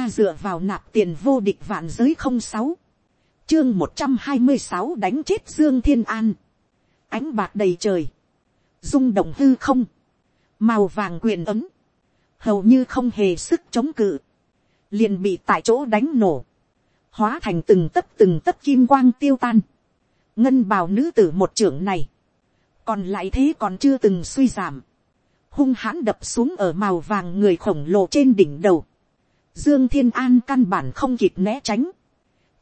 ta dựa vào nạp tiền vô địch vạn giới không sáu, chương một trăm hai mươi sáu đánh chết dương thiên an, ánh bạc đầy trời, rung động hư không, màu vàng quyền ấm, hầu như không hề sức chống cự, liền bị tại chỗ đánh nổ, hóa thành từng tấc từng tấc kim quang tiêu tan, ngân bào nữ tử một trưởng này, còn lại thế còn chưa từng suy giảm, hung hãn đập xuống ở màu vàng người khổng lồ trên đỉnh đầu, dương thiên an căn bản không kịp né tránh,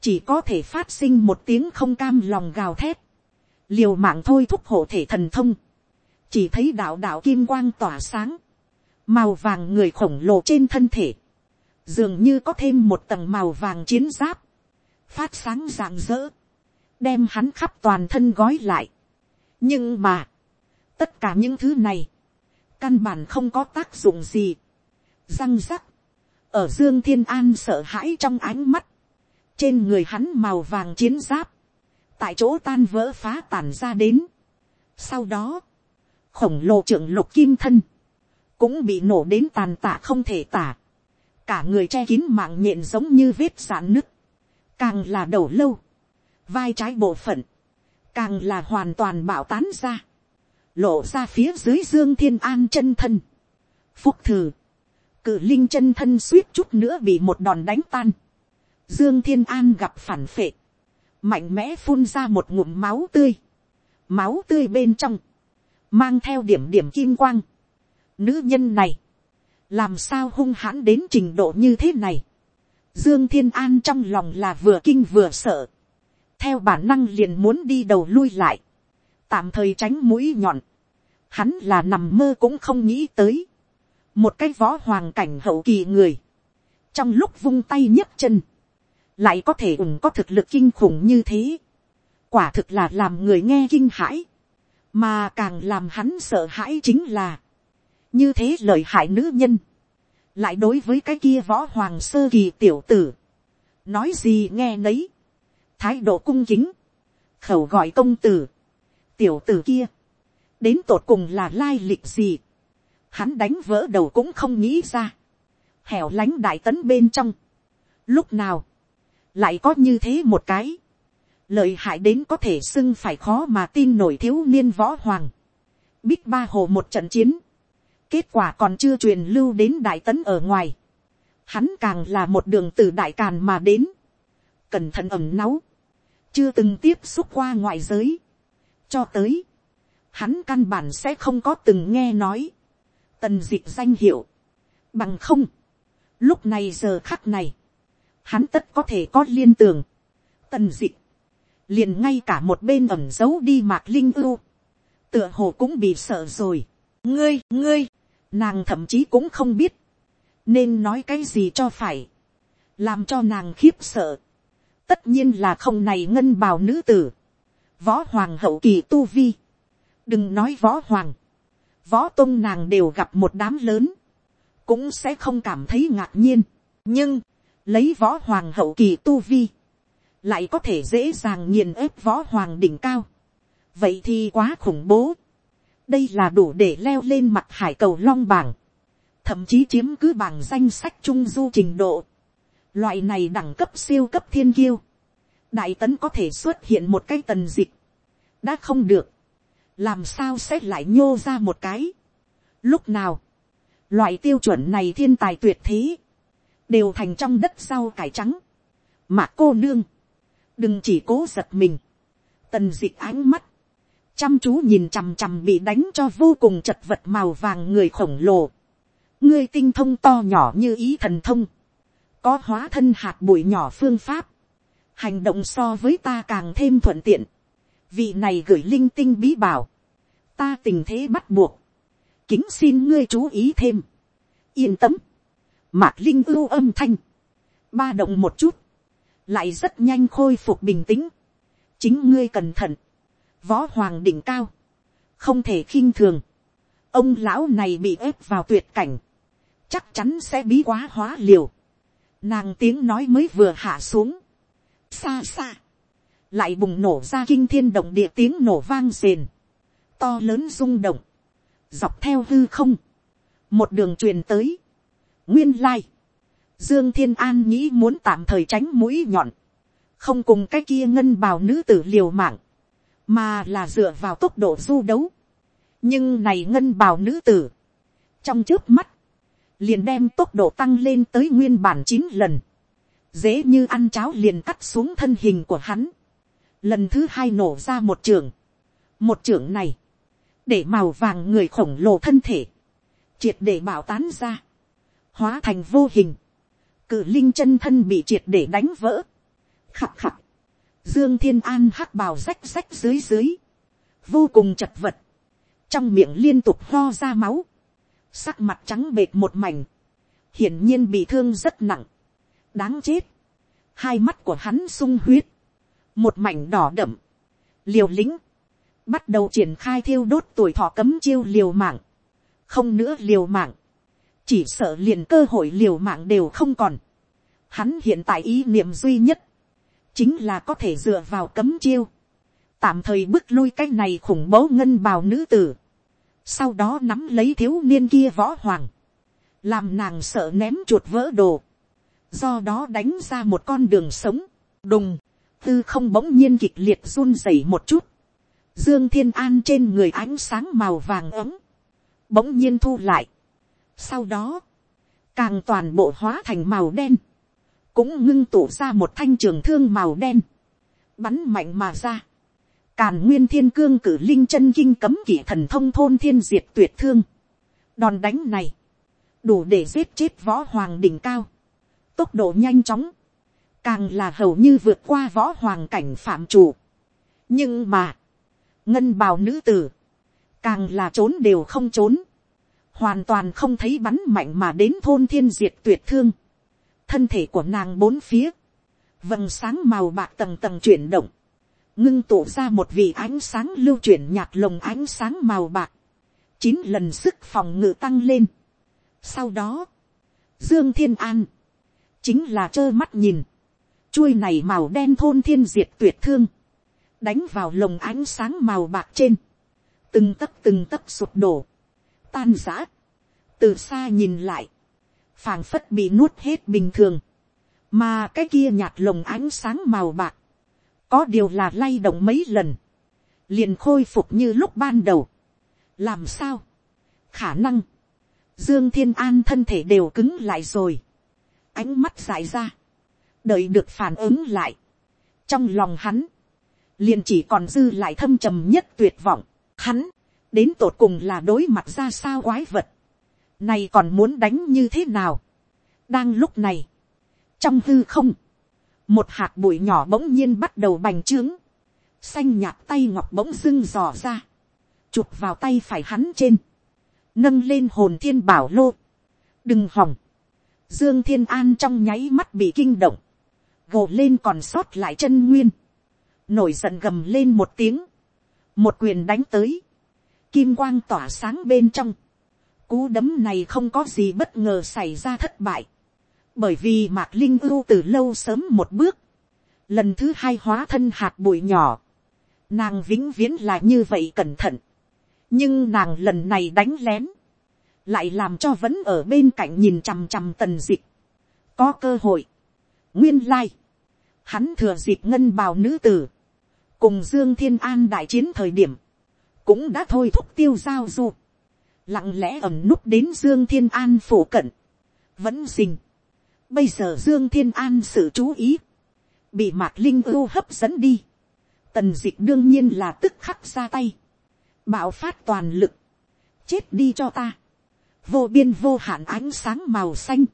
chỉ có thể phát sinh một tiếng không cam lòng gào thét, liều mạng thôi thúc hộ thể thần thông, chỉ thấy đạo đạo kim quang tỏa sáng, màu vàng người khổng lồ trên thân thể, dường như có thêm một tầng màu vàng chiến giáp, phát sáng rạng rỡ, đem hắn khắp toàn thân gói lại. nhưng mà, tất cả những thứ này, căn bản không có tác dụng gì. răng rắc, ở dương thiên an sợ hãi trong ánh mắt, trên người hắn màu vàng chiến giáp, tại chỗ tan vỡ phá tàn ra đến. sau đó, khổng lồ trưởng lục kim thân, cũng bị nổ đến tàn tạ không thể tả. cả người che kín mạng nhện giống như vết sạn nứt, càng là đầu lâu, vai trái bộ phận, càng là hoàn toàn bảo tán ra, lộ ra phía dưới dương thiên an chân thân, phúc thử, cử linh chân thân suýt chút nữa bị một đòn đánh tan, dương thiên an gặp phản phệ, mạnh mẽ phun ra một ngụm máu tươi, máu tươi bên trong, mang theo điểm điểm kim quang, nữ nhân này, làm sao hung hãn đến trình độ như thế này, dương thiên an trong lòng là vừa kinh vừa sợ, theo bản năng liền muốn đi đầu lui lại, tạm thời tránh mũi nhọn, hắn là nằm mơ cũng không nghĩ tới, một cái võ hoàng cảnh hậu kỳ người, trong lúc vung tay nhấc chân, lại có thể ủng có thực lực kinh khủng như thế, quả thực là làm người nghe kinh hãi, mà càng làm hắn sợ hãi chính là, như thế lời hại nữ nhân, lại đối với cái kia võ hoàng sơ kỳ tiểu tử, nói gì nghe nấy, thái độ cung kính, khẩu gọi công tử, tiểu tử kia, đến tột cùng là lai lịch gì, hắn đánh vỡ đầu cũng không nghĩ ra, hẻo lánh đại tấn bên trong, lúc nào, lại có như thế một cái, lợi hại đến có thể xưng phải khó mà tin nổi thiếu niên võ hoàng, bích ba hồ một trận chiến, kết quả còn chưa truyền lưu đến đại tấn ở ngoài, hắn càng là một đường từ đại càn mà đến, cẩn thận ẩm náu, chưa từng tiếp xúc qua ngoại giới, cho tới, hắn căn bản sẽ không có từng nghe nói, tần dịch danh hiệu, bằng không, lúc này giờ khắc này, hắn tất có thể có liên tường, tần dịch liền ngay cả một bên ẩm giấu đi mạc linh ưu, tựa hồ cũng bị sợ rồi, ngươi ngươi, nàng thậm chí cũng không biết, nên nói cái gì cho phải, làm cho nàng khiếp sợ, tất nhiên là không này ngân bào nữ tử, võ hoàng hậu kỳ tu vi, đừng nói võ hoàng, võ tôn nàng đều gặp một đám lớn, cũng sẽ không cảm thấy ngạc nhiên, nhưng, lấy võ hoàng hậu kỳ tu vi, lại có thể dễ dàng nghiền ép võ hoàng đỉnh cao, vậy thì quá khủng bố, đây là đủ để leo lên mặt hải cầu long bảng, thậm chí chiếm cứ bảng danh sách trung du trình độ, Loại này đẳng cấp siêu cấp thiên kiêu. Đại tấn có thể xuất hiện một cái tần dịch. Đã không được. Làm sao sẽ lại nhô ra một cái. Lúc nào. Loại tiêu chuẩn này thiên tài tuyệt thế. Đều thành trong đất rau cải trắng. Mà cô nương. Đừng chỉ cố giật mình. Tần dịch ánh mắt. Chăm chú nhìn chằm chằm bị đánh cho vô cùng chật vật màu vàng người khổng lồ. Ngươi tinh thông to nhỏ như ý thần thông có hóa thân hạt bụi nhỏ phương pháp, hành động so với ta càng thêm thuận tiện, vị này gửi linh tinh bí bảo, ta tình thế bắt buộc, kính xin ngươi chú ý thêm, yên tâm, mạc linh ưu âm thanh, ba động một chút, lại rất nhanh khôi phục bình tĩnh, chính ngươi cẩn thận, võ hoàng đỉnh cao, không thể khinh thường, ông lão này bị ép vào tuyệt cảnh, chắc chắn sẽ bí quá hóa liều, Nàng tiếng nói mới vừa hạ xuống. Xa xa. Lại bùng nổ ra kinh thiên động địa tiếng nổ vang rền. To lớn rung động. Dọc theo hư không. Một đường truyền tới. Nguyên lai. Dương Thiên An nghĩ muốn tạm thời tránh mũi nhọn. Không cùng cái kia ngân bào nữ tử liều mạng. Mà là dựa vào tốc độ du đấu. Nhưng này ngân bào nữ tử. Trong trước mắt. Liền đem tốc độ tăng lên tới nguyên bản chín lần. Dễ như ăn cháo liền cắt xuống thân hình của hắn. Lần thứ hai nổ ra một trường. Một trường này. Để màu vàng người khổng lồ thân thể. Triệt để bảo tán ra. Hóa thành vô hình cử linh chân thân bị triệt để đánh vỡ. khập khập, Dương Thiên An hắc bào rách rách dưới dưới. Vô cùng chật vật. Trong miệng liên tục ho ra máu. Sắc mặt trắng bệt một mảnh. Hiển nhiên bị thương rất nặng. Đáng chết. Hai mắt của hắn sung huyết. Một mảnh đỏ đậm. Liều lĩnh Bắt đầu triển khai thiêu đốt tuổi thọ cấm chiêu liều mạng. Không nữa liều mạng. Chỉ sợ liền cơ hội liều mạng đều không còn. Hắn hiện tại ý niệm duy nhất, chính là có thể dựa vào cấm chiêu, tạm thời bước lui cái này khủng bố ngân bào nữ tử, sau đó nắm lấy thiếu niên kia võ hoàng, làm nàng sợ ném chuột vỡ đồ, do đó đánh ra một con đường sống, đùng, tư không bỗng nhiên kịch liệt run rẩy một chút, dương thiên an trên người ánh sáng màu vàng ấm, bỗng nhiên thu lại, sau đó, càng toàn bộ hóa thành màu đen, cũng ngưng tụ ra một thanh trường thương màu đen, bắn mạnh mà ra. Càn nguyên thiên cương cử linh chân kinh cấm kỷ thần thông thôn thiên diệt tuyệt thương. Đòn đánh này, đủ để giết chết võ hoàng đỉnh cao. Tốc độ nhanh chóng, càng là hầu như vượt qua võ hoàng cảnh phạm chủ. Nhưng mà, ngân bào nữ tử, càng là trốn đều không trốn. Hoàn toàn không thấy bắn mạnh mà đến thôn thiên diệt tuyệt thương, thân thể của nàng bốn phía, vầng sáng màu bạc tầng tầng chuyển động, ngưng tụ ra một vị ánh sáng lưu chuyển nhạt lồng ánh sáng màu bạc, chín lần sức phòng ngự tăng lên. Sau đó, Dương Thiên An, chính là trơ mắt nhìn, chuôi này màu đen thôn thiên diệt tuyệt thương, đánh vào lồng ánh sáng màu bạc trên, từng tấc từng tấc sụp đổ, tan giã, từ xa nhìn lại, phảng phất bị nuốt hết bình thường, mà cái kia nhạt lồng ánh sáng màu bạc, có điều là lay động mấy lần, liền khôi phục như lúc ban đầu. làm sao, khả năng, dương thiên an thân thể đều cứng lại rồi, ánh mắt dại ra, đợi được phản ứng lại, trong lòng hắn, liền chỉ còn dư lại thâm trầm nhất tuyệt vọng, hắn, đến tột cùng là đối mặt ra sao quái vật, này còn muốn đánh như thế nào, đang lúc này, trong hư không, một hạt bụi nhỏ bỗng nhiên bắt đầu bành trướng, xanh nhạt tay ngọc bỗng dưng dò ra, chụp vào tay phải hắn trên, nâng lên hồn thiên bảo lô, đừng hỏng, dương thiên an trong nháy mắt bị kinh động, gồ lên còn sót lại chân nguyên, nổi giận gầm lên một tiếng, một quyền đánh tới, kim quang tỏa sáng bên trong, cú đấm này không có gì bất ngờ xảy ra thất bại, bởi vì mạc linh ưu từ lâu sớm một bước, lần thứ hai hóa thân hạt bụi nhỏ, nàng vĩnh viễn là như vậy cẩn thận, nhưng nàng lần này đánh lén, lại làm cho vẫn ở bên cạnh nhìn chằm chằm tần dịch, có cơ hội, nguyên lai, hắn thừa dịp ngân bào nữ tử, cùng dương thiên an đại chiến thời điểm, cũng đã thôi thúc tiêu giao du, lặng lẽ ẩm núp đến dương thiên an phổ cận, vẫn dình. bây giờ dương thiên an sự chú ý, bị mạc linh ưu hấp dẫn đi, tần d ị c h đương nhiên là tức khắc ra tay, bạo phát toàn lực, chết đi cho ta, vô biên vô hạn ánh sáng màu xanh,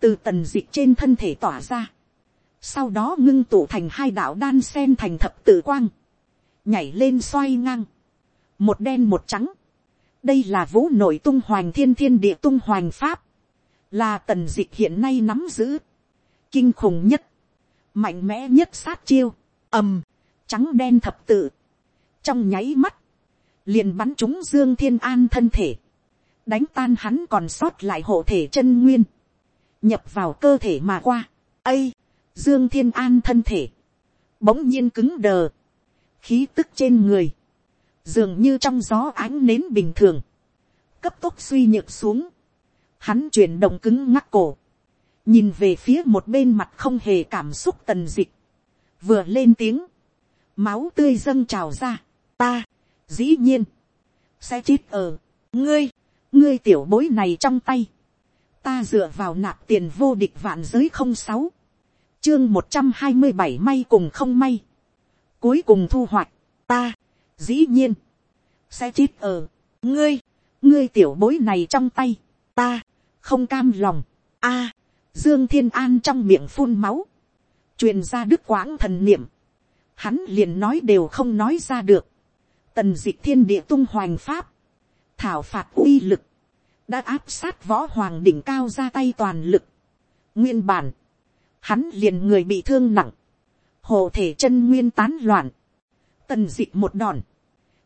từ tần d ị c h trên thân thể tỏa ra, sau đó ngưng tụ thành hai đạo đan sen thành thập tự quang, nhảy lên xoay ngang, một đen một trắng, đây là vũ nội tung hoành thiên thiên địa tung hoành pháp, là tần dịch hiện nay nắm giữ, kinh khủng nhất, mạnh mẽ nhất sát chiêu, ầm, trắng đen thập tự, trong nháy mắt, liền bắn chúng dương thiên an thân thể, đánh tan hắn còn sót lại hộ thể chân nguyên, nhập vào cơ thể mà qua, ây, dương thiên an thân thể, bỗng nhiên cứng đờ, khí tức trên người, dường như trong gió ánh nến bình thường, cấp tốc suy nhược xuống, hắn chuyển động cứng ngắc cổ, nhìn về phía một bên mặt không hề cảm xúc tần dịch, vừa lên tiếng, máu tươi dâng trào ra, ta, dĩ nhiên, sẽ chết ở, ngươi, ngươi tiểu bối này trong tay, ta dựa vào nạp tiền vô địch vạn giới không sáu, chương một trăm hai mươi bảy may cùng không may, cuối cùng thu hoạch, ta, dĩ nhiên, sẽ chết ở, ngươi, ngươi tiểu bối này trong tay, ta, không cam lòng, a, dương thiên an trong miệng phun máu, truyền ra đức quãng thần niệm, hắn liền nói đều không nói ra được, tần d ị c h thiên địa tung hoành pháp, thảo phạt uy lực, đã áp sát võ hoàng đỉnh cao ra tay toàn lực. nguyên bản, hắn liền người bị thương nặng, hồ thể chân nguyên tán loạn, tần d ị một đòn,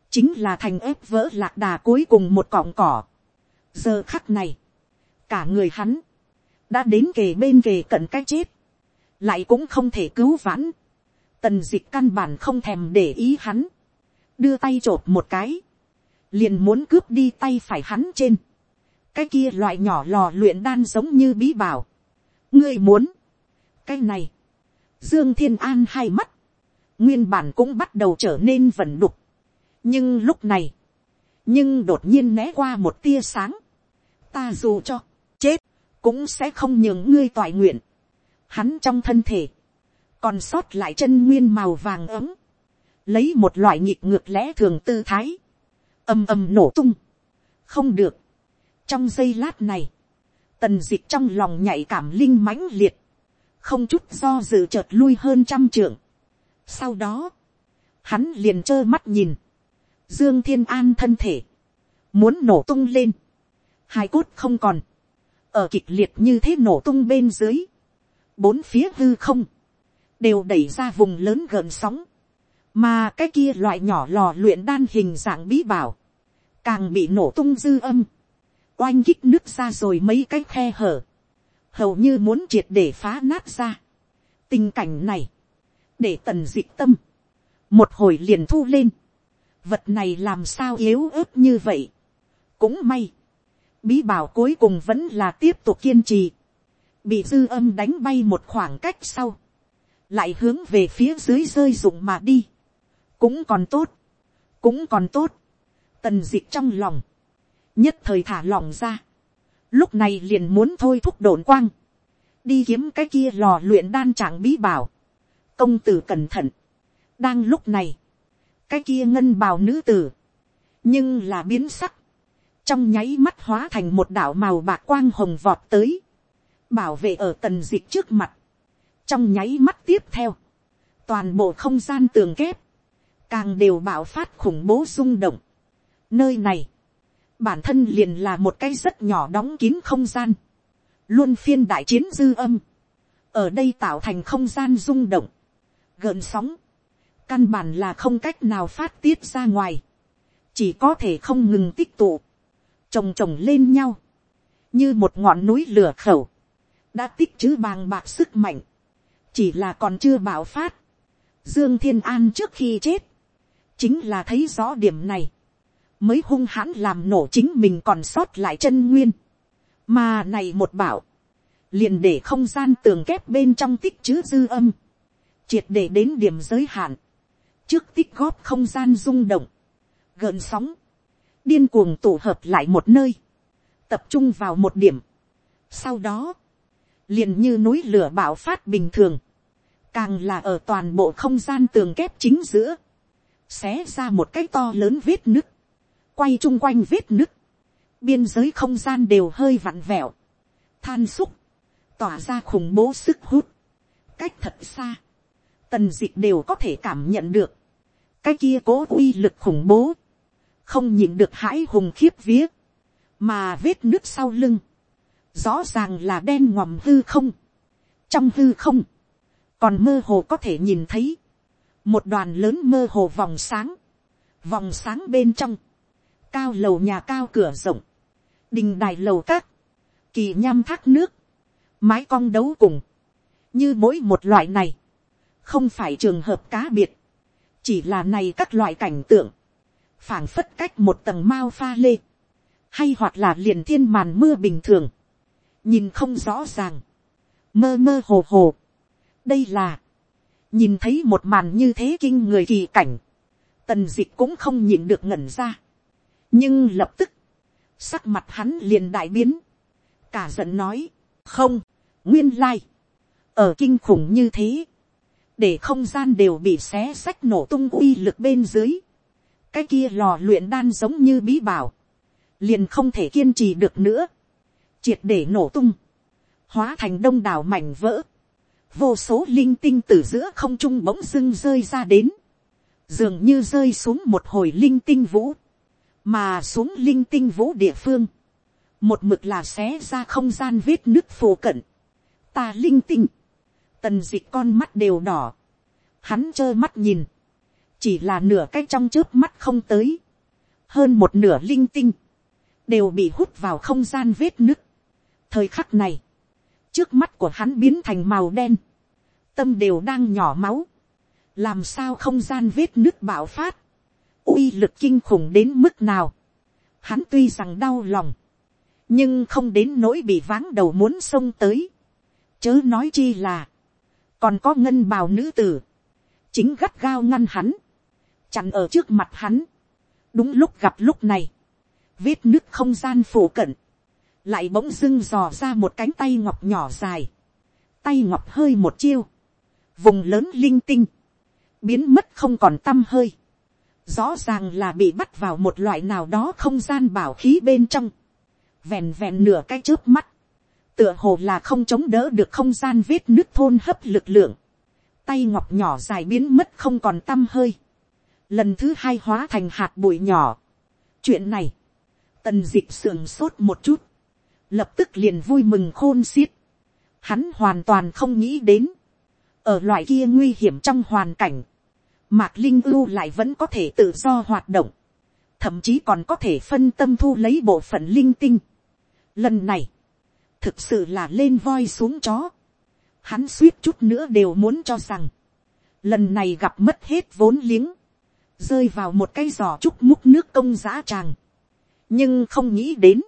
chính là thành ép vỡ lạc đà cuối cùng một cọng cỏ. giờ khắc này, cả người hắn, đã đến kề bên kề cận cái chết, lại cũng không thể cứu vãn, tần d ị c h căn bản không thèm để ý hắn, đưa tay t r ộ p một cái, liền muốn cướp đi tay phải hắn trên, cái kia loại nhỏ lò luyện đan giống như bí bảo, ngươi muốn, cái này, dương thiên an hai mắt, nguyên bản cũng bắt đầu trở nên vẩn đục, nhưng lúc này, nhưng đột nhiên né qua một tia sáng, ta dù cho, chết, cũng sẽ không nhường ngươi toại nguyện, hắn trong thân thể, còn sót lại chân nguyên màu vàng ấm, lấy một loại nhịp ngược lẽ thường tư thái, ầm ầm nổ tung, không được, trong giây lát này, tần d ị c h trong lòng nhạy cảm linh mãnh liệt, không chút do dự chợt lui hơn trăm trưởng. sau đó, hắn liền trơ mắt nhìn, dương thiên an thân thể, muốn nổ tung lên, hai cốt không còn, ở kịch liệt như thế nổ tung bên dưới, bốn phía hư không, đều đẩy ra vùng lớn gợn sóng, mà cái kia loại nhỏ lò luyện đan hình dạng bí bảo, càng bị nổ tung dư âm, oanh kích nước ra rồi mấy cái khe hở, hầu như muốn triệt để phá nát ra. tình cảnh này, để tần d ị tâm, một hồi liền thu lên, vật này làm sao yếu ớt như vậy, cũng may, bí bảo cuối cùng vẫn là tiếp tục kiên trì, bị dư âm đánh bay một khoảng cách sau, lại hướng về phía dưới rơi rụng mà đi. Cũng còn tốt, cũng còn tốt, tần d ị c h trong lòng, nhất thời thả lòng ra, lúc này liền muốn thôi thúc đồn quang, đi kiếm cái kia lò luyện đan trạng bí bảo, công tử cẩn thận, đang lúc này, cái kia ngân bào nữ tử, nhưng là biến sắc, trong nháy mắt hóa thành một đảo màu bạc quang hồng vọt tới, bảo vệ ở tần dịch trước mặt, trong nháy mắt tiếp theo, toàn bộ không gian tường kép, càng đều bạo phát khủng bố rung động. Nơi này, bản thân liền là một cái rất nhỏ đóng kín không gian, luôn phiên đại chiến dư âm, ở đây tạo thành không gian rung động, gợn sóng, căn bản là không cách nào phát tiết ra ngoài, chỉ có thể không ngừng tích tụ, trồng trồng lên nhau, như một ngọn núi lửa khẩu, đã tích chữ bàng bạc sức mạnh, chỉ là còn chưa bạo phát. Dương Thiên An trước khi chết, chính là thấy rõ điểm này, mới hung hãn làm nổ chính mình còn sót lại chân nguyên, mà này một bảo, liền để không gian tường kép bên trong tích chữ dư âm, triệt để đến điểm giới hạn, trước tích góp không gian rung động, gợn sóng, điên cuồng tụ hợp lại một nơi, tập trung vào một điểm. Sau đó, liền như núi lửa bạo phát bình thường, càng là ở toàn bộ không gian tường kép chính giữa, xé ra một cái to lớn vết nứt, quay chung quanh vết nứt, biên giới không gian đều hơi vặn vẹo, than xúc, tỏa ra khủng bố sức hút, cách thật xa, tần d ị c h đều có thể cảm nhận được, cái kia cố uy lực khủng bố, không nhìn được hãi hùng khiếp vía, mà vết nứt sau lưng, rõ ràng là đen ngòm hư không, trong hư không, còn mơ hồ có thể nhìn thấy, một đoàn lớn mơ hồ vòng sáng, vòng sáng bên trong, cao lầu nhà cao cửa rộng, đình đài lầu các, kỳ nham thác nước, mái cong đấu cùng, như mỗi một loại này, không phải trường hợp cá biệt, chỉ là này các loại cảnh tượng, phảng phất cách một tầng mao pha lê, hay hoặc là liền thiên màn mưa bình thường, nhìn không rõ ràng, mơ mơ hồ hồ. đây là, nhìn thấy một màn như thế kinh người kỳ cảnh, tần d ị c h cũng không nhìn được ngẩn ra nhưng lập tức, sắc mặt hắn liền đại biến, cả giận nói, không, nguyên lai, ở kinh khủng như thế, để không gian đều bị xé sách nổ tung uy lực bên dưới, cái kia lò luyện đan giống như bí bảo, liền không thể kiên trì được nữa, triệt để nổ tung, hóa thành đông đảo mảnh vỡ, vô số linh tinh từ giữa không trung bỗng dưng rơi ra đến, dường như rơi xuống một hồi linh tinh vũ, mà xuống linh tinh vũ địa phương, một mực là xé ra không gian vết nước phổ cận, ta linh tinh, tần dịch con mắt đều đỏ, hắn trơ mắt nhìn, chỉ là nửa cái trong trước mắt không tới, hơn một nửa linh tinh, đều bị hút vào không gian vết nứt. thời khắc này, trước mắt của hắn biến thành màu đen, tâm đều đang nhỏ máu, làm sao không gian vết nước bạo phát, uy lực kinh khủng đến mức nào, hắn tuy rằng đau lòng, nhưng không đến nỗi bị váng đầu muốn xông tới, chớ nói chi là, còn có ngân bào nữ tử, chính gắt gao ngăn hắn, chặn ở trước mặt hắn, đúng lúc gặp lúc này, vết nước không gian phủ cận, lại bỗng dưng dò ra một cánh tay ngọc nhỏ dài, tay ngọc hơi một chiêu, vùng lớn linh tinh, biến mất không còn t â m hơi, rõ ràng là bị bắt vào một loại nào đó không gian bảo khí bên trong, vèn vèn nửa cái trước mắt, tựa hồ là không chống đỡ được không gian vết nước thôn hấp lực lượng, tay ngọc nhỏ dài biến mất không còn t â m hơi, lần thứ hai hóa thành hạt bụi nhỏ. chuyện này, tần d ị c h sườn sốt một chút, lập tức liền vui mừng khôn xiết. Hắn hoàn toàn không nghĩ đến, ở loại kia nguy hiểm trong hoàn cảnh, mạc linh ưu lại vẫn có thể tự do hoạt động, thậm chí còn có thể phân tâm thu lấy bộ phận linh tinh. Lần này, thực sự là lên voi xuống chó. Hắn suýt chút nữa đều muốn cho rằng, lần này gặp mất hết vốn liếng, rơi vào một cái giò trúc múc nước công giã tràng. nhưng không nghĩ đến,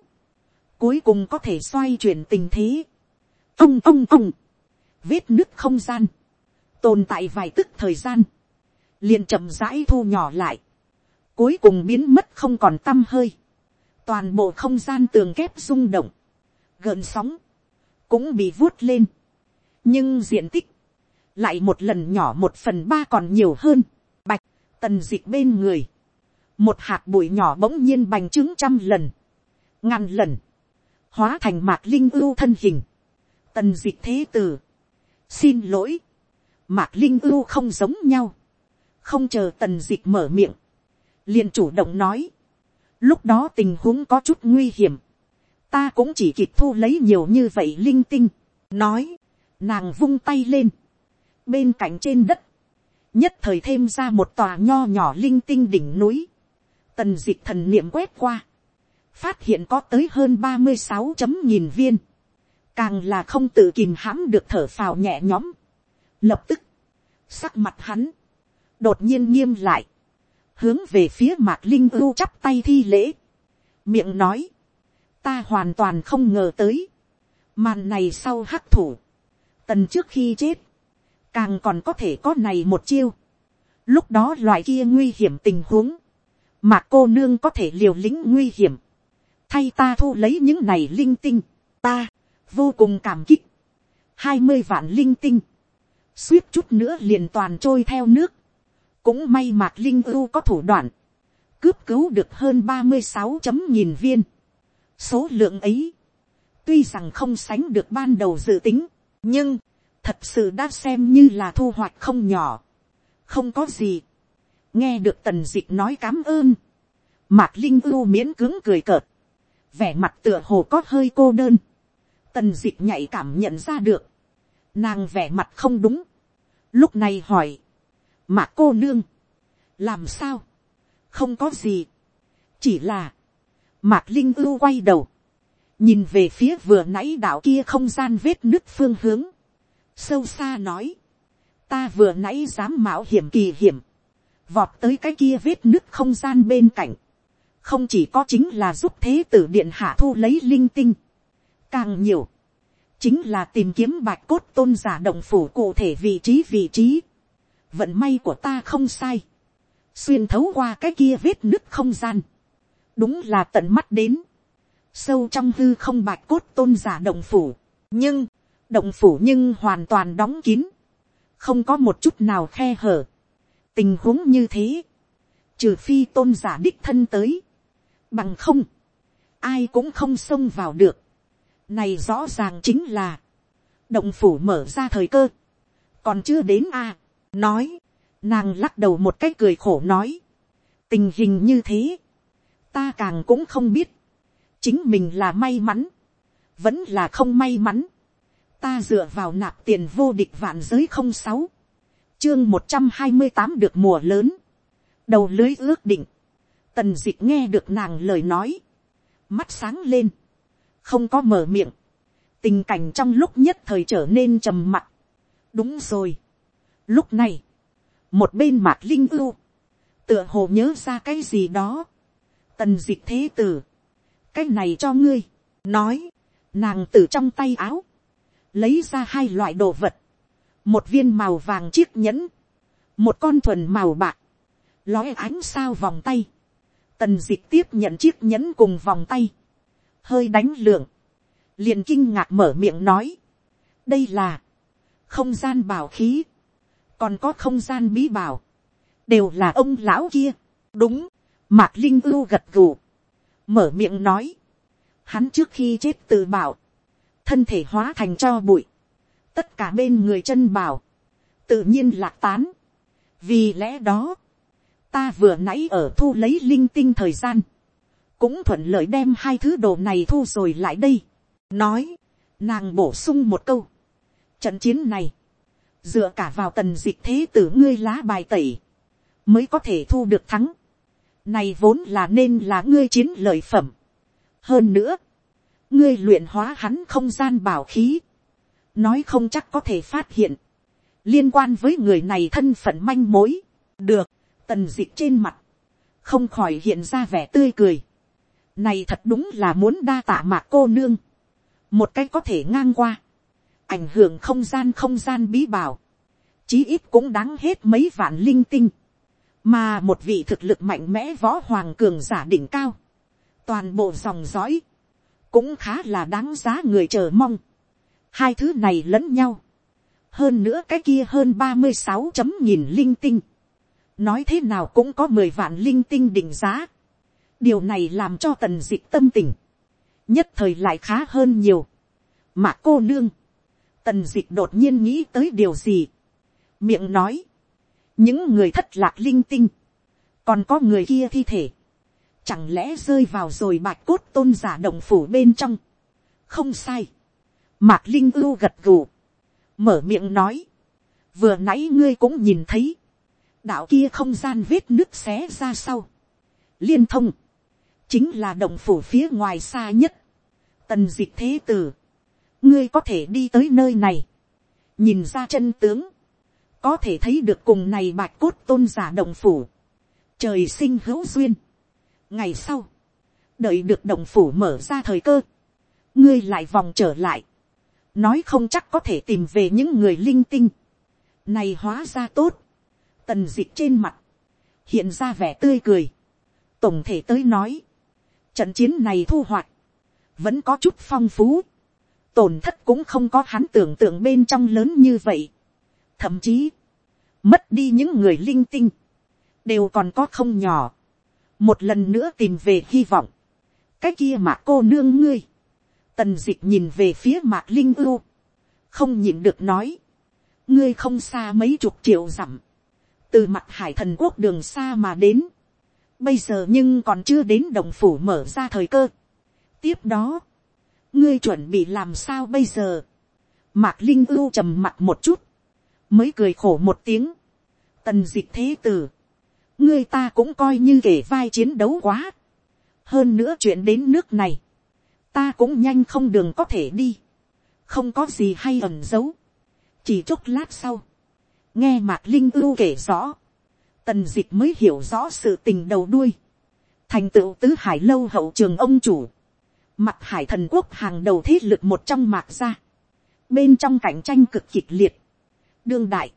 cuối cùng có thể xoay chuyển tình thế. ông ông ông, vết nứt không gian, tồn tại vài tức thời gian, liền chậm rãi thu nhỏ lại, cuối cùng biến mất không còn t â m hơi, toàn bộ không gian tường kép rung động, gợn sóng, cũng bị vuốt lên, nhưng diện tích, lại một lần nhỏ một phần ba còn nhiều hơn, bạch, tần d ị c h bên người, một hạt bụi nhỏ bỗng nhiên bành trướng trăm lần, ngàn lần, hóa thành mạc linh ưu thân hình, tần dịch thế tử, xin lỗi, mạc linh ưu không giống nhau, không chờ tần dịch mở miệng, liền chủ động nói, lúc đó tình huống có chút nguy hiểm, ta cũng chỉ kịp thu lấy nhiều như vậy linh tinh, nói, nàng vung tay lên, bên cạnh trên đất, nhất thời thêm ra một tòa nho nhỏ linh tinh đỉnh núi, tần d ị c h thần niệm quét qua, phát hiện có tới hơn ba mươi sáu chấm nghìn viên, càng là không tự kìm hãm được thở phào nhẹ nhõm. Lập tức, sắc mặt hắn, đột nhiên nghiêm lại, hướng về phía mạc linh ưu chắp tay thi lễ, miệng nói, ta hoàn toàn không ngờ tới, màn này sau hắc thủ, tần trước khi chết, càng còn có thể có này một chiêu, lúc đó loại kia nguy hiểm tình huống, mà cô nương có thể liều lĩnh nguy hiểm, thay ta thu lấy những này linh tinh, ta, vô cùng cảm kích, hai mươi vạn linh tinh, suýt chút nữa liền toàn trôi theo nước, cũng may mạc linh ưu có thủ đoạn, cướp cứu được hơn ba mươi sáu chấm nghìn viên, số lượng ấy, tuy rằng không sánh được ban đầu dự tính, nhưng, thật sự đã xem như là thu hoạch không nhỏ, không có gì, nghe được tần d ị c h nói cám ơn, mạc linh ưu miễn cứng cười cợt, vẻ mặt tựa hồ có hơi cô đơn, tần d ị c h nhạy cảm nhận ra được, nàng vẻ mặt không đúng, lúc này hỏi, mà cô nương, làm sao, không có gì, chỉ là, mạc linh ưu quay đầu, nhìn về phía vừa nãy đạo kia không gian vết nứt phương hướng, sâu xa nói, ta vừa nãy dám mạo hiểm kỳ hiểm, vọt tới cái kia vết nứt không gian bên cạnh, không chỉ có chính là giúp thế tử điện hạ thu lấy linh tinh, càng nhiều, chính là tìm kiếm bạch cốt tôn giả động phủ cụ thể vị trí vị trí vận may của ta không sai, xuyên thấu qua cái kia vết nứt không gian, đúng là tận mắt đến, sâu trong hư không bạch cốt tôn giả động phủ, nhưng, động phủ nhưng hoàn toàn đóng kín, không có một chút nào khe hở. tình huống như thế, trừ phi tôn giả đích thân tới, bằng không, ai cũng không xông vào được. này rõ ràng chính là, động phủ mở ra thời cơ, còn chưa đến a, nói, nàng lắc đầu một cái cười khổ nói, tình hình như thế, ta càng cũng không biết, chính mình là may mắn, vẫn là không may mắn, ta dựa vào nạp tiền vô địch vạn giới không sáu, chương một trăm hai mươi tám được mùa lớn, đầu lưới ước định, tần d ị c h nghe được nàng lời nói, mắt sáng lên, không có mở miệng, tình cảnh trong lúc nhất thời trở nên trầm mặc. đúng rồi lúc này, một bên mạc linh ưu, tựa hồ nhớ ra cái gì đó, tần dịch thế tử, cái này cho ngươi, nói, nàng từ trong tay áo, lấy ra hai loại đồ vật, một viên màu vàng chiếc nhẫn, một con thuần màu bạc, lói ánh sao vòng tay, tần dịch tiếp nhận chiếc nhẫn cùng vòng tay, hơi đánh lượng, liền kinh ngạc mở miệng nói, đây là, không gian bảo khí, còn có không gian bí bảo, đều là ông lão kia, đúng, mạc linh ưu gật gù, mở miệng nói, hắn trước khi chết tự bảo, thân thể hóa thành cho bụi, tất cả bên người chân bảo, tự nhiên lạc tán, vì lẽ đó, ta vừa nãy ở thu lấy linh tinh thời gian, cũng thuận lợi đem hai thứ đồ này thu rồi lại đây. nói, nàng bổ sung một câu. trận chiến này, dựa cả vào tần dịch thế tử ngươi lá bài tẩy, mới có thể thu được thắng. này vốn là nên là ngươi chiến lợi phẩm. hơn nữa, ngươi luyện hóa hắn không gian bảo khí, nói không chắc có thể phát hiện, liên quan với người này thân phận manh mối, được, tần d ị trên mặt, không khỏi hiện ra vẻ tươi cười. này thật đúng là muốn đa tạ mạc cô nương, một cách có thể ngang qua, ảnh hưởng không gian không gian bí bảo, chí ít cũng đáng hết mấy vạn linh tinh, mà một vị thực lực mạnh mẽ võ hoàng cường giả đỉnh cao, toàn bộ dòng dõi, cũng khá là đáng giá người chờ mong. hai thứ này lẫn nhau, hơn nữa cái kia hơn ba mươi sáu chấm nghìn linh tinh, nói thế nào cũng có mười vạn linh tinh định giá. điều này làm cho tần d ị c h tâm tình, nhất thời lại khá hơn nhiều. mà cô nương, tần dịch đột nhiên nghĩ tới điều gì. miệng nói, những người thất lạc linh tinh, còn có người kia thi thể, chẳng lẽ rơi vào rồi bạch cốt tôn giả động phủ bên trong. không sai. mạc linh ưu gật gù, mở miệng nói, vừa nãy ngươi cũng nhìn thấy, đạo kia không gian vết nước xé ra sau, liên thông, chính là động phủ phía ngoài xa nhất, tần d ị c h thế tử, ngươi có thể đi tới nơi này, nhìn ra chân tướng, có thể thấy được cùng này bạch cốt tôn giả động phủ, trời sinh hữu duyên. ngày sau, đợi được động phủ mở ra thời cơ, ngươi lại vòng trở lại, nói không chắc có thể tìm về những người linh tinh, này hóa ra tốt, tần d ị trên mặt, hiện ra vẻ tươi cười, tổng thể tới nói, trận chiến này thu hoạch, vẫn có chút phong phú, tổn thất cũng không có hắn tưởng tượng bên trong lớn như vậy, thậm chí, mất đi những người linh tinh, đều còn có không nhỏ, một lần nữa tìm về hy vọng, cái kia mà cô nương ngươi, tần dịch nhìn về phía mạc linh ưu, không nhịn được nói, ngươi không xa mấy chục triệu dặm, từ mặt hải thần quốc đường xa mà đến, bây giờ nhưng còn chưa đến đồng phủ mở ra thời cơ. tiếp đó, ngươi chuẩn bị làm sao bây giờ, mạc linh ưu trầm mặt một chút, mới cười khổ một tiếng, tần d ị c h thế tử, ngươi ta cũng coi như kể vai chiến đấu quá, hơn nữa chuyện đến nước này, ta cũng nhanh không đường có thể đi, không có gì hay ẩn giấu, chỉ chốc lát sau, nghe mạc linh ưu kể rõ, tần d ị c h mới hiểu rõ sự tình đầu đuôi, thành tựu tứ hải lâu hậu trường ông chủ, mặt hải thần quốc hàng đầu thế lực một trong mạc gia, bên trong cạnh tranh cực kịch liệt, đương đại,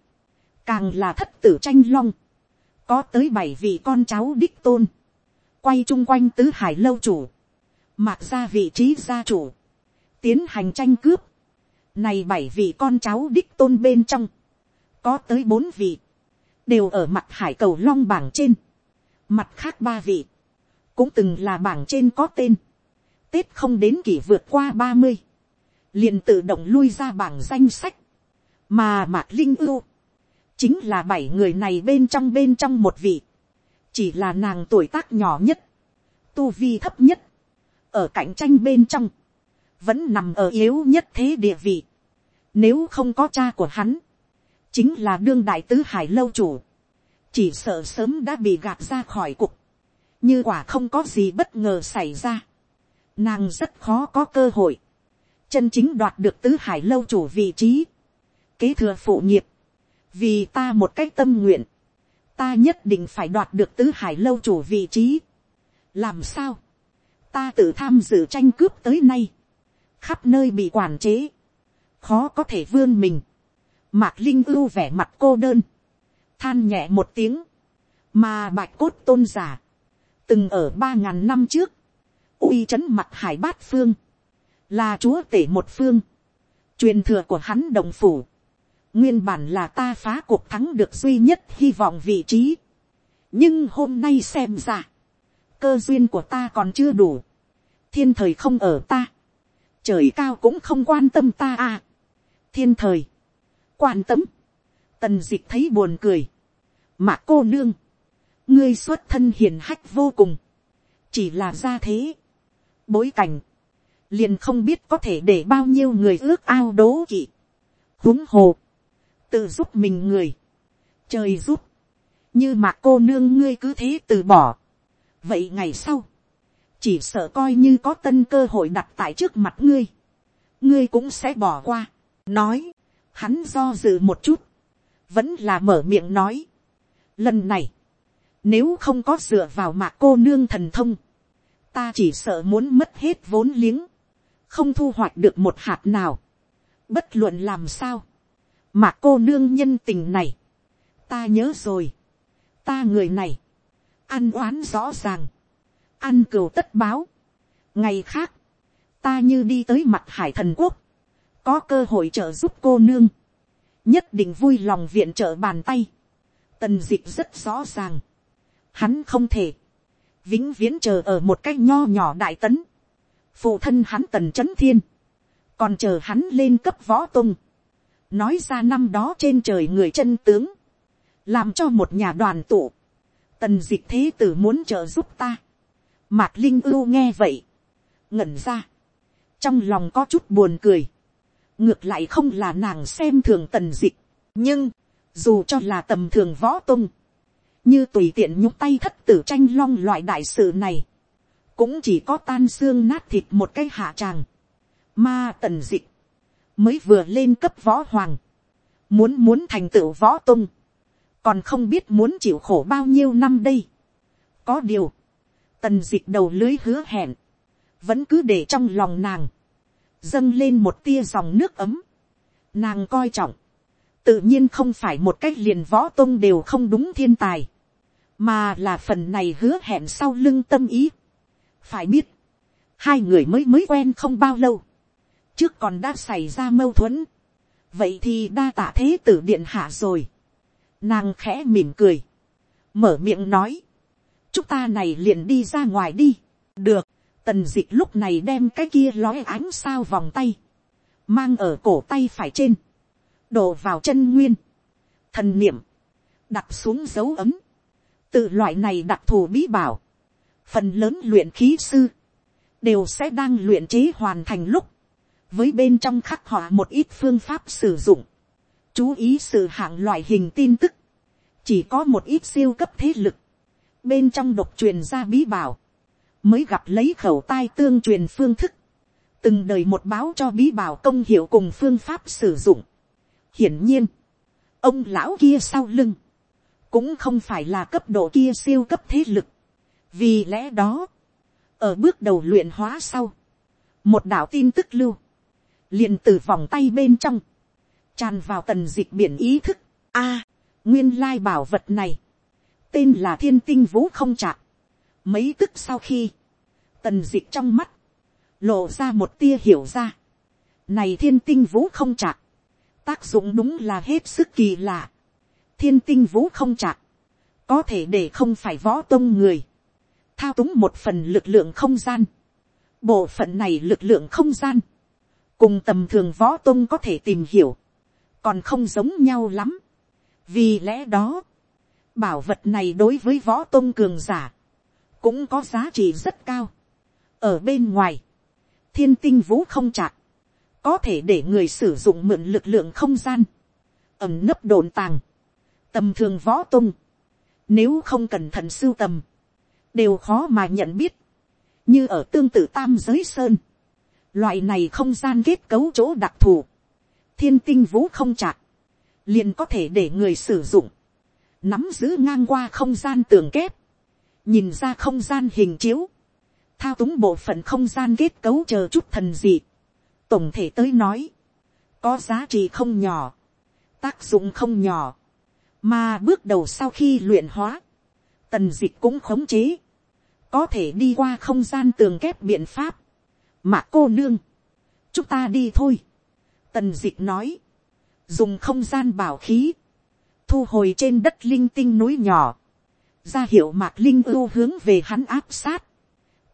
càng là thất tử tranh long, có tới bảy vị con cháu đích tôn, quay chung quanh tứ hải lâu chủ, mạc ra vị trí gia chủ, tiến hành tranh cướp, này bảy vị con cháu đích tôn bên trong, có tới bốn vị, đều ở mặt hải cầu long bảng trên, mặt khác ba vị, cũng từng là bảng trên có tên, tết không đến kỷ vượt qua ba mươi, liền tự động lui ra bảng danh sách, mà mạc linh ưu, chính là bảy người này bên trong bên trong một vị, chỉ là nàng tuổi tác nhỏ nhất, tu vi thấp nhất, ở cạnh tranh bên trong, vẫn nằm ở yếu nhất thế địa vị. Nếu không có cha của hắn, chính là đương đại tứ hải lâu chủ, chỉ sợ sớm đã bị gạt ra khỏi cục, như quả không có gì bất ngờ xảy ra, nàng rất khó có cơ hội, chân chính đoạt được tứ hải lâu chủ vị trí, kế thừa phụ nghiệp, vì ta một cách tâm nguyện, ta nhất định phải đoạt được tứ hải lâu chủ vị trí. làm sao, ta tự tham dự tranh cướp tới nay, khắp nơi bị quản chế, khó có thể vươn mình, mạc linh ưu vẻ mặt cô đơn, than nhẹ một tiếng, mà bạch cốt tôn giả, từng ở ba ngàn năm trước, uy c mặt hải bát phương, là chúa tể một phương, truyền thừa của hắn đồng phủ, nguyên bản là ta phá cuộc thắng được duy nhất hy vọng vị trí, nhưng hôm nay xem ra, cơ duyên của ta còn chưa đủ, thiên thời không ở ta, trời cao cũng không quan tâm ta à, thiên thời, quan tâm, tần d ị c h thấy buồn cười, mà cô nương, ngươi xuất thân hiền hách vô cùng, chỉ là ra thế, bối cảnh, liền không biết có thể để bao nhiêu người ước ao đố kỵ, huống hồ, tự giúp mình người, trời giúp, như mà cô nương ngươi cứ thế từ bỏ, vậy ngày sau, chỉ sợ coi như có tân cơ hội đặt tại trước mặt ngươi, ngươi cũng sẽ bỏ qua, nói, hắn do dự một chút, vẫn là mở miệng nói. Lần này, nếu không có dựa vào mạc cô nương thần thông, ta chỉ sợ muốn mất hết vốn liếng, không thu hoạch được một hạt nào, bất luận làm sao, mà cô nương nhân tình này, ta nhớ rồi, ta người này, ăn oán rõ ràng, ăn cừu tất báo. ngày khác, ta như đi tới mặt hải thần quốc, có cơ hội trợ giúp cô nương, nhất định vui lòng viện trợ bàn tay. tần d ị c h rất rõ ràng, hắn không thể, vĩnh viễn chờ ở một cái nho nhỏ đại tấn, phụ thân hắn tần c h ấ n thiên, còn chờ hắn lên cấp võ tung, nói ra năm đó trên trời người chân tướng, làm cho một nhà đoàn tụ, tần d ị c h thế tử muốn trợ giúp ta, Mạc Linh ưu nghe vậy. Ngẩn ra. Trong lòng có chút buồn cười. Ngược lại không là nàng xem thường tần dịch. Nhưng, dù cho là tầm thường võ tung. Như tùy tiện nhúc tay thất tử tranh long loại đại sự này. Cũng chỉ có tan xương nát thịt một cái hạ tràng. Mà tần dịch. Mới vừa lên cấp võ hoàng. Muốn muốn thành tựu võ tung. Còn không biết muốn chịu khổ bao nhiêu năm đây. Có điều tần dịch đầu lưới hứa hẹn, vẫn cứ để trong lòng nàng, dâng lên một tia dòng nước ấm, nàng coi trọng, tự nhiên không phải một cách liền võ tôn đều không đúng thiên tài, mà là phần này hứa hẹn sau lưng tâm ý. phải biết, hai người mới mới quen không bao lâu, trước còn đã xảy ra mâu thuẫn, vậy thì đa tạ thế tử điện hạ rồi, nàng khẽ mỉm cười, mở miệng nói, chúng ta này liền đi ra ngoài đi. được, tần d ị c h lúc này đem cái kia lói ánh sao vòng tay, mang ở cổ tay phải trên, đổ vào chân nguyên, thần niệm, đặt xuống dấu ấm, tự loại này đặc thù bí bảo, phần lớn luyện khí sư, đều sẽ đang luyện chế hoàn thành lúc, với bên trong khắc họa một ít phương pháp sử dụng, chú ý sự hạng loại hình tin tức, chỉ có một ít siêu cấp thế lực, bên trong độc truyền ra bí bảo, mới gặp lấy khẩu tai tương truyền phương thức, từng đời một báo cho bí bảo công hiệu cùng phương pháp sử dụng. hiển nhiên, ông lão kia sau lưng, cũng không phải là cấp độ kia siêu cấp thế lực. vì lẽ đó, ở bước đầu luyện hóa sau, một đạo tin tức lưu, liền từ vòng tay bên trong, tràn vào tần dịch biển ý thức. A, nguyên lai bảo vật này, tên là thiên tinh vũ không chạm mấy tức sau khi, tần dịch trong mắt, lộ ra một tia hiểu ra. này thiên tinh vũ không chạm tác dụng đúng là hết sức kỳ lạ thiên tinh vũ không chạc, có thể để không phải võ tông người, thao túng một phần lực lượng không gian. bộ phận này lực lượng không gian, cùng tầm thường võ tông có thể tìm hiểu, còn không giống nhau lắm. vì lẽ đó, bảo vật này đối với võ tông cường giả, cũng có giá trị rất cao. ở bên ngoài, thiên tinh vũ không chạc, có thể để người sử dụng mượn lực lượng không gian, ẩm nấp đồn tàng, tầm thường võ tung, nếu không cẩn thận sưu tầm, đều khó mà nhận biết, như ở tương tự tam giới sơn, loại này không gian kết cấu chỗ đặc thù, thiên tinh vũ không chạc, liền có thể để người sử dụng, nắm giữ ngang qua không gian tường kép, nhìn ra không gian hình chiếu, thao túng bộ phận không gian kết cấu chờ chút thần dị. tổng thể tới nói, có giá trị không nhỏ, tác dụng không nhỏ, mà bước đầu sau khi luyện hóa, tần dịch cũng khống chế, có thể đi qua không gian tường kép biện pháp, mà cô nương, chúng ta đi thôi, tần dịch nói, dùng không gian bảo khí, thu hồi trên đất linh tinh núi nhỏ, ra hiệu mạc linh ưu hướng về hắn áp sát,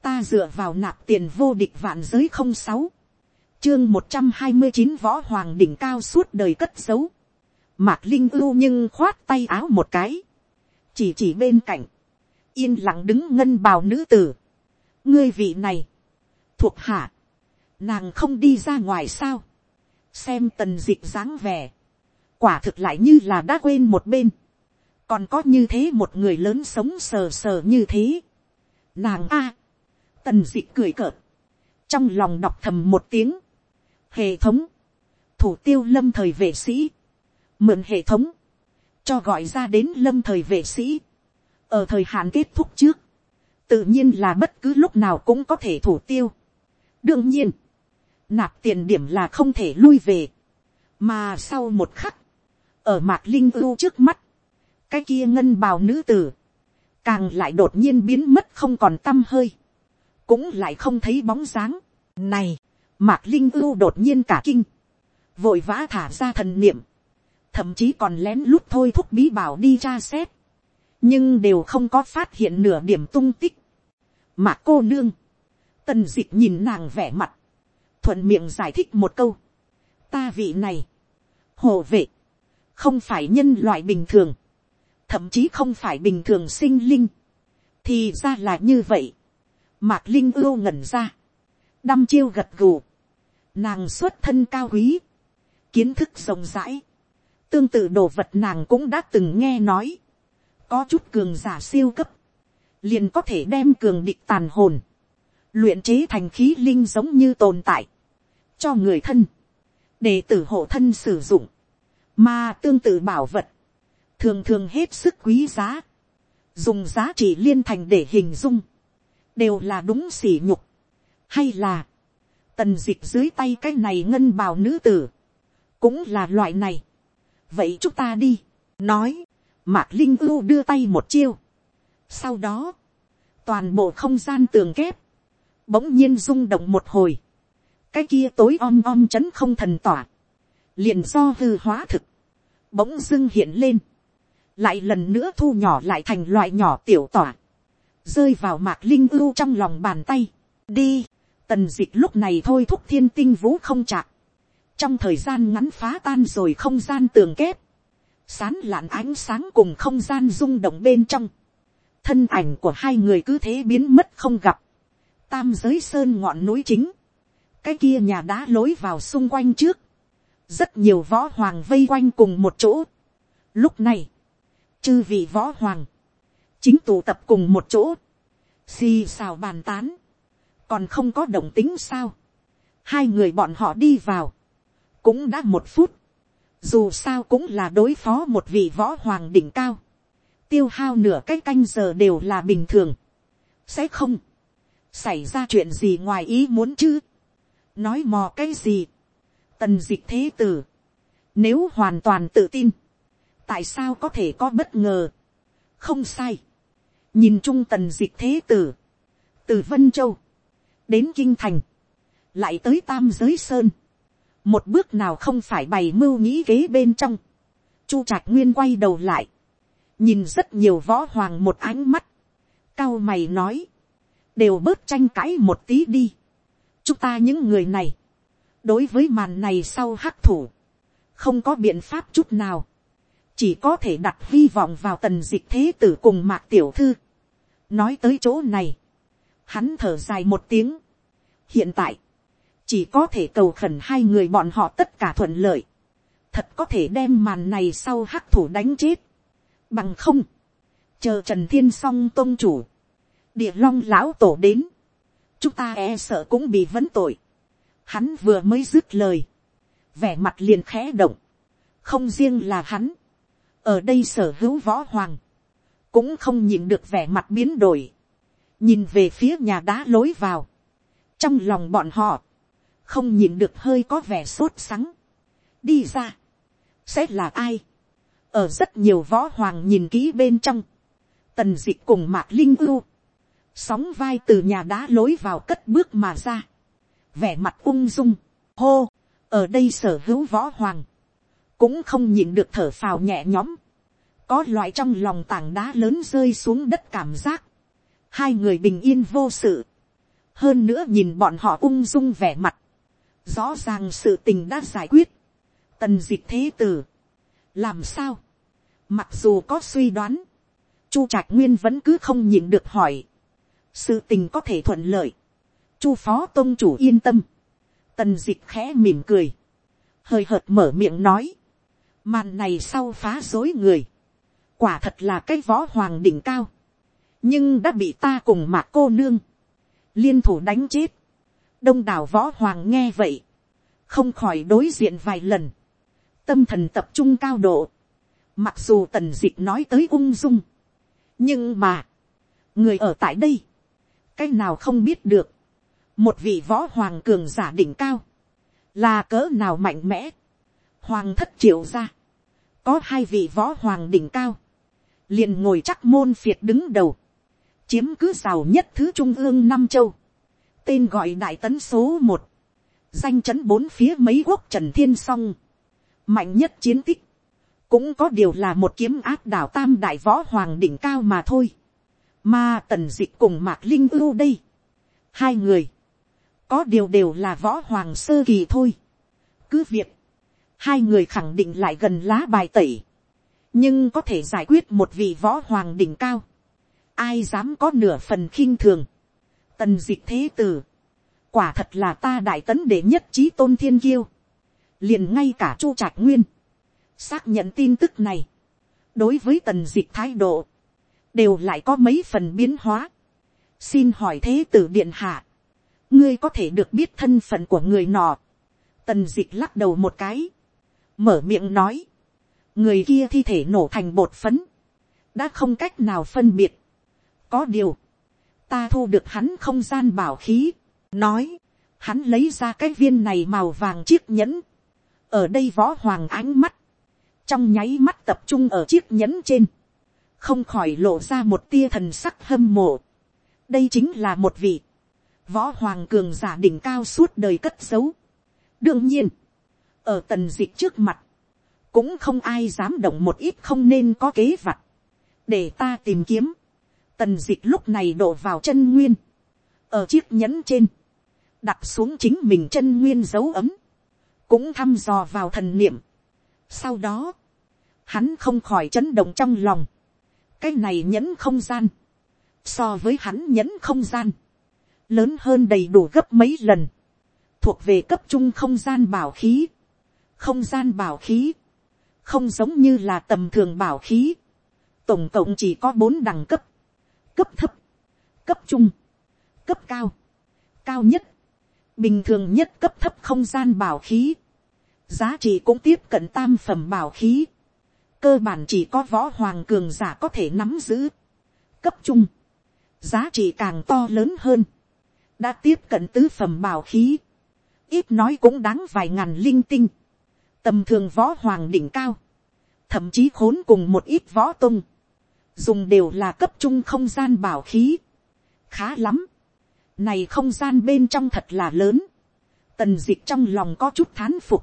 ta dựa vào nạp tiền vô địch vạn giới không sáu, chương một trăm hai mươi chín võ hoàng đỉnh cao suốt đời cất giấu, mạc linh ưu nhưng khoát tay áo một cái, chỉ chỉ bên cạnh, yên lặng đứng ngân bào nữ tử, ngươi vị này, thuộc hạ, nàng không đi ra ngoài sao, xem tần dịch dáng vẻ, quả thực lại như là đã quên một bên, còn có như thế một người lớn sống sờ sờ như thế, nàng a, Tần dị cười cợt. Trong lòng đọc thầm một tiếng. Hệ thống. Thủ tiêu lâm thời vệ sĩ. Mượn hệ thống. Cho gọi ra đến lâm thời vệ sĩ. Ở thời hạn kết thúc trước. Tự nhiên là bất cứ lúc nào cũng có thể thủ tiêu. Đương nhiên. Nạp tiền điểm là không thể lui về. Mà sau một khắc. Ở mạc linh ưu trước mắt. Cái kia ngân bào nữ tử càng lại đột nhiên biến mất không còn t â m hơi cũng lại không thấy bóng dáng. Này, mạc linh ưu đột nhiên cả kinh, vội vã thả ra thần niệm, thậm chí còn lén lút thôi thúc bí bảo đi tra xét, nhưng đều không có phát hiện nửa điểm tung tích. mà cô nương, tần d ị c h nhìn nàng vẻ mặt, thuận miệng giải thích một câu, ta vị này, hồ vệ, không phải nhân loại bình thường, thậm chí không phải bình thường sinh linh, thì ra là như vậy. Mạc Linh ưu ngẩn ra. Đăm chiêu gật gù. Nàng xuất thân cao quý. Kiến thức rộng rãi. Tương tự đồ vật nàng cũng đã từng nghe nói. Có chút cường giả siêu cấp. Liền có thể đem cường địch tàn hồn. Luyện chế thành khí linh giống như tồn tại. Cho người thân. Để tử hộ thân sử dụng. Mà tương tự bảo vật. Thường thường hết sức quý giá. Dùng giá trị liên thành để hình dung đều là đúng sỉ nhục, hay là, tần d ị c h dưới tay cái này ngân bào nữ tử, cũng là loại này vậy chúng ta đi, nói, mạc linh ưu đưa tay một chiêu. sau đó, toàn bộ không gian tường kép, bỗng nhiên rung động một hồi, cái kia tối om om c h ấ n không thần tỏa, liền do hư hóa thực, bỗng dưng hiện lên, lại lần nữa thu nhỏ lại thành loại nhỏ tiểu tỏa, rơi vào mạc linh ưu trong lòng bàn tay. đi, tần d ị c h lúc này thôi thúc thiên tinh vũ không chạc trong thời gian ngắn phá tan rồi không gian tường kép, sán lạn ánh sáng cùng không gian rung động bên trong. thân ảnh của hai người cứ thế biến mất không gặp. tam giới sơn ngọn núi chính, cái kia nhà đá lối vào xung quanh trước, rất nhiều võ hoàng vây quanh cùng một chỗ. lúc này, chư vị võ hoàng, chính tụ tập cùng một chỗ, xì xào bàn tán, còn không có động tính sao, hai người bọn họ đi vào, cũng đã một phút, dù sao cũng là đối phó một vị võ hoàng đỉnh cao, tiêu hao nửa cái canh giờ đều là bình thường, sẽ không, xảy ra chuyện gì ngoài ý muốn chứ, nói mò cái gì, tần d ị c h thế tử, nếu hoàn toàn tự tin, tại sao có thể có bất ngờ, không sai, nhìn chung tần d ị c h thế tử, từ vân châu, đến kinh thành, lại tới tam giới sơn, một bước nào không phải bày mưu nghĩ kế bên trong, chu trạch nguyên quay đầu lại, nhìn rất nhiều võ hoàng một ánh mắt, cao mày nói, đều bớt tranh cãi một tí đi, chúng ta những người này, đối với màn này sau hắc thủ, không có biện pháp chút nào, chỉ có thể đặt hy vọng vào tần dịch thế tử cùng mạc tiểu thư. nói tới chỗ này, hắn thở dài một tiếng. hiện tại, chỉ có thể cầu khẩn hai người bọn họ tất cả thuận lợi, thật có thể đem màn này sau hắc thủ đánh chết, bằng không, chờ trần thiên s o n g tôn chủ, địa long lão tổ đến, chúng ta e sợ cũng bị vấn tội. Hắn vừa mới dứt lời. Vẻ mặt liền khẽ động. Không riêng là hắn. Ở đây sở hữu võ hoàng. Cũng không nhìn được vẻ mặt biến đổi. Nhìn về phía nhà đá lối vào. Trong lòng bọn họ. Không nhìn được hơi có vẻ sốt sắng. Đi ra. Sẽ là ai? Ở rất nhiều võ hoàng nhìn kỹ bên trong. Tần dịch cùng mạc linh ưu. Sóng vai từ nhà đá lối vào cất bước mà ra. Vẻ mặt ung dung, hô, ở đây sở hữu võ hoàng, cũng không nhìn được thở phào nhẹ nhõm, có loại trong lòng tảng đá lớn rơi xuống đất cảm giác, hai người bình yên vô sự, hơn nữa nhìn bọn họ ung dung vẻ mặt, rõ ràng sự tình đã giải quyết, tần dịch thế tử, làm sao, mặc dù có suy đoán, chu trạch nguyên vẫn cứ không nhìn được hỏi, sự tình có thể thuận lợi, chu phó tôn chủ yên tâm, tần dịch khẽ mỉm cười, hơi hợt mở miệng nói, màn này sau phá dối người, quả thật là cái võ hoàng đỉnh cao, nhưng đã bị ta cùng mạc cô nương, liên thủ đánh chết, đông đảo võ hoàng nghe vậy, không khỏi đối diện vài lần, tâm thần tập trung cao độ, mặc dù tần d ị c h nói tới ung dung, nhưng mà, người ở tại đây, cái nào không biết được, một vị võ hoàng cường giả đỉnh cao, là cỡ nào mạnh mẽ, hoàng thất triệu ra, có hai vị võ hoàng đỉnh cao, liền ngồi chắc môn phiệt đứng đầu, chiếm cứ giàu nhất thứ trung ương năm châu, tên gọi đại tấn số một, danh chấn bốn phía mấy quốc trần thiên song, mạnh nhất chiến tích, cũng có điều là một kiếm áp đảo tam đại võ hoàng đỉnh cao mà thôi, mà tần d ị c h cùng mạc linh ưu đây, hai người, có điều đều là võ hoàng sơ kỳ thôi. cứ việc, hai người khẳng định lại gần lá bài tẩy, nhưng có thể giải quyết một vị võ hoàng đỉnh cao, ai dám có nửa phần khinh thường, tần dịch thế tử, quả thật là ta đại tấn để nhất trí tôn thiên kiêu, liền ngay cả chu trạch nguyên, xác nhận tin tức này, đối với tần dịch thái độ, đều lại có mấy phần biến hóa, xin hỏi thế tử điện hạ, ngươi có thể được biết thân phận của người nọ. tần dịch lắc đầu một cái, mở miệng nói, người kia thi thể nổ thành bột phấn, đã không cách nào phân biệt. có điều, ta thu được hắn không gian bảo khí, nói, hắn lấy ra cái viên này màu vàng chiếc nhẫn, ở đây võ hoàng ánh mắt, trong nháy mắt tập trung ở chiếc nhẫn trên, không khỏi lộ ra một tia thần sắc hâm mộ. đây chính là một vị võ hoàng cường giả đỉnh cao suốt đời cất giấu. đương nhiên, ở tần dịch trước mặt, cũng không ai dám động một ít không nên có kế vặt, để ta tìm kiếm tần dịch lúc này đổ vào chân nguyên, ở chiếc nhẫn trên, đặt xuống chính mình chân nguyên dấu ấm, cũng thăm dò vào thần niệm. sau đó, hắn không khỏi chấn động trong lòng, cái này nhẫn không gian, so với hắn nhẫn không gian, lớn hơn đầy đủ gấp mấy lần, thuộc về cấp trung không gian bảo khí, không gian bảo khí, không giống như là tầm thường bảo khí, tổng cộng chỉ có bốn đẳng cấp, cấp thấp, cấp trung, cấp cao, cao nhất, bình thường nhất cấp thấp không gian bảo khí, giá trị cũng tiếp cận tam phẩm bảo khí, cơ bản chỉ có võ hoàng cường giả có thể nắm giữ, cấp trung, giá trị càng to lớn hơn, đã tiếp cận tứ phẩm bảo khí, ít nói cũng đáng vài ngàn linh tinh, tầm thường võ hoàng đỉnh cao, thậm chí khốn cùng một ít võ tung, dùng đều là cấp trung không gian bảo khí, khá lắm, này không gian bên trong thật là lớn, tần d ị c h trong lòng có chút thán phục,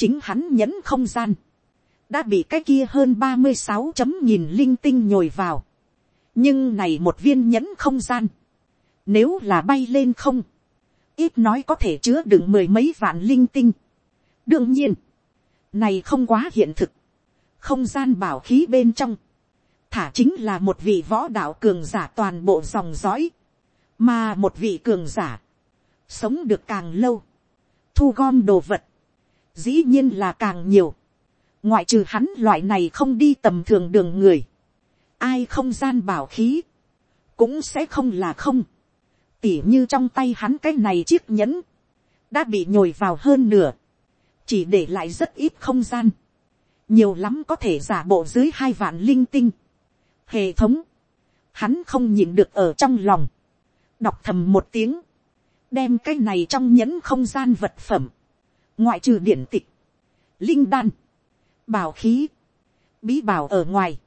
chính hắn nhẫn không gian, đã bị cái kia hơn ba mươi sáu chấm nghìn linh tinh nhồi vào, nhưng này một viên nhẫn không gian, nếu là bay lên không, ít nói có thể chứa đựng mười mấy vạn linh tinh. đương nhiên, này không quá hiện thực, không gian bảo khí bên trong, thả chính là một vị võ đạo cường giả toàn bộ dòng dõi, mà một vị cường giả, sống được càng lâu, thu gom đồ vật, dĩ nhiên là càng nhiều, ngoại trừ hắn loại này không đi tầm thường đường người, ai không gian bảo khí, cũng sẽ không là không, tỉ như trong tay hắn cái này chiếc nhẫn, đã bị nhồi vào hơn nửa, chỉ để lại rất ít không gian, nhiều lắm có thể giả bộ dưới hai vạn linh tinh, hệ thống, hắn không nhìn được ở trong lòng, đọc thầm một tiếng, đem cái này trong nhẫn không gian vật phẩm, ngoại trừ điển tịch, linh đan, bảo khí, bí bảo ở ngoài,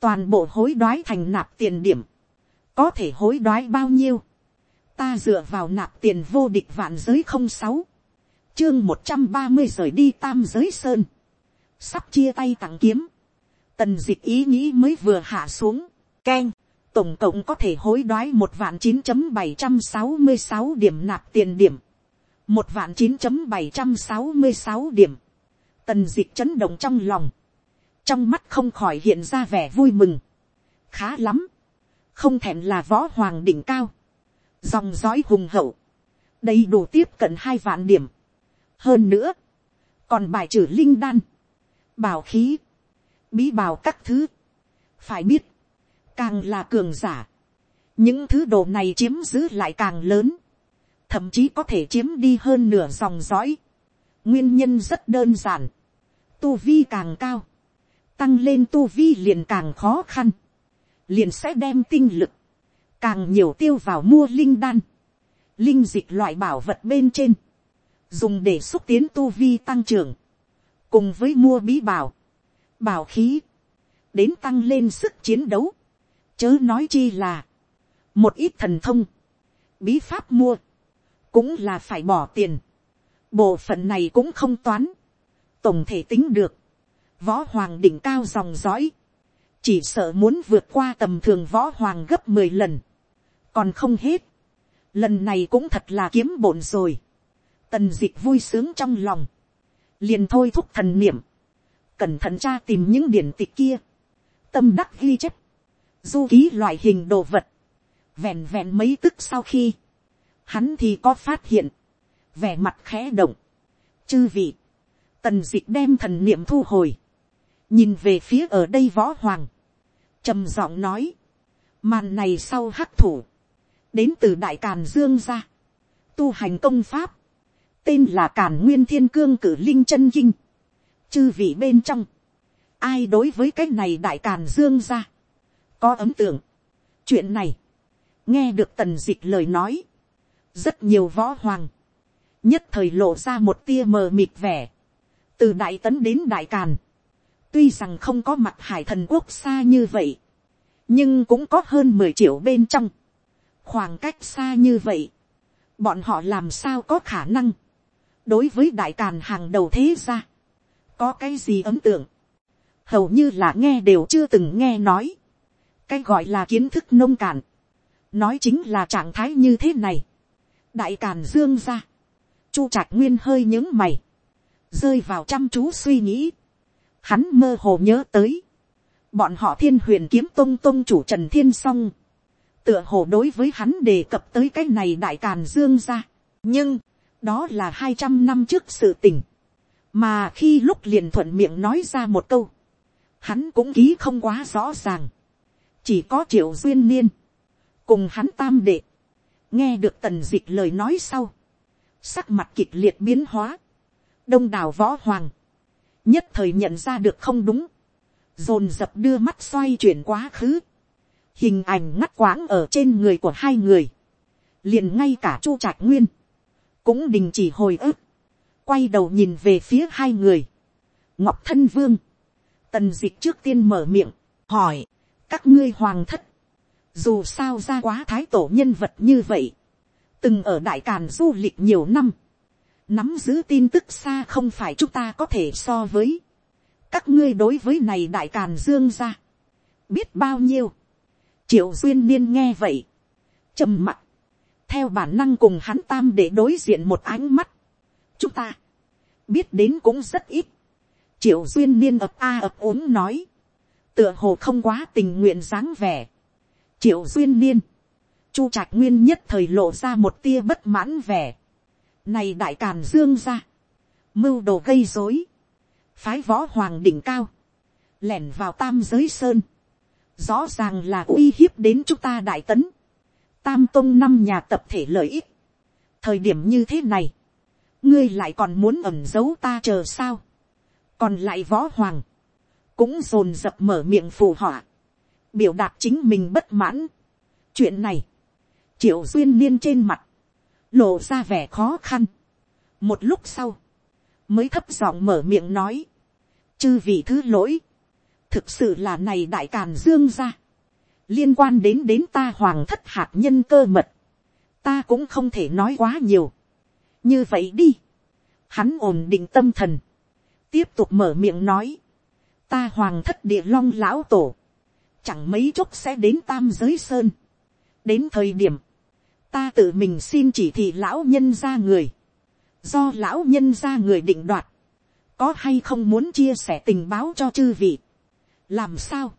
toàn bộ hối đoái thành nạp tiền điểm, có thể hối đoái bao nhiêu, ta dựa vào nạp tiền vô địch vạn giới không sáu, chương một trăm ba mươi rời đi tam giới sơn, sắp chia tay tặng kiếm, tần dịch ý nghĩ mới vừa hạ xuống, keng, tổng cộng có thể hối đoái một vạn chín chấm bảy trăm sáu mươi sáu điểm nạp tiền điểm, một vạn chín chấm bảy trăm sáu mươi sáu điểm, tần dịch chấn động trong lòng, trong mắt không khỏi hiện ra vẻ vui mừng, khá lắm, không thèm là võ hoàng đỉnh cao, dòng dõi hùng hậu, đầy đủ tiếp cận hai vạn điểm, hơn nữa, còn bài trừ linh đan, bảo khí, bí bào các thứ. phải biết, càng là cường giả, những thứ đồ này chiếm giữ lại càng lớn, thậm chí có thể chiếm đi hơn nửa dòng dõi. nguyên nhân rất đơn giản, tu vi càng cao, tăng lên tu vi liền càng khó khăn, liền sẽ đem tinh lực, càng nhiều tiêu vào mua linh đan, linh dịch loại bảo vật bên trên, dùng để xúc tiến tu vi tăng trưởng, cùng với mua bí bảo, bảo khí, đến tăng lên sức chiến đấu, chớ nói chi là, một ít thần thông, bí pháp mua, cũng là phải bỏ tiền, bộ phận này cũng không toán, tổng thể tính được, võ hoàng đỉnh cao dòng dõi, chỉ sợ muốn vượt qua tầm thường võ hoàng gấp mười lần, còn không hết, lần này cũng thật là kiếm bổn rồi, tần d ị c h vui sướng trong lòng, liền thôi thúc thần niệm, cẩn thận tra tìm những điển tịch kia, tâm đắc ghi chép, du ký loại hình đồ vật, vẹn vẹn mấy tức sau khi, hắn thì có phát hiện, vẻ mặt khẽ động, chư vị, tần d ị c h đem thần niệm thu hồi, nhìn về phía ở đây võ hoàng, trầm giọng nói, màn này sau hắc thủ, đến từ đại càn dương ra, tu hành công pháp, tên là càn nguyên thiên cương cử linh chân kinh, chư vị bên trong, ai đối với cái này đại càn dương ra, có ấm tượng. chuyện này, nghe được tần d ị c h lời nói, rất nhiều võ hoàng, nhất thời lộ ra một tia mờ mịt vẻ, từ đại tấn đến đại càn, tuy rằng không có mặt hải thần quốc xa như vậy, nhưng cũng có hơn mười triệu bên trong, khoảng cách xa như vậy, bọn họ làm sao có khả năng, đối với đại càn hàng đầu thế ra, có cái gì ấn tượng, hầu như là nghe đều chưa từng nghe nói, cái gọi là kiến thức nông cạn, nói chính là trạng thái như thế này, đại càn dương ra, chu trạc nguyên hơi những mày, rơi vào chăm chú suy nghĩ, hắn mơ hồ nhớ tới, bọn họ thiên huyền kiếm tông tông chủ trần thiên s o n g tựa hồ đối với hắn đề cập tới cái này đại càn dương ra, nhưng, đó là hai trăm năm trước sự tình, mà khi lúc liền thuận miệng nói ra một câu, hắn cũng ký không quá rõ ràng, chỉ có triệu duyên niên, cùng hắn tam đệ, nghe được tần d ị c h lời nói sau, sắc mặt kịch liệt biến hóa, đông đảo võ hoàng, nhất thời nhận ra được không đúng, dồn dập đưa mắt xoay chuyển quá khứ, hình ảnh ngắt quãng ở trên người của hai người, liền ngay cả chu trạch nguyên, cũng đình chỉ hồi ức, quay đầu nhìn về phía hai người, ngọc thân vương, tần dịch trước tiên mở miệng, hỏi, các ngươi hoàng thất, dù sao ra quá thái tổ nhân vật như vậy, từng ở đại càn du lịch nhiều năm, nắm giữ tin tức xa không phải chúng ta có thể so với, các ngươi đối với này đại càn dương ra, biết bao nhiêu, triệu duyên niên nghe vậy, trầm mặt, theo bản năng cùng hắn tam để đối diện một ánh mắt chúng ta, biết đến cũng rất ít. triệu duyên niên ập a ập ốm nói, tựa hồ không quá tình nguyện dáng vẻ. triệu duyên niên, chu trạc nguyên nhất thời lộ ra một tia bất mãn vẻ. này đại càn dương ra, mưu đồ gây dối, phái võ hoàng đỉnh cao, lẻn vào tam giới sơn, rõ ràng là uy hiếp đến chúng ta đại tấn. Tam tôn năm nhà tập thể lợi ích. thời điểm như thế này, ngươi lại còn muốn ẩn giấu ta chờ sao. còn lại võ hoàng, cũng dồn dập mở miệng phù họa, biểu đạt chính mình bất mãn. chuyện này, triệu duyên niên trên mặt, lộ ra vẻ khó khăn. một lúc sau, mới thấp giọng mở miệng nói, chư vị thứ lỗi, thực sự là này đại càn dương ra. Liên quan đến đến ta hoàng thất hạt nhân cơ mật, ta cũng không thể nói quá nhiều như vậy đi, hắn ổn định tâm thần, tiếp tục mở miệng nói, ta hoàng thất địa long lão tổ, chẳng mấy chốc sẽ đến tam giới sơn. đến thời điểm, ta tự mình xin chỉ thị lão nhân ra người, do lão nhân ra người định đoạt, có hay không muốn chia sẻ tình báo cho chư vị. làm sao,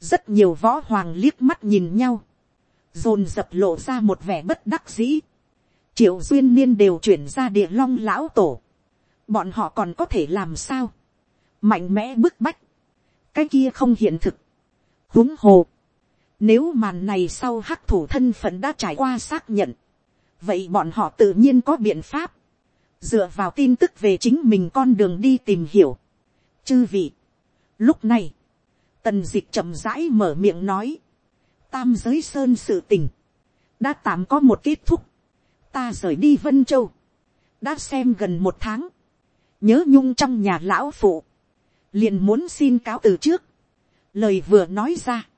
rất nhiều võ hoàng liếc mắt nhìn nhau, dồn dập lộ ra một vẻ bất đắc dĩ triệu duyên niên đều chuyển ra địa long lão tổ, bọn họ còn có thể làm sao, mạnh mẽ bức bách, cái kia không hiện thực, huống hồ, nếu màn này sau hắc thủ thân phận đã trải qua xác nhận, vậy bọn họ tự nhiên có biện pháp, dựa vào tin tức về chính mình con đường đi tìm hiểu. chư vị, lúc này, Tần dịch chậm rãi mở miệng nói. Tam giới sơn sự tình. Đã tạm có một kết thúc. Ta rời đi Vân Châu. Đã xem gần một tháng. Nhớ nhung trong nhà lão phụ. Liền muốn xin cáo từ trước. Lời vừa nói ra.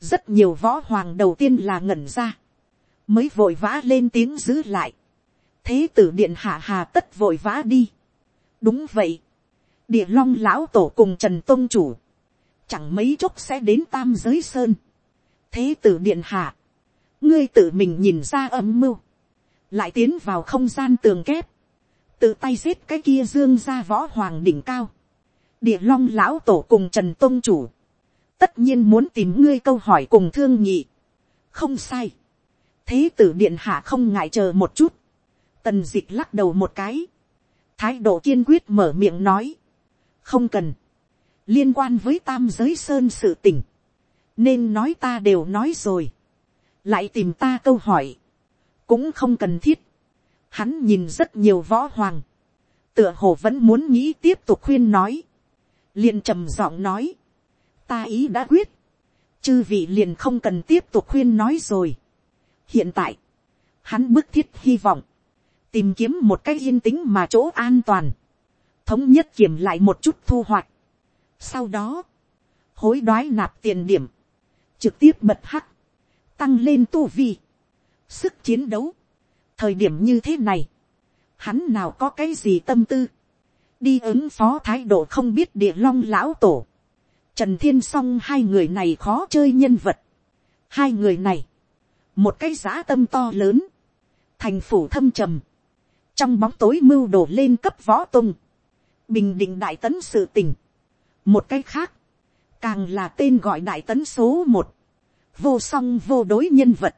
Rất nhiều võ hoàng đầu tiên là ngẩn ra. Mới vội vã lên tiếng giữ lại. Thế tử điện hạ hà tất vội vã đi. Đúng vậy. Địa long lão tổ cùng Trần tôn Chủ chẳng mấy chốc sẽ đến tam giới sơn. thế tử điện hạ, ngươi tự mình nhìn ra âm mưu, lại tiến vào không gian tường kép, tự tay giết cái kia dương ra võ hoàng đỉnh cao, địa long lão tổ cùng trần tôn chủ, tất nhiên muốn tìm ngươi câu hỏi cùng thương nhị, không sai, thế tử điện hạ không ngại chờ một chút, tần d ị c h lắc đầu một cái, thái độ kiên quyết mở miệng nói, không cần, liên quan với tam giới sơn sự tình, nên nói ta đều nói rồi, lại tìm ta câu hỏi, cũng không cần thiết, hắn nhìn rất nhiều võ hoàng, tựa hồ vẫn muốn nghĩ tiếp tục khuyên nói, liền trầm giọng nói, ta ý đã quyết, chư vị liền không cần tiếp tục khuyên nói rồi. hiện tại, hắn bức thiết hy vọng, tìm kiếm một cách yên tĩnh mà chỗ an toàn, thống nhất kiểm lại một chút thu hoạch, sau đó, hối đoái nạp tiền điểm, trực tiếp bật hắc, tăng lên tu vi, sức chiến đấu. Thời điểm như thế này, hắn nào có cái gì tâm tư, đi ứng phó thái độ không biết địa long lão tổ. Trần thiên song hai người này khó chơi nhân vật. Hai người này, một cái giá tâm to lớn, thành phủ thâm trầm, trong bóng tối mưu đổ lên cấp võ tung, bình định đại tấn sự tình, một cái khác, càng là tên gọi đại tấn số một, vô song vô đối nhân vật,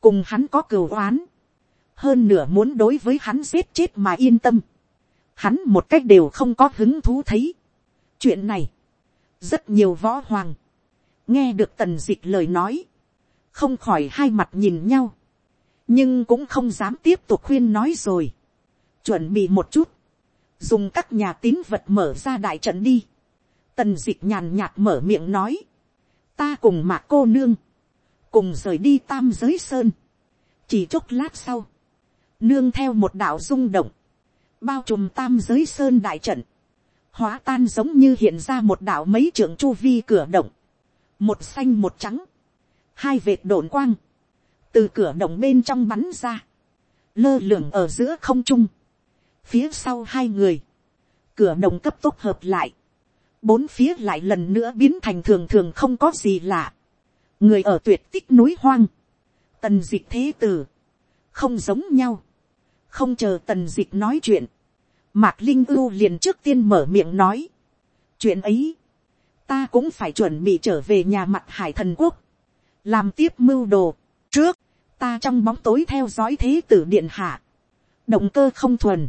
cùng hắn có cừu oán, hơn nửa muốn đối với hắn giết chết mà yên tâm, hắn một cách đều không có hứng thú thấy. chuyện này, rất nhiều võ hoàng, nghe được tần d ị c h lời nói, không khỏi hai mặt nhìn nhau, nhưng cũng không dám tiếp tục khuyên nói rồi, chuẩn bị một chút, dùng các nhà tín vật mở ra đại trận đi, Tần dịch nhàn nhạt mở miệng nói. Ta cùng mạc cô nương. Cùng rời đi tam giới sơn. Chỉ chốc lát sau. nương theo một đạo rung động, bao trùm tam giới sơn đại trận, hóa tan giống như hiện ra một đạo mấy trưởng chu vi cửa động, một xanh một trắng, hai vệt đồn quang, từ cửa động bên trong bắn ra, lơ lửng ở giữa không trung, phía sau hai người, cửa động cấp tốc hợp lại, bốn phía lại lần nữa biến thành thường thường không có gì lạ, người ở tuyệt tích núi hoang, tần d ị c h thế tử, không giống nhau, không chờ tần d ị c h nói chuyện, mạc linh ưu liền trước tiên mở miệng nói, chuyện ấy, ta cũng phải chuẩn bị trở về nhà mặt hải thần quốc, làm tiếp mưu đồ, trước, ta trong bóng tối theo dõi thế tử điện hạ, động cơ không thuần,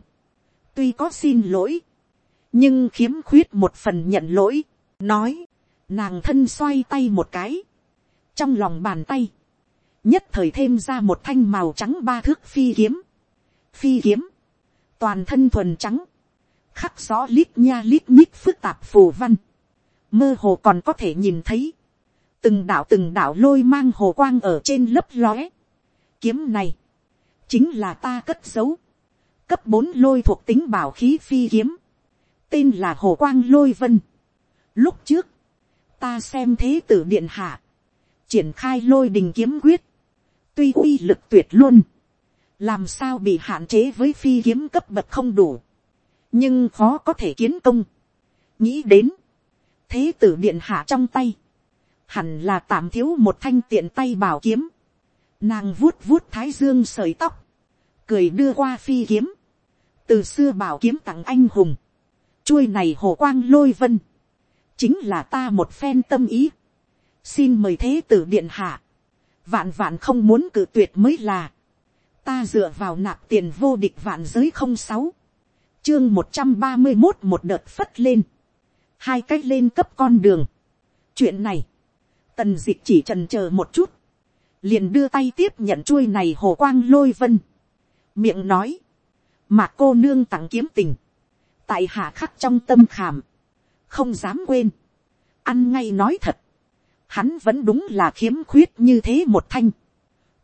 tuy có xin lỗi, nhưng khiếm khuyết một phần nhận lỗi, nói, nàng thân xoay tay một cái, trong lòng bàn tay, nhất thời thêm ra một thanh màu trắng ba thước phi kiếm, phi kiếm, toàn thân thuần trắng, khắc rõ lít nha lít nhít phức tạp phù văn, mơ hồ còn có thể nhìn thấy, từng đạo từng đạo lôi mang hồ quang ở trên lớp lóe. Kiếm này, chính là ta cất giấu, cấp bốn lôi thuộc tính bảo khí phi kiếm, tên là hồ quang lôi vân. Lúc trước, ta xem thế tử điện hạ, triển khai lôi đình kiếm quyết, tuy uy lực tuyệt luôn, làm sao bị hạn chế với phi kiếm cấp bậc không đủ, nhưng khó có thể kiến công. nghĩ đến, thế tử điện hạ trong tay, hẳn là tạm thiếu một thanh tiện tay bảo kiếm, nàng vuốt vuốt thái dương sợi tóc, cười đưa qua phi kiếm, từ xưa bảo kiếm tặng anh hùng, chuôi này hồ quang lôi vân, chính là ta một phen tâm ý, xin mời thế tử điện hạ, vạn vạn không muốn cự tuyệt mới là, ta dựa vào nạp tiền vô địch vạn giới không sáu, chương một trăm ba mươi một một đợt phất lên, hai cách lên cấp con đường. chuyện này, tần d ị c h chỉ trần c h ờ một chút, liền đưa tay tiếp nhận chuôi này hồ quang lôi vân, miệng nói, mà cô nương tặng kiếm tình, tại hạ khắc trong tâm khảm, không dám quên, ăn ngay nói thật, hắn vẫn đúng là khiếm khuyết như thế một thanh,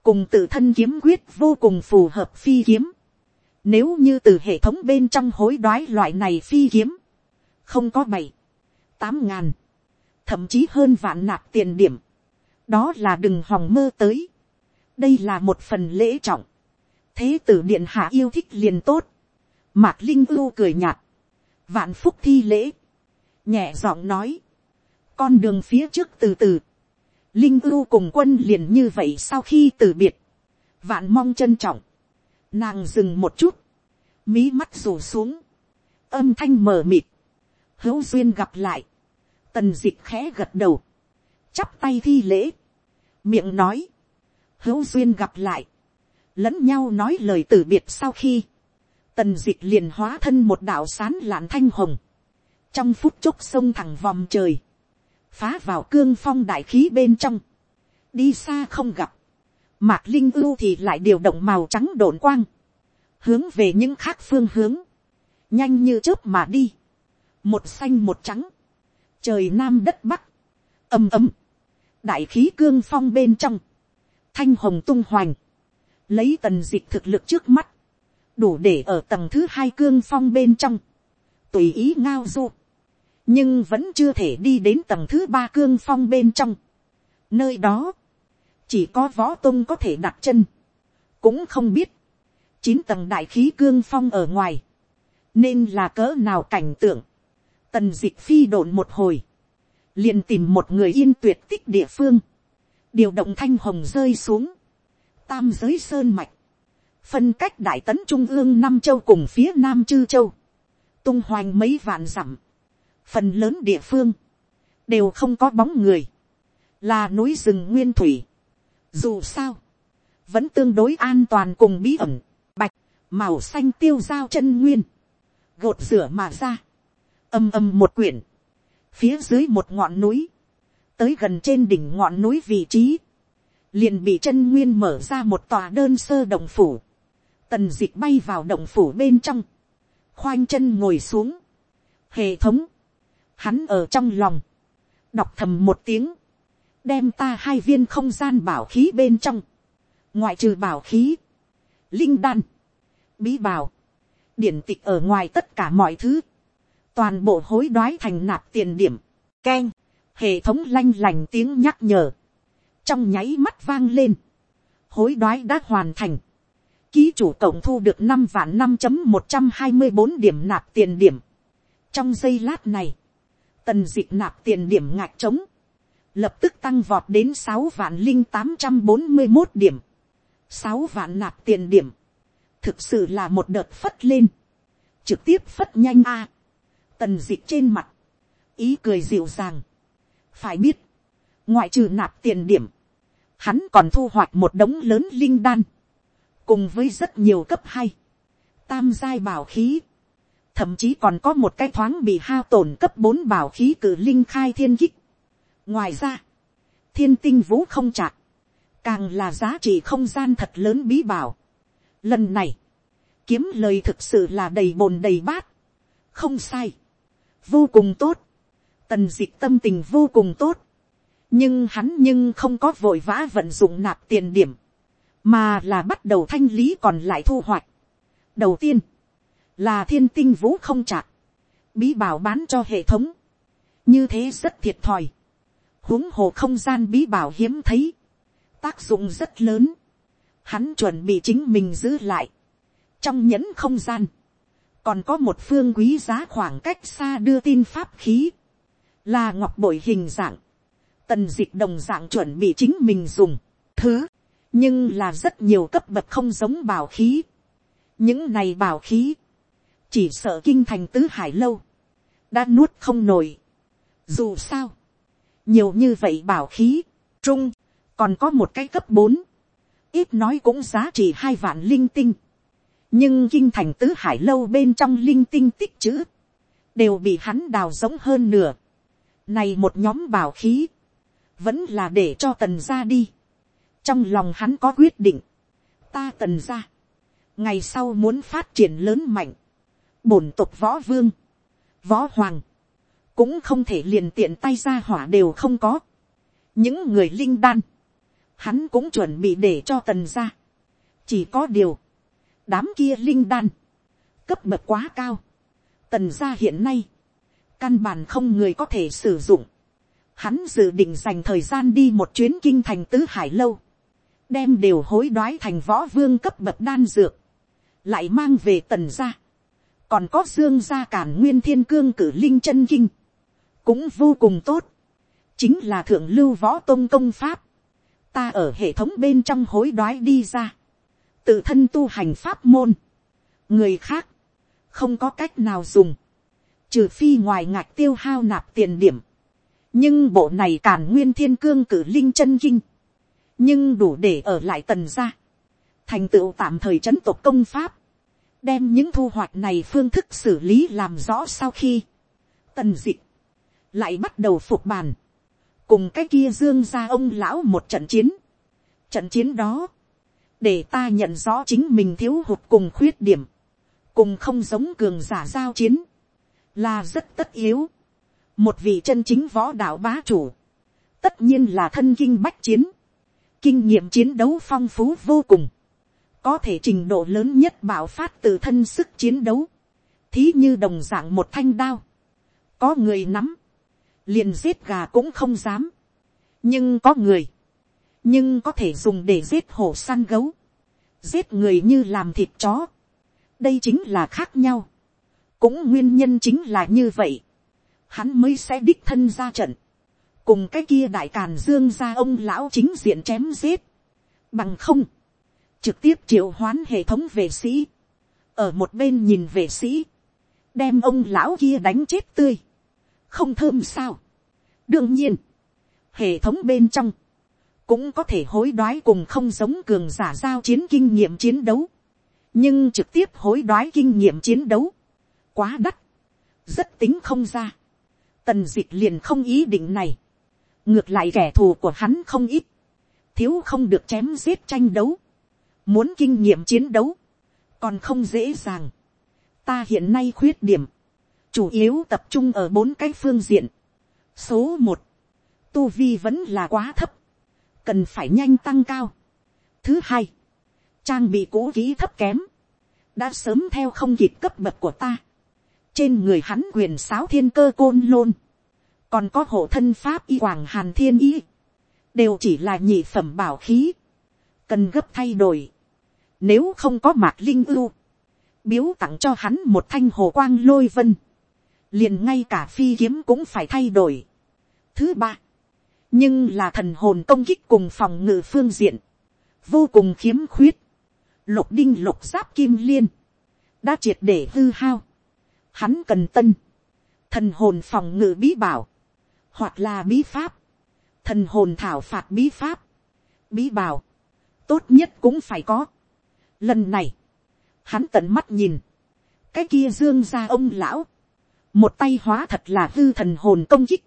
cùng tự thân kiếm quyết vô cùng phù hợp phi kiếm, nếu như từ hệ thống bên trong hối đoái loại này phi kiếm, không có bảy, tám ngàn, thậm chí hơn vạn nạp tiền điểm, đó là đừng hòng mơ tới, đây là một phần lễ trọng, thế tử điện hạ yêu thích liền tốt, mạc linh ưu cười nhạt, vạn phúc thi lễ, nhẹ giọng nói, con đường phía trước từ từ, linh ưu cùng quân liền như vậy sau khi từ biệt, vạn mong trân trọng, nàng dừng một chút, mí mắt rủ xuống, âm thanh mờ mịt, hữu duyên gặp lại, tần d ị c h khẽ gật đầu, chắp tay thi lễ, miệng nói, hữu duyên gặp lại, lẫn nhau nói lời từ biệt sau khi, tần d ị c h liền hóa thân một đạo sán lạn thanh hồng, trong phút chốc sông thẳng vòng trời, phá vào cương phong đại khí bên trong, đi xa không gặp, mạc linh ưu thì lại điều động màu trắng đổn quang, hướng về những khác phương hướng, nhanh như chớp mà đi, một xanh một trắng, trời nam đất bắc, ầm ầm, đại khí cương phong bên trong, thanh hồng tung hoành, lấy tần dịch thực lực trước mắt, đủ để ở tầng thứ hai cương phong bên trong, tùy ý ngao du, nhưng vẫn chưa thể đi đến tầng thứ ba cương phong bên trong. nơi đó, chỉ có võ tung có thể đặt chân, cũng không biết, chín tầng đại khí cương phong ở ngoài, nên là cỡ nào cảnh tượng, tần d ị c h phi độn một hồi, liền tìm một người yên tuyệt tích địa phương, điều động thanh hồng rơi xuống, tam giới sơn mạch, phân cách đại tấn trung ương nam châu cùng phía nam chư châu, tung hoành mấy vạn dặm, phần lớn địa phương, đều không có bóng người, là núi rừng nguyên thủy. Dù sao, vẫn tương đối an toàn cùng bí ẩn, bạch, màu xanh tiêu dao chân nguyên, gột rửa mà ra, âm âm một quyển, phía dưới một ngọn núi, tới gần trên đỉnh ngọn núi vị trí, liền bị chân nguyên mở ra một tòa đơn sơ động phủ, tần d ị c h bay vào động phủ bên trong, khoanh chân ngồi xuống, hệ thống, Hắn ở trong lòng. Đọc thầm một tiếng. Đem ta hai viên không gian bảo khí bên trong. Ngoại trừ bảo khí. Linh đan. bí bảo, điển tịch ở ngoài tất cả mọi thứ, toàn bộ hối đoái thành nạp tiền điểm, k hệ thống lanh lành tiếng nhắc nhở, trong nháy mắt vang lên, hối đoái đã hoàn thành, ký chủ tổng thu được năm vạn năm một trăm hai mươi bốn điểm nạp tiền điểm. trong giây lát này, tần d nạp tiền điểm ngạch trống, lập tức tăng vọt đến sáu vạn linh tám trăm bốn mươi một điểm, sáu vạn nạp tiền điểm, thực sự là một đợt phất lên, trực tiếp phất nhanh a, tần d trên mặt, ý cười dịu dàng, phải biết, ngoại trừ nạp tiền điểm, hắn còn thu hoạch một đống lớn linh đan, cùng với rất nhiều cấp hay tam giai bảo khí, thậm chí còn có một cái thoáng bị hao tổn cấp bốn bảo khí cử linh khai thiên kích. ngoài ra, thiên tinh vũ không chạc, càng là giá trị không gian thật lớn bí bảo. lần này, kiếm lời thực sự là đầy bồn đầy bát, không sai, vô cùng tốt, tần d ị c h tâm tình vô cùng tốt, nhưng hắn nhưng không có vội vã vận dụng nạp tiền điểm, mà là bắt đầu thanh lý còn lại thu hoạch. đầu tiên, là thiên tinh vũ không chạc, bí bảo bán cho hệ thống, như thế rất thiệt thòi, huống hồ không gian bí bảo hiếm thấy, tác dụng rất lớn, hắn chuẩn bị chính mình giữ lại, trong nhẫn không gian, còn có một phương quý giá khoảng cách xa đưa tin pháp khí, là ngọc bội hình dạng, tần d ị c h đồng dạng chuẩn bị chính mình dùng, thứ, nhưng là rất nhiều cấp bậc không giống bảo khí. những này bảo khí, chỉ sợ kinh thành tứ hải lâu, đã nuốt không nổi. dù sao, nhiều như vậy bảo khí, trung, còn có một cái cấp bốn, ít nói cũng giá trị hai vạn linh tinh. nhưng kinh thành tứ hải lâu bên trong linh tinh tích chữ, đều bị hắn đào giống hơn nửa. này một nhóm bảo khí, vẫn là để cho tần ra đi trong lòng hắn có quyết định, ta tần ra, ngày sau muốn phát triển lớn mạnh, bổn tộc võ vương, võ hoàng, cũng không thể liền tiện tay ra hỏa đều không có. những người linh đan, hắn cũng chuẩn bị để cho tần ra. chỉ có điều, đám kia linh đan, cấp bậc quá cao, tần ra hiện nay, căn bản không người có thể sử dụng. Hắn dự định dành thời gian đi một chuyến kinh thành tứ hải lâu, đem đều hối đoái thành võ vương cấp bậc đan dược, lại mang về tần gia, còn có dương gia cản nguyên thiên cương cử linh chân kinh, cũng vô cùng tốt, chính là thượng lưu võ tôn công pháp, ta ở hệ thống bên trong hối đoái đi ra, tự thân tu hành pháp môn, người khác, không có cách nào dùng, trừ phi ngoài ngạch tiêu hao nạp tiền điểm, nhưng bộ này cản nguyên thiên cương cử linh chân kinh, nhưng đủ để ở lại tần gia, thành tựu tạm thời c h ấ n tộc công pháp, đem những thu hoạch này phương thức xử lý làm rõ sau khi, tần d ị lại bắt đầu phục bàn, cùng cái kia dương ra ông lão một trận chiến, trận chiến đó, để ta nhận rõ chính mình thiếu hụt cùng khuyết điểm, cùng không giống cường giả giao chiến, là rất tất yếu. một vị chân chính võ đạo bá chủ, tất nhiên là thân kinh bách chiến, kinh nghiệm chiến đấu phong phú vô cùng, có thể trình độ lớn nhất bảo phát từ thân sức chiến đấu, thí như đồng d ạ n g một thanh đao, có người nắm, liền giết gà cũng không dám, nhưng có người, nhưng có thể dùng để giết hổ săn gấu, giết người như làm thịt chó, đây chính là khác nhau, cũng nguyên nhân chính là như vậy, hắn mới sẽ đích thân ra trận, cùng cái kia đại càn dương ra ông lão chính diện chém giết, bằng không, trực tiếp triệu hoán hệ thống vệ sĩ, ở một bên nhìn vệ sĩ, đem ông lão kia đánh chết tươi, không thơm sao. đương nhiên, hệ thống bên trong, cũng có thể hối đoái cùng không giống cường giả giao chiến kinh nghiệm chiến đấu, nhưng trực tiếp hối đoái kinh nghiệm chiến đấu, quá đắt, rất tính không ra. Tần d ị c h liền không ý định này, ngược lại kẻ thù của hắn không ít, thiếu không được chém giết tranh đấu, muốn kinh nghiệm chiến đấu, còn không dễ dàng. ta hiện nay khuyết điểm, chủ yếu tập trung ở bốn cái phương diện. số một, tu vi vẫn là quá thấp, cần phải nhanh tăng cao. thứ hai, trang bị cũ kỹ thấp kém, đã sớm theo không kịp cấp bậc của ta, trên người hắn quyền sáo thiên cơ côn lôn, còn có hộ thân pháp y quảng hàn thiên y, đều chỉ là nhị phẩm bảo khí, cần gấp thay đổi, nếu không có mạc linh ưu, biếu tặng cho hắn một thanh hồ quang lôi vân, liền ngay cả phi kiếm cũng phải thay đổi. Thứ ba, nhưng là thần hồn công kích cùng phòng ngự phương diện, vô cùng khiếm khuyết, lục đinh lục giáp kim liên, đã triệt để hư hao, hắn cần tân, thần hồn phòng ngự bí bảo, hoặc là bí pháp, thần hồn thảo phạt bí pháp, bí bảo, tốt nhất cũng phải có. Lần này, hắn tận mắt nhìn, cái kia dương ra ông lão, một tay hóa thật là hư thần hồn công kích,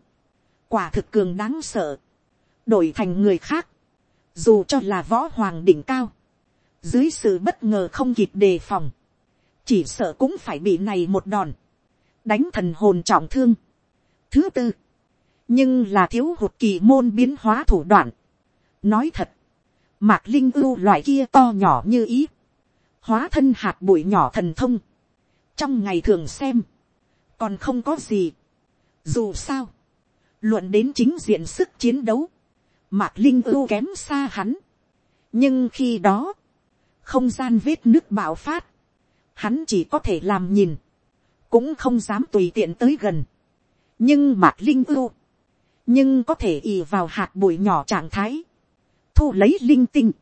quả thực cường đáng sợ, đổi thành người khác, dù cho là võ hoàng đỉnh cao, dưới sự bất ngờ không kịp đề phòng, chỉ sợ cũng phải bị này một đòn, đánh thần hồn trọng thương. Thứ tư, nhưng là thiếu hụt kỳ môn biến hóa thủ đoạn. nói thật, mạc linh ưu loại kia to nhỏ như ý, hóa thân hạt bụi nhỏ thần thông, trong ngày thường xem, còn không có gì. Dù sao, luận đến chính diện sức chiến đấu, mạc linh ưu kém xa hắn. nhưng khi đó, không gian vết nước bạo phát, hắn chỉ có thể làm nhìn, cũng không dám tùy tiện tới gần. nhưng mạc linh ưu, nhưng có thể ì vào hạt bụi nhỏ trạng thái, thu lấy linh tinh,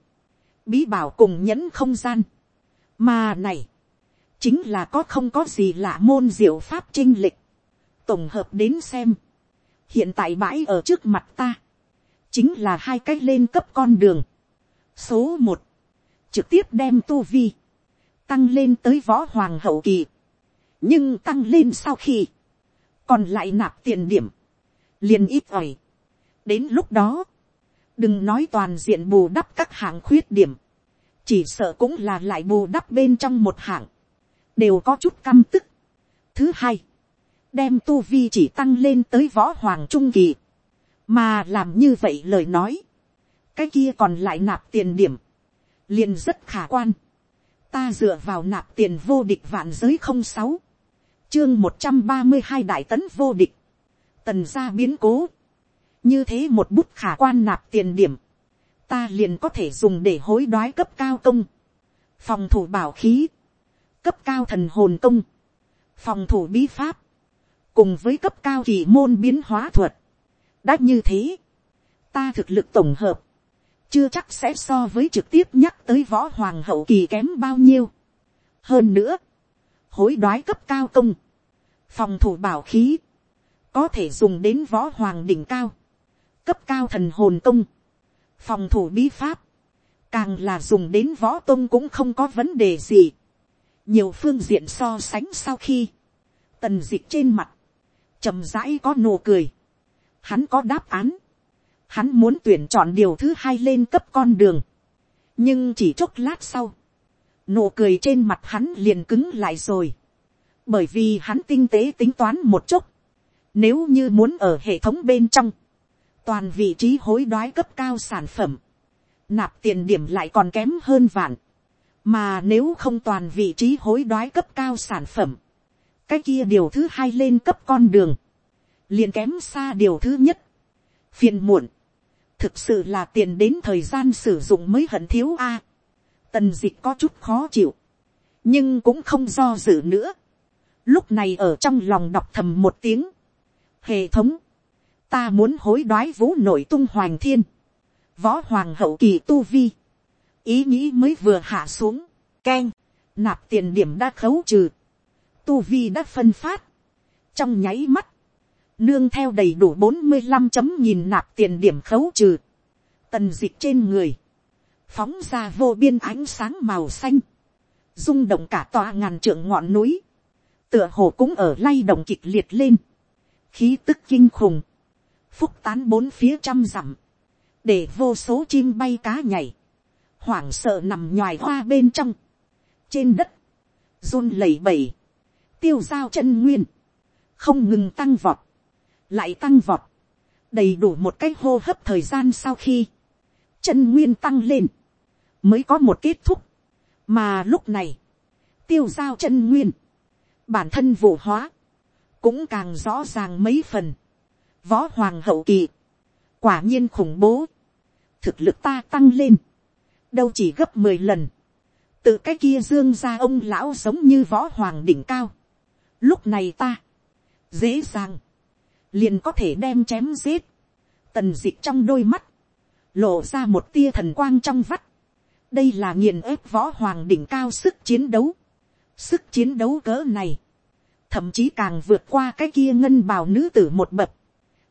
bí bảo cùng nhẫn không gian, mà này, chính là có không có gì lạ môn diệu pháp trinh lịch, tổng hợp đến xem, hiện tại bãi ở trước mặt ta, chính là hai cách lên cấp con đường. số một, trực tiếp đem tu vi, tăng lên tới võ hoàng hậu kỳ, nhưng tăng lên sau khi, còn lại nạp tiền điểm, liền ít ỏi. đến lúc đó, đừng nói toàn diện bù đắp các hạng khuyết điểm, chỉ sợ cũng là lại bù đắp bên trong một hạng, đều có chút căm tức. thứ hai, đem tu vi chỉ tăng lên tới võ hoàng trung kỳ, mà làm như vậy lời nói, cái kia còn lại nạp tiền điểm, liền rất khả quan. ta dựa vào nạp tiền vô địch vạn giới không sáu, chương một trăm ba mươi hai đại tấn vô địch, tần gia biến cố, như thế một bút khả quan nạp tiền điểm, ta liền có thể dùng để hối đoái cấp cao công, phòng thủ bảo khí, cấp cao thần hồn công, phòng thủ bí pháp, cùng với cấp cao kỳ môn biến hóa thuật. đã như thế, ta thực lực tổng hợp, chưa chắc sẽ so với trực tiếp nhắc tới võ hoàng hậu kỳ kém bao nhiêu. hơn nữa, hối đoái cấp cao công, phòng thủ bảo khí, có thể dùng đến võ hoàng đỉnh cao, cấp cao thần hồn công, phòng thủ bí pháp, càng là dùng đến võ tôn cũng không có vấn đề gì. nhiều phương diện so sánh sau khi, tần d ị c h trên mặt, chầm rãi có nụ cười, hắn có đáp án, hắn muốn tuyển chọn điều thứ hai lên cấp con đường, nhưng chỉ chốc lát sau, nụ cười trên mặt hắn liền cứng lại rồi, bởi vì hắn tinh tế tính toán một chút, nếu như muốn ở hệ thống bên trong, toàn vị trí hối đoái cấp cao sản phẩm, nạp tiền điểm lại còn kém hơn vạn, mà nếu không toàn vị trí hối đoái cấp cao sản phẩm, cái kia điều thứ hai lên cấp con đường, liền kém xa điều thứ nhất, phiền muộn, thực sự là tiền đến thời gian sử dụng mới hận thiếu a, tần d ị c h có chút khó chịu, nhưng cũng không do dự nữa, lúc này ở trong lòng đọc thầm một tiếng, hệ thống, ta muốn hối đoái vũ nội tung hoàng thiên, võ hoàng hậu kỳ tu vi, ý nghĩ mới vừa hạ xuống, k nạp tiền điểm đã khấu trừ, tu vi đã phân phát, trong nháy mắt, nương theo đầy đủ bốn mươi năm chấm nhìn nạp tiền điểm khấu trừ, tần d ị c h trên người, phóng ra vô biên ánh sáng màu xanh, rung động cả tòa ngàn trượng ngọn núi, tựa hồ cũng ở lay động kịch liệt lên, khí tức kinh khủng, phúc tán bốn phía trăm dặm, để vô số chim bay cá nhảy, hoảng sợ nằm nhoài hoa bên trong, trên đất, run lẩy bẩy, tiêu dao chân nguyên, không ngừng tăng vọt, lại tăng vọt, đầy đủ một cái hô hấp thời gian sau khi, chân nguyên tăng lên, mới có một kết thúc, mà lúc này, tiêu giao chân nguyên, bản thân vụ hóa, cũng càng rõ ràng mấy phần, võ hoàng hậu kỳ, quả nhiên khủng bố, thực lực ta tăng lên, đâu chỉ gấp mười lần, từ cái kia dương ra ông lão giống như võ hoàng đỉnh cao, lúc này ta, dễ dàng, liền có thể đem chém giết, tần d ị c h trong đôi mắt, lộ ra một tia thần quang trong vắt, đây là nghiền ép võ hoàng đỉnh cao sức chiến đấu, sức chiến đấu cỡ này, thậm chí càng vượt qua cái kia ngân bào nữ tử một bậc,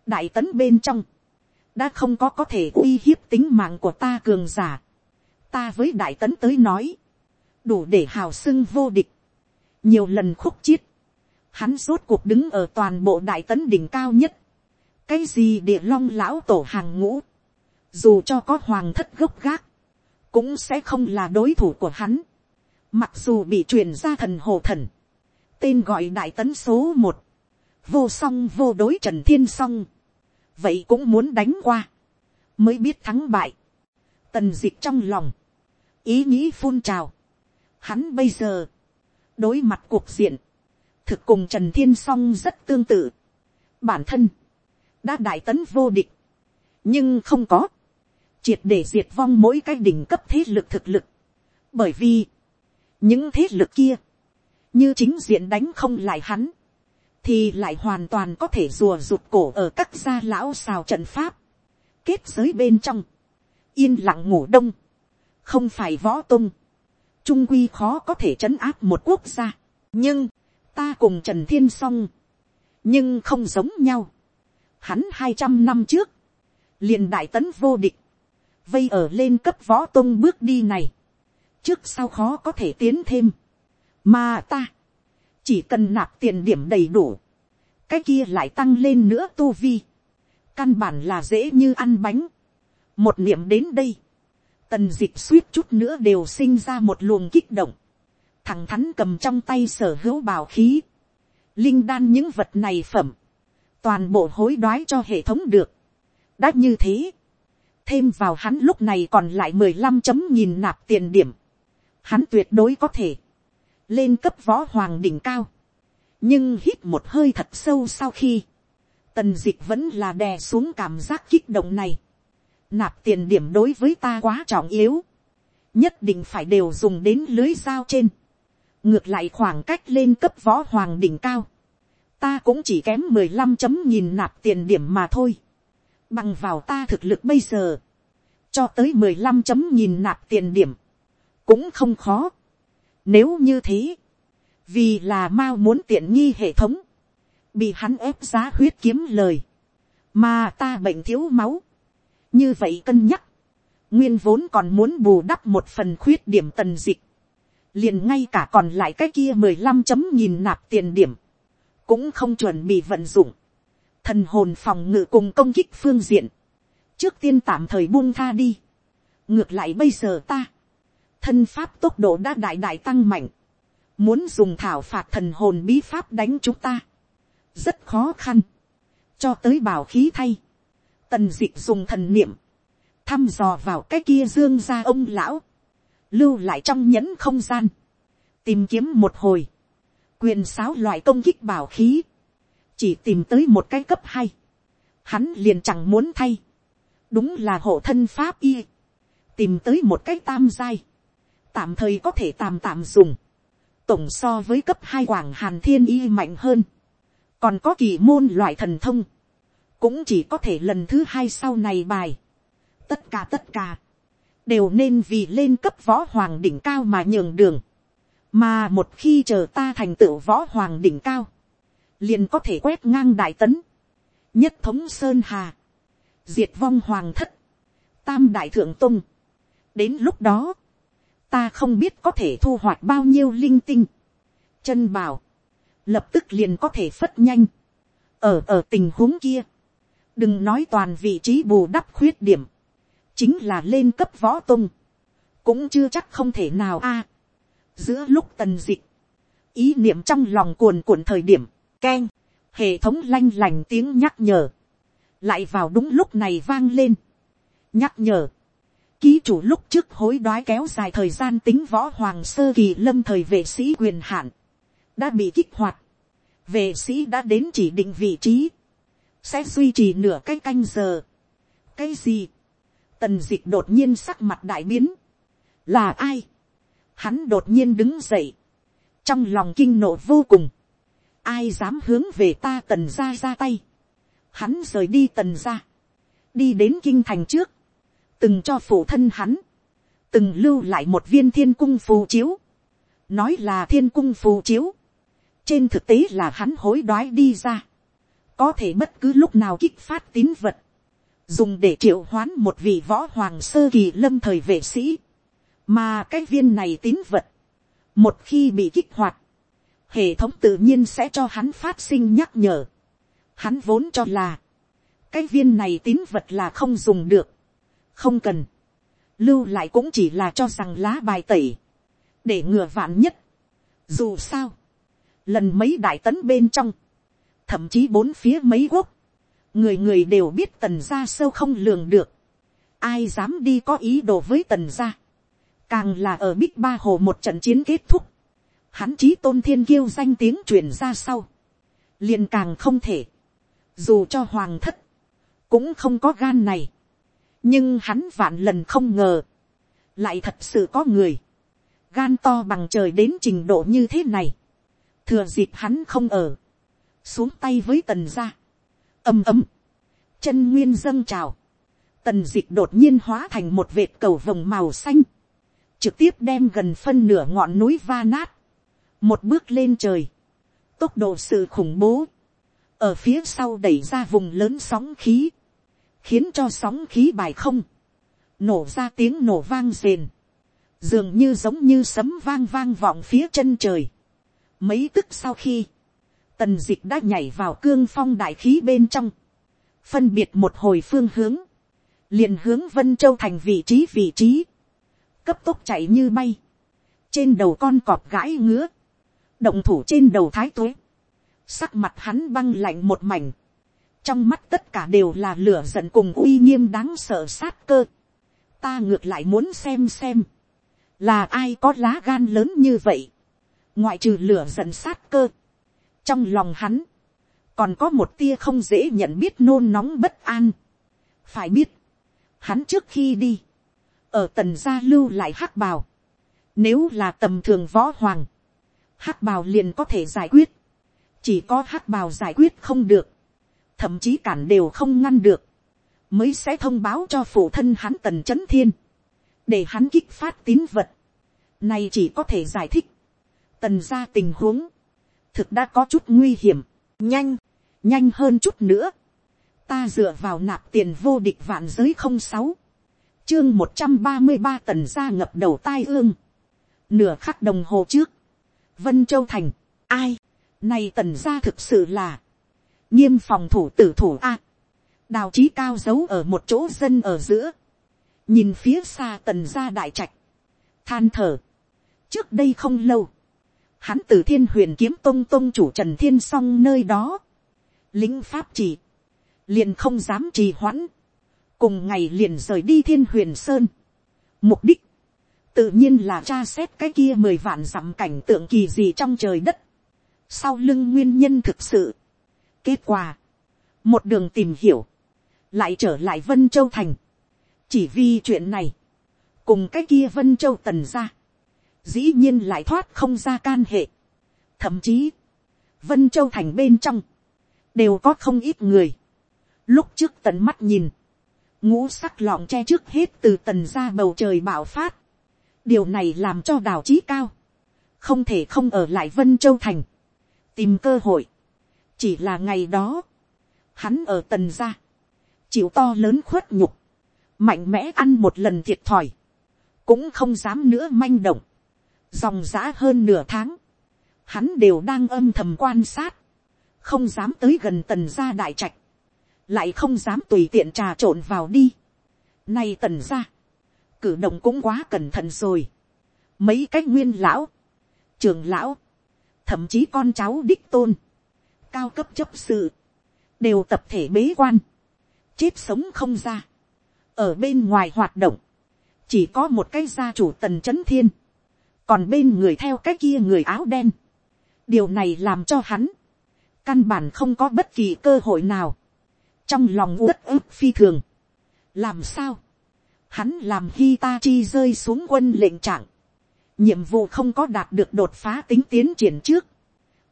đại tấn bên trong, đã không có có thể uy hiếp tính mạng của ta cường giả, ta với đại tấn tới nói, đủ để hào sưng vô địch, nhiều lần khúc chiết, hắn rốt cuộc đứng ở toàn bộ đại tấn đỉnh cao nhất, cái gì địa long lão tổ hàng ngũ, dù cho có hoàng thất gốc gác, cũng sẽ không là đối thủ của hắn, mặc dù bị truyền ra thần hồ thần, tên gọi đại tấn số một, vô song vô đối trần thiên song, vậy cũng muốn đánh qua, mới biết thắng bại, tần diệt trong lòng, ý nghĩ phun trào, hắn bây giờ, đối mặt cuộc diện, thực cùng trần thiên song rất tương tự. bản thân, đã đại tấn vô địch, nhưng không có, triệt để diệt vong mỗi cái đỉnh cấp thế lực thực lực. bởi vì, những thế lực kia, như chính diện đánh không lại hắn, thì lại hoàn toàn có thể rùa rụt cổ ở các gia lão xào trận pháp, kết giới bên trong, yên lặng ngủ đông, không phải võ tung, trung quy khó có thể trấn áp một quốc gia, nhưng, ta cùng trần thiên s nhưng không giống nhau. hắn hai trăm năm trước, liền đại tấn vô địch, vây ở lên cấp võ tung bước đi này, trước sau khó có thể tiến thêm, mà ta, chỉ cần nạp tiền điểm đầy đủ, cái kia lại tăng lên nữa tu vi, căn bản là dễ như ăn bánh, một niệm đến đây, tần d ị suýt chút nữa đều sinh ra một luồng kích động, thằng thắn cầm trong tay sở hữu bào khí, linh đan những vật này phẩm, toàn bộ hối đoái cho hệ thống được. đã như thế, thêm vào hắn lúc này còn lại mười lăm chấm nghìn nạp tiền điểm, hắn tuyệt đối có thể, lên cấp võ hoàng đỉnh cao, nhưng hít một hơi thật sâu sau khi, tần d ị c h vẫn là đè xuống cảm giác kích động này, nạp tiền điểm đối với ta quá trọng yếu, nhất định phải đều dùng đến lưới dao trên, ngược lại khoảng cách lên cấp võ hoàng đỉnh cao, ta cũng chỉ kém mười lăm chấm nhìn nạp tiền điểm mà thôi, bằng vào ta thực lực bây giờ, cho tới mười lăm chấm nhìn nạp tiền điểm, cũng không khó. Nếu như thế, vì là mao muốn tiện nghi hệ thống, bị hắn ép giá huyết kiếm lời, mà ta bệnh thiếu máu, như vậy cân nhắc, nguyên vốn còn muốn bù đắp một phần khuyết điểm tần dịch, liền ngay cả còn lại cái kia mười lăm chấm nghìn nạp tiền điểm, cũng không chuẩn bị vận dụng, thần hồn phòng ngự cùng công kích phương diện, trước tiên tạm thời buông tha đi, ngược lại bây giờ ta, thân pháp tốc độ đã đại đại tăng mạnh, muốn dùng thảo phạt thần hồn bí pháp đánh chúng ta, rất khó khăn, cho tới bảo khí thay, tần d ị dùng thần niệm, thăm dò vào cái kia dương ra ông lão, lưu lại trong nhẫn không gian, tìm kiếm một hồi, quyền sáo loại công kích bảo khí, chỉ tìm tới một cái cấp hay, hắn liền chẳng muốn thay, đúng là hộ thân pháp y, tìm tới một cái tam giai, tạm thời có thể tạm tạm dùng, tổng so với cấp hai quảng hàn thiên y mạnh hơn, còn có kỳ môn loại thần thông, cũng chỉ có thể lần thứ hai sau này bài, tất cả tất cả, đều nên vì lên cấp võ hoàng đỉnh cao mà nhường đường. Mà một khi chờ ta thành tựu võ hoàng đỉnh cao, liền có thể quét ngang đại tấn, nhất thống sơn hà, diệt vong hoàng thất, tam đại thượng tung. đến lúc đó, ta không biết có thể thu hoạch bao nhiêu linh tinh. chân bảo, lập tức liền có thể phất nhanh. ở ở tình huống kia, đừng nói toàn vị trí bù đắp khuyết điểm, chính là lên cấp võ tung, cũng chưa chắc không thể nào a. À, giữa lúc tần dịch, ý niệm trong lòng cuồn cuộn thời điểm, keng, hệ thống lanh lành tiếng nhắc nhở, lại vào đúng lúc này vang lên, nhắc nhở, ký chủ lúc trước hối đoái kéo dài thời gian tính võ hoàng sơ kỳ lâm thời vệ sĩ quyền hạn, đã bị kích hoạt, vệ sĩ đã đến chỉ định vị trí, sẽ duy trì nửa cái canh giờ. cái gì, tần d ị c h đột nhiên sắc mặt đại biến, là ai, hắn đột nhiên đứng dậy, trong lòng kinh nộ vô cùng, ai dám hướng về ta tần ra ra tay, hắn rời đi tần ra, đi đến kinh thành trước, từng cho phụ thân hắn, từng lưu lại một viên thiên cung phù chiếu, nói là thiên cung phù chiếu, trên thực tế là hắn hối đoái đi ra, có thể bất cứ lúc nào kích phát tín vật, dùng để triệu hoán một vị võ hoàng sơ kỳ lâm thời vệ sĩ, mà cái viên này tín vật, một khi bị kích hoạt, hệ thống tự nhiên sẽ cho hắn phát sinh nhắc nhở. Hắn vốn cho là, cái viên này tín vật là không dùng được, không cần, lưu lại cũng chỉ là cho rằng lá bài tẩy, để ngừa vạn nhất. Dù sao, lần mấy đại tấn bên trong, thậm chí bốn phía mấy quốc, người người đều biết tần gia sâu không lường được, ai dám đi có ý đồ với tần gia, càng là ở bích ba hồ một trận chiến kết thúc, hắn chí tôn thiên kiêu danh tiếng truyền ra sau, liền càng không thể, dù cho hoàng thất, cũng không có gan này, nhưng hắn vạn lần không ngờ, lại thật sự có người, gan to bằng trời đến trình độ như thế này, thừa dịp hắn không ở, xuống tay với tần gia, ầm ầm, chân nguyên dâng trào, tần d đột nhiên hóa thành một vệt cầu vồng màu xanh, trực tiếp đem gần phân nửa ngọn núi va nát, một bước lên trời, tốc độ sự khủng bố, ở phía sau đẩy ra vùng lớn sóng khí, khiến cho sóng khí bài không, nổ ra tiếng nổ vang rền, dường như giống như sấm vang vang vọng phía chân trời. Mấy tức sau khi, tần dịch đã nhảy vào cương phong đại khí bên trong, phân biệt một hồi phương hướng, liền hướng vân châu thành vị trí vị trí, cấp tốc chạy như bay, trên đầu con cọp gãi ngứa, động thủ trên đầu thái tuế, sắc mặt hắn băng lạnh một mảnh, trong mắt tất cả đều là lửa giận cùng uy nghiêm đáng sợ sát cơ, ta ngược lại muốn xem xem, là ai có lá gan lớn như vậy, ngoại trừ lửa giận sát cơ, trong lòng hắn, còn có một tia không dễ nhận biết nôn nóng bất an. phải biết, hắn trước khi đi, ở tần gia lưu lại hắc bào, nếu là tầm thường võ hoàng, hắc bào liền có thể giải quyết, chỉ có hắc bào giải quyết không được, thậm chí cản đều không ngăn được, mới sẽ thông báo cho phụ thân hắn tần c h ấ n thiên, để hắn kích phát tín vật, này chỉ có thể giải thích, tần ra tình huống, thực đã có chút nguy hiểm, nhanh, nhanh hơn chút nữa. Ta dựa vào nạp tiền vô địch vạn giới không sáu, chương một trăm ba mươi ba tần gia ngập đầu tai ương. Nửa khắc đồng hồ trước, Vân Châu Thành, ai, này tần gia thực sự là, nghiêm phòng thủ tử thủ a, đào trí cao giấu ở một chỗ dân ở giữa, nhìn phía xa tần gia đại trạch, than thở, trước đây không lâu, hắn từ thiên huyền kiếm tông tông chủ trần thiên s o n g nơi đó, lính pháp chỉ, liền không dám trì hoãn, cùng ngày liền rời đi thiên huyền sơn. Mục đích, tự nhiên là tra xét cái kia mười vạn dặm cảnh tượng kỳ gì trong trời đất, sau lưng nguyên nhân thực sự. Kết quả, một đường tìm hiểu, lại trở lại vân châu thành, chỉ vì chuyện này, cùng cái kia vân châu tần ra, dĩ nhiên lại thoát không ra can hệ. Thậm chí, Vân Châu Thành bên trong, đều có không ít người. Lúc trước tận mắt nhìn, ngũ sắc lọng che trước hết từ tần ra bầu trời bạo phát. Điều này làm cho đào chí cao. Không thể không ở lại Vân Châu Thành. Tìm cơ hội. Chỉ là ngày đó, hắn ở tần gia Chịu to lớn khuất nhục. Mạnh mẽ ăn một lần thiệt thòi. Cũng không dám nữa manh động dòng giã hơn nửa tháng, hắn đều đang âm thầm quan sát, không dám tới gần tần gia đại trạch, lại không dám tùy tiện trà trộn vào đi. Nay tần gia, cử động cũng quá cẩn thận rồi. Mấy cái nguyên lão, trường lão, thậm chí con cháu đích tôn, cao cấp chấp sự, đều tập thể bế quan, chết sống không ra, ở bên ngoài hoạt động, chỉ có một cái gia chủ tần c h ấ n thiên, còn bên người theo cái kia người áo đen, điều này làm cho hắn, căn bản không có bất kỳ cơ hội nào, trong lòng uất ức phi thường, làm sao, hắn làm khi ta chi rơi xuống quân lệnh trạng, nhiệm vụ không có đạt được đột phá tính tiến triển trước,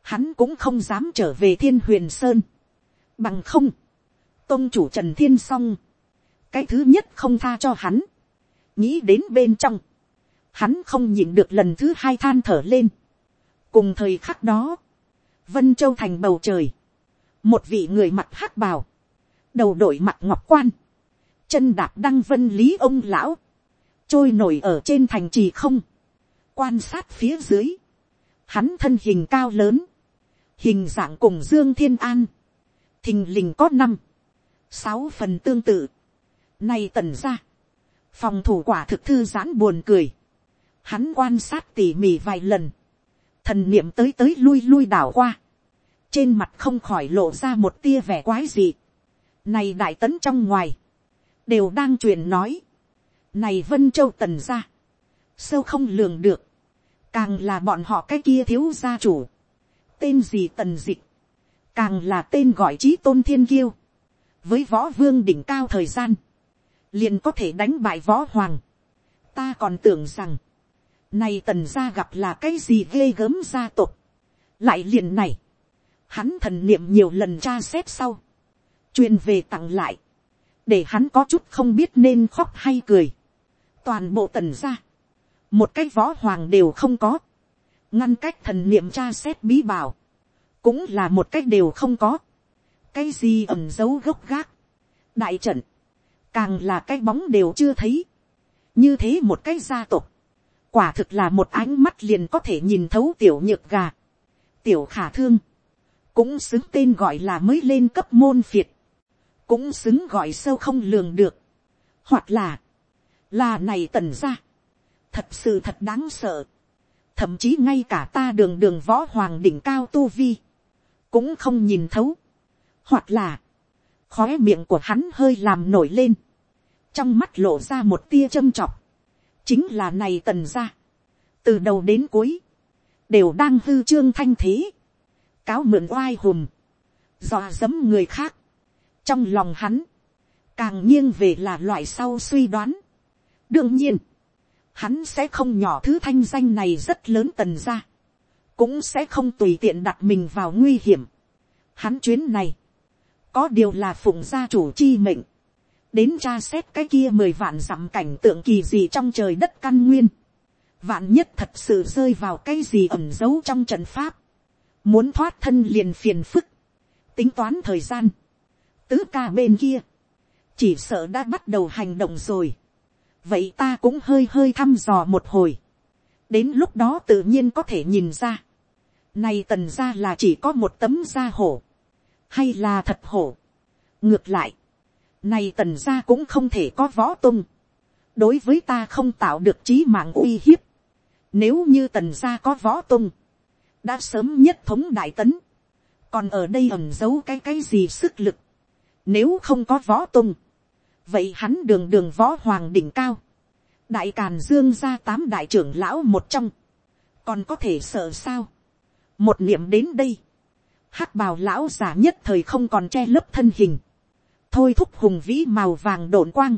hắn cũng không dám trở về thiên huyền sơn, bằng không, tôn chủ trần thiên s o n g cái thứ nhất không tha cho hắn, nghĩ đến bên trong, hắn không nhịn được lần thứ hai than thở lên. cùng thời khắc đó, vân châu thành bầu trời, một vị người mặt hắc bào, đầu đội mặt ngọc quan, chân đạp đăng vân lý ông lão, trôi nổi ở trên thành trì không, quan sát phía dưới, hắn thân hình cao lớn, hình dạng cùng dương thiên an, thình lình có năm, sáu phần tương tự, nay tần ra, phòng thủ quả thực thư giãn buồn cười, hắn quan sát tỉ mỉ vài lần, thần niệm tới tới lui lui đảo qua, trên mặt không khỏi lộ ra một tia vẻ quái gì, này đại tấn trong ngoài, đều đang truyền nói, này vân châu tần ra, sâu không lường được, càng là bọn họ cái kia thiếu gia chủ, tên gì tần dịch, càng là tên gọi trí tôn thiên kiêu, với võ vương đỉnh cao thời gian, liền có thể đánh bại võ hoàng. ta còn tưởng rằng, này tần gia gặp là cái gì ghê gớm gia tộc. lại liền này, hắn thần niệm nhiều lần tra xét sau, truyền về tặng lại, để hắn có chút không biết nên khóc hay cười. toàn bộ tần gia, một cái võ hoàng đều không có, ngăn cách thần niệm tra xét bí bảo, cũng là một cách đều không có, cái gì ẩm dấu gốc gác, đại trận, càng là cái bóng đều chưa thấy, như thế một cái gia tộc, quả thực là một ánh mắt liền có thể nhìn thấu tiểu nhược gà, tiểu khả thương, cũng xứng tên gọi là mới lên cấp môn phiệt, cũng xứng gọi sâu không lường được, hoặc là, là này tần ra, thật sự thật đáng sợ, thậm chí ngay cả ta đường đường võ hoàng đỉnh cao tu vi, cũng không nhìn thấu, hoặc là, khóe miệng của hắn hơi làm nổi lên, trong mắt lộ ra một tia châm chọc, chính là này tần ra, từ đầu đến cuối, đều đang hư trương thanh thế, cáo mượn oai hùm, dò dẫm người khác, trong lòng hắn, càng nghiêng về là loại sau suy đoán. đương nhiên, hắn sẽ không nhỏ thứ thanh danh này rất lớn tần ra, cũng sẽ không tùy tiện đặt mình vào nguy hiểm. Hắn chuyến này, có điều là phụng gia chủ chi mệnh, đến tra xét cái kia mười vạn dặm cảnh tượng kỳ gì trong trời đất căn nguyên, vạn nhất thật sự rơi vào cái gì ẩm giấu trong trận pháp, muốn thoát thân liền phiền phức, tính toán thời gian, tứ ca bên kia, chỉ sợ đã bắt đầu hành động rồi, vậy ta cũng hơi hơi thăm dò một hồi, đến lúc đó tự nhiên có thể nhìn ra, này tần ra là chỉ có một tấm da hổ, hay là thật hổ. ngược lại, này tần gia cũng không thể có võ tung. Đối với ta không tạo được trí mạng uy hiếp. Nếu như tần gia có võ tung. Đã sớm nhất thống đại tấn. Còn ở đây ẩn giấu cái cái gì sức lực. Nếu không có võ tung. Vậy hắn đường đường võ hoàng đỉnh cao. Đại Càn Dương gia tám đại trưởng lão một trong. Còn có thể sợ sao. Một niệm đến đây. hắc bào lão giả nhất thời không còn che lấp thân hình thôi thúc hùng vĩ màu vàng đổn quang,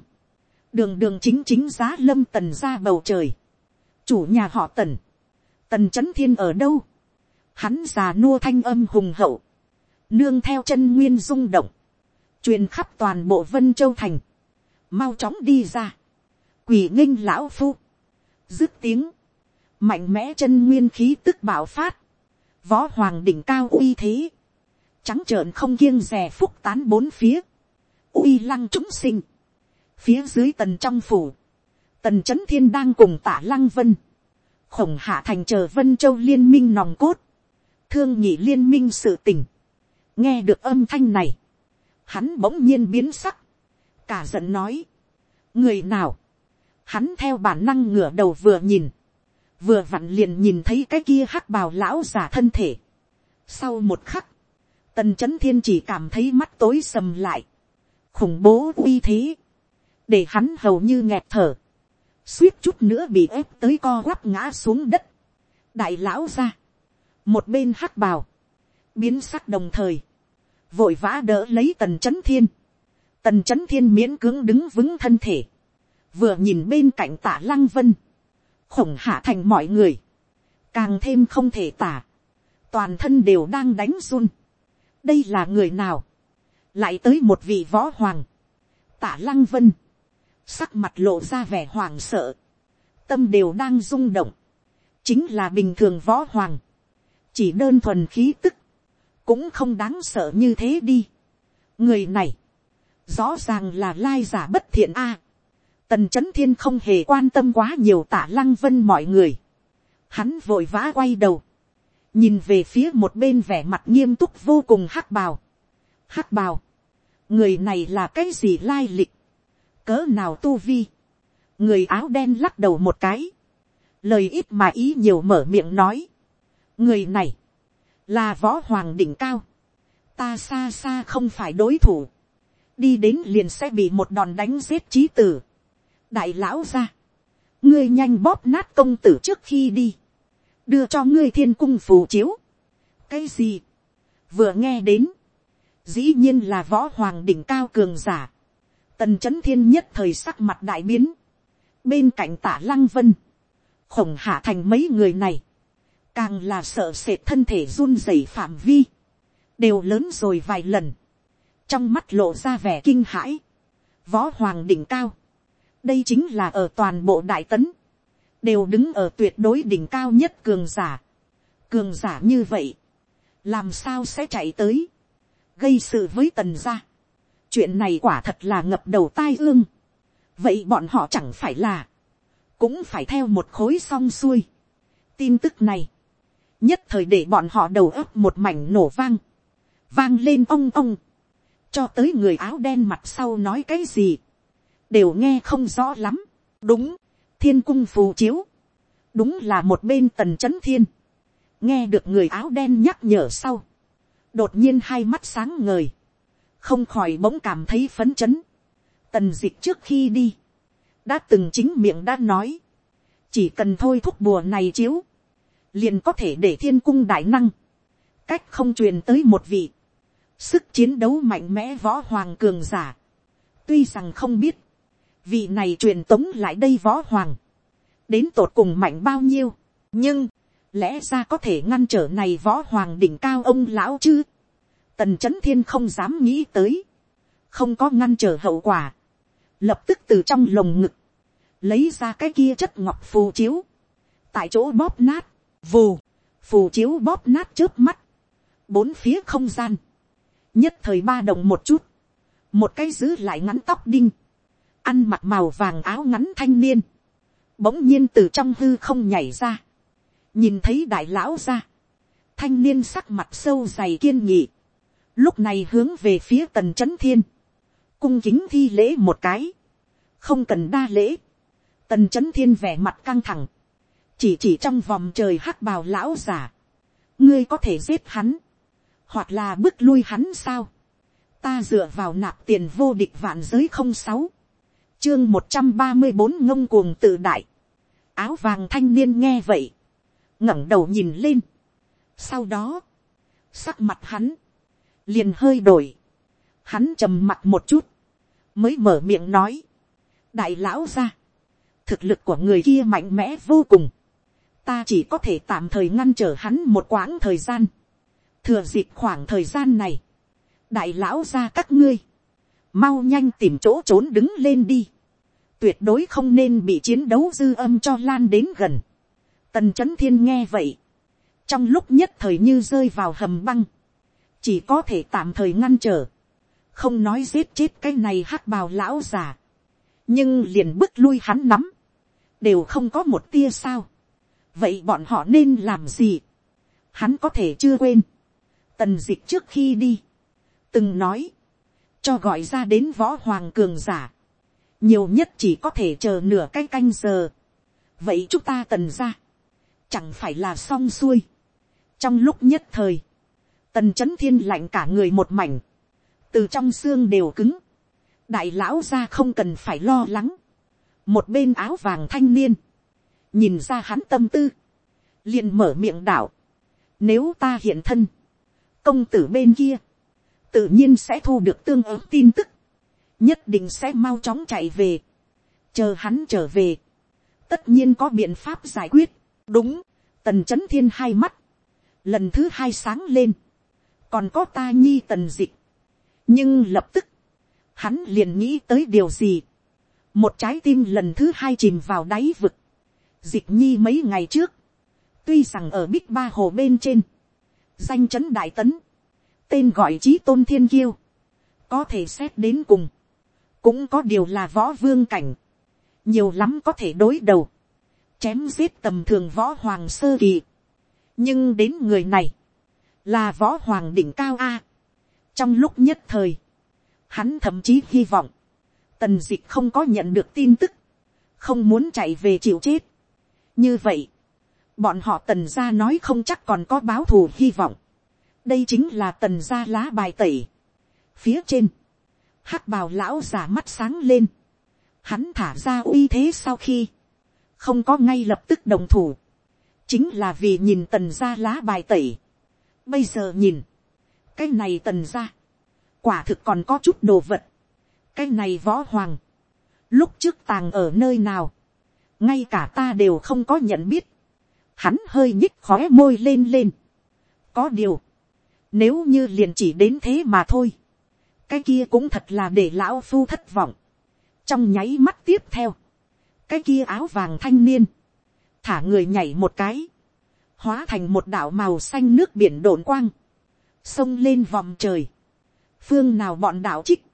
đường đường chính chính giá lâm tần ra bầu trời, chủ nhà họ tần, tần c h ấ n thiên ở đâu, hắn già nua thanh âm hùng hậu, nương theo chân nguyên rung động, truyền khắp toàn bộ vân châu thành, mau chóng đi ra, quỳ nghinh lão phu, dứt tiếng, mạnh mẽ chân nguyên khí tức bạo phát, võ hoàng đỉnh cao uy thế, trắng trợn không kiêng rè phúc tán bốn phía, uy lăng chúng sinh. Phía dưới tần trong phủ, tần c h ấ n thiên đang cùng tả lăng vân, khổng hạ thành chờ vân châu liên minh nòng cốt, thương nhị liên minh sự tình. nghe được âm thanh này, hắn bỗng nhiên biến sắc, cả giận nói, người nào, hắn theo bản năng ngửa đầu vừa nhìn, vừa vặn liền nhìn thấy cái kia hắc bào lão giả thân thể. Sau một khắc, tần c h ấ n thiên chỉ cảm thấy mắt tối sầm lại, khủng bố uy thế, để hắn hầu như nghẹt thở, suýt chút nữa bị ép tới co quắp ngã xuống đất, đại lão ra, một bên hắc bào, biến sắc đồng thời, vội vã đỡ lấy tần c h ấ n thiên, tần c h ấ n thiên miễn cưỡng đứng vững thân thể, vừa nhìn bên cạnh tả lăng vân, khổng hạ thành mọi người, càng thêm không thể tả, toàn thân đều đang đánh run. đây là người nào, lại tới một vị võ hoàng, tả lăng vân, sắc mặt lộ ra vẻ hoàng sợ, tâm đều đang rung động, chính là bình thường võ hoàng, chỉ đơn thuần khí tức, cũng không đáng sợ như thế đi. người này, rõ ràng là lai giả bất thiện a. tần c h ấ n thiên không hề quan tâm quá nhiều tả lăng vân mọi người. hắn vội vã quay đầu, nhìn về phía một bên vẻ mặt nghiêm túc vô cùng hắc bào. hắc bào, người này là cái gì lai lịch, cỡ nào tu vi. người áo đen lắc đầu một cái, lời ít mà ý nhiều mở miệng nói. người này, là võ hoàng đỉnh cao, ta xa xa không phải đối thủ, đi đến liền sẽ bị một đòn đánh giết trí tử, đại lão ra, ngươi nhanh bóp nát công tử trước khi đi, đưa cho ngươi thiên cung phù chiếu, cái gì, vừa nghe đến, dĩ nhiên là võ hoàng đỉnh cao cường giả, tần c h ấ n thiên nhất thời sắc mặt đại biến, bên cạnh tả lăng vân, khổng hạ thành mấy người này, càng là sợ sệt thân thể run rẩy phạm vi, đều lớn rồi vài lần, trong mắt lộ ra vẻ kinh hãi, võ hoàng đỉnh cao, đây chính là ở toàn bộ đại tấn, đều đứng ở tuyệt đối đỉnh cao nhất cường giả, cường giả như vậy, làm sao sẽ chạy tới, gây sự với tần gia, chuyện này quả thật là ngập đầu tai ương, vậy bọn họ chẳng phải là, cũng phải theo một khối song xuôi. tin tức này, nhất thời để bọn họ đầu ấp một mảnh nổ vang, vang lên ong ong, cho tới người áo đen mặt sau nói cái gì, đều nghe không rõ lắm, đúng, thiên cung phù chiếu, đúng là một bên tần c h ấ n thiên, nghe được người áo đen nhắc nhở sau, đột nhiên hai mắt sáng ngời, không khỏi bỗng cảm thấy phấn chấn, tần d ị c h trước khi đi, đã từng chính miệng đã nói, chỉ cần thôi thuốc bùa này chiếu, liền có thể để thiên cung đại năng, cách không truyền tới một vị, sức chiến đấu mạnh mẽ võ hoàng cường giả. tuy rằng không biết, vị này truyền tống lại đây võ hoàng, đến tột cùng mạnh bao nhiêu, nhưng, lẽ ra có thể ngăn trở này võ hoàng đỉnh cao ông lão chứ. tần c h ấ n thiên không dám nghĩ tới, không có ngăn trở hậu quả, lập tức từ trong lồng ngực, lấy ra cái kia chất ngọc phù chiếu, tại chỗ bóp nát, vù, phù chiếu bóp nát trước mắt, bốn phía không gian, nhất thời ba đồng một chút, một cái giữ lại ngắn tóc đinh, ăn mặc màu vàng áo ngắn thanh niên, bỗng nhiên từ trong hư không nhảy ra, nhìn thấy đại lão ra, thanh niên sắc mặt sâu dày kiên nghị, lúc này hướng về phía tần c h ấ n thiên, cung kính thi lễ một cái, không cần đa lễ, tần c h ấ n thiên vẻ mặt căng thẳng, chỉ chỉ trong vòng trời hắc bào lão giả, ngươi có thể giết hắn, hoặc là bước lui hắn sao, ta dựa vào nạp tiền vô địch vạn giới không sáu, chương một trăm ba mươi bốn ngông cuồng tự đại, áo vàng thanh niên nghe vậy, ngẩng đầu nhìn lên, sau đó, sắc mặt hắn, liền hơi đổi, hắn trầm mặt một chút, mới mở miệng nói, đại lão ra, thực lực của người kia mạnh mẽ vô cùng, ta chỉ có thể tạm thời ngăn trở hắn một quãng thời gian thừa dịp khoảng thời gian này, đại lão ra các ngươi, mau nhanh tìm chỗ trốn đứng lên đi. tuyệt đối không nên bị chiến đấu dư âm cho lan đến gần. tần c h ấ n thiên nghe vậy, trong lúc nhất thời như rơi vào hầm băng, chỉ có thể tạm thời ngăn trở, không nói giết chết cái này hắc bào lão già, nhưng liền bước lui hắn nắm, đều không có một tia sao. Vậy bọn họ nên làm gì, hắn có thể chưa quên, tần dịch trước khi đi, từng nói, cho gọi ra đến võ hoàng cường giả, nhiều nhất chỉ có thể chờ nửa cái canh, giờ, vậy chúng ta tần ra, chẳng phải là xong xuôi, trong lúc nhất thời, tần c h ấ n thiên lạnh cả người một mảnh, từ trong xương đều cứng, đại lão ra không cần phải lo lắng, một bên áo vàng thanh niên, nhìn ra hắn tâm tư, liền mở miệng đạo, nếu ta hiện thân, công tử bên kia, tự nhiên sẽ thu được tương ứng tin tức, nhất định sẽ mau chóng chạy về, chờ hắn trở về, tất nhiên có biện pháp giải quyết, đúng, tần c h ấ n thiên hai mắt, lần thứ hai sáng lên, còn có ta nhi tần dịch, nhưng lập tức, hắn liền nghĩ tới điều gì, một trái tim lần thứ hai chìm vào đáy vực, dịch nhi mấy ngày trước, tuy rằng ở bích ba hồ bên trên, danh chấn đại tấn, tên gọi trí tôn thiên kiêu, có thể xét đến cùng, cũng có điều là võ vương cảnh, nhiều lắm có thể đối đầu, chém giết tầm thường võ hoàng sơ kỳ. nhưng đến người này, là võ hoàng đỉnh cao a. trong lúc nhất thời, hắn thậm chí hy vọng, tần d ị c h không có nhận được tin tức, không muốn chạy về chịu chết. như vậy, bọn họ tần gia nói không chắc còn có báo thù hy vọng. đây chính là tần gia lá bài tẩy. phía trên, hắc bào lão giả mắt sáng lên, hắn thả ra uy thế sau khi, không có ngay lập tức đồng thủ, chính là vì nhìn tần gia lá bài tẩy. Bây giờ nhìn, cái này tần gia quả thực còn có chút đồ vật, cái này võ hoàng, lúc trước tàng ở nơi nào, ngay cả ta đều không có nhận biết, hắn hơi nhích khóe môi lên lên. có điều, nếu như liền chỉ đến thế mà thôi, cái kia cũng thật là để lão phu thất vọng. trong nháy mắt tiếp theo, cái kia áo vàng thanh niên, thả người nhảy một cái, hóa thành một đảo màu xanh nước biển đồn quang, sông lên vòng trời, phương nào bọn đảo trích,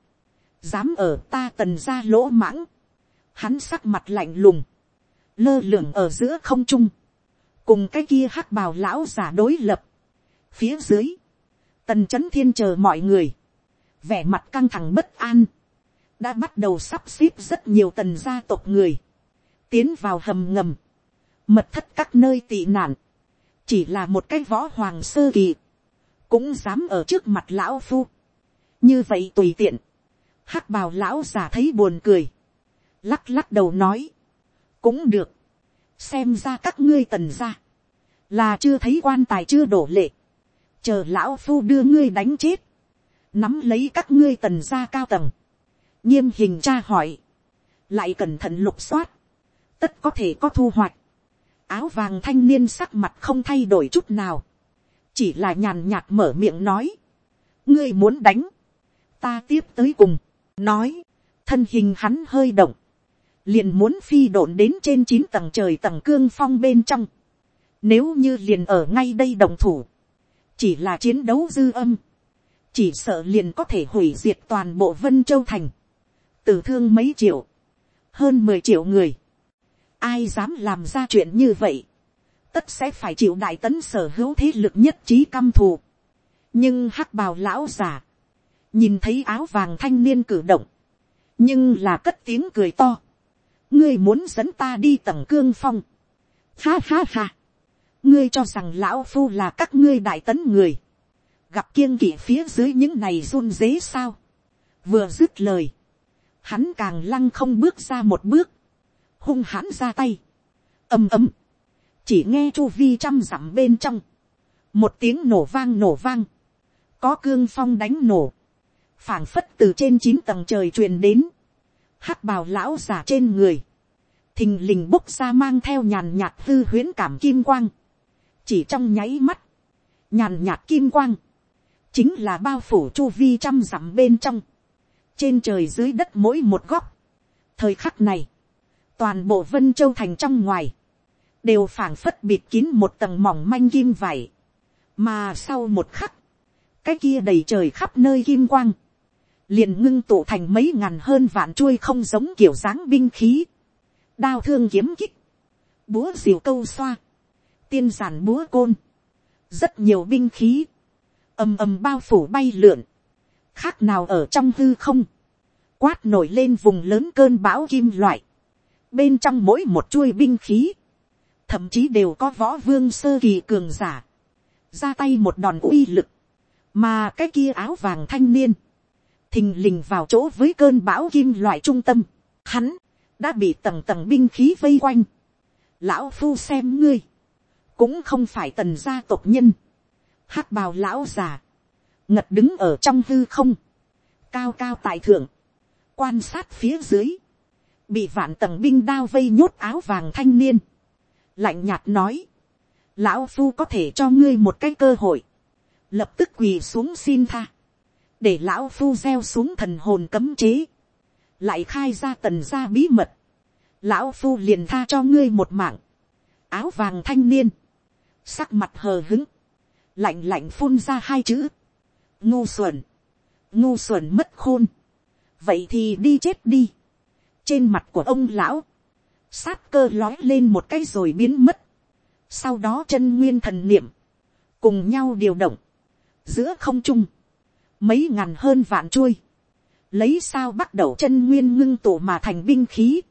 dám ở ta tần ra lỗ mãng, hắn sắc mặt lạnh lùng, lơ lửng ở giữa không trung, cùng cái kia hắc bào lão giả đối lập, phía dưới, tần c h ấ n thiên chờ mọi người, vẻ mặt căng thẳng bất an, đã bắt đầu sắp xếp rất nhiều tần gia tộc người, tiến vào hầm ngầm, mật thất các nơi tị nạn, chỉ là một cái võ hoàng sơ kỳ, cũng dám ở trước mặt lão phu, như vậy tùy tiện, hắc bào lão giả thấy buồn cười, lắc lắc đầu nói, cũng được, xem ra các ngươi tần ra, là chưa thấy quan tài chưa đổ lệ, chờ lão phu đưa ngươi đánh chết, nắm lấy các ngươi tần ra cao tầng, nghiêm hình tra hỏi, lại cẩn thận lục soát, tất có thể có thu hoạch. áo vàng thanh niên sắc mặt không thay đổi chút nào, chỉ là nhàn nhạt mở miệng nói, ngươi muốn đánh, ta tiếp tới cùng, nói, thân hình hắn hơi động, liền muốn phi độn đến trên chín tầng trời tầng cương phong bên trong, nếu như liền ở ngay đây đồng thủ, chỉ là chiến đấu dư âm, chỉ sợ liền có thể hủy diệt toàn bộ vân châu thành, tử thương mấy triệu, hơn mười triệu người, ai dám làm ra chuyện như vậy, tất sẽ phải chịu đại tấn sở hữu thế lực nhất trí căm thù. nhưng hắc bào lão già, nhìn thấy áo vàng thanh niên cử động, nhưng là cất tiếng cười to. ngươi muốn dẫn ta đi tầng cương phong. ha ha ha ngươi cho rằng lão phu là các ngươi đại tấn người. gặp kiêng kỵ phía dưới những này run dế sao. vừa dứt lời, hắn càng lăng không bước ra một bước, hung hãn ra tay, ầm ầm, chỉ nghe chu vi trăm dặm bên trong, một tiếng nổ vang nổ vang, có cương phong đánh nổ, phảng phất từ trên chín tầng trời truyền đến, hắc bào lão giả trên người, thình lình bốc ra mang theo nhàn nhạt hư huyễn cảm kim quang, chỉ trong nháy mắt, nhàn nhạt kim quang, chính là bao phủ chu vi trăm dặm bên trong, trên trời dưới đất mỗi một góc. thời khắc này, toàn bộ vân châu thành trong ngoài, đều phảng phất bịt kín một tầng mỏng manh kim vải, mà sau một khắc, cái kia đầy trời khắp nơi kim quang, liền ngưng tụ thành mấy ngàn hơn vạn chuôi không giống kiểu dáng binh khí, đao thương kiếm kích, búa diều câu xoa, tiên giản búa côn, rất nhiều binh khí, ầm ầm bao phủ bay lượn, khác nào ở trong hư không, quát nổi lên vùng lớn cơn bão kim loại, bên trong mỗi một chuôi binh khí, thậm chí đều có võ vương sơ kỳ cường giả, ra tay một đòn uy lực, mà cái kia áo vàng thanh niên, thình lình vào chỗ với cơn bão kim loại trung tâm, hắn, đã bị tầng tầng binh khí vây quanh, lão phu xem ngươi, cũng không phải tần gia tộc nhân, hắc bào lão già, ngật đứng ở trong hư không, cao cao tại thượng, quan sát phía dưới, bị vạn tầng binh đao vây nhốt áo vàng thanh niên, lạnh nhạt nói, lão phu có thể cho ngươi một cái cơ hội, lập tức quỳ xuống xin tha, để lão phu gieo xuống thần hồn cấm chế, lại khai ra tần gia bí mật, lão phu liền tha cho ngươi một mạng, áo vàng thanh niên, sắc mặt hờ hứng, lạnh lạnh phun ra hai chữ, ngu xuẩn, ngu xuẩn mất khôn, vậy thì đi chết đi, trên mặt của ông lão, sát cơ lói lên một cái rồi biến mất, sau đó chân nguyên thần niệm, cùng nhau điều động, giữa không trung, mấy ngàn hơn vạn chuôi, lấy sao bắt đầu chân nguyên ngưng tụ mà thành binh khí,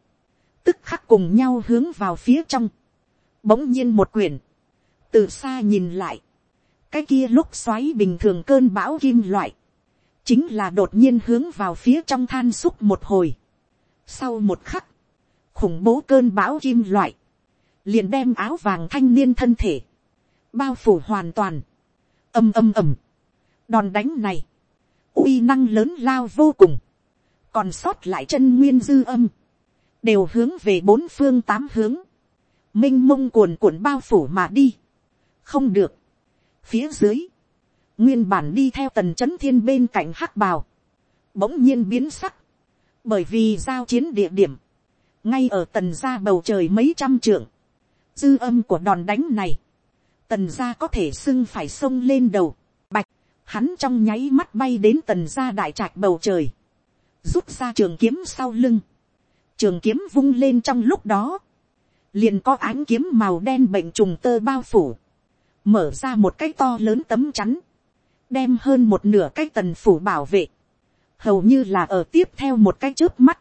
tức khắc cùng nhau hướng vào phía trong, bỗng nhiên một quyển, từ xa nhìn lại, cái kia lúc xoáy bình thường cơn bão kim loại, chính là đột nhiên hướng vào phía trong than xúc một hồi. Sau một khắc, khủng bố cơn bão kim loại, liền đem áo vàng thanh niên thân thể, bao phủ hoàn toàn, âm âm ầm, đòn đánh này, uy năng lớn lao vô cùng, còn sót lại chân nguyên dư âm, đều hướng về bốn phương tám hướng, m i n h mông cuồn cuộn bao phủ mà đi, không được, phía dưới, nguyên bản đi theo tần c h ấ n thiên bên cạnh hắc bào, bỗng nhiên biến sắc, bởi vì giao chiến địa điểm, ngay ở tần gia bầu trời mấy trăm trượng, dư âm của đòn đánh này, tần gia có thể sưng phải sông lên đầu, bạch, hắn trong nháy mắt bay đến tần gia đại trạch bầu trời, rút ra trường kiếm sau lưng, trường kiếm vung lên trong lúc đó, liền có ánh kiếm màu đen bệnh trùng tơ bao phủ, mở ra một cái to lớn tấm chắn, đem hơn một nửa cái tần phủ bảo vệ, hầu như là ở tiếp theo một cái trước mắt,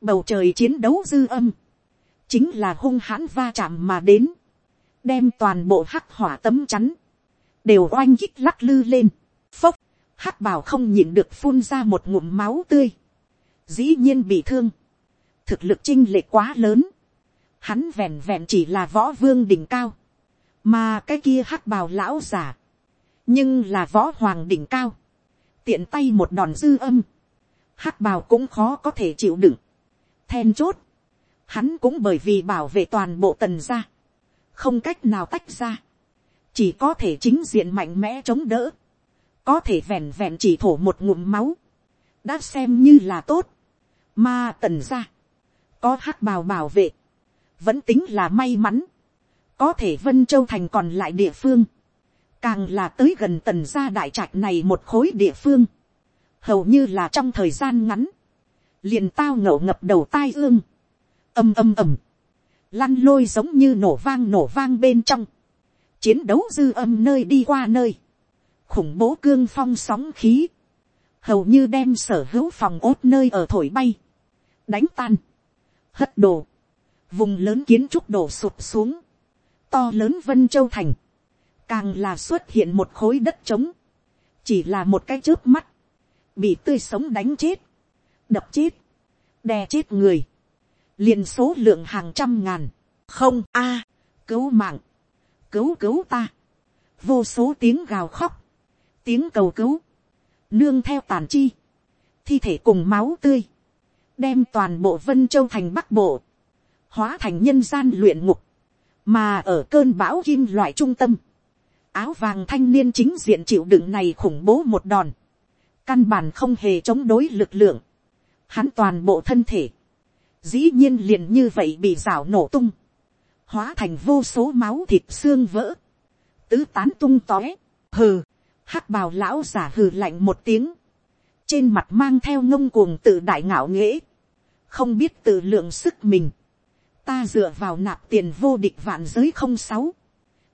bầu trời chiến đấu dư âm, chính là hung hãn va chạm mà đến, đem toàn bộ hắc hỏa tấm chắn, đều oanh kích lắc lư lên, phốc, hắc bảo không nhịn được phun ra một ngụm máu tươi, dĩ nhiên bị thương, thực lực chinh lệ quá lớn, hắn vẹn vẹn chỉ là võ vương đỉnh cao, mà cái kia hắc bào lão giả, nhưng là võ hoàng đỉnh cao, tiện tay một đòn dư âm, hắc bào cũng khó có thể chịu đựng, then chốt, hắn cũng bởi vì bảo vệ toàn bộ tần gia. Không cách nào tách ra, chỉ có thể chính diện mạnh mẽ chống đỡ, có thể vẹn vẹn chỉ thổ một ngụm máu, đã xem như là tốt, mà tần gia. Có hắc bào bảo vệ, vẫn tính là may mắn, có thể vân châu thành còn lại địa phương, càng là tới gần tần gia đại trạch này một khối địa phương, hầu như là trong thời gian ngắn, liền tao ngậu ngập đầu tai ương, âm âm ầm, lăn lôi giống như nổ vang nổ vang bên trong, chiến đấu dư âm nơi đi qua nơi, khủng bố cương phong sóng khí, hầu như đem sở hữu phòng ốt nơi ở thổi bay, đánh tan, hất đồ, vùng lớn kiến trúc đổ sụp xuống, to lớn vân châu thành, càng là xuất hiện một khối đất trống, chỉ là một cái trước mắt, bị tươi sống đánh chết, đập chết, đè chết người, liền số lượng hàng trăm ngàn, không a, à, cứu mạng, cứu cứu ta, vô số tiếng gào khóc, tiếng cầu cứu, nương theo tàn chi, thi thể cùng máu tươi, đem toàn bộ vân châu thành bắc bộ, hóa thành nhân gian luyện ngục, mà ở cơn bão kim loại trung tâm, áo vàng thanh niên chính diện chịu đựng này khủng bố một đòn, căn bản không hề chống đối lực lượng, hắn toàn bộ thân thể, dĩ nhiên liền như vậy bị rào nổ tung, hóa thành vô số máu thịt xương vỡ, tứ tán tung tóe, hừ, hắc bào lão giả hừ lạnh một tiếng, trên mặt mang theo ngông cuồng tự đại ngạo nghễ, không biết tự lượng sức mình, ta dựa vào nạp tiền vô địch vạn giới không sáu,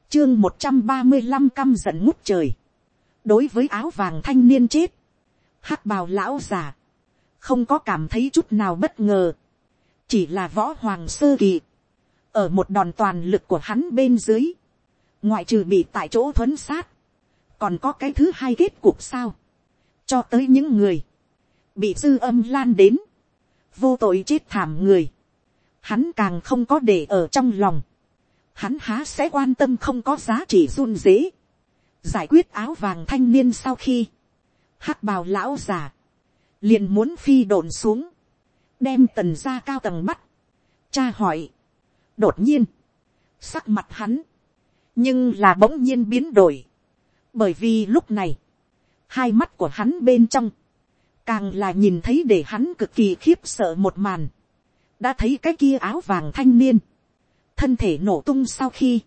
chương một trăm ba mươi năm căm giận ngút trời, đối với áo vàng thanh niên chết, hắc bào lão già, không có cảm thấy chút nào bất ngờ, chỉ là võ hoàng sơ kỳ, ở một đòn toàn lực của hắn bên dưới, ngoại trừ bị tại chỗ thuấn sát, còn có cái thứ hai kết cục sao, cho tới những người, bị dư âm lan đến, vô tội chết thảm người, hắn càng không có để ở trong lòng, hắn há sẽ quan tâm không có giá trị run dế, giải quyết áo vàng thanh niên sau khi, hắc bào lão già, liền muốn phi đồn xuống, đem tần ra cao tầng bắt, cha hỏi, đột nhiên, sắc mặt hắn, nhưng là bỗng nhiên biến đổi, bởi vì lúc này, hai mắt của hắn bên trong, càng là nhìn thấy để hắn cực kỳ khiếp sợ một màn, đã thấy cái kia áo vàng thanh niên, thân thể nổ tung sau khi,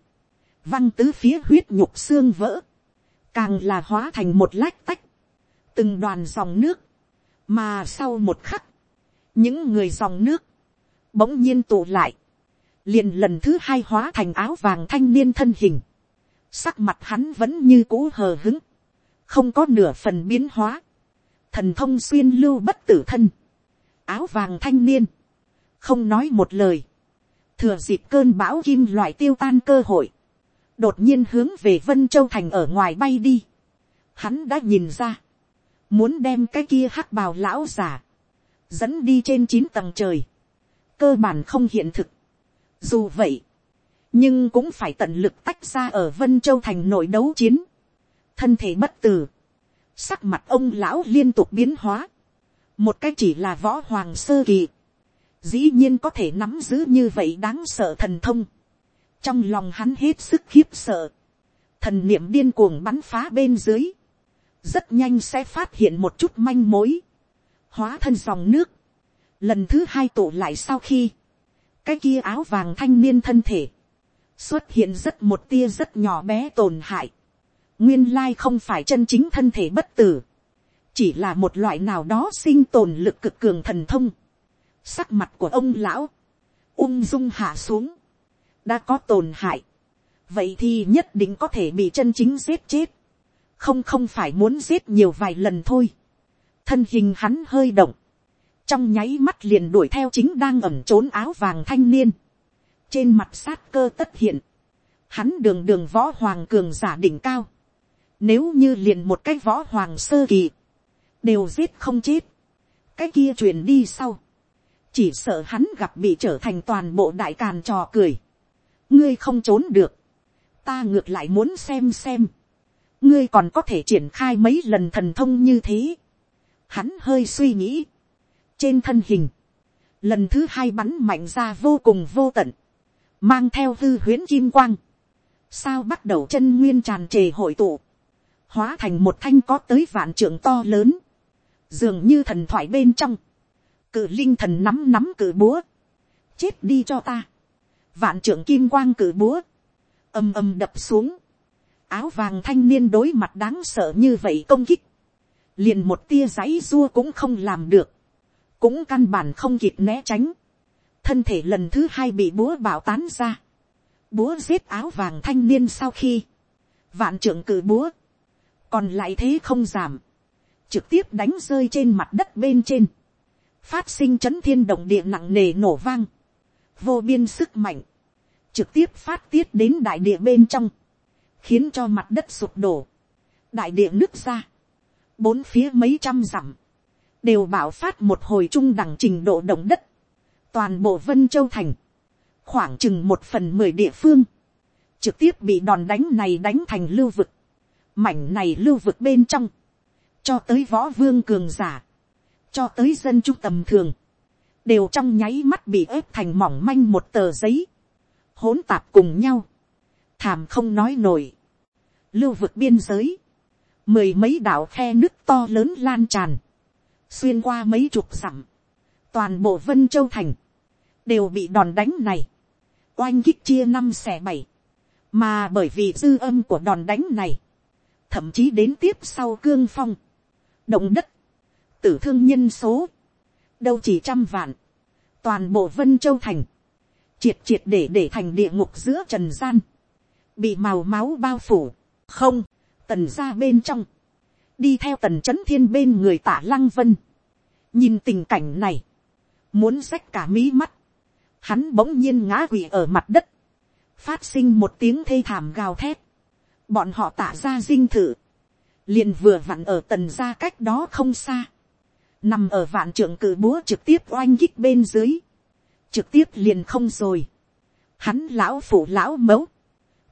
văng tứ phía huyết nhục xương vỡ, càng là hóa thành một lách tách, từng đoàn dòng nước, mà sau một khắc, những người dòng nước, bỗng nhiên tụ lại, liền lần thứ hai hóa thành áo vàng thanh niên thân hình, sắc mặt hắn vẫn như cũ hờ hứng, không có nửa phần biến hóa, thần thông xuyên lưu bất tử thân, áo vàng thanh niên, không nói một lời, thừa dịp cơn bão kim loại tiêu tan cơ hội, đột nhiên hướng về vân châu thành ở ngoài bay đi. Hắn đã nhìn ra, muốn đem cái kia hắc bào lão giả, dẫn đi trên chín tầng trời, cơ bản không hiện thực. Dù vậy, nhưng cũng phải tận lực tách ra ở vân châu thành nội đấu chiến, thân thể bất tử, sắc mặt ông lão liên tục biến hóa, một cách chỉ là võ hoàng sơ kỳ, dĩ nhiên có thể nắm giữ như vậy đáng sợ thần thông, trong lòng hắn hết sức khiếp sợ, thần niệm điên cuồng bắn phá bên dưới, rất nhanh sẽ phát hiện một chút manh mối, hóa thân dòng nước, lần thứ hai tụ lại sau khi, cái kia áo vàng thanh niên thân thể, xuất hiện rất một tia rất nhỏ bé tổn hại, nguyên lai không phải chân chính thân thể bất tử, chỉ là một loại nào đó sinh tồn lực cực cường thần thông, sắc mặt của ông lão, ung dung hạ xuống, đã có tổn hại, vậy thì nhất định có thể bị chân chính giết chết, không không phải muốn giết nhiều vài lần thôi, thân hình hắn hơi động, trong nháy mắt liền đuổi theo chính đang ẩm trốn áo vàng thanh niên, trên mặt sát cơ tất hiện, hắn đường đường võ hoàng cường giả đỉnh cao, nếu như liền một cái võ hoàng sơ kỳ, đều giết không chết, cái kia truyền đi sau, chỉ sợ hắn gặp bị trở thành toàn bộ đại càn trò cười, ngươi không trốn được, ta ngược lại muốn xem xem, ngươi còn có thể triển khai mấy lần thần thông như thế. Hắn hơi suy nghĩ, trên thân hình, lần thứ hai bắn mạnh ra vô cùng vô tận, mang theo hư huyễn kim quang, sao bắt đầu chân nguyên tràn trề hội tụ, hóa thành một thanh có tới vạn trưởng to lớn, dường như thần thoại bên trong, cử linh thần nắm nắm cử búa, chết đi cho ta, vạn trưởng kim quang cử búa, âm âm đập xuống, áo vàng thanh niên đối mặt đáng sợ như vậy công kích, liền một tia giấy dua cũng không làm được, cũng căn bản không kịp né tránh, thân thể lần thứ hai bị búa bảo tán ra, búa giết áo vàng thanh niên sau khi, vạn trưởng cử búa, còn lại thế không giảm, trực tiếp đánh rơi trên mặt đất bên trên, phát sinh chấn thiên động địa nặng nề nổ vang, vô biên sức mạnh, trực tiếp phát tiết đến đại địa bên trong, khiến cho mặt đất sụp đổ, đại địa nứt ra, bốn phía mấy trăm dặm, đều bảo phát một hồi trung đẳng trình độ động đất, toàn bộ vân châu thành, khoảng chừng một phần mười địa phương, trực tiếp bị đòn đánh này đánh thành lưu vực, mảnh này lưu vực bên trong, cho tới võ vương cường giả, cho tới dân trung tầm thường, đều trong nháy mắt bị ép thành mỏng manh một tờ giấy, hỗn tạp cùng nhau, thảm không nói nổi, lưu vực biên giới, mười mấy đảo khe nước to lớn lan tràn, xuyên qua mấy chục dặm, toàn bộ vân châu thành, đều bị đòn đánh này, oanh kích chia năm xẻ bảy, mà bởi vì dư âm của đòn đánh này, thậm chí đến tiếp sau cương phong, động đất, tử thương nhân số, đâu chỉ trăm vạn, toàn bộ vân châu thành, triệt triệt để để thành địa ngục giữa trần gian, bị màu máu bao phủ, không, tần ra bên trong, đi theo tần c h ấ n thiên bên người tả lăng vân, nhìn tình cảnh này, muốn xách cả mí mắt, hắn bỗng nhiên ngã quỵ ở mặt đất, phát sinh một tiếng thê thảm gào thét, bọn họ tả ra dinh thự, liền vừa vặn ở tần ra cách đó không xa, nằm ở vạn trưởng cự búa trực tiếp oanh kích bên dưới, trực tiếp liền không rồi. Hắn lão phụ lão mẫu,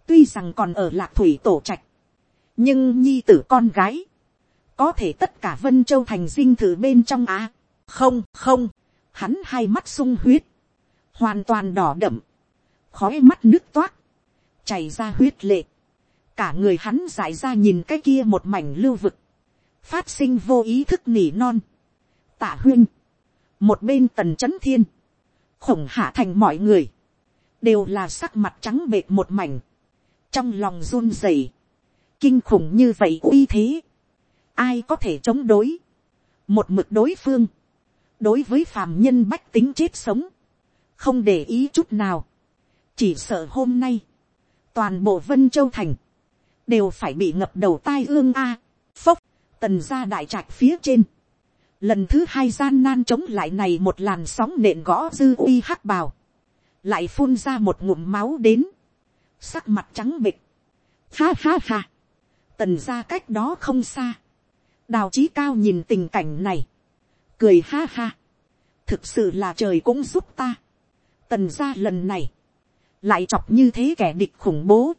tuy rằng còn ở lạc thủy tổ trạch, nhưng nhi tử con gái, có thể tất cả vân châu thành dinh thử bên trong á, không không, hắn hai mắt sung huyết, hoàn toàn đỏ đậm, khói mắt nước toát, chảy ra huyết lệ, cả người hắn dại ra nhìn cái kia một mảnh lưu vực, phát sinh vô ý thức nỉ non, tạ huyên, một bên tần c h ấ n thiên, khổng hạ thành mọi người, đều là sắc mặt trắng bệt một mảnh, trong lòng run rẩy, kinh khủng như vậy uy thế, ai có thể chống đối, một mực đối phương, đối với phàm nhân bách tính chết sống, không để ý chút nào, chỉ sợ hôm nay, toàn bộ vân châu thành, đều phải bị ngập đầu tai ương a, phốc, tần ra đại trạch phía trên, lần thứ hai gian nan chống lại này một làn sóng nện gõ dư uy hắc bào, lại phun ra một ngụm máu đến, sắc mặt trắng bịch, ha ha ha, tần ra cách đó không xa, đào trí cao nhìn tình cảnh này, cười ha ha, thực sự là trời cũng giúp ta, tần ra lần này, lại chọc như thế kẻ địch khủng bố,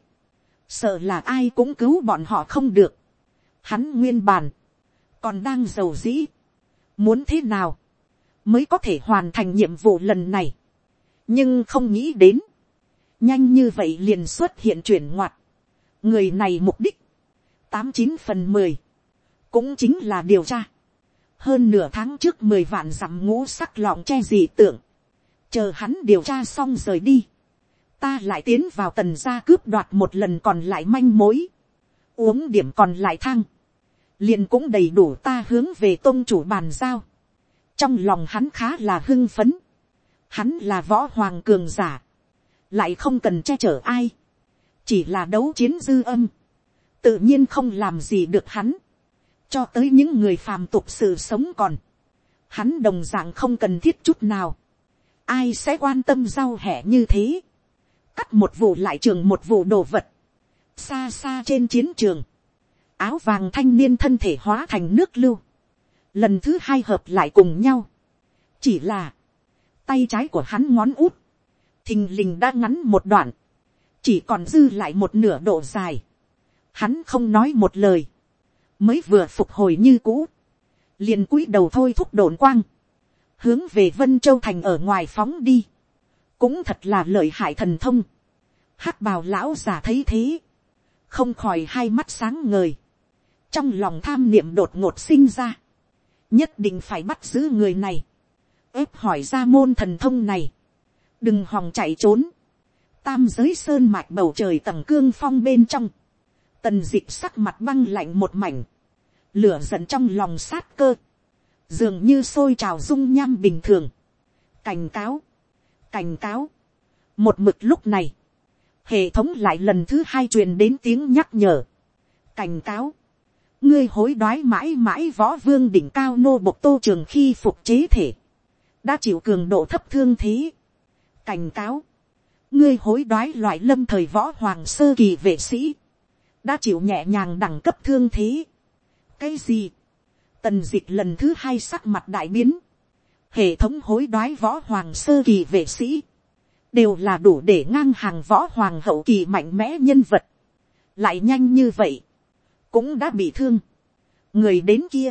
sợ là ai cũng cứu bọn họ không được, hắn nguyên bản, còn đang giàu dĩ, muốn thế nào, mới có thể hoàn thành nhiệm vụ lần này, nhưng không nghĩ đến, nhanh như vậy liền xuất hiện chuyển ngoặt, người này mục đích, tám chín phần mười, cũng chính là điều tra, hơn nửa tháng trước mười vạn dặm ngũ sắc lọng che dị tưởng, chờ hắn điều tra xong rời đi, ta lại tiến vào tần gia cướp đoạt một lần còn lại manh mối, uống điểm còn lại thang, liền cũng đầy đủ ta hướng về tôn chủ bàn giao. trong lòng hắn khá là hưng phấn. hắn là võ hoàng cường giả. lại không cần che chở ai. chỉ là đấu chiến dư âm. tự nhiên không làm gì được hắn. cho tới những người phàm tục sự sống còn. hắn đồng dạng không cần thiết chút nào. ai sẽ quan tâm giao hẻ như thế. cắt một vụ lại trường một vụ đồ vật. xa xa trên chiến trường áo vàng thanh niên thân thể hóa thành nước lưu, lần thứ hai hợp lại cùng nhau, chỉ là, tay trái của hắn ngón út, thình lình đã ngắn một đoạn, chỉ còn dư lại một nửa độ dài, hắn không nói một lời, mới vừa phục hồi như cũ, liền cúi đầu thôi thúc đồn quang, hướng về vân châu thành ở ngoài phóng đi, cũng thật là lợi hại thần thông, hắc bào lão già thấy thế, không khỏi hai mắt sáng ngời, trong lòng tham niệm đột ngột sinh ra, nhất định phải bắt giữ người này, ép hỏi ra môn thần thông này, đừng hòng chạy trốn, tam giới sơn mạch bầu trời tầng cương phong bên trong, tần dịp sắc mặt băng lạnh một mảnh, lửa giận trong lòng sát cơ, dường như sôi trào dung nham bình thường, cảnh cáo, cảnh cáo, một mực lúc này, hệ thống lại lần thứ hai truyền đến tiếng nhắc nhở, cảnh cáo, ngươi hối đoái mãi mãi võ vương đỉnh cao nô bộc tô trường khi phục chế thể, đã chịu cường độ thấp thương thế. cảnh cáo, ngươi hối đoái loại lâm thời võ hoàng sơ kỳ vệ sĩ, đã chịu nhẹ nhàng đẳng cấp thương thế. cái gì, tần d ị c h lần thứ hai sắc mặt đại biến, hệ thống hối đoái võ hoàng sơ kỳ vệ sĩ, đều là đủ để ngang hàng võ hoàng hậu kỳ mạnh mẽ nhân vật, lại nhanh như vậy, cũng đã bị thương. người đến kia,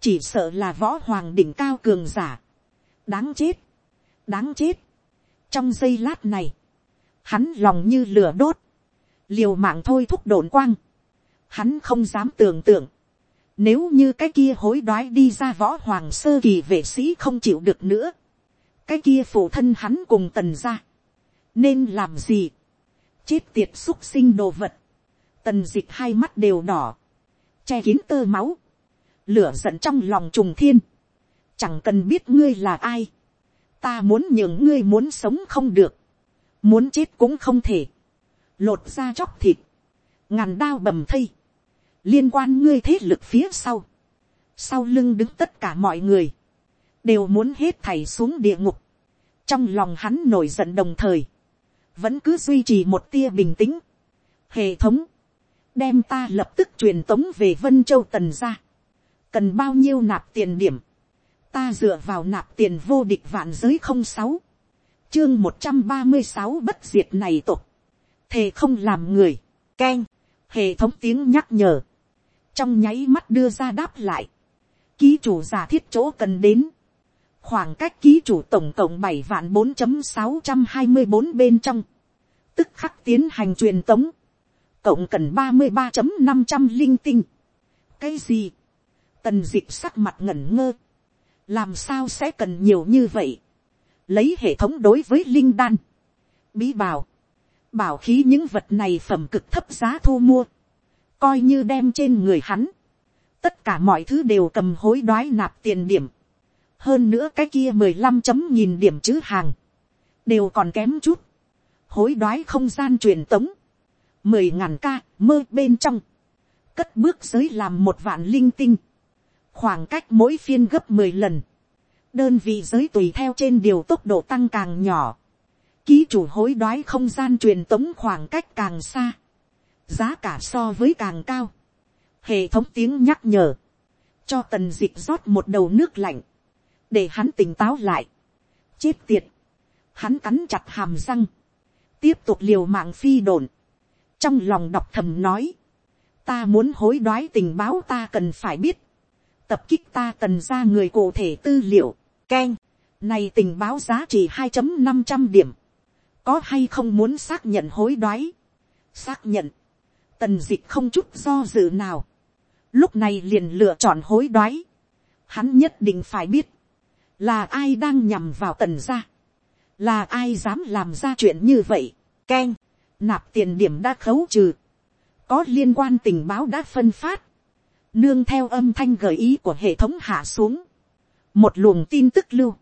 chỉ sợ là võ hoàng đỉnh cao cường giả. đáng chết, đáng chết. trong giây lát này, hắn lòng như lửa đốt, liều mạng thôi thúc đồn quang. hắn không dám tưởng tượng, nếu như cái kia hối đoái đi ra võ hoàng sơ kỳ vệ sĩ không chịu được nữa. Cái kia phụ thân hắn cùng tần ra. Nên làm gì? Chết tiệt xúc sinh đồ vật tần dịch hai mắt đều đỏ, che kín tơ máu, lửa giận trong lòng trùng thiên, chẳng cần biết ngươi là ai, ta muốn nhường ngươi muốn sống không được, muốn chết cũng không thể, lột ra chóc thịt, ngàn đao bầm thây, liên quan ngươi thế lực phía sau, sau lưng đứng tất cả mọi người, đều muốn hết thảy xuống địa ngục, trong lòng hắn nổi giận đồng thời, vẫn cứ duy trì một tia bình tĩnh, hệ thống, đem ta lập tức truyền tống về vân châu tần ra, cần bao nhiêu nạp tiền điểm, ta dựa vào nạp tiền vô địch vạn giới không sáu, chương một trăm ba mươi sáu bất diệt này tục, thề không làm người, k hệ thống tiếng nhắc nhở, trong nháy mắt đưa ra đáp lại, ký chủ giả thiết chỗ cần đến, khoảng cách ký chủ tổng cộng bảy vạn bốn sáu trăm hai mươi bốn bên trong, tức khắc tiến hành truyền tống, cộng cần ba mươi ba năm trăm linh tinh. cái gì, tần dịp sắc mặt ngẩn ngơ, làm sao sẽ cần nhiều như vậy, lấy hệ thống đối với linh đan, bí bảo, bảo khí những vật này phẩm cực thấp giá thu mua, coi như đem trên người hắn, tất cả mọi thứ đều cầm hối đoái nạp tiền điểm, hơn nữa cái kia mười lăm chấm nghìn điểm chữ hàng, đều còn kém chút, hối đoái không gian truyền tống, mười ngàn ca mơ bên trong, cất bước giới làm một vạn linh tinh, khoảng cách mỗi phiên gấp mười lần, đơn vị giới tùy theo trên điều tốc độ tăng càng nhỏ, ký chủ hối đoái không gian truyền tống khoảng cách càng xa, giá cả so với càng cao, hệ thống tiếng nhắc nhở, cho tần d ị c h rót một đầu nước lạnh, để hắn tỉnh táo lại, chết tiệt, hắn cắn chặt hàm răng, tiếp tục liều mạng phi đồn, trong lòng đọc thầm nói, ta muốn hối đoái tình báo ta cần phải biết, tập kích ta cần ra người cụ thể tư liệu, k e n này tình báo giá trị hai năm trăm điểm, có hay không muốn xác nhận hối đoái, xác nhận, tần d ị c h không chút do dự nào, lúc này liền lựa chọn hối đoái, hắn nhất định phải biết, là ai đang nhằm vào tần gia là ai dám làm ra chuyện như vậy, k e n nạp tiền điểm đã khấu trừ, có liên quan tình báo đã phân phát, nương theo âm thanh gợi ý của hệ thống hạ xuống, một luồng tin tức lưu,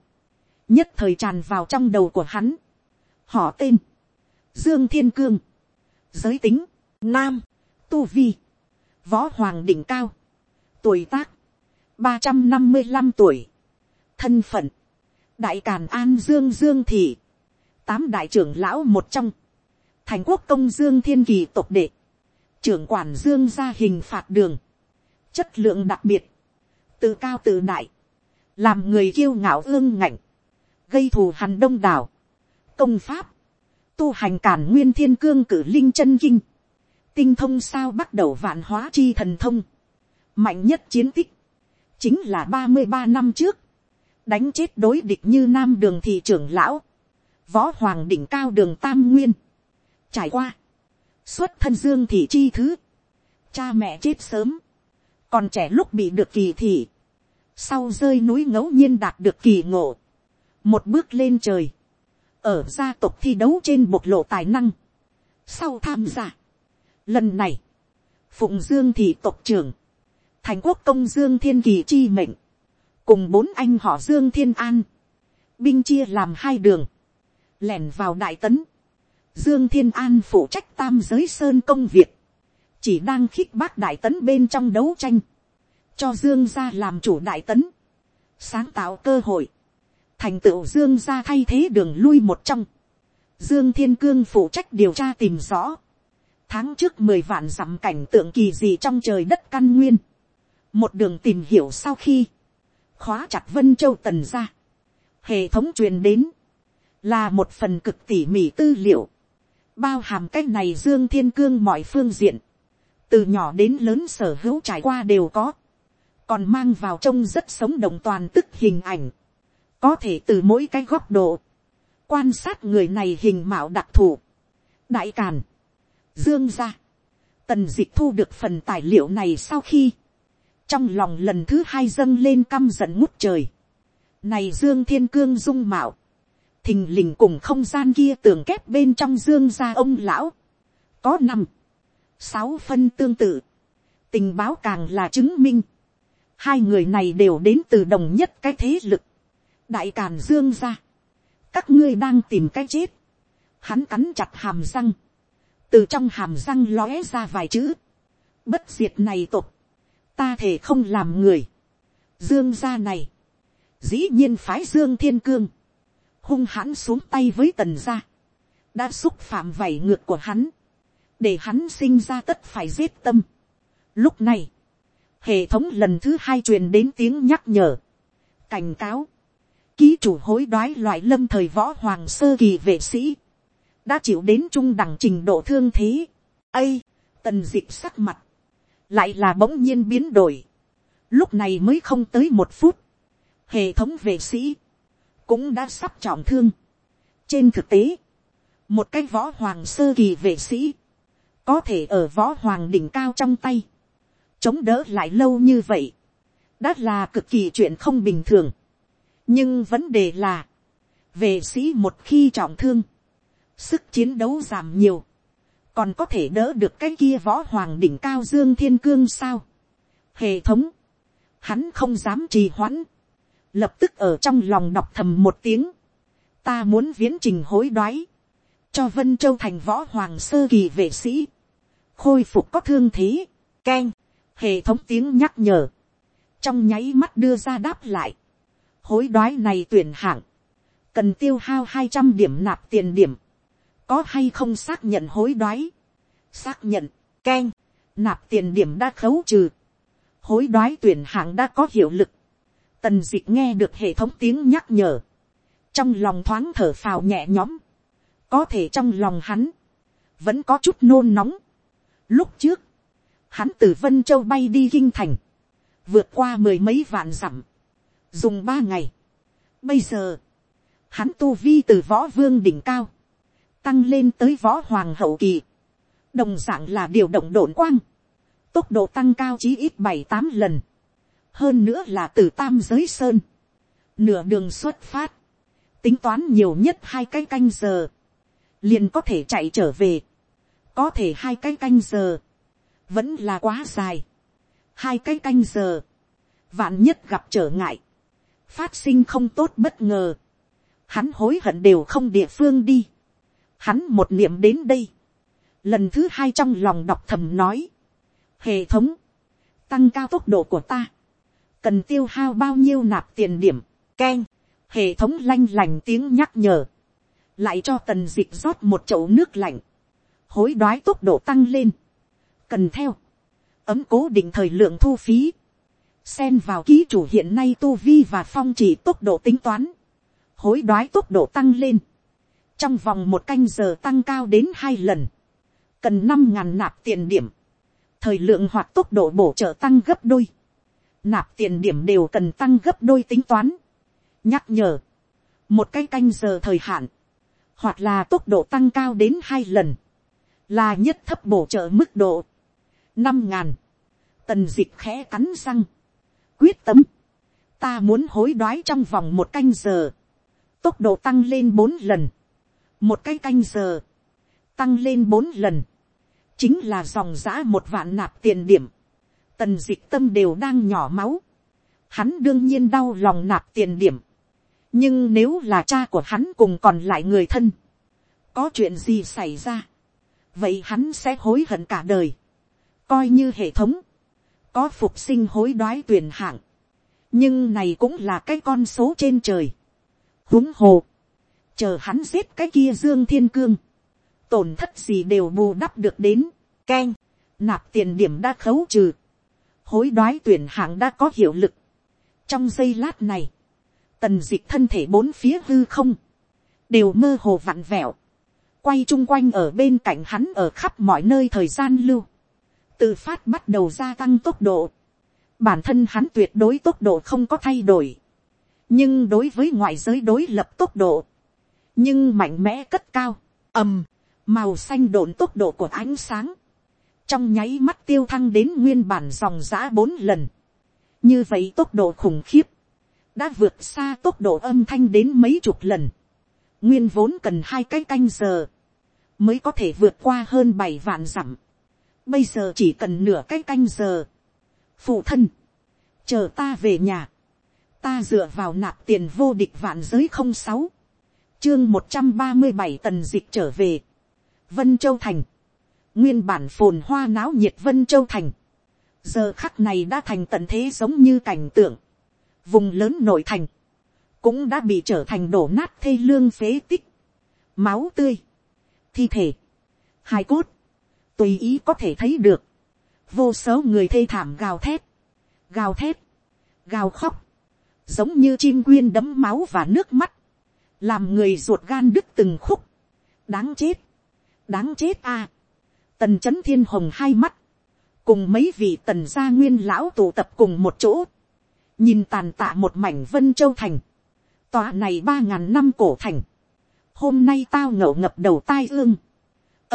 nhất thời tràn vào trong đầu của hắn, họ tên, dương thiên cương, giới tính, nam, tu vi, võ hoàng đỉnh cao, tuổi tác, ba trăm năm mươi năm tuổi, thân phận, đại càn an dương dương thị, tám đại trưởng lão một trong, thành quốc công dương thiên kỳ tộc đệ, trưởng quản dương gia hình phạt đường, chất lượng đặc biệt, từ cao từ đại, làm người kiêu ngạo ương ngạnh, gây thù hằn đông đảo, công pháp, tu hành cản nguyên thiên cương cử linh chân kinh, tinh thông sao bắt đầu vạn hóa chi thần thông, mạnh nhất chiến tích, chính là ba mươi ba năm trước, đánh chết đối địch như nam đường thị trưởng lão, võ hoàng đỉnh cao đường tam nguyên, trải qua, xuất thân dương thị chi thứ, cha mẹ chết sớm, còn trẻ lúc bị được kỳ thị, sau rơi núi ngẫu nhiên đạt được kỳ ngộ, một bước lên trời, ở gia tộc thi đấu trên bộc lộ tài năng, sau tham gia, Lần này, Phụng Dương thị tộc trưởng, thành quốc công Dương Thiên Kỳ chi mệnh, cùng bốn anh họ Dương Thiên An, binh chia làm hai đường, lẻn vào đại tấn, Dương Thiên An phụ trách tam giới sơn công việc, chỉ đang khích bác đại tấn bên trong đấu tranh, cho Dương gia làm chủ đại tấn, sáng tạo cơ hội, thành tựu Dương gia thay thế đường lui một trong, Dương Thiên Cương phụ trách điều tra tìm rõ, tháng trước mười vạn dặm cảnh tượng kỳ gì trong trời đất căn nguyên. Một đường tìm hiểu sau khi. Khóa chặt Vân Châu Tần ra. Hệ thống truyền đến. Là một phần cực tỉ mỉ tư liệu. Bao hàm cách này Dương Thiên Cương mọi phương diện. Từ nhỏ đến lớn sở hữu trải qua đều có. Còn mang vào trông rất sống động toàn tức hình ảnh. Có thể từ mỗi cái góc độ. Quan sát người này hình mạo đặc thù. Đại Càn dương gia tần dịch thu được phần tài liệu này sau khi, trong lòng lần thứ hai dâng lên căm giận ngút trời. này dương thiên cương dung mạo, thình lình cùng không gian kia tường kép bên trong dương gia ông lão, có năm, sáu phân tương tự, tình báo càng là chứng minh, hai người này đều đến từ đồng nhất cái thế lực, đại càn dương gia. Các ngươi đang tìm cái chết, hắn cắn chặt hàm răng, từ trong hàm răng lóe ra vài chữ, bất diệt này tục, ta thể không làm người, dương gia này, dĩ nhiên phái dương thiên cương, hung hãn xuống tay với tần gia, đã xúc phạm vảy ngược của hắn, để hắn sinh ra tất phải giết tâm. Lúc này, hệ thống lần thứ hai truyền đến tiếng nhắc nhở, cảnh cáo, ký chủ hối đoái loại lâm thời võ hoàng sơ kỳ vệ sĩ, đã chịu đến trung đẳng trình độ thương thế. ây, tần dịp sắc mặt, lại là bỗng nhiên biến đổi, lúc này mới không tới một phút, hệ thống vệ sĩ, cũng đã sắp trọng thương. trên thực tế, một cái võ hoàng sơ kỳ vệ sĩ, có thể ở võ hoàng đỉnh cao trong tay, chống đỡ lại lâu như vậy, đã là cực kỳ chuyện không bình thường. nhưng vấn đề là, vệ sĩ một khi trọng thương, sức chiến đấu giảm nhiều, còn có thể đỡ được cái kia võ hoàng đỉnh cao dương thiên cương sao. hệ thống, hắn không dám trì hoãn, lập tức ở trong lòng đọc thầm một tiếng, ta muốn viễn trình hối đoái, cho vân châu thành võ hoàng sơ kỳ vệ sĩ, khôi phục có thương thế, k hệ thống tiếng nhắc nhở, trong nháy mắt đưa ra đáp lại, hối đoái này tuyển hạng, cần tiêu hao hai trăm điểm nạp tiền điểm, có hay không xác nhận hối đoái, xác nhận, k nạp tiền điểm đã khấu trừ, hối đoái tuyển hạng đã có hiệu lực, tần dịch nghe được hệ thống tiếng nhắc nhở, trong lòng thoáng thở phào nhẹ nhõm, có thể trong lòng hắn, vẫn có chút nôn nóng. Lúc trước, hắn từ vân châu bay đi kinh thành, vượt qua mười mấy vạn dặm, dùng ba ngày. Bây giờ, hắn tu vi từ võ vương đỉnh cao, tăng lên tới võ hoàng hậu kỳ, đồng d ạ n g là điều động đồn quang, tốc độ tăng cao chí ít bảy tám lần, hơn nữa là từ tam giới sơn, nửa đường xuất phát, tính toán nhiều nhất hai cái canh giờ, liền có thể chạy trở về, có thể hai cái canh giờ, vẫn là quá dài, hai cái canh giờ, vạn nhất gặp trở ngại, phát sinh không tốt bất ngờ, hắn hối hận đều không địa phương đi, hắn một niệm đến đây, lần thứ hai trong lòng đọc thầm nói, hệ thống, tăng cao tốc độ của ta, cần tiêu hao bao nhiêu nạp tiền điểm, k hệ thống lanh lành tiếng nhắc nhở, lại cho tần d ị c h rót một chậu nước lạnh, hối đoái tốc độ tăng lên, cần theo, ấm cố định thời lượng thu phí, xen vào ký chủ hiện nay tu vi và phong chỉ tốc độ tính toán, hối đoái tốc độ tăng lên, trong vòng một canh giờ tăng cao đến hai lần, cần năm ngàn nạp tiền điểm, thời lượng hoặc tốc độ bổ trợ tăng gấp đôi, nạp tiền điểm đều cần tăng gấp đôi tính toán. nhắc nhở, một cái canh giờ thời hạn, hoặc là tốc độ tăng cao đến hai lần, là nhất thấp bổ trợ mức độ, năm ngàn, tần dịch khẽ cắn răng, quyết tâm, ta muốn hối đoái trong vòng một canh giờ, tốc độ tăng lên bốn lần, một cái canh giờ, tăng lên bốn lần, chính là dòng giã một vạn nạp tiền điểm, tần dịch tâm đều đang nhỏ máu. Hắn đương nhiên đau lòng nạp tiền điểm. nhưng nếu là cha của hắn cùng còn lại người thân, có chuyện gì xảy ra, vậy hắn sẽ hối hận cả đời. coi như hệ thống, có phục sinh hối đoái tuyển hạng, nhưng này cũng là cái con số trên trời. húng hồ, chờ hắn giết cái kia dương thiên cương, tổn thất gì đều bù đắp được đến, k nạp tiền điểm đã khấu trừ, hối đoái tuyển hạng đã có hiệu lực. trong giây lát này, tần dịch thân thể bốn phía hư không, đều mơ hồ vặn vẹo, quay chung quanh ở bên cạnh hắn ở khắp mọi nơi thời gian lưu, tự phát bắt đầu gia tăng tốc độ, bản thân hắn tuyệt đối tốc độ không có thay đổi, nhưng đối với ngoại giới đối lập tốc độ, nhưng mạnh mẽ cất cao, ầm, màu xanh độn tốc độ của ánh sáng, trong nháy mắt tiêu thăng đến nguyên bản dòng giã bốn lần. như vậy tốc độ khủng khiếp, đã vượt xa tốc độ âm thanh đến mấy chục lần. nguyên vốn cần hai cái canh giờ, mới có thể vượt qua hơn bảy vạn dặm. bây giờ chỉ cần nửa cái canh giờ. phụ thân, chờ ta về nhà, ta dựa vào nạp tiền vô địch vạn giới không sáu, chương một trăm ba mươi bảy tần dịch trở về, vân châu thành, nguyên bản phồn hoa náo nhiệt vân châu thành, giờ khắc này đã thành tận thế giống như cảnh tượng, vùng lớn nội thành, cũng đã bị trở thành đổ nát thê lương phế tích, máu tươi, thi thể, hai cốt, tùy ý có thể thấy được, vô số người thê thảm gào thét, gào thét, gào khóc, giống như chim quyên đấm máu và nước mắt, làm người ruột gan đứt từng khúc, đáng chết, đáng chết a, tần c h ấ n thiên hồng hai mắt, cùng mấy vị tần gia nguyên lão tụ tập cùng một chỗ, nhìn tàn tạ một mảnh vân châu thành, tòa này ba ngàn năm cổ thành, hôm nay tao ngậu ngập đầu tai ương,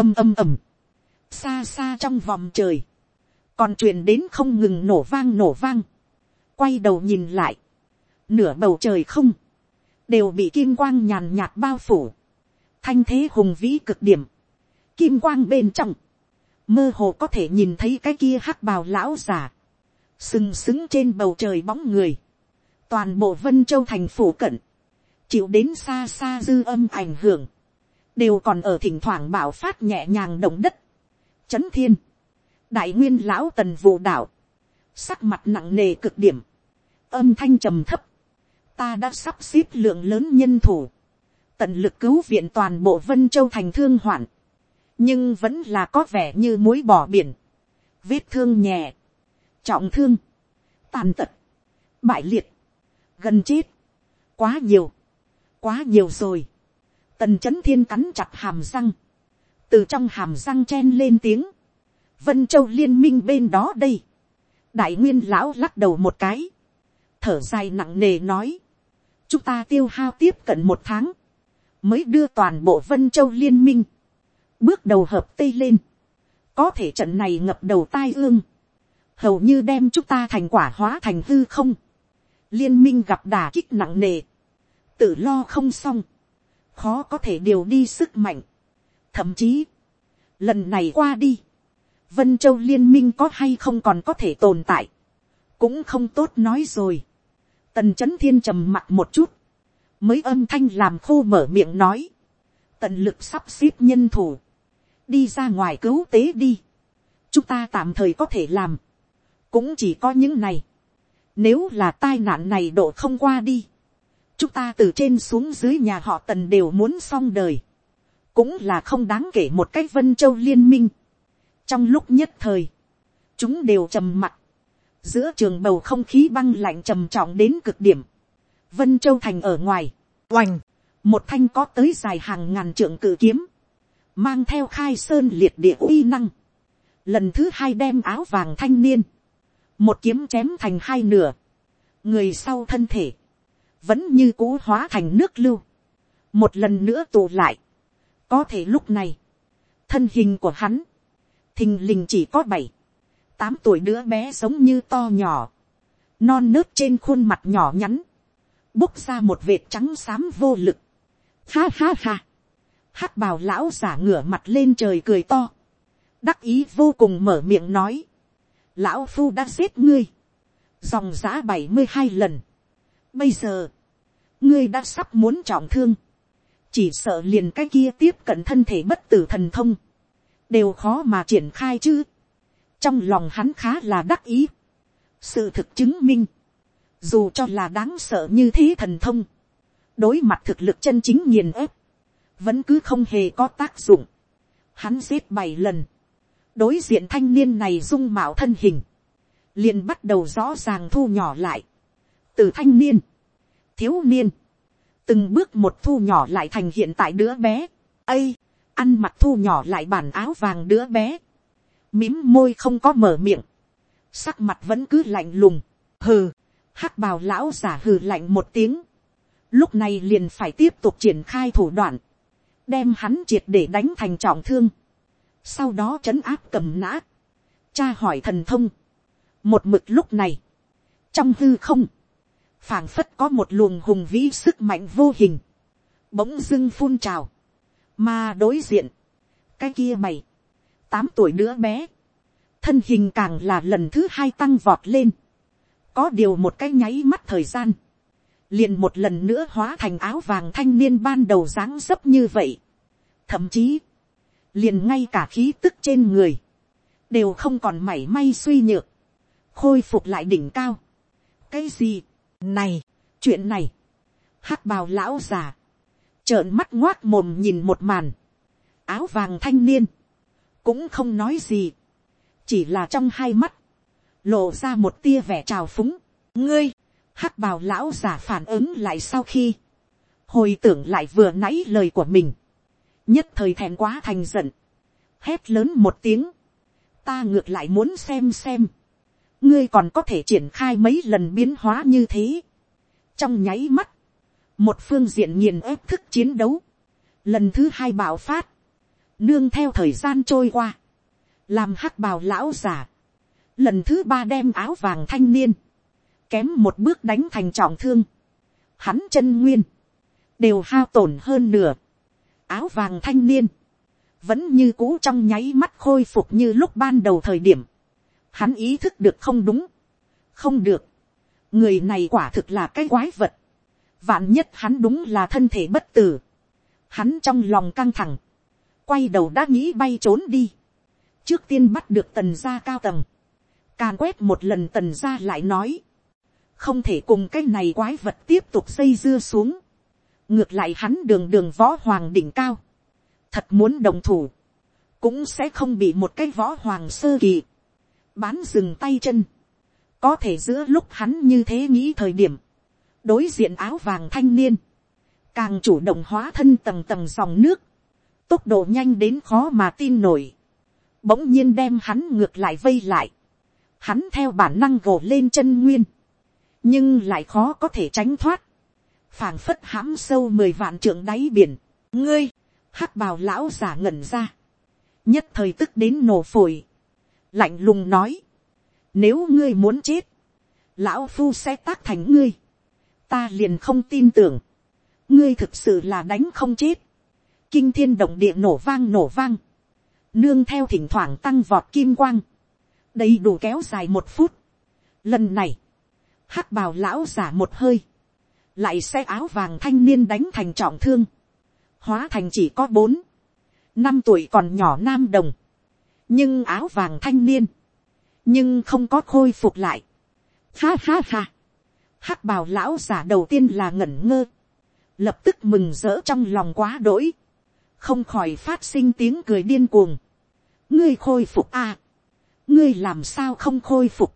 ầm ầm ầm, xa xa trong vòng trời, còn truyền đến không ngừng nổ vang nổ vang, quay đầu nhìn lại, nửa bầu trời không, đều bị kim quang nhàn nhạt bao phủ, thanh thế hùng vĩ cực điểm, kim quang bên trong, mơ hồ có thể nhìn thấy cái kia hắc bào lão già, sừng sững trên bầu trời bóng người, toàn bộ vân châu thành phủ cận, chịu đến xa xa dư âm ảnh hưởng, đều còn ở thỉnh thoảng bảo phát nhẹ nhàng động đất, chấn thiên, đại nguyên lão tần vụ đạo, sắc mặt nặng nề cực điểm, âm thanh trầm thấp, ta đã sắp xếp lượng lớn nhân thủ, tận lực cứu viện toàn bộ vân châu thành thương hoạn, nhưng vẫn là có vẻ như muối bỏ biển, vết thương nhẹ, trọng thương, tàn tật, bại liệt, gần chết, quá nhiều, quá nhiều rồi, tần c h ấ n thiên cắn chặt hàm răng, từ trong hàm răng chen lên tiếng, vân châu liên minh bên đó đây, đại nguyên lão lắc đầu một cái, thở dài nặng nề nói, chúng ta tiêu hao tiếp cận một tháng, mới đưa toàn bộ vân châu liên minh, bước đầu hợp tây lên, có thể trận này ngập đầu tai ương, hầu như đem chúng ta thành quả hóa thành hư không, liên minh gặp đà kích nặng nề, tự lo không xong, khó có thể điều đi sức mạnh, thậm chí, lần này qua đi, vân châu liên minh có hay không còn có thể tồn tại, cũng không tốt nói rồi, tần c h ấ n thiên trầm mặt một chút, mới âm thanh làm khô mở miệng nói, tận lực sắp xếp nhân thủ, đi ra ngoài cứu tế đi. chúng ta tạm thời có thể làm, cũng chỉ có những này. nếu là tai nạn này độ không qua đi, chúng ta từ trên xuống dưới nhà họ tần đều muốn xong đời, cũng là không đáng kể một cách vân châu liên minh. trong lúc nhất thời, chúng đều trầm mặt. Giữa trường bầu không khí băng lạnh trầm trọng đến cực điểm, vân châu thành ở ngoài, oành, một thanh có tới dài hàng ngàn trượng cự kiếm, mang theo khai sơn liệt địa uy năng, lần thứ hai đem áo vàng thanh niên, một kiếm chém thành hai nửa, người sau thân thể, vẫn như cũ hóa thành nước lưu, một lần nữa tụ lại, có thể lúc này, thân hình của hắn, thình lình chỉ có bảy, tám tuổi đứa bé giống như to nhỏ, non nớt trên khuôn mặt nhỏ nhắn, bốc ra một vệt trắng xám vô lực, ha ha ha, hắc bào lão giả ngửa mặt lên trời cười to, đắc ý vô cùng mở miệng nói, lão phu đã giết ngươi, dòng giã bảy mươi hai lần, bây giờ, ngươi đã sắp muốn trọng thương, chỉ sợ liền cái kia tiếp cận thân thể bất tử thần thông, đều khó mà triển khai chứ, trong lòng hắn khá là đắc ý, sự thực chứng minh, dù cho là đáng sợ như thế thần thông, đối mặt thực lực chân chính nghiền ép, vẫn cứ không hề có tác dụng. Hắn giết bảy lần, đối diện thanh niên này dung mạo thân hình, liền bắt đầu rõ ràng thu nhỏ lại. từ thanh niên, thiếu niên, từng bước một thu nhỏ lại thành hiện tại đứa bé, ây, ăn mặc thu nhỏ lại bản áo vàng đứa bé, mím môi không có mở miệng, sắc mặt vẫn cứ lạnh lùng, hừ, hắc bào lão giả hừ lạnh một tiếng, lúc này liền phải tiếp tục triển khai thủ đoạn, đem hắn triệt để đánh thành trọng thương, sau đó trấn áp cầm nã, cha hỏi thần thông, một mực lúc này, trong hư không, phảng phất có một luồng hùng vĩ sức mạnh vô hình, bỗng dưng phun trào, mà đối diện, cái kia mày, tám tuổi nữa bé, thân hình càng là lần thứ hai tăng vọt lên, có điều một cái nháy mắt thời gian, liền một lần nữa hóa thành áo vàng thanh niên ban đầu dáng dấp như vậy. Thậm chí, liền ngay cả khí tức trên người, đều không còn mảy may suy nhược, khôi phục lại đỉnh cao. cái gì, này, chuyện này, hắc bào lão già, trợn mắt ngoác mồm nhìn một màn, áo vàng thanh niên, cũng không nói gì, chỉ là trong hai mắt, lộ ra một tia vẻ trào phúng, ngươi, hắc bào lão giả phản ứng lại sau khi, hồi tưởng lại vừa nãy lời của mình, nhất thời thèn quá thành giận, hét lớn một tiếng, ta ngược lại muốn xem xem, ngươi còn có thể triển khai mấy lần biến hóa như thế, trong nháy mắt, một phương diện nghiền ép thức chiến đấu, lần thứ hai bạo phát, nương theo thời gian trôi qua, làm hắc bào lão giả, lần thứ ba đem áo vàng thanh niên, kém một bước đánh thành trọng thương, hắn chân nguyên, đều hao tổn hơn nửa, áo vàng thanh niên, vẫn như cũ trong nháy mắt khôi phục như lúc ban đầu thời điểm, hắn ý thức được không đúng, không được, người này quả thực là cái quái vật, vạn nhất hắn đúng là thân thể bất tử, hắn trong lòng căng thẳng, quay đầu đã nghĩ bay trốn đi, trước tiên bắt được tần gia cao tầng, càn quét một lần tần gia lại nói, không thể cùng cái này quái vật tiếp tục xây dưa xuống, ngược lại hắn đường đường võ hoàng đỉnh cao, thật muốn đồng thủ, cũng sẽ không bị một cái võ hoàng sơ kỳ, bán dừng tay chân, có thể giữa lúc hắn như thế nghĩ thời điểm, đối diện áo vàng thanh niên, càng chủ động hóa thân tầng tầng dòng nước, tốc độ nhanh đến khó mà tin nổi, bỗng nhiên đem hắn ngược lại vây lại, hắn theo bản năng gồ lên chân nguyên, nhưng lại khó có thể tránh thoát, phảng phất hãm sâu mười vạn trượng đáy biển, ngươi, hắc bào lão giả ngẩn ra, nhất thời tức đến nổ phổi, lạnh lùng nói, nếu ngươi muốn chết, lão phu sẽ tác thành ngươi, ta liền không tin tưởng, ngươi thực sự là đánh không chết, kinh thiên động địa nổ vang nổ vang, nương theo thỉnh thoảng tăng vọt kim quang, đầy đủ kéo dài một phút. Lần này, hắc bào lão giả một hơi, lại xe áo vàng thanh niên đánh thành trọng thương, hóa thành chỉ có bốn, năm tuổi còn nhỏ nam đồng, nhưng áo vàng thanh niên, nhưng không có khôi phục lại. Ha ha ha, hắc bào lão giả đầu tiên là ngẩn ngơ, lập tức mừng rỡ trong lòng quá đỗi, không khỏi phát sinh tiếng cười điên cuồng. ngươi khôi phục à, ngươi làm sao không khôi phục,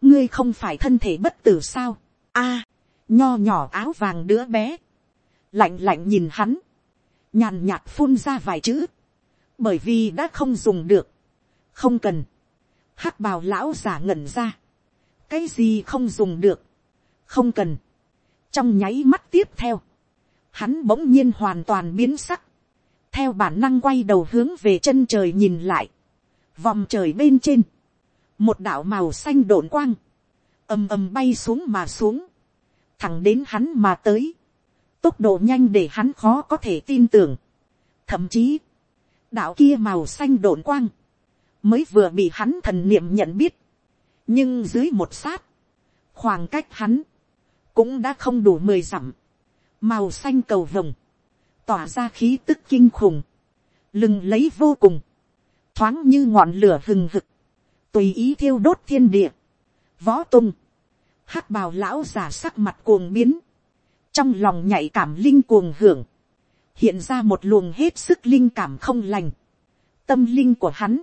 ngươi không phải thân thể bất tử sao, a, nho nhỏ áo vàng đứa bé, lạnh lạnh nhìn hắn, nhàn nhạt phun ra vài chữ, bởi vì đã không dùng được, không cần, hắc bào lão giả ngẩn ra, cái gì không dùng được, không cần, trong nháy mắt tiếp theo, hắn bỗng nhiên hoàn toàn biến sắc, theo bản năng quay đầu hướng về chân trời nhìn lại, vòng trời bên trên, một đạo màu xanh đổn quang, ầm ầm bay xuống mà xuống, thẳng đến hắn mà tới, tốc độ nhanh để hắn khó có thể tin tưởng, thậm chí, đạo kia màu xanh đổn quang, mới vừa bị hắn thần niệm nhận biết, nhưng dưới một sát, khoảng cách hắn, cũng đã không đủ mười dặm, màu xanh cầu vồng, tỏa ra khí tức kinh khủng, lừng lấy vô cùng, thoáng như ngọn lửa hừng hực, tùy ý thiêu đốt thiên địa, võ tung, hắc bào lão giả sắc mặt cuồng biến, trong lòng nhạy cảm linh cuồng hưởng, hiện ra một luồng hết sức linh cảm không lành, tâm linh của hắn,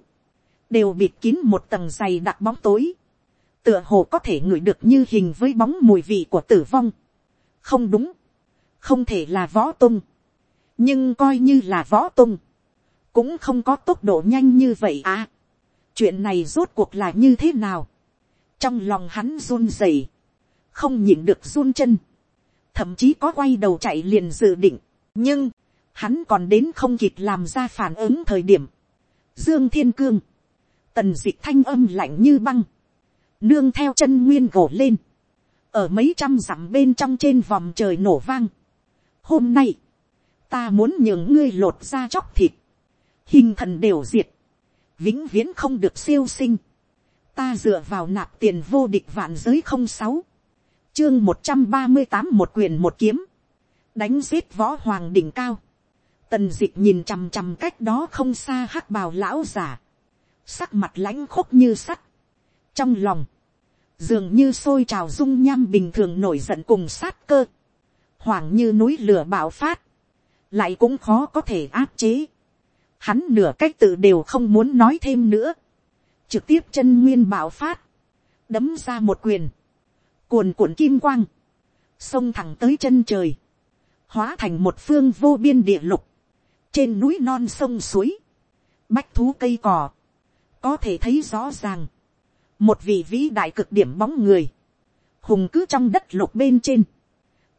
đều bịt kín một tầng dày đặc bóng tối, tựa hồ có thể ngửi được như hình với bóng mùi vị của tử vong. không đúng, không thể là võ tung, nhưng coi như là võ tung, cũng không có tốc độ nhanh như vậy à chuyện này rốt cuộc là như thế nào, trong lòng hắn run rẩy, không nhìn được run chân, thậm chí có quay đầu chạy liền dự định, nhưng, hắn còn đến không kịp làm ra phản ứng thời điểm. Dương thiên cương, tần d ị c h thanh âm lạnh như băng, nương theo chân nguyên gổ lên, ở mấy trăm dặm bên trong trên vòng trời nổ vang. Hôm nay, ta muốn nhường ngươi lột ra chóc thịt, hình thần đều diệt, vĩnh viễn không được siêu sinh, ta dựa vào nạp tiền vô địch vạn giới không sáu, chương một trăm ba mươi tám một quyền một kiếm, đánh giết võ hoàng đỉnh cao, tần d ị c h nhìn chằm chằm cách đó không xa hắc bào lão giả, sắc mặt lãnh khúc như sắt, trong lòng, dường như sôi trào dung nham bình thường nổi giận cùng sát cơ, hoàng như núi lửa bạo phát, lại cũng khó có thể áp chế, hắn nửa cách tự đều không muốn nói thêm nữa, trực tiếp chân nguyên bạo phát, đấm ra một quyền, cuồn cuộn kim quang, sông thẳng tới chân trời, hóa thành một phương vô biên địa lục, trên núi non sông suối, bách thú cây cò, có thể thấy rõ ràng, một vị vĩ đại cực điểm bóng người, hùng cứ trong đất lục bên trên,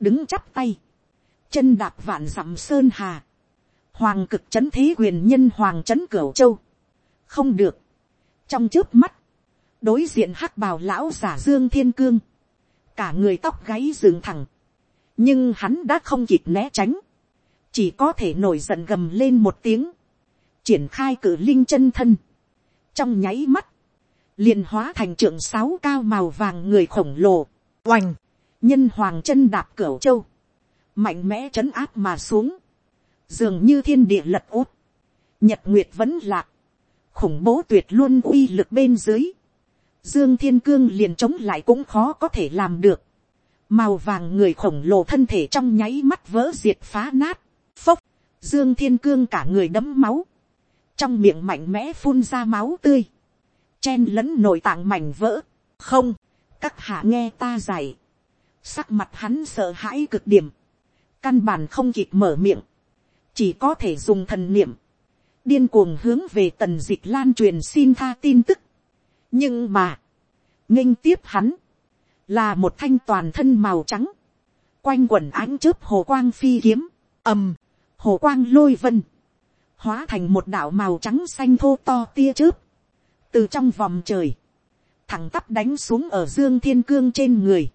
đứng chắp tay, chân đạp vạn dặm sơn hà, hoàng cực c h ấ n thế quyền nhân hoàng c h ấ n cửu châu, không được, trong trước mắt, đối diện hắc bào lão giả dương thiên cương, cả người tóc gáy dựng thẳng, nhưng hắn đã không kịp né tránh, chỉ có thể nổi giận gầm lên một tiếng, triển khai cử linh chân thân, trong nháy mắt, liền hóa thành trưởng sáu cao màu vàng người khổng lồ, oành, nhân hoàng chân đạp cửa châu, mạnh mẽ trấn áp mà xuống, dường như thiên địa lật út, nhật nguyệt vẫn lạc, khủng bố tuyệt luôn uy lực bên dưới, dương thiên cương liền chống lại cũng khó có thể làm được, màu vàng người khổng lồ thân thể trong nháy mắt vỡ diệt phá nát, phốc, dương thiên cương cả người đấm máu, trong miệng mạnh mẽ phun ra máu tươi, chen lẫn nội tạng mảnh vỡ, không, các hạ nghe ta dạy, sắc mặt hắn sợ hãi cực điểm, căn bản không kịp mở miệng, chỉ có thể dùng thần niệm, điên cuồng hướng về tần dịch lan truyền xin tha tin tức. nhưng mà, nghênh tiếp hắn, là một thanh toàn thân màu trắng, quanh quẩn ánh chớp hồ quang phi kiếm, ầm, hồ quang lôi vân, hóa thành một đạo màu trắng xanh thô to tia chớp, từ trong vòng trời, thẳng tắp đánh xuống ở dương thiên cương trên người,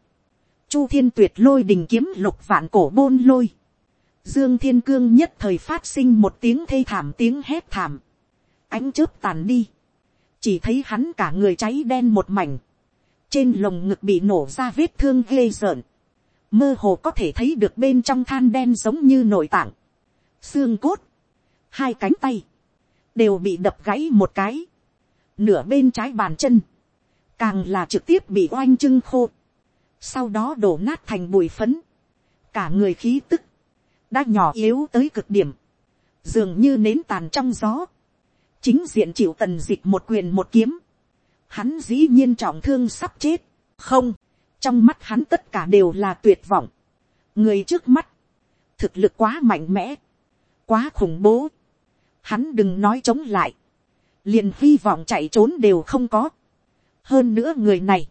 chu thiên tuyệt lôi đình kiếm lục vạn cổ bôn lôi, Dương Thiên Cương nhất thời phát sinh một tiếng thê thảm tiếng hét thảm. Ánh chớp tàn đi. Chỉ thấy hắn cả người cháy đen một mảnh. Trên lồng ngực bị nổ ra vết thương ghê rợn. Mơ hồ có thể thấy được bên trong than đen giống như nội tạng. Xương cốt. Hai cánh tay. Đều bị đập gãy một cái. Nửa bên trái bàn chân. Càng là trực tiếp bị oanh trưng khô. Sau đó đổ nát thành bụi phấn. Cả người khí tức đã nhỏ yếu tới cực điểm, dường như nến tàn trong gió, chính diện chịu tần dịch một quyền một kiếm, hắn dĩ nhiên trọng thương sắp chết, không, trong mắt hắn tất cả đều là tuyệt vọng, người trước mắt, thực lực quá mạnh mẽ, quá khủng bố, hắn đừng nói chống lại, liền hy vọng chạy trốn đều không có, hơn nữa người này,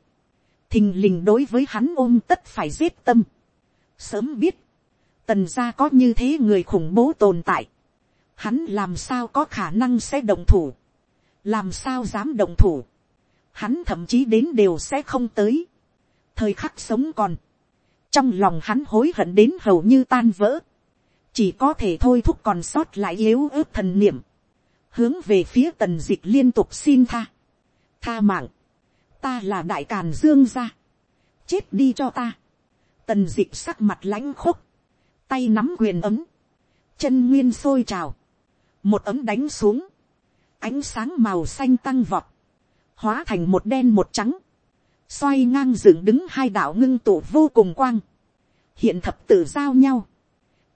thình lình đối với hắn ôm tất phải giết tâm, sớm biết, tần gia có như thế người khủng bố tồn tại, hắn làm sao có khả năng sẽ đồng thủ, làm sao dám đồng thủ, hắn thậm chí đến đều sẽ không tới, thời khắc sống còn, trong lòng hắn hối hận đến hầu như tan vỡ, chỉ có thể thôi thúc còn sót lại yếu ớt thần niệm, hướng về phía tần dịch liên tục xin tha, tha mạng, ta là đại càn dương gia, chết đi cho ta, tần dịch sắc mặt lãnh khúc, tay nắm quyền ấm, chân nguyên sôi trào, một ấm đánh xuống, ánh sáng màu xanh tăng vọt, hóa thành một đen một trắng, xoay ngang dựng đứng hai đạo ngưng tụ vô cùng quang, hiện thập tự giao nhau,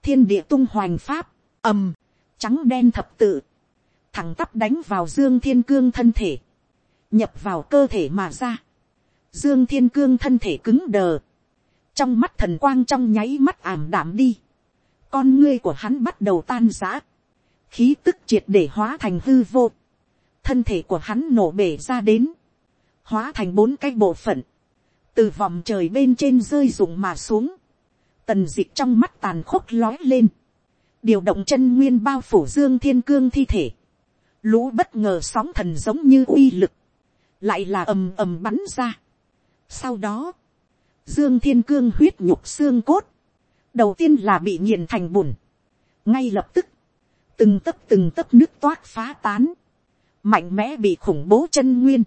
thiên địa tung hoành pháp, ầm, trắng đen thập tự, thẳng tắp đánh vào dương thiên cương thân thể, nhập vào cơ thể mà ra, dương thiên cương thân thể cứng đờ, trong mắt thần quang trong nháy mắt ảm đạm đi, con ngươi của hắn bắt đầu tan rã, khí tức triệt để hóa thành hư vô, thân thể của hắn nổ bể ra đến, hóa thành bốn cái bộ phận, từ vòng trời bên trên rơi rụng mà xuống, tần dịch trong mắt tàn khốc lói lên, điều động chân nguyên bao phủ dương thiên cương thi thể, lũ bất ngờ sóng thần giống như uy lực, lại là ầm ầm bắn ra. Sau đó, dương thiên cương huyết nhục xương cốt, đầu tiên là bị nghiền thành bùn, ngay lập tức, từng tấc từng tấc nước toát phá tán, mạnh mẽ bị khủng bố chân nguyên,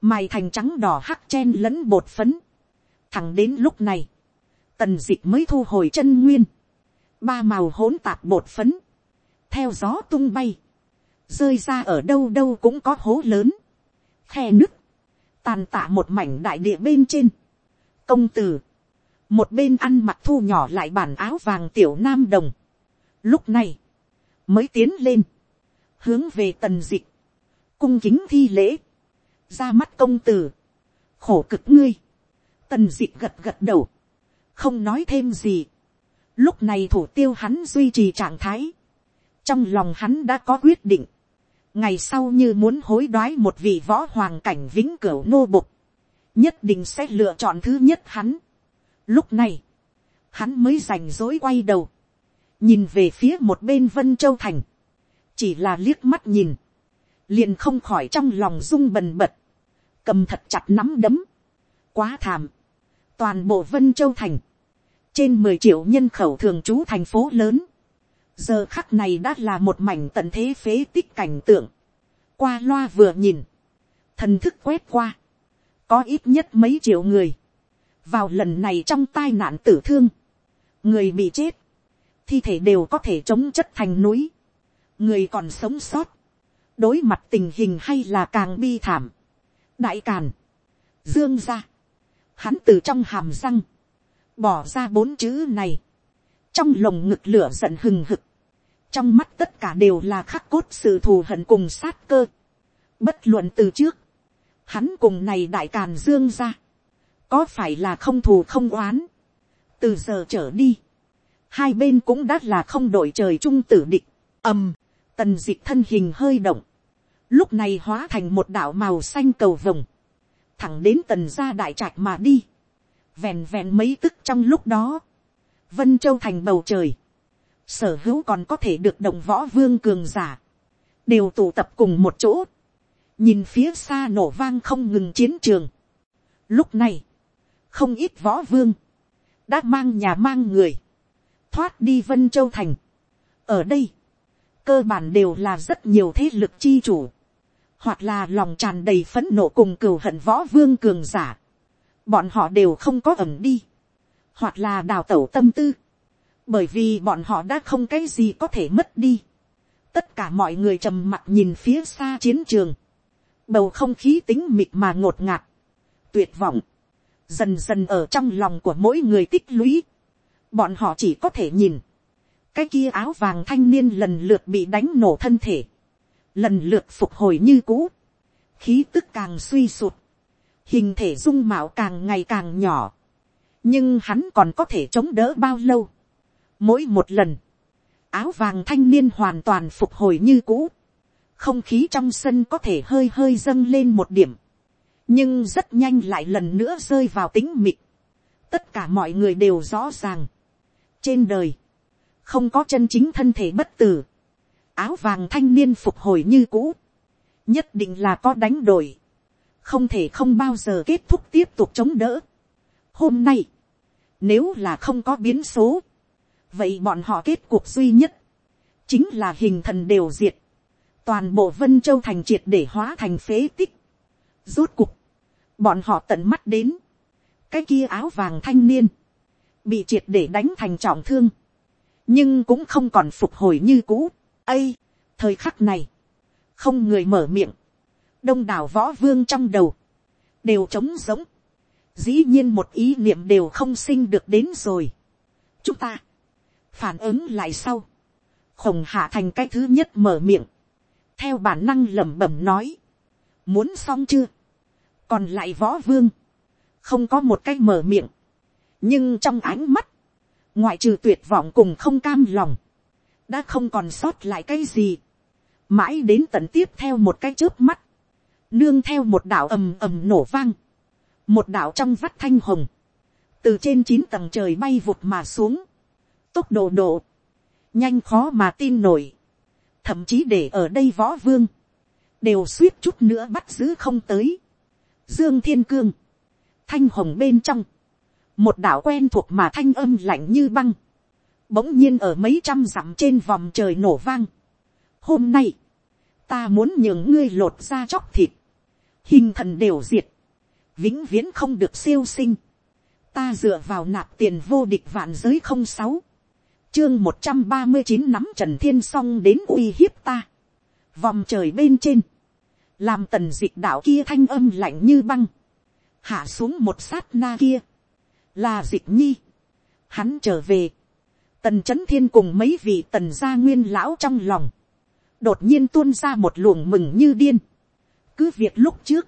mài thành trắng đỏ hắc chen lẫn bột phấn, thẳng đến lúc này, tần d ị c h mới thu hồi chân nguyên, ba màu hỗn tạp bột phấn, theo gió tung bay, rơi ra ở đâu đâu cũng có hố lớn, khe nứt, tàn tạ một mảnh đại địa bên trên, công tử, một bên ăn mặc thu nhỏ lại bản áo vàng tiểu nam đồng, lúc này, mới tiến lên, hướng về tần dịch, cung kính thi lễ, ra mắt công tử, khổ cực ngươi, tần d ị gật gật đầu, không nói thêm gì. lúc này thủ tiêu hắn duy trì trạng thái, trong lòng hắn đã có quyết định, ngày sau như muốn hối đoái một vị võ hoàng cảnh vĩnh cửu nô bục, nhất định sẽ lựa chọn thứ nhất hắn. Lúc này, hắn mới rảnh rỗi quay đầu, nhìn về phía một bên vân châu thành, chỉ là liếc mắt nhìn, liền không khỏi trong lòng rung bần bật, cầm thật chặt nắm đấm, quá thảm, toàn bộ vân châu thành, trên mười triệu nhân khẩu thường trú thành phố lớn, giờ khắc này đã là một mảnh tận thế phế tích cảnh tượng, qua loa vừa nhìn, thần thức quét qua, có ít nhất mấy triệu người, vào lần này trong tai nạn tử thương, người bị chết, thi thể đều có thể chống chất thành núi, người còn sống sót, đối mặt tình hình hay là càng bi thảm, đại càn, dương ra, hắn từ trong hàm răng, bỏ ra bốn chữ này, trong lồng ngực lửa giận hừng hực, trong mắt tất cả đều là khắc cốt sự thù hận cùng sát cơ, bất luận từ trước, hắn cùng này đại càn dương ra, có phải là không thù không oán, từ giờ trở đi, hai bên cũng đã là không đổi trời chung tử địch, ầm, tần d ị c h thân hình hơi động, lúc này hóa thành một đạo màu xanh cầu vồng, thẳng đến tần gia đại trạch mà đi, vèn vèn mấy tức trong lúc đó, vân châu thành bầu trời, sở hữu còn có thể được động võ vương cường giả, đều tụ tập cùng một chỗ, nhìn phía xa nổ vang không ngừng chiến trường. Lúc này, không ít võ vương, đã mang nhà mang người, thoát đi vân châu thành. ở đây, cơ bản đều là rất nhiều thế lực chi chủ, hoặc là lòng tràn đầy phấn nộ cùng cừu hận võ vương cường giả. bọn họ đều không có ẩm đi, hoặc là đào tẩu tâm tư, bởi vì bọn họ đã không cái gì có thể mất đi. tất cả mọi người trầm mặt nhìn phía xa chiến trường, bầu không khí tính mịt mà ngột ngạt, tuyệt vọng, dần dần ở trong lòng của mỗi người tích lũy. Bọn họ chỉ có thể nhìn, cái kia áo vàng thanh niên lần lượt bị đánh nổ thân thể, lần lượt phục hồi như cũ, khí tức càng suy sụt, hình thể dung mạo càng ngày càng nhỏ, nhưng hắn còn có thể chống đỡ bao lâu. Mỗi một lần, áo vàng thanh niên hoàn toàn phục hồi như cũ, không khí trong sân có thể hơi hơi dâng lên một điểm, nhưng rất nhanh lại lần nữa rơi vào tính mịt. tất cả mọi người đều rõ ràng, trên đời, không có chân chính thân thể bất tử, áo vàng thanh niên phục hồi như cũ, nhất định là có đánh đổi, không thể không bao giờ kết thúc tiếp tục chống đỡ. Hôm nay, nếu là không có biến số, vậy bọn họ kết cuộc duy nhất, chính là hình thần đều diệt, toàn bộ vân châu thành triệt để hóa thành phế tích. Rốt cuộc, bọn họ tận mắt đến, cái kia áo vàng thanh niên, bị triệt để đánh thành trọng thương, nhưng cũng không còn phục hồi như cũ. ây, thời khắc này, không người mở miệng, đông đảo võ vương trong đầu, đều trống giống, dĩ nhiên một ý niệm đều không sinh được đến rồi. chúng ta, phản ứng lại sau, khổng hạ thành cái thứ nhất mở miệng, theo bản năng lẩm bẩm nói, muốn xong chưa, còn lại võ vương, không có một cái mở miệng, nhưng trong ánh mắt, ngoại trừ tuyệt vọng cùng không cam lòng, đã không còn sót lại cái gì, mãi đến tận tiếp theo một cái trước mắt, nương theo một đạo ầm ầm nổ vang, một đạo trong vắt thanh hồng, từ trên chín tầng trời bay vụt mà xuống, tốc độ độ, nhanh khó mà tin nổi, thậm chí để ở đây võ vương, đều suýt chút nữa bắt giữ không tới. Dương thiên cương, thanh hồng bên trong, một đạo quen thuộc mà thanh âm lạnh như băng, bỗng nhiên ở mấy trăm dặm trên vòng trời nổ vang. Hôm nay, ta muốn nhường ngươi lột ra chóc thịt, hình thần đều diệt, vĩnh viễn không được siêu sinh. Ta dựa vào nạp tiền vô địch vạn giới không sáu, chương một trăm ba mươi chín nắm trần thiên song đến uy hiếp ta. Vòng trời bên trên, làm tần dịch đạo kia thanh âm lạnh như băng, hạ xuống một sát na kia. Là dịch nhi. Hắn trở về, tần c h ấ n thiên cùng mấy vị tần gia nguyên lão trong lòng, đột nhiên tuôn ra một luồng mừng như điên. cứ việc lúc trước,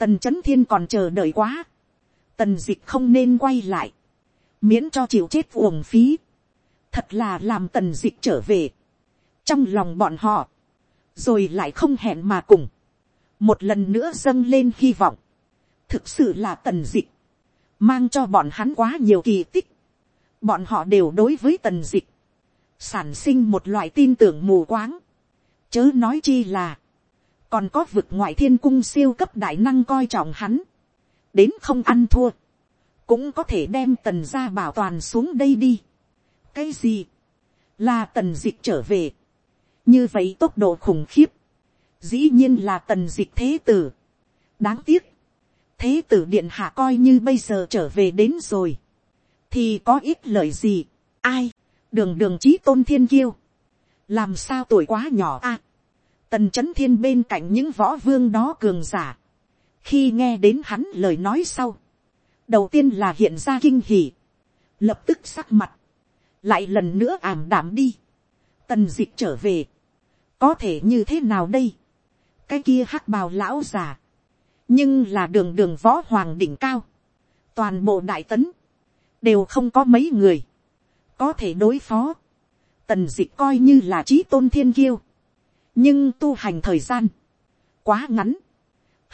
tần c h ấ n thiên còn chờ đợi quá, tần dịch không nên quay lại, miễn cho chịu chết uổng phí, thật là làm tần dịch trở về, trong lòng bọn họ, rồi lại không hẹn mà cùng, một lần nữa dâng lên hy vọng, thực sự là tần dịch, mang cho bọn hắn quá nhiều kỳ tích, bọn họ đều đối với tần dịch, sản sinh một loại tin tưởng mù quáng, chớ nói chi là, còn có vực ngoại thiên cung siêu cấp đại năng coi trọng hắn, đến không ăn thua, cũng có thể đem tần gia bảo toàn xuống đây đi. cái gì, là tần dịch trở về, như vậy tốc độ khủng khiếp, dĩ nhiên là tần dịch thế tử. đáng tiếc, thế tử điện hạ coi như bây giờ trở về đến rồi, thì có ít lời gì, ai, đường đường trí tôn thiên kiêu, làm sao tuổi quá nhỏ a, tần c h ấ n thiên bên cạnh những võ vương đó cường giả, khi nghe đến hắn lời nói sau, đầu tiên là hiện ra kinh hỉ, lập tức sắc mặt, lại lần nữa ảm đảm đi, tần d ị c h trở về, có thể như thế nào đây, cái kia hắc bào lão già, nhưng là đường đường võ hoàng đỉnh cao, toàn bộ đại tấn, đều không có mấy người, có thể đối phó, tần d ị c h coi như là trí tôn thiên kiêu, nhưng tu hành thời gian. Quá ngắn,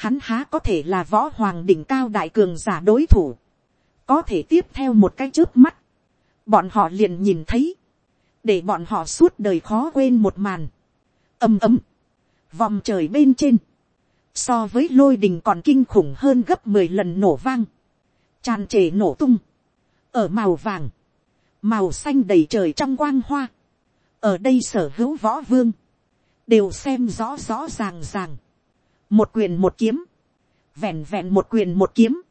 hắn há có thể là võ hoàng đỉnh cao đại cường giả đối thủ, có thể tiếp theo một cái trước mắt, bọn họ liền nhìn thấy, để bọn họ suốt đời khó quên một màn, ầm ầm, vòng trời bên trên, so với lôi đình còn kinh khủng hơn gấp mười lần nổ vang, tràn trề nổ tung, ở màu vàng, màu xanh đầy trời trong quang hoa, ở đây sở hữu võ vương, đều xem rõ rõ ràng ràng, một quyền một kiếm, vẹn vẹn một quyền một kiếm,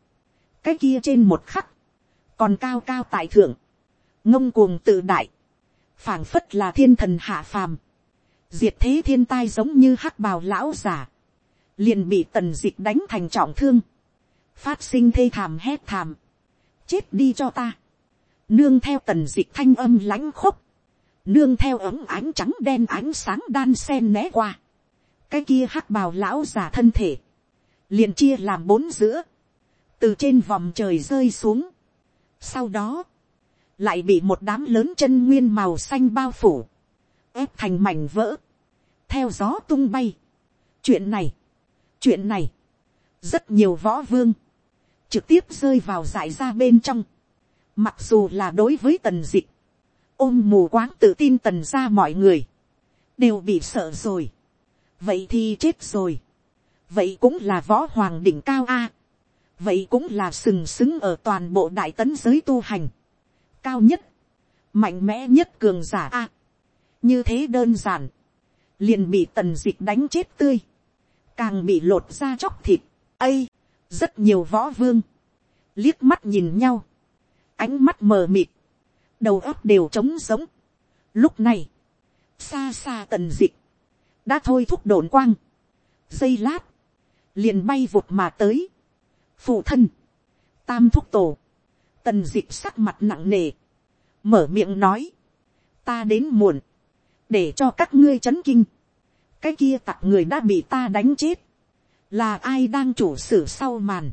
cái kia trên một khắc, còn cao cao tại thượng, ngông cuồng tự đại, phảng phất là thiên thần hạ phàm, diệt thế thiên tai giống như hắc bào lão giả, liền bị tần dịch đánh thành trọng thương, phát sinh thê thảm hét thảm, chết đi cho ta, nương theo tần dịch thanh âm lãnh khúc, nương theo ấm ánh trắng đen ánh sáng đan sen né qua, cái kia hắc bào lão già thân thể, liền chia làm bốn giữa, từ trên vòng trời rơi xuống, sau đó, lại bị một đám lớn chân nguyên màu xanh bao phủ, ép thành mảnh vỡ, theo gió tung bay. chuyện này, chuyện này, rất nhiều võ vương, trực tiếp rơi vào giải ra bên trong, mặc dù là đối với tần dịch, ôm mù quáng tự tin tần ra mọi người, đều bị sợ rồi. vậy thì chết rồi. vậy cũng là võ hoàng đỉnh cao a. vậy cũng là sừng sững ở toàn bộ đại tấn giới tu hành. cao nhất, mạnh mẽ nhất cường giả a. như thế đơn giản, liền bị tần dịch đánh chết tươi, càng bị lột ra chóc thịt, ây, rất nhiều võ vương, liếc mắt nhìn nhau, ánh mắt mờ mịt, đầu óc đều trống giống. Lúc này, xa xa tần dịch, đã thôi thúc đồn quang, giây lát, liền bay vụt mà tới. phụ thân, tam thúc tổ, tần dịch sắc mặt nặng nề, mở miệng nói, ta đến muộn, để cho các ngươi chấn kinh, cái kia tặc người đã bị ta đánh chết, là ai đang chủ sử sau màn,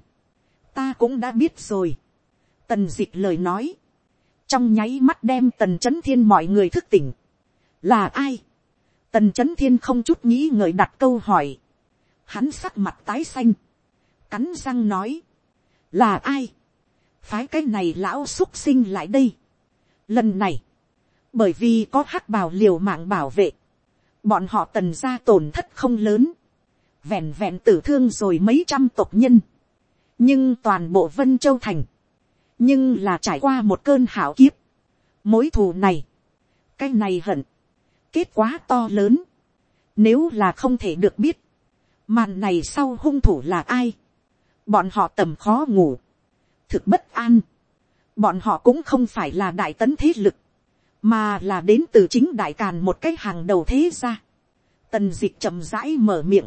ta cũng đã biết rồi. Tần dịch lời nói, trong nháy mắt đem tần c h ấ n thiên mọi người thức tỉnh. là ai, tần c h ấ n thiên không chút nghĩ ngợi đặt câu hỏi, hắn sắc mặt tái xanh, cắn răng nói, là ai, phái cái này lão xúc sinh lại đây. lần này, bởi vì có hắc bào liều mạng bảo vệ, bọn họ tần ra tổn thất không lớn, vẹn vẹn tử thương rồi mấy trăm tộc nhân, nhưng toàn bộ vân châu thành, nhưng là trải qua một cơn hảo kiếp. mối thù này, cái này hận, kết quá to lớn, nếu là không thể được biết, màn này sau hung thủ là ai, bọn họ tầm khó ngủ, thực bất an, bọn họ cũng không phải là đại tấn thế lực, mà là đến từ chính đại càn một cái hàng đầu thế ra. Tần dịch chậm rãi mở miệng,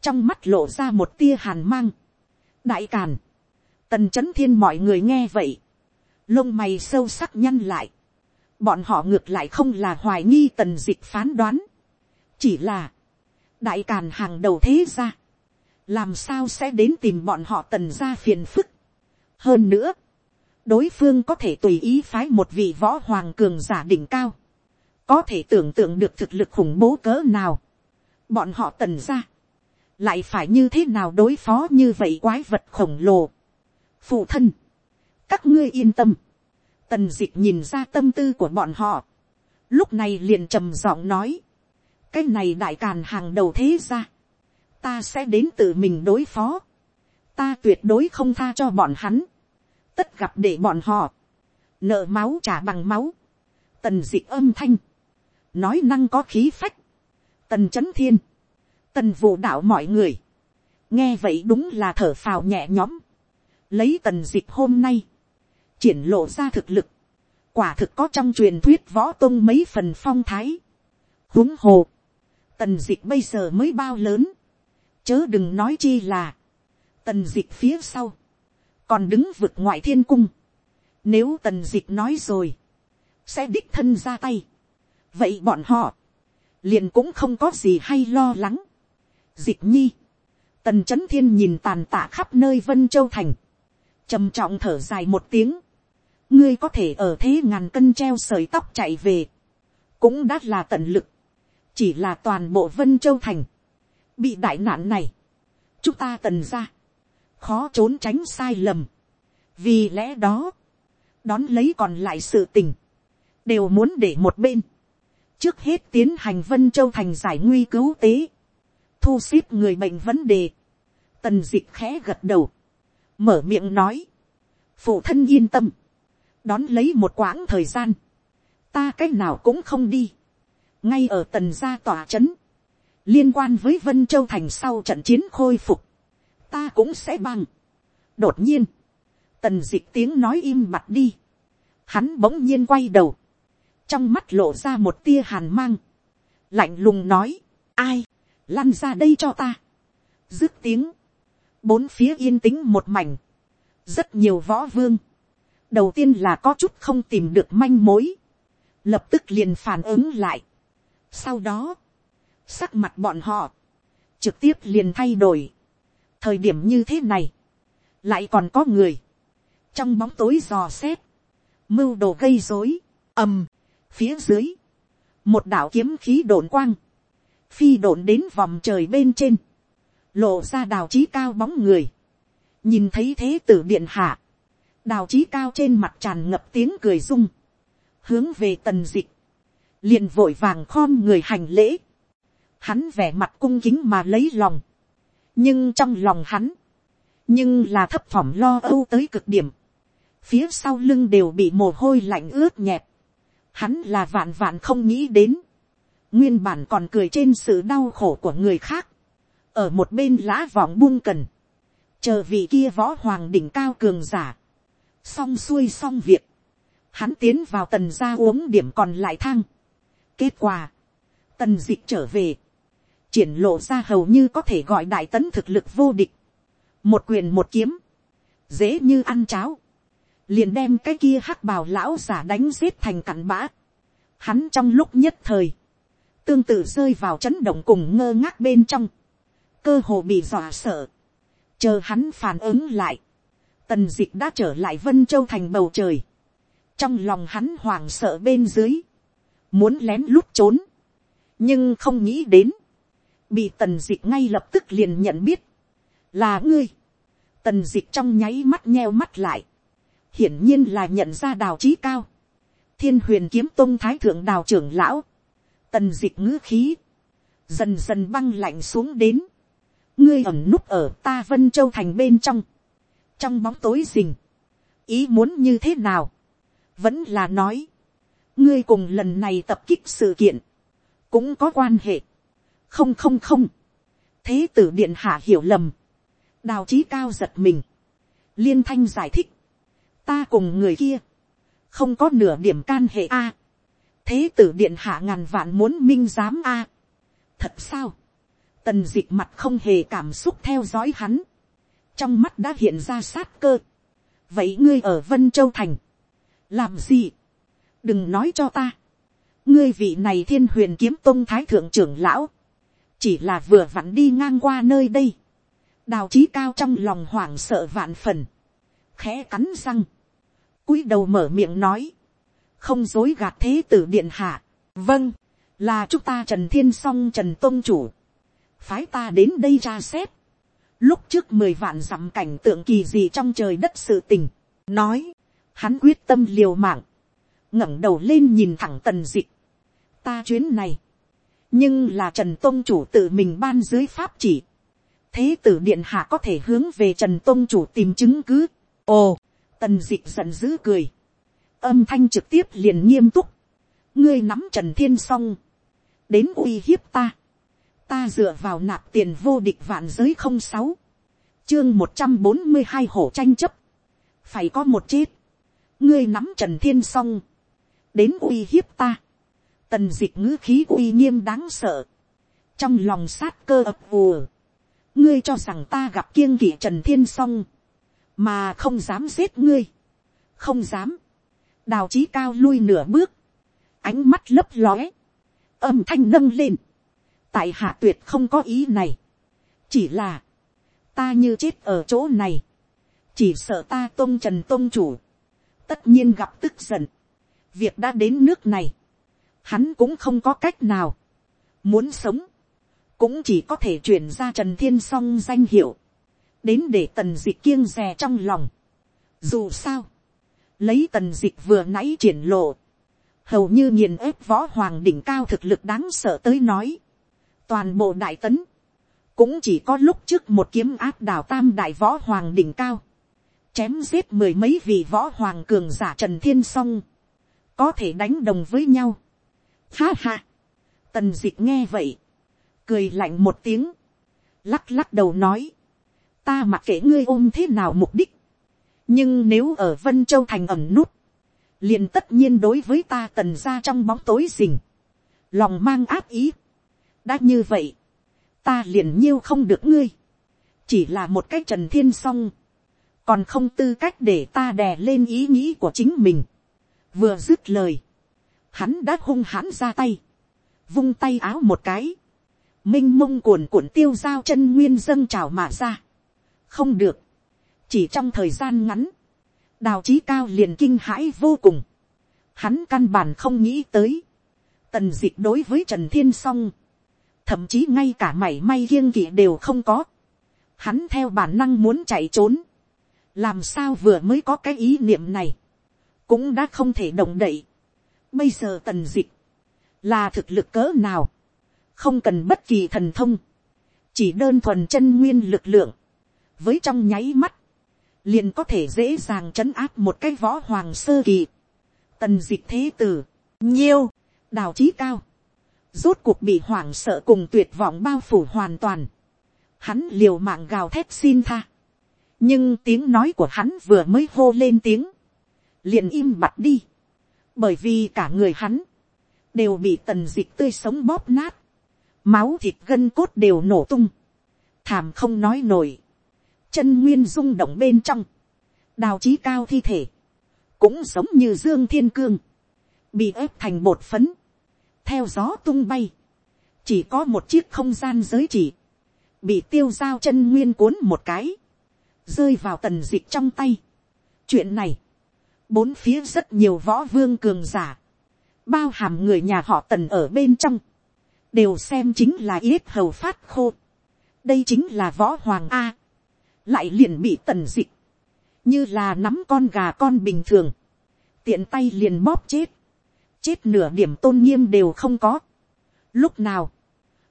trong mắt lộ ra một tia hàn mang. đại càn, tần c h ấ n thiên mọi người nghe vậy, lông mày sâu sắc nhăn lại, bọn họ ngược lại không là hoài nghi tần dịch phán đoán, chỉ là, đại càn hàng đầu thế ra, làm sao sẽ đến tìm bọn họ tần ra phiền phức, hơn nữa, đối phương có thể tùy ý phái một vị võ hoàng cường giả đỉnh cao, có thể tưởng tượng được thực lực khủng bố cỡ nào, bọn họ tần ra, lại phải như thế nào đối phó như vậy quái vật khổng lồ. phụ thân, các ngươi yên tâm, tần d ị c h nhìn ra tâm tư của bọn họ, lúc này liền trầm giọng nói, cái này đại càn hàng đầu thế ra, ta sẽ đến tự mình đối phó, ta tuyệt đối không tha cho bọn hắn, tất gặp để bọn họ, nợ máu trả bằng máu, tần d ị âm thanh, nói năng có khí phách, tần c h ấ n thiên, tần vụ đạo mọi người, nghe vậy đúng là thở phào nhẹ nhõm, lấy tần d ị hôm nay, triển lộ ra thực lực, quả thực có trong truyền thuyết võ tôn mấy phần phong thái, huống hồ, tần d ị bây giờ mới bao lớn, chớ đừng nói chi là, tần d ị phía sau, còn đứng vực ngoại thiên cung, nếu tần dịch nói rồi, sẽ đích thân ra tay, vậy bọn họ, liền cũng không có gì hay lo lắng, dịch nhi, tần c h ấ n thiên nhìn tàn tạ khắp nơi vân châu thành, trầm trọng thở dài một tiếng, ngươi có thể ở thế ngàn cân treo sợi tóc chạy về, cũng đã là tận lực, chỉ là toàn bộ vân châu thành, bị đại nạn này, chúng ta tần ra, khó trốn tránh sai lầm, vì lẽ đó, đón lấy còn lại sự tình, đều muốn để một bên, trước hết tiến hành vân châu thành giải nguy cứu tế, thu xếp người bệnh vấn đề, tần d ị c h khẽ gật đầu, mở miệng nói, phụ thân yên tâm, đón lấy một quãng thời gian, ta c á c h nào cũng không đi, ngay ở tần gia tòa c h ấ n liên quan với vân châu thành sau trận chiến khôi phục, ta cũng sẽ băng. đột nhiên, tần d ị c h tiếng nói im mặt đi, hắn bỗng nhiên quay đầu, trong mắt lộ ra một tia hàn mang, lạnh lùng nói, ai, lăn ra đây cho ta, dứt tiếng, bốn phía yên tĩnh một mảnh, rất nhiều võ vương, đầu tiên là có chút không tìm được manh mối, lập tức liền phản ứng lại. sau đó, sắc mặt bọn họ, trực tiếp liền thay đổi thời điểm như thế này, lại còn có người, trong bóng tối dò xét, mưu đồ gây dối, ầm, phía dưới, một đạo kiếm khí đồn quang, phi đồn đến vòng trời bên trên, lộ ra đào trí cao bóng người, nhìn thấy thế tử điện hạ, đào trí cao trên mặt tràn ngập tiếng cười rung, hướng về tần dịch, liền vội vàng khom người hành lễ, hắn vẻ mặt cung kính mà lấy lòng, nhưng trong lòng hắn, nhưng là thấp phỏng lo âu tới cực điểm, phía sau lưng đều bị mồ hôi lạnh ướt nhẹp, hắn là vạn vạn không nghĩ đến, nguyên bản còn cười trên sự đau khổ của người khác, ở một bên lã vọng buông cần, chờ vị kia võ hoàng đỉnh cao cường giả, xong xuôi xong việc, hắn tiến vào tần gia uống điểm còn lại thang. kết quả, tần d ị c h trở về, triển lộ ra hầu như có thể gọi đại tấn thực lực vô địch, một quyền một kiếm, dễ như ăn cháo, liền đem cái kia hắc bào lão giả đánh giết thành cặn bã. Hắn trong lúc nhất thời, tương tự rơi vào chấn động cùng ngơ ngác bên trong, cơ hồ bị dọa sợ, chờ hắn phản ứng lại, tần dịch đã trở lại vân châu thành bầu trời, trong lòng hắn hoảng sợ bên dưới, muốn lén lút trốn, nhưng không nghĩ đến, bị tần dịch ngay lập tức liền nhận biết, là ngươi, tần dịch trong nháy mắt nheo mắt lại, hiển nhiên là nhận ra đào trí cao, thiên huyền kiếm tôn thái thượng đào trưởng lão, tần dịch ngữ khí, dần dần băng lạnh xuống đến, ngươi ẩm núp ở ta vân châu thành bên trong, trong bóng tối rình, ý muốn như thế nào, vẫn là nói, ngươi cùng lần này tập kích sự kiện, cũng có quan hệ, không không không, thế tử điện hạ hiểu lầm, đào trí cao giật mình, liên thanh giải thích, ta cùng người kia, không có nửa điểm can hệ a, thế tử điện hạ ngàn vạn muốn minh giám a, thật sao, tần d ị c h mặt không hề cảm xúc theo dõi hắn, trong mắt đã hiện ra sát cơ. vậy ngươi ở vân châu thành, làm gì, đừng nói cho ta, ngươi vị này thiên huyền kiếm tôn thái thượng trưởng lão, chỉ là vừa vặn đi ngang qua nơi đây, đào trí cao trong lòng hoảng sợ vạn phần, khẽ cắn răng, cúi đầu mở miệng nói, không dối gạt thế tử điện hạ, vâng, là chúng ta trần thiên s o n g trần tôn chủ, phái ta đến đây ra xét, lúc trước mười vạn dặm cảnh tượng kỳ gì trong trời đất sự tình, nói, hắn quyết tâm liều mạng, ngẩng đầu lên nhìn thẳng tần dịch, ta chuyến này, nhưng là trần tôn chủ tự mình ban dưới pháp chỉ, thế tử điện hạ có thể hướng về trần tôn chủ tìm chứng cứ, ồ, tần dịch giận dữ cười, âm thanh trực tiếp liền nghiêm túc, ngươi nắm trần thiên s o n g đến uy hiếp ta, ta dựa vào nạp tiền vô địch vạn giới không sáu, chương một trăm bốn mươi hai hổ tranh chấp, phải có một chết, ngươi nắm trần thiên s o n g đến uy hiếp ta, tần dịch ngữ khí uy nghiêm đáng sợ, trong lòng sát cơ ập vùa, ngươi cho rằng ta gặp kiêng kỵ trần thiên s o n g mà không dám giết ngươi, không dám, đào trí cao lui nửa bước, ánh mắt lấp lóe, âm thanh nâng lên, tại hạ tuyệt không có ý này, chỉ là, ta như chết ở chỗ này, chỉ sợ ta tôn trần tôn chủ, tất nhiên gặp tức giận, việc đã đến nước này, hắn cũng không có cách nào, muốn sống, cũng chỉ có thể chuyển ra trần thiên s o n g danh hiệu, đến để tần d ị c h kiêng rè trong lòng. Dù sao, lấy tần d ị c h vừa nãy triển lộ, hầu như nghiền ép võ hoàng đỉnh cao thực lực đáng sợ tới nói. Toàn bộ đại tấn, cũng chỉ có lúc trước một kiếm áp đảo tam đại võ hoàng đỉnh cao, chém giết mười mấy vị võ hoàng cường giả trần thiên song, có thể đánh đồng với nhau. Ha ha, tần dịch nghe vậy, cười lạnh một tiếng, lắc lắc đầu nói, ta mặc kệ ngươi ôm thế nào mục đích, nhưng nếu ở vân châu thành ẩm nút, liền tất nhiên đối với ta tần ra trong bóng tối rình, lòng mang áp ý. đã như vậy, ta liền nhiêu không được ngươi, chỉ là một cái trần thiên song, còn không tư cách để ta đè lên ý nghĩ của chính mình. vừa dứt lời, hắn đã hung hãn ra tay, vung tay áo một cái, m i n h mông cuồn cuộn tiêu dao chân nguyên dâng trào mà ra. không được, chỉ trong thời gian ngắn, đào trí cao liền kinh hãi vô cùng. Hắn căn bản không nghĩ tới. Tần dịch đối với Trần Thiên Song. Thậm chí ngay cả mảy may kiêng kỵ đều không có. Hắn theo bản năng muốn chạy trốn. Làm sao vừa mới có cái ý niệm này. Cũng đã không thể động đậy. Bây giờ tần dịch. Là thực lực cỡ nào. Không cần bất kỳ thần thông. Chỉ đơn thuần chân nguyên lực lượng. Với trong nháy mắt liền có thể dễ dàng trấn áp một cái võ hoàng sơ kỳ. Tần dịch thế tử, nhiêu, đào trí cao. Rốt cuộc bị hoảng sợ cùng tuyệt vọng bao phủ hoàn toàn. Hắn liều mạng gào thét xin tha. Nhưng tiếng nói của hắn vừa mới hô lên tiếng. Liền im bặt đi. Bởi vì cả người hắn. Đều bị tần dịch tươi sống bóp nát. Máu thịt gân cốt đều nổ tung. Thảm không nói nổi chân nguyên rung động bên trong, đào trí cao thi thể, cũng giống như dương thiên cương, bị ép thành bột phấn, theo gió tung bay, chỉ có một chiếc không gian giới chỉ, bị tiêu dao chân nguyên cuốn một cái, rơi vào tần dịch trong tay. chuyện này, bốn phía rất nhiều võ vương cường giả, bao hàm người nhà họ tần ở bên trong, đều xem chính là yết hầu phát khô. đây chính là võ hoàng a lại liền bị tần dịch, như là nắm con gà con bình thường, tiện tay liền bóp chết, chết nửa điểm tôn nghiêm đều không có. Lúc nào,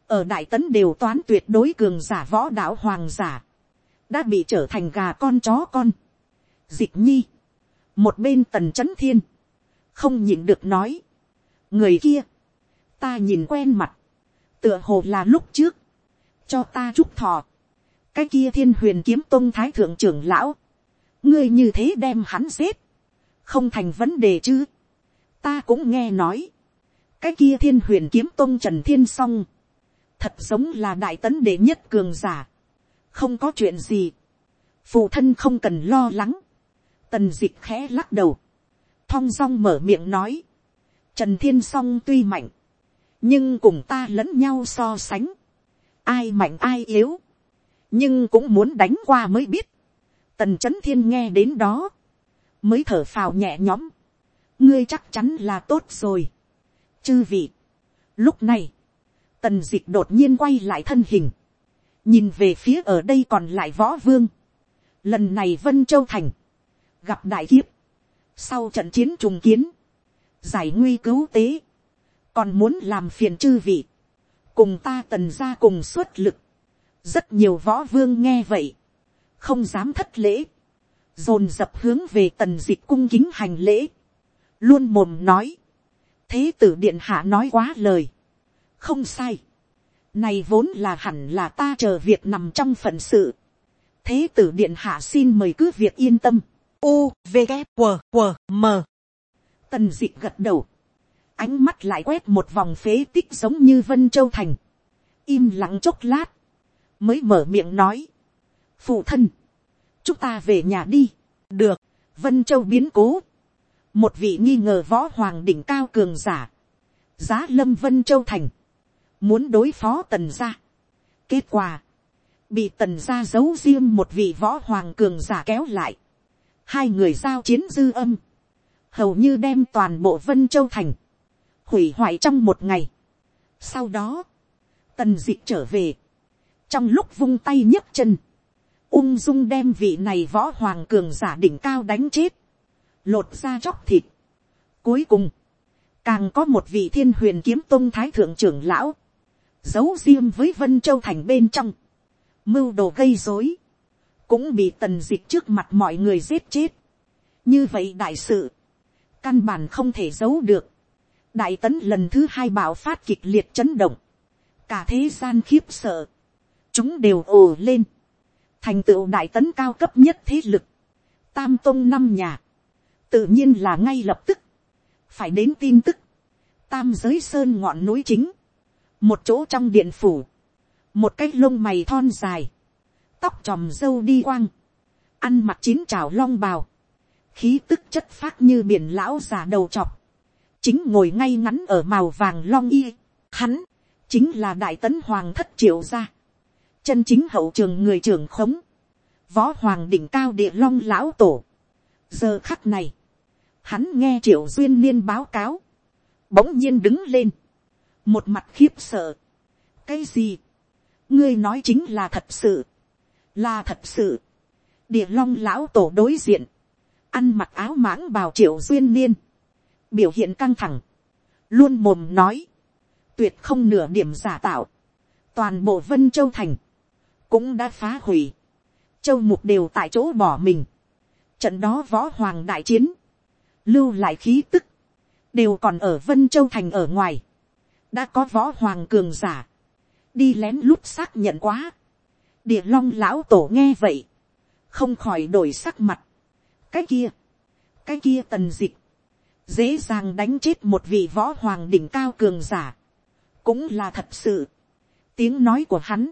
ở đại tấn đều toán tuyệt đối cường giả võ đạo hoàng giả, đã bị trở thành gà con chó con. Dịch nhi, một bên tần c h ấ n thiên, không nhìn được nói, người kia, ta nhìn quen mặt, tựa hồ là lúc trước, cho ta chúc thọ, cái kia thiên huyền kiếm tôn thái thượng trưởng lão, ngươi như thế đem hắn giết, không thành vấn đề chứ. ta cũng nghe nói, cái kia thiên huyền kiếm tôn trần thiên s o n g thật giống là đại tấn đệ nhất cường giả, không có chuyện gì, phụ thân không cần lo lắng, tần dịch khẽ lắc đầu, thong dong mở miệng nói, trần thiên s o n g tuy mạnh, nhưng cùng ta lẫn nhau so sánh, ai mạnh ai yếu, nhưng cũng muốn đánh qua mới biết. tần c h ấ n thiên nghe đến đó, mới thở phào nhẹ nhõm, ngươi chắc chắn là tốt rồi. chư vị, lúc này, tần d ị đột nhiên quay lại thân hình, nhìn về phía ở đây còn lại võ vương, lần này vân châu thành, gặp đại kiếp, sau trận chiến trùng kiến, giải nguy cứu tế, còn muốn làm phiền chư vị, cùng ta tần ra cùng xuất lực, rất nhiều võ vương nghe vậy, không dám thất lễ, dồn dập hướng về tần dịch cung kính hành lễ, luôn mồm nói, thế tử điện hạ nói quá lời, không sai, này vốn là hẳn là ta chờ việc nằm trong phận sự, thế tử điện hạ xin mời cứ việc yên tâm, u v g q q m. Tần dịch gật đầu, ánh mắt lại quét một vòng phế tích giống như vân châu thành, im lặng chốc lát, mới mở miệng nói, phụ thân, chúng ta về nhà đi, được, vân châu biến cố, một vị nghi ngờ võ hoàng đỉnh cao cường giả, giá lâm vân châu thành, muốn đối phó tần gia. kết quả, bị tần gia giấu riêng một vị võ hoàng cường giả kéo lại, hai người giao chiến dư âm, hầu như đem toàn bộ vân châu thành, hủy hoại trong một ngày. sau đó, tần d ị trở về, trong lúc vung tay nhấc chân, ung dung đem vị này võ hoàng cường giả đỉnh cao đánh chết, lột ra chóc thịt. Cuối cùng, càng có một vị thiên huyền kiếm tôn thái thượng trưởng lão, giấu riêng với vân châu thành bên trong, mưu đồ gây dối, cũng bị tần dịch trước mặt mọi người giết chết. như vậy đại sự, căn bản không thể giấu được. đại tấn lần thứ hai bảo phát kịch liệt chấn động, cả thế gian khiếp sợ, chúng đều ồ lên, thành tựu đại tấn cao cấp nhất thế lực, tam tông năm nhà, tự nhiên là ngay lập tức, phải đến tin tức, tam giới sơn ngọn núi chính, một chỗ trong điện phủ, một cái lông mày thon dài, tóc tròm dâu đi quang, ăn mặc chín trào long bào, khí tức chất phát như biển lão già đầu chọc, chính ngồi ngay ngắn ở màu vàng long y, hắn, chính là đại tấn hoàng thất triệu gia, chân chính hậu trường người trưởng khống, võ hoàng đỉnh cao địa long lão tổ. giờ khắc này, hắn nghe triệu duyên niên báo cáo, bỗng nhiên đứng lên, một mặt khiếp sợ. cái gì, ngươi nói chính là thật sự, là thật sự, địa long lão tổ đối diện, ăn mặc áo mãng bào triệu duyên niên, biểu hiện căng thẳng, luôn mồm nói, tuyệt không nửa điểm giả tạo, toàn bộ vân châu thành, cũng đã phá hủy. Châu mục đều tại chỗ bỏ mình. Trận đó võ hoàng đại chiến. Lưu lại khí tức. Đều còn ở Vân Châu Thành ở ngoài. Đã có võ hoàng cường giả. Đi lén lút xác nhận quá. Địa long lão tổ nghe vậy. Không khỏi đổi sắc mặt. Cái kia. Cái kia tần dịch. Dễ dàng đánh chết một vị võ hoàng đỉnh cao cường giả. Cũng là thật sự. Tiếng nói của hắn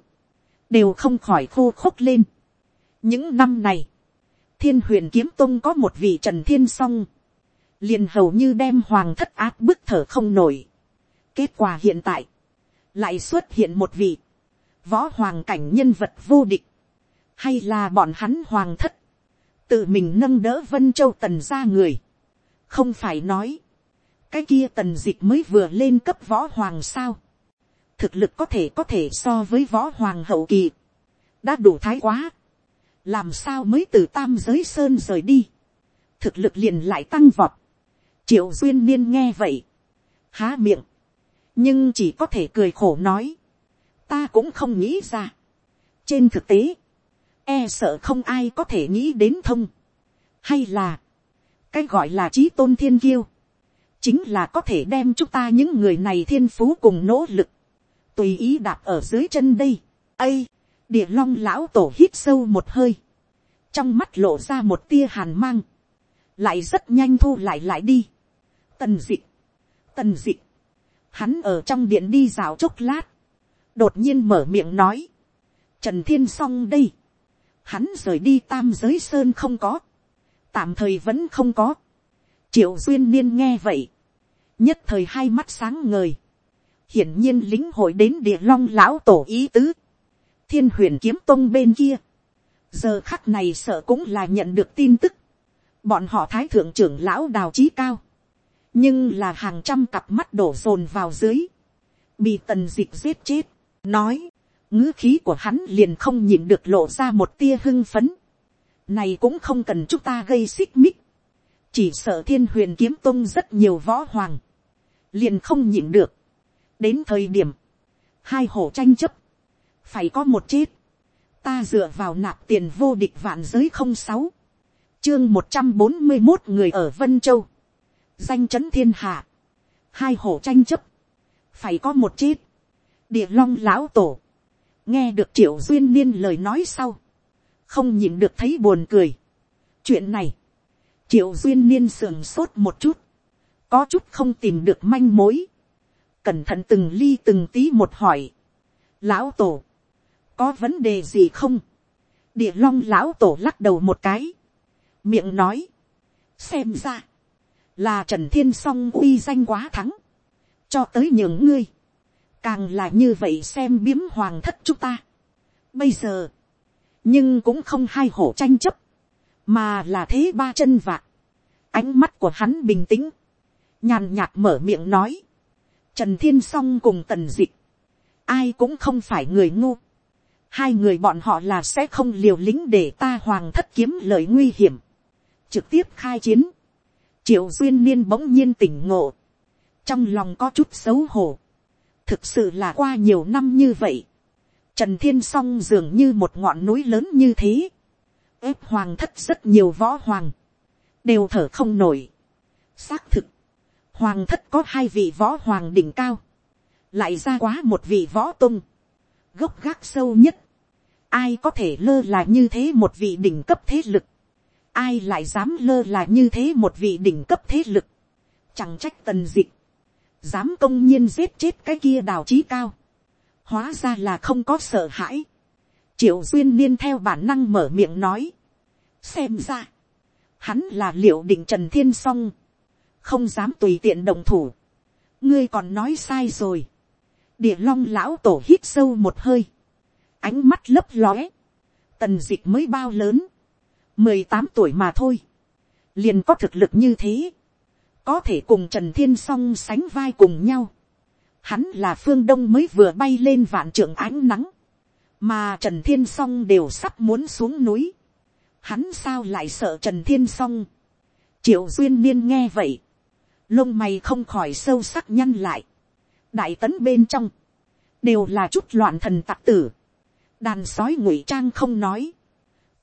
đều không khỏi khô khốc lên. những năm này, thiên huyền kiếm tông có một vị trần thiên song, liền hầu như đem hoàng thất áp bức thở không nổi. kết quả hiện tại, lại xuất hiện một vị, võ hoàng cảnh nhân vật vô địch, hay là bọn hắn hoàng thất, tự mình nâng đỡ vân châu tần ra người, không phải nói, cái kia tần Dịch mới vừa lên cấp võ hoàng sao, thực lực có thể có thể so với võ hoàng hậu kỳ, đã đủ thái quá, làm sao mới từ tam giới sơn rời đi, thực lực liền lại tăng vọt, triệu duyên niên nghe vậy, há miệng, nhưng chỉ có thể cười khổ nói, ta cũng không nghĩ ra. trên thực tế, e sợ không ai có thể nghĩ đến thông, hay là, cái gọi là trí tôn thiên kiêu, chính là có thể đem chúng ta những người này thiên phú cùng nỗ lực, tùy ý đạp ở dưới chân đây. ây, địa long lão tổ hít sâu một hơi, trong mắt lộ ra một tia hàn mang, lại rất nhanh thu lại lại đi. tần d ị tần d ị hắn ở trong điện đi rào chốc lát, đột nhiên mở miệng nói, trần thiên s o n g đây, hắn rời đi tam giới sơn không có, tạm thời vẫn không có, triệu duyên niên nghe vậy, nhất thời hai mắt sáng ngời, hiển nhiên lính hội đến địa long lão tổ ý tứ, thiên huyền kiếm tông bên kia, giờ khắc này sợ cũng là nhận được tin tức, bọn họ thái thượng trưởng lão đào trí cao, nhưng là hàng trăm cặp mắt đổ dồn vào dưới, bị tần dịch giết chết, nói, ngữ khí của hắn liền không nhìn được lộ ra một tia hưng phấn, này cũng không cần chúng ta gây xích mích, chỉ sợ thiên huyền kiếm tung rất nhiều võ hoàng, liền không nhịn được, đến thời điểm, hai hổ tranh chấp, phải có một chết, ta dựa vào nạp tiền vô địch vạn giới không sáu, chương một trăm bốn mươi một người ở vân châu, danh chấn thiên hạ, hai hổ tranh chấp, phải có một chết, địa long lão tổ, nghe được triệu duyên niên lời nói sau, không nhìn được thấy buồn cười. chuyện này, triệu duyên niên sườn sốt một chút, có chút không tìm được manh mối, cẩn thận từng ly từng tí một hỏi, lão tổ, có vấn đề gì không, địa long lão tổ lắc đầu một cái, miệng nói, xem ra, là trần thiên s o n g uy danh quá thắng, cho tới những ngươi, càng là như vậy xem biếm hoàng thất chúng ta. Bây giờ, nhưng cũng không hai hổ tranh chấp, mà là thế ba chân vạc. ánh mắt của hắn bình tĩnh, nhàn nhạt mở miệng nói, trần thiên s o n g cùng tần dịch, ai cũng không phải người ngu, hai người bọn họ là sẽ không liều lĩnh để ta hoàng thất kiếm lời nguy hiểm, trực tiếp khai chiến, triệu duyên niên bỗng nhiên tỉnh ngộ, trong lòng có chút xấu hổ, thực sự là qua nhiều năm như vậy, trần thiên s o n g dường như một ngọn núi lớn như thế, ép hoàng thất rất nhiều võ hoàng, đều thở không nổi. xác thực, hoàng thất có hai vị võ hoàng đỉnh cao, lại ra quá một vị võ tung, gốc gác sâu nhất, ai có thể lơ là như thế một vị đỉnh cấp thế lực, ai lại dám lơ là như thế một vị đỉnh cấp thế lực, chẳng trách tần dịch, dám công nhiên giết chết cái kia đào trí cao, hóa ra là không có sợ hãi, triệu duyên niên theo bản năng mở miệng nói, xem ra, hắn là liệu định trần thiên s o n g không dám tùy tiện đồng thủ, ngươi còn nói sai rồi, địa long lão tổ hít sâu một hơi, ánh mắt lấp lóe, tần dịch mới bao lớn, mười tám tuổi mà thôi, liền có thực lực như thế, có thể cùng trần thiên song sánh vai cùng nhau. Hắn là phương đông mới vừa bay lên vạn trưởng ánh nắng, mà trần thiên song đều sắp muốn xuống núi. Hắn sao lại sợ trần thiên song. triệu duyên niên nghe vậy, lông mày không khỏi sâu sắc nhăn lại. đại tấn bên trong, đều là chút loạn thần tặc tử. đàn sói ngụy trang không nói,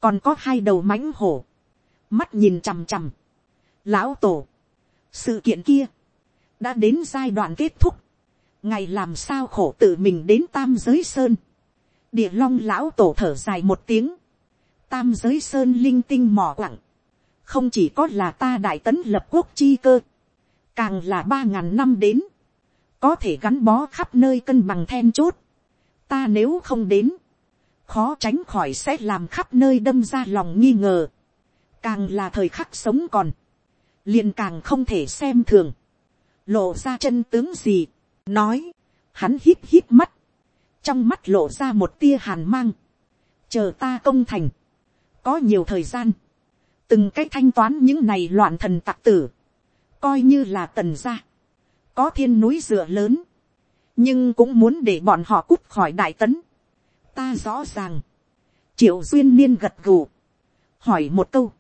còn có hai đầu mãnh hổ, mắt nhìn chằm chằm, lão tổ, sự kiện kia, đã đến giai đoạn kết thúc, ngày làm sao khổ tự mình đến tam giới sơn, địa long lão tổ thở dài một tiếng, tam giới sơn linh tinh mỏ quặng, không chỉ có là ta đại tấn lập quốc chi cơ, càng là ba ngàn năm đến, có thể gắn bó khắp nơi cân bằng then chốt, ta nếu không đến, khó tránh khỏi sẽ làm khắp nơi đâm ra lòng nghi ngờ, càng là thời khắc sống còn, liền càng không thể xem thường, lộ ra chân tướng gì, nói, hắn hít hít mắt, trong mắt lộ ra một tia hàn mang, chờ ta công thành, có nhiều thời gian, từng cách thanh toán những này loạn thần tặc tử, coi như là tần gia, có thiên núi dựa lớn, nhưng cũng muốn để bọn họ cút khỏi đại tấn, ta rõ ràng, triệu duyên niên gật gù, hỏi một câu,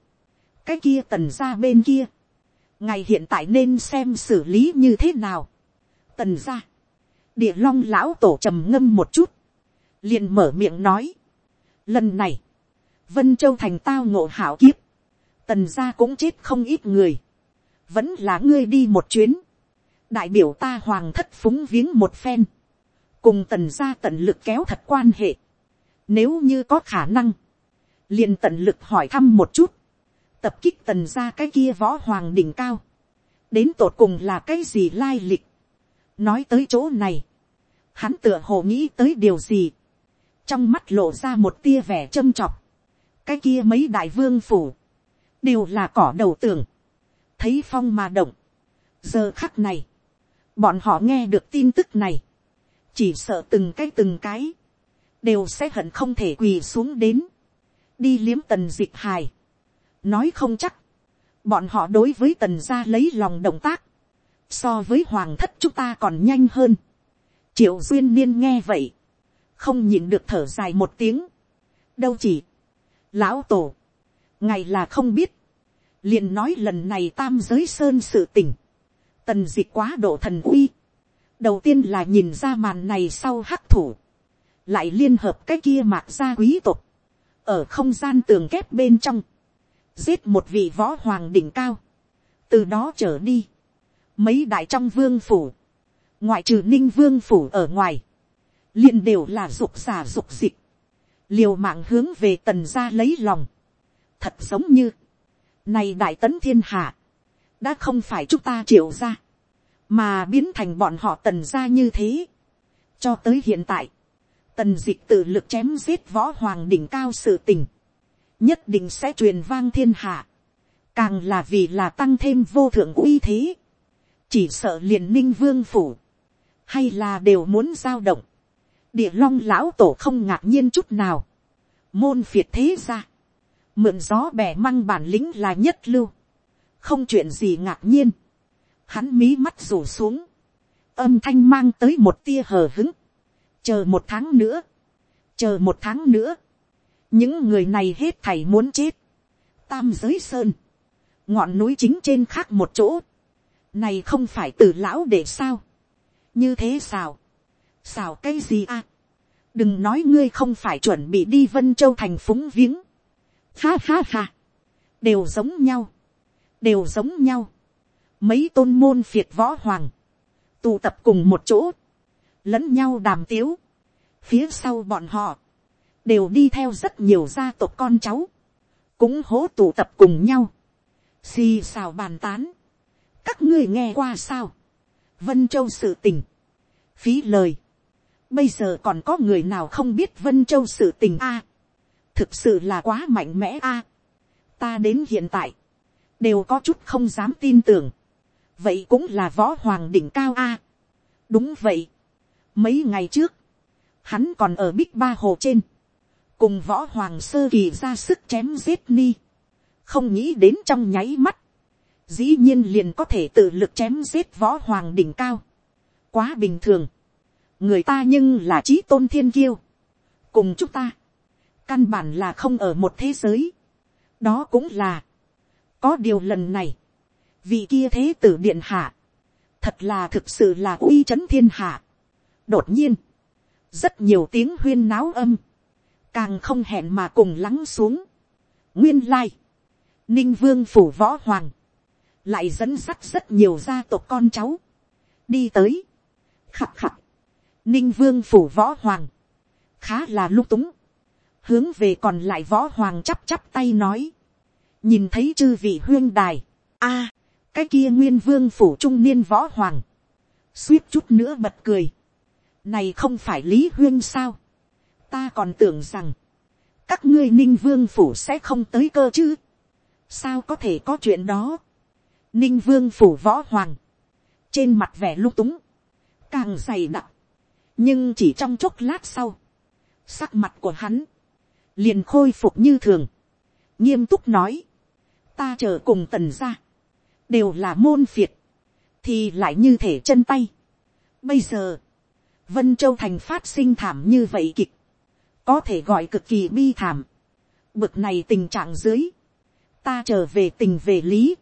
cái kia tần ra bên kia, ngày hiện tại nên xem xử lý như thế nào, tần ra, địa long lão tổ trầm ngâm một chút, liền mở miệng nói, lần này, vân châu thành tao ngộ hảo kiếp, tần ra cũng chết không ít người, vẫn là ngươi đi một chuyến, đại biểu ta hoàng thất phúng viếng một phen, cùng tần ra tận lực kéo thật quan hệ, nếu như có khả năng, liền tận lực hỏi thăm một chút, tập kích tần ra cái kia võ hoàng đỉnh cao, đến tột cùng là cái gì lai lịch. nói tới chỗ này, hắn tựa hồ nghĩ tới điều gì, trong mắt lộ ra một tia vẻ châm chọc, cái kia mấy đại vương phủ, đều là cỏ đầu tường, thấy phong mà động. giờ khắc này, bọn họ nghe được tin tức này, chỉ sợ từng cái từng cái, đều sẽ hận không thể quỳ xuống đến. đi liếm tần dịch hài, nói không chắc, bọn họ đối với tần gia lấy lòng động tác, so với hoàng thất chúng ta còn nhanh hơn. triệu duyên niên nghe vậy, không nhìn được thở dài một tiếng, đâu chỉ, lão tổ, ngày là không biết, liền nói lần này tam giới sơn sự tình. Tần dịch quá độ thần uy, đầu tiên là nhìn ra màn này sau hắc thủ, lại liên hợp cái kia mạc gia quý tộc, ở không gian tường kép bên trong, giết một vị võ hoàng đỉnh cao, từ đó trở đi, mấy đại trong vương phủ, ngoại trừ ninh vương phủ ở ngoài, liền đều là dục xà dục dịch, liều mạng hướng về tần gia lấy lòng, thật giống như, nay đại tấn thiên hạ, đã không phải chúng ta triệu ra, mà biến thành bọn họ tần gia như thế. cho tới hiện tại, tần dịch tự lực chém giết võ hoàng đỉnh cao sự tình, nhất định sẽ truyền vang thiên hạ, càng là vì là tăng thêm vô thượng uy thế, chỉ sợ liền ninh vương phủ, hay là đều muốn giao động, địa long lão tổ không ngạc nhiên chút nào, môn phiệt thế ra, mượn gió bẻ măng bản lĩnh là nhất lưu, không chuyện gì ngạc nhiên, hắn mí mắt rủ xuống, âm thanh mang tới một tia hờ hứng, chờ một tháng nữa, chờ một tháng nữa, những người này hết thảy muốn chết, tam giới sơn, ngọn núi chính trên khác một chỗ, này không phải từ lão để sao, như thế xào xào cái gì à, đừng nói ngươi không phải chuẩn bị đi vân châu thành phúng viếng, ha ha ha, đều giống nhau, đều giống nhau, mấy tôn môn phiệt võ hoàng, tụ tập cùng một chỗ, lẫn nhau đàm tiếu, phía sau bọn họ, đều đi theo rất nhiều gia tộc con cháu, cũng hố tụ tập cùng nhau, xì xào bàn tán, các ngươi nghe qua sao, vân châu sự tình, phí lời, bây giờ còn có người nào không biết vân châu sự tình a, thực sự là quá mạnh mẽ a, ta đến hiện tại, đều có chút không dám tin tưởng, vậy cũng là võ hoàng đỉnh cao a, đúng vậy, mấy ngày trước, hắn còn ở bích ba hồ trên, cùng võ hoàng sơ kỳ ra sức chém giết ni, không nghĩ đến trong nháy mắt, dĩ nhiên liền có thể tự lực chém giết võ hoàng đỉnh cao, quá bình thường, người ta nhưng là trí tôn thiên kiêu, cùng chúng ta, căn bản là không ở một thế giới, đó cũng là, có điều lần này, vì kia thế tử điện hạ, thật là thực sự là uy c h ấ n thiên hạ. đột nhiên, rất nhiều tiếng huyên náo âm, càng không hẹn mà cùng lắng xuống. nguyên lai, ninh vương phủ võ hoàng, lại dẫn sắt rất nhiều gia tộc con cháu, đi tới, khập khập, ninh vương phủ võ hoàng, khá là lung túng, hướng về còn lại võ hoàng chắp chắp tay nói, nhìn thấy chư vị huyên đài, a, cái kia nguyên vương phủ trung niên võ hoàng, suýt chút nữa bật cười, này không phải lý huyên sao, ta còn tưởng rằng, các ngươi ninh vương phủ sẽ không tới cơ chứ, sao có thể có chuyện đó, ninh vương phủ võ hoàng, trên mặt vẻ lung túng, càng dày đặc, nhưng chỉ trong chốc lát sau, sắc mặt của hắn, liền khôi phục như thường, nghiêm túc nói, ta chờ cùng tần ra, đều là môn phiệt, thì lại như thể chân tay. Bây giờ, vân châu thành phát sinh thảm như vậy kịch, có thể gọi cực kỳ bi thảm. Bực này tình trạng dưới, ta trở về tình về lý,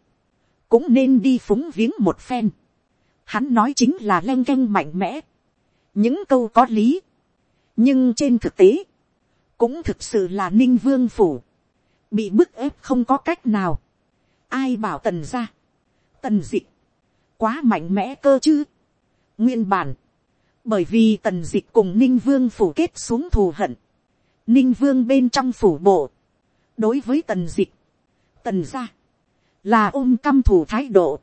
cũng nên đi phúng viếng một phen. Hắn nói chính là len canh mạnh mẽ, những câu có lý, nhưng trên thực tế, cũng thực sự là ninh vương phủ, bị bức ép không có cách nào, ai bảo tần ra, tần dịch, quá mạnh mẽ cơ chứ. nguyên bản, bởi vì tần dịch cùng ninh vương phủ kết xuống thù hận, ninh vương bên trong phủ bộ, đối với tần dịch, tần gia, là ôm căm thủ thái độ.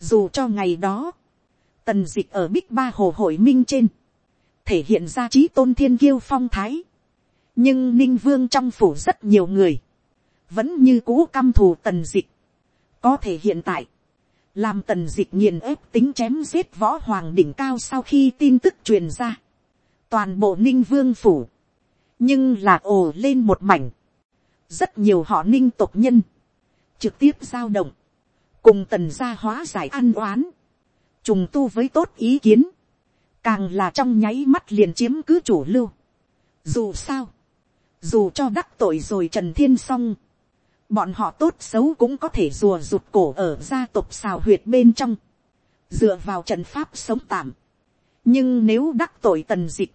Dù cho ngày đó, tần dịch ở bích ba hồ hội minh trên, thể hiện ra trí tôn thiên kiêu phong thái. nhưng ninh vương trong phủ rất nhiều người, vẫn như cũ căm thù tần dịch. có thể hiện tại, làm tần dịch nghiền ép tính chém giết võ hoàng đỉnh cao sau khi tin tức truyền ra. toàn bộ ninh vương phủ, nhưng là ồ lên một mảnh, rất nhiều họ ninh tộc nhân, trực tiếp giao động, cùng tần gia hóa giải an oán, trùng tu với tốt ý kiến, càng là trong nháy mắt liền chiếm cứ chủ lưu. Dù sao, dù cho đắc tội rồi trần thiên xong, bọn họ tốt xấu cũng có thể rùa rụt cổ ở gia tộc xào huyệt bên trong, dựa vào trận pháp sống tạm. nhưng nếu đắc tội tần dịch,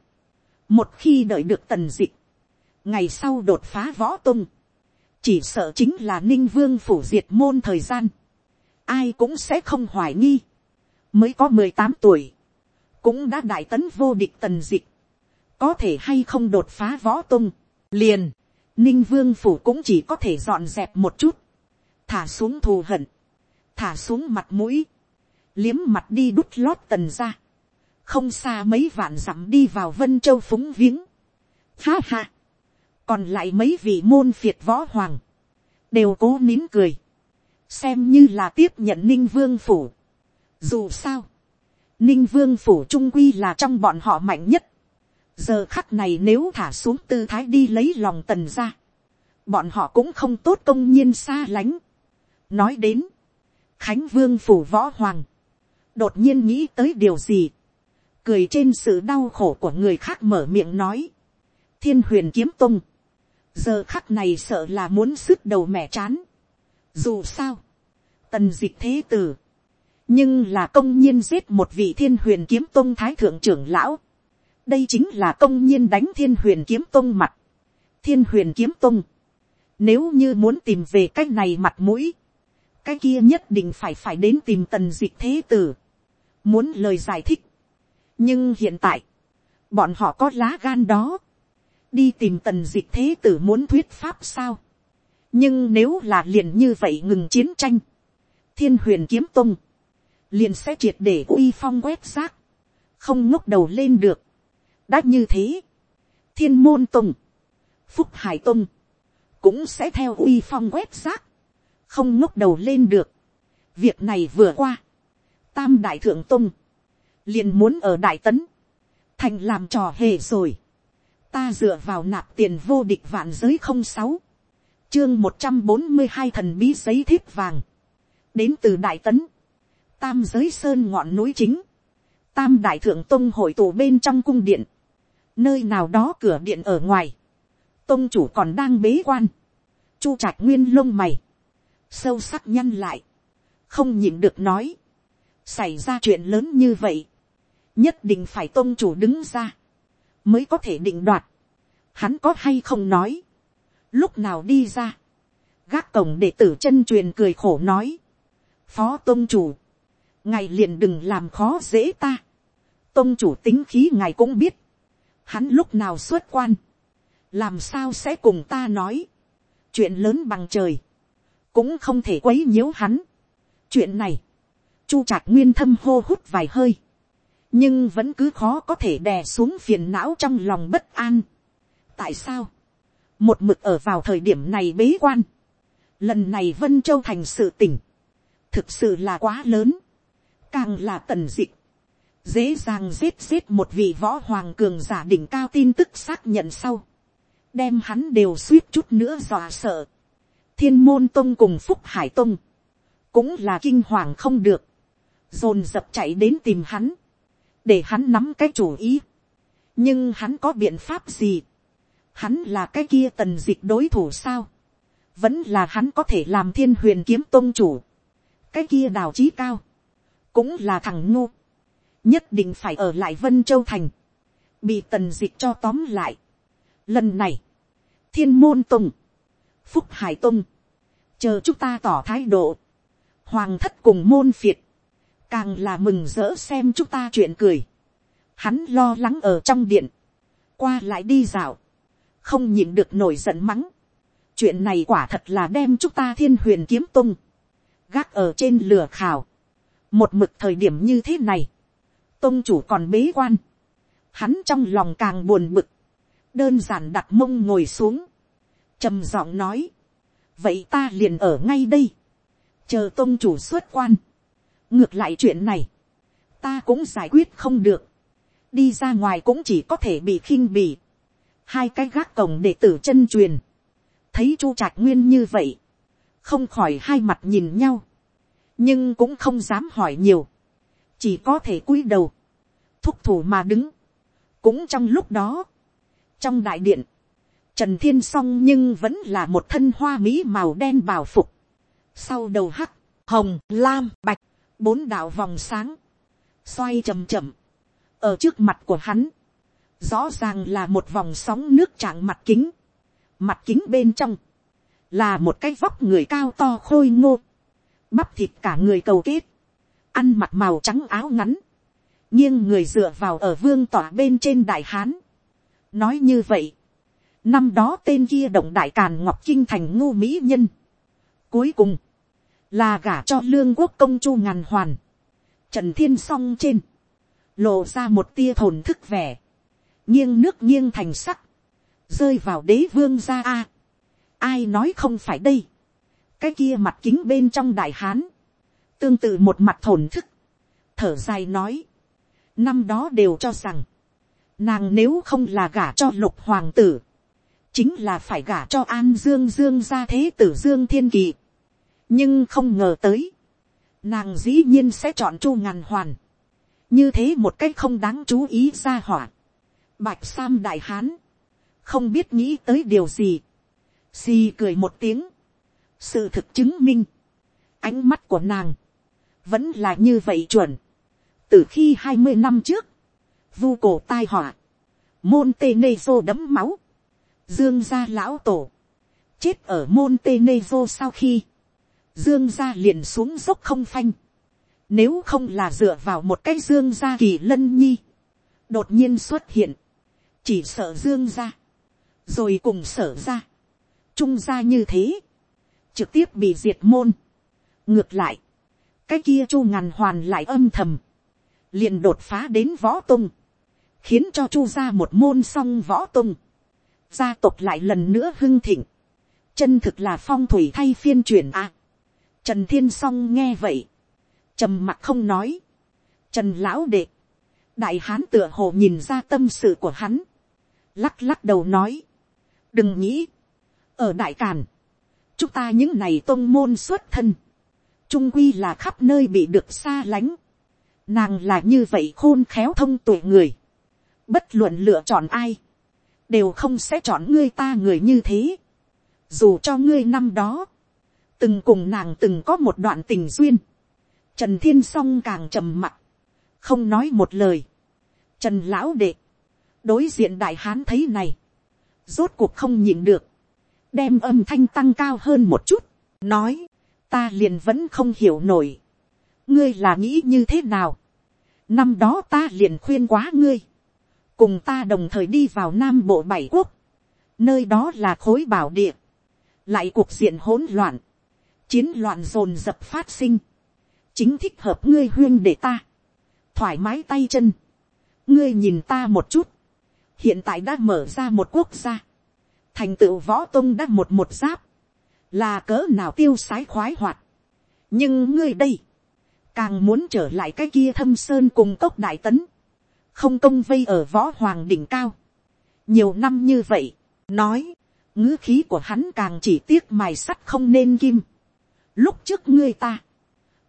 một khi đợi được tần dịch, ngày sau đột phá võ tung, chỉ sợ chính là ninh vương phủ diệt môn thời gian, ai cũng sẽ không hoài nghi, mới có mười tám tuổi, cũng đã đại tấn vô địch tần dịch, có thể hay không đột phá võ tung, liền, ninh vương phủ cũng chỉ có thể dọn dẹp một chút, thả xuống thù hận, thả xuống mặt mũi, liếm mặt đi đút lót tần ra, không xa mấy vạn dặm đi vào vân châu phúng viếng, ha ha, còn lại mấy vị môn phiệt võ hoàng, đều cố nín cười, xem như là tiếp nhận ninh vương phủ. Dù sao, ninh vương phủ trung quy là trong bọn họ mạnh nhất. giờ khắc này nếu thả xuống tư thái đi lấy lòng tần ra, bọn họ cũng không tốt công nhiên xa lánh. nói đến, khánh vương phủ võ hoàng, đột nhiên nghĩ tới điều gì, cười trên sự đau khổ của người khác mở miệng nói, thiên huyền kiếm tung, giờ khắc này sợ là muốn sứt đầu mẹ chán. Dù sao, tần dịch thế tử, nhưng là công nhiên giết một vị thiên huyền kiếm tung thái thượng trưởng lão. đây chính là công nhiên đánh thiên huyền kiếm tung mặt. thiên huyền kiếm tung. nếu như muốn tìm về cái này mặt mũi, cái kia nhất định phải phải đến tìm tần dịch thế tử, muốn lời giải thích nhưng hiện tại, bọn họ có lá gan đó, đi tìm tần dịch thế tử muốn thuyết pháp sao. nhưng nếu là liền như vậy ngừng chiến tranh, thiên huyền kiếm tung, liền sẽ triệt để uy phong quét rác, không ngốc đầu lên được. đã như thế, thiên môn tung, phúc hải tung, cũng sẽ theo uy phong quét rác, không ngốc đầu lên được. việc này vừa qua, tam đại thượng tung, liền muốn ở đại tấn, thành làm trò hề rồi. Ta dựa vào nạp tiền vô địch vạn giới không sáu, chương một trăm bốn mươi hai thần bí giấy thiếp vàng, đến từ đại tấn, tam giới sơn ngọn núi chính, tam đại thượng tông hội tụ bên trong cung điện, nơi nào đó cửa điện ở ngoài, tông chủ còn đang bế quan, chu trạch nguyên lông mày, sâu sắc nhăn lại, không nhịn được nói, xảy ra chuyện lớn như vậy, nhất định phải tôn chủ đứng ra, mới có thể định đoạt, hắn có hay không nói, lúc nào đi ra, gác cổng đệ tử chân truyền cười khổ nói, phó tôn chủ, ngài liền đừng làm khó dễ ta, tôn chủ tính khí ngài cũng biết, hắn lúc nào xuất quan, làm sao sẽ cùng ta nói, chuyện lớn bằng trời, cũng không thể quấy nhiễu hắn. chuyện này, chu trạc nguyên thâm hô hút vài hơi, nhưng vẫn cứ khó có thể đè xuống phiền não trong lòng bất an. tại sao, một mực ở vào thời điểm này bế quan, lần này vân châu thành sự tỉnh, thực sự là quá lớn, càng là tần dịch, dễ dàng giết giết một vị võ hoàng cường giả đỉnh cao tin tức xác nhận sau, đem hắn đều suýt chút nữa dọa sợ, thiên môn tông cùng phúc hải tông, cũng là kinh hoàng không được, dồn dập chạy đến tìm hắn, để hắn nắm cái chủ ý. nhưng hắn có biện pháp gì. hắn là cái kia tần dịch đối thủ sao. vẫn là hắn có thể làm thiên huyền kiếm tôn chủ. cái kia đào trí cao. cũng là thằng ngô. nhất định phải ở lại vân châu thành. bị tần dịch cho tóm lại. lần này, thiên môn tùng, phúc hải tùng, chờ chúng ta tỏ thái độ. hoàng thất cùng môn phiệt, càng là mừng rỡ xem chúng ta chuyện cười. Hắn lo lắng ở trong điện, qua lại đi dạo, không nhịn được nổi giận mắng. chuyện này quả thật là đem chúng ta thiên huyền kiếm tung, gác ở trên lửa khảo. một mực thời điểm như thế này, tông chủ còn bế quan, hắn trong lòng càng buồn bực, đơn giản đặt mông ngồi xuống, trầm giọng nói, vậy ta liền ở ngay đây, chờ tông chủ xuất quan, ngược lại chuyện này, ta cũng giải quyết không được, đi ra ngoài cũng chỉ có thể bị khinh bỉ, hai cái gác cổng để tử chân truyền, thấy chu trạc nguyên như vậy, không khỏi hai mặt nhìn nhau, nhưng cũng không dám hỏi nhiều, chỉ có thể cúi đầu, thúc thủ mà đứng. cũng trong lúc đó, trong đại điện, trần thiên s o n g nhưng vẫn là một thân hoa mỹ màu đen bào phục, sau đầu hắc, hồng, lam, bạch, bốn đạo vòng sáng, xoay chầm chậm, ở trước mặt của hắn, rõ ràng là một vòng sóng nước trạng mặt kính, mặt kính bên trong, là một cái vóc người cao to khôi ngô, bắp thịt cả người cầu kết, ăn mặc màu trắng áo ngắn, nghiêng người dựa vào ở vương tỏa bên trên đại hán. nói như vậy, năm đó tên kia động đại càn ngọc kinh thành ngu mỹ nhân. cuối cùng, là gả cho lương quốc công chu ngàn hoàn, trần thiên s o n g trên, lộ ra một tia thồn thức vẻ, nghiêng nước nghiêng thành sắc, rơi vào đế vương gia a. ai nói không phải đây, cái kia mặt kính bên trong đại hán, tương tự một mặt thồn thức, thở dài nói, năm đó đều cho rằng, nàng nếu không là gả cho lục hoàng tử, chính là phải gả cho an dương dương ra thế tử dương thiên kỳ nhưng không ngờ tới, nàng dĩ nhiên sẽ chọn chu ngàn hoàn, như thế một cách không đáng chú ý ra hỏa. bạch sam đại hán, không biết nghĩ tới điều gì, xì cười một tiếng, sự thực chứng minh, ánh mắt của nàng, vẫn là như vậy chuẩn, từ khi hai mươi năm trước, vu cổ tai họa, môn tê nê dô đấm máu, dương gia lão tổ, chết ở môn tê nê dô sau khi, dương gia liền xuống dốc không phanh, nếu không là dựa vào một cái dương gia kỳ lân nhi, đột nhiên xuất hiện, chỉ sợ dương gia, rồi cùng sở gia. Trung gia như thế, trực tiếp bị diệt môn. ngược lại, cái kia chu ngàn hoàn lại âm thầm, liền đột phá đến võ tung, khiến cho chu gia một môn xong võ tung, gia tộc lại lần nữa hưng thịnh, chân thực là phong thủy thay phiên chuyển a trần thiên Song nghe vậy, trầm mặt không nói, trần lão đệ, đại hán tựa hồ nhìn ra tâm sự của hắn, lắc lắc đầu nói, đừng nghĩ, ở đại càn, chúng ta những này tôn môn xuất thân, trung quy là khắp nơi bị được xa lánh, Nàng là như vậy khôn khéo thông tuệ người. Bất luận lựa chọn ai. Đều không sẽ chọn ngươi ta người như thế. Dù cho ngươi năm đó. Từng cùng nàng từng có một đoạn tình duyên. Trần Thiên Song càng trầm mặt. Không nói một lời. Trần Lão Đệ. Đối diện đại hán thấy này. Rốt cuộc không nhịn được. Đem âm thanh tăng cao hơn một chút. Nói. Ta liền vẫn không hiểu nổi ngươi là nghĩ như thế nào. năm đó ta liền khuyên quá ngươi. cùng ta đồng thời đi vào nam bộ bảy quốc. nơi đó là khối bảo địa. lại cuộc diện hỗn loạn chiến loạn dồn dập phát sinh. chính thích hợp ngươi huyên để ta. thoải mái tay chân. ngươi nhìn ta một chút. hiện tại đã mở ra một quốc gia. thành tựu võ tông đã một một giáp. là cỡ nào tiêu sái khoái hoạt. nhưng ngươi đây càng muốn trở lại cái kia thâm sơn cùng cốc đại tấn, không công vây ở võ hoàng đỉnh cao. nhiều năm như vậy, nói, ngữ khí của hắn càng chỉ tiếc mài sắt không nên kim lúc trước ngươi ta,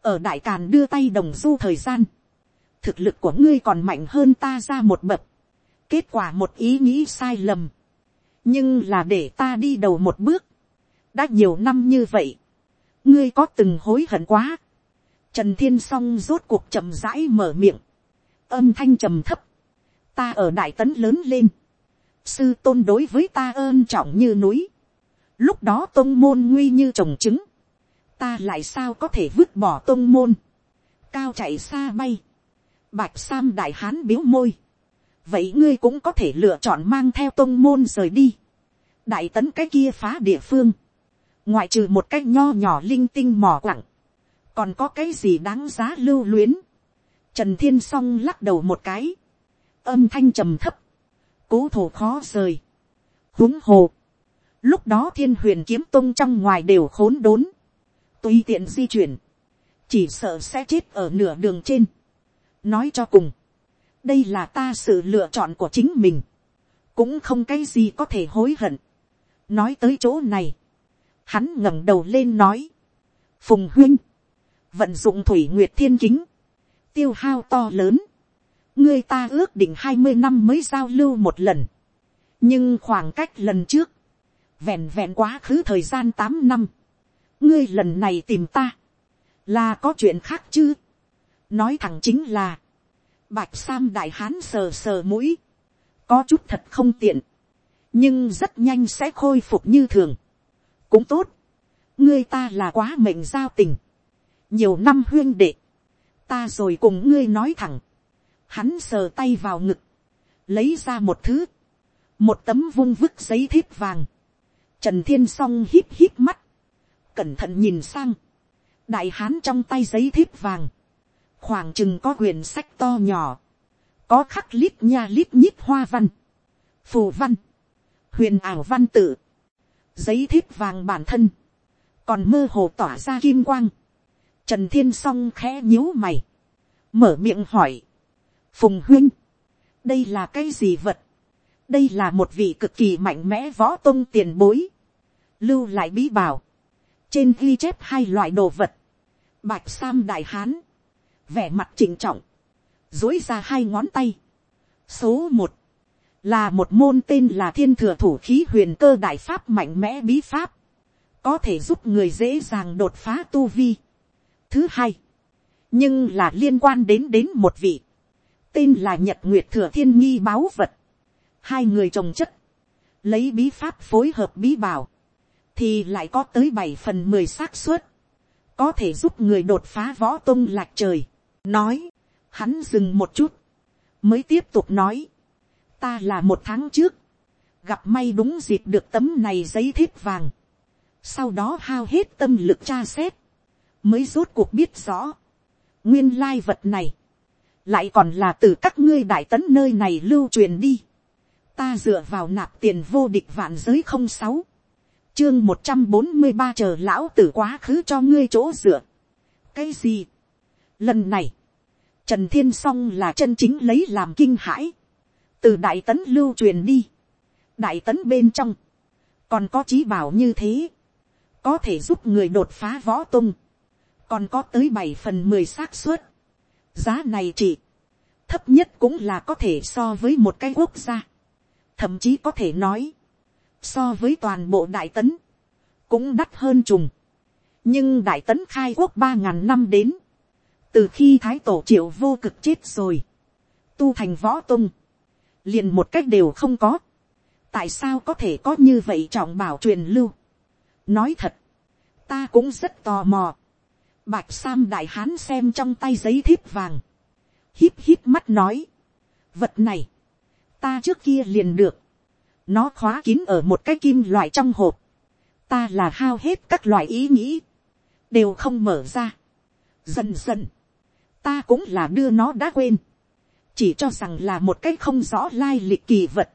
ở đại càn đưa tay đồng du thời gian, thực lực của ngươi còn mạnh hơn ta ra một bậc, kết quả một ý nghĩ sai lầm, nhưng là để ta đi đầu một bước, đã nhiều năm như vậy, ngươi có từng hối hận quá, Trần Thiên Song rốt cuộc chậm rãi mở miệng. Âm thanh trầm thấp. Ta ở Đại Tấn lớn lên. Sư tôn đối với ta ơn trọng như núi. Lúc đó tôn môn nguy như trồng trứng. Ta lại sao có thể vứt bỏ tôn môn. Cao chạy xa bay. Bạch Sam Đại Hán biếu môi. Vậy ngươi cũng có thể lựa chọn mang theo tôn môn rời đi. Đại Tấn cái kia phá địa phương. Ngoại trừ một cái nho nhỏ linh tinh mò quặng còn có cái gì đáng giá lưu luyến. Trần thiên s o n g lắc đầu một cái, âm thanh trầm thấp, cố thủ khó rời, huống hồ. Lúc đó thiên huyền kiếm tung trong ngoài đều khốn đốn, tùy tiện di chuyển, chỉ sợ sẽ chết ở nửa đường trên. nói cho cùng, đây là ta sự lựa chọn của chính mình, cũng không cái gì có thể hối hận. nói tới chỗ này, hắn ngẩng đầu lên nói, phùng huynh, vận dụng thủy nguyệt thiên kính, tiêu hao to lớn, ngươi ta ước định hai mươi năm mới giao lưu một lần, nhưng khoảng cách lần trước, vẹn vẹn quá khứ thời gian tám năm, ngươi lần này tìm ta, là có chuyện khác chứ, nói thẳng chính là, bạch sam đại hán sờ sờ mũi, có chút thật không tiện, nhưng rất nhanh sẽ khôi phục như thường, cũng tốt, ngươi ta là quá mệnh giao tình, nhiều năm huyên đệ, ta rồi cùng ngươi nói thẳng, hắn sờ tay vào ngực, lấy ra một thứ, một tấm vung vức giấy thiếp vàng, trần thiên s o n g hít hít mắt, cẩn thận nhìn sang, đại hán trong tay giấy thiếp vàng, khoảng chừng có quyển sách to nhỏ, có khắc lít nha lít nhít hoa văn, phù văn, huyền ảo văn tự, giấy thiếp vàng bản thân, còn mơ hồ tỏa ra kim quang, trần thiên s o n g khẽ nhíu mày, mở miệng hỏi, phùng huynh, đây là cái gì vật, đây là một vị cực kỳ mạnh mẽ võ tôn tiền bối, lưu lại bí bảo, trên ghi chép hai loại đồ vật, bạch sam đại hán, vẻ mặt trịnh trọng, dối ra hai ngón tay. số một, là một môn tên là thiên thừa thủ khí huyền cơ đại pháp mạnh mẽ bí pháp, có thể giúp người dễ dàng đột phá tu vi. thứ hai, nhưng là liên quan đến đến một vị, tên là nhật nguyệt thừa thiên nghi báo vật, hai người trồng chất, lấy bí pháp phối hợp bí bảo, thì lại có tới bảy phần mười xác suất, có thể giúp người đột phá võ tông lạc trời. nói, hắn dừng một chút, mới tiếp tục nói, ta là một tháng trước, gặp may đúng dịp được tấm này giấy thiếp vàng, sau đó hao hết tâm lực tra xét, mới rốt cuộc biết rõ, nguyên lai vật này, lại còn là từ các ngươi đại tấn nơi này lưu truyền đi. Ta dựa vào nạp tiền vô địch vạn giới không sáu chương một trăm bốn mươi ba chờ lão tử quá khứ cho ngươi chỗ dựa. Cái gì? Lần này trần thiên s o n g là chân chính lấy làm kinh hãi. Từ đại tấn lưu truyền đi. Đại tấn bên trong còn có trí bảo như thế. Có thể giúp người đột phá võ tung. Còn có tới bảy phần mười xác suất. Giá này chỉ thấp nhất cũng là có thể so với một cái quốc gia. Thậm chí có thể nói, so với toàn bộ đại tấn, cũng đắt hơn trùng. nhưng đại tấn khai quốc ba ngàn năm đến, từ khi thái tổ triệu vô cực chết rồi, tu thành võ tung, liền một cách đều không có. tại sao có thể có như vậy trọng bảo truyền lưu. nói thật, ta cũng rất tò mò. bạch sam đại hán xem trong tay giấy thiếp vàng, hít hít mắt nói, vật này, ta trước kia liền được, nó khóa kín ở một cái kim loại trong hộp, ta là hao hết các loại ý nghĩ, đều không mở ra. dần dần, ta cũng là đưa nó đã quên, chỉ cho rằng là một cái không rõ lai lịch kỳ vật,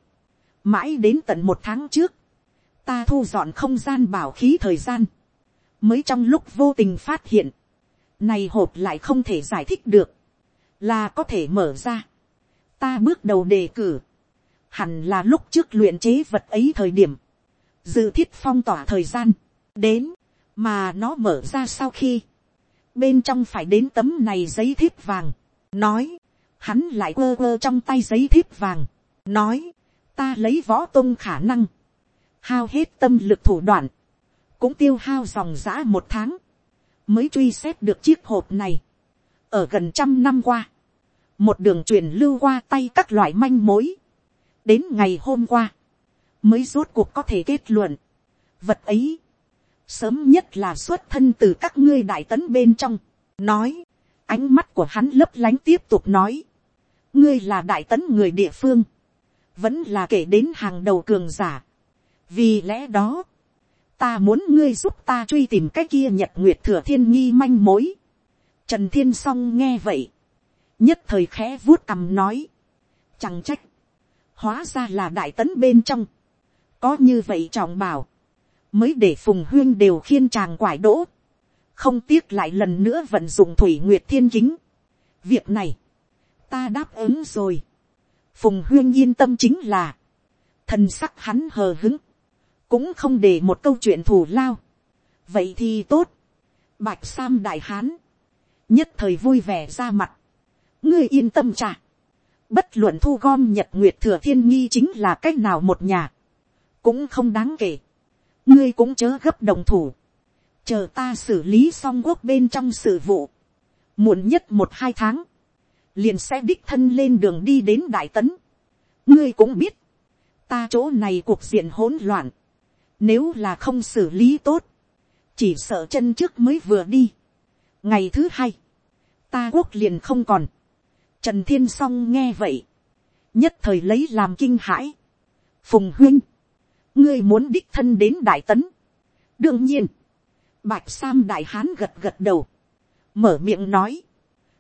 mãi đến tận một tháng trước, ta thu dọn không gian bảo khí thời gian, mới trong lúc vô tình phát hiện, này hộp lại không thể giải thích được, là có thể mở ra. ta bước đầu đề cử, hẳn là lúc trước luyện chế vật ấy thời điểm, dự thiết phong tỏa thời gian, đến, mà nó mở ra sau khi, bên trong phải đến tấm này giấy thiếp vàng, nói, hắn lại quơ quơ trong tay giấy thiếp vàng, nói, ta lấy võ tôn khả năng, hao hết tâm lực thủ đoạn, cũng tiêu hao dòng giã một tháng, mới truy xét được chiếc hộp này, ở gần trăm năm qua, một đường truyền lưu qua tay các loại manh mối, đến ngày hôm qua, mới rốt cuộc có thể kết luận, vật ấy, sớm nhất là xuất thân từ các ngươi đại tấn bên trong, nói, ánh mắt của hắn lấp lánh tiếp tục nói, ngươi là đại tấn người địa phương, vẫn là kể đến hàng đầu cường giả, vì lẽ đó, ta muốn ngươi giúp ta truy tìm cái kia nhật nguyệt thừa thiên nghi manh mối, trần thiên s o n g nghe vậy, nhất thời khẽ vuốt cằm nói, chẳng trách, hóa ra là đại tấn bên trong, có như vậy trọng bảo, mới để phùng huyên đều khiên tràng quải đỗ, không tiếc lại lần nữa vận dụng thủy nguyệt thiên kính. việc này, ta đáp ứng rồi, phùng huyên yên tâm chính là, thần sắc hắn hờ hứng, cũng không để một câu chuyện thù lao, vậy thì tốt, bạch sam đại hán, nhất thời vui vẻ ra mặt, ngươi yên tâm trả, bất luận thu gom nhật nguyệt thừa thiên nghi chính là cách nào một nhà, cũng không đáng kể, ngươi cũng chớ gấp đồng thủ, chờ ta xử lý xong quốc bên trong sự vụ, muộn nhất một hai tháng, liền sẽ đích thân lên đường đi đến đại tấn. ngươi cũng biết, ta chỗ này cuộc diện hỗn loạn, nếu là không xử lý tốt, chỉ sợ chân trước mới vừa đi. ngày thứ hai, ta quốc liền không còn trần thiên song nghe vậy, nhất thời lấy làm kinh hãi. phùng huynh, ngươi muốn đích thân đến đại tấn. đương nhiên, bạch sam đại hán gật gật đầu, mở miệng nói,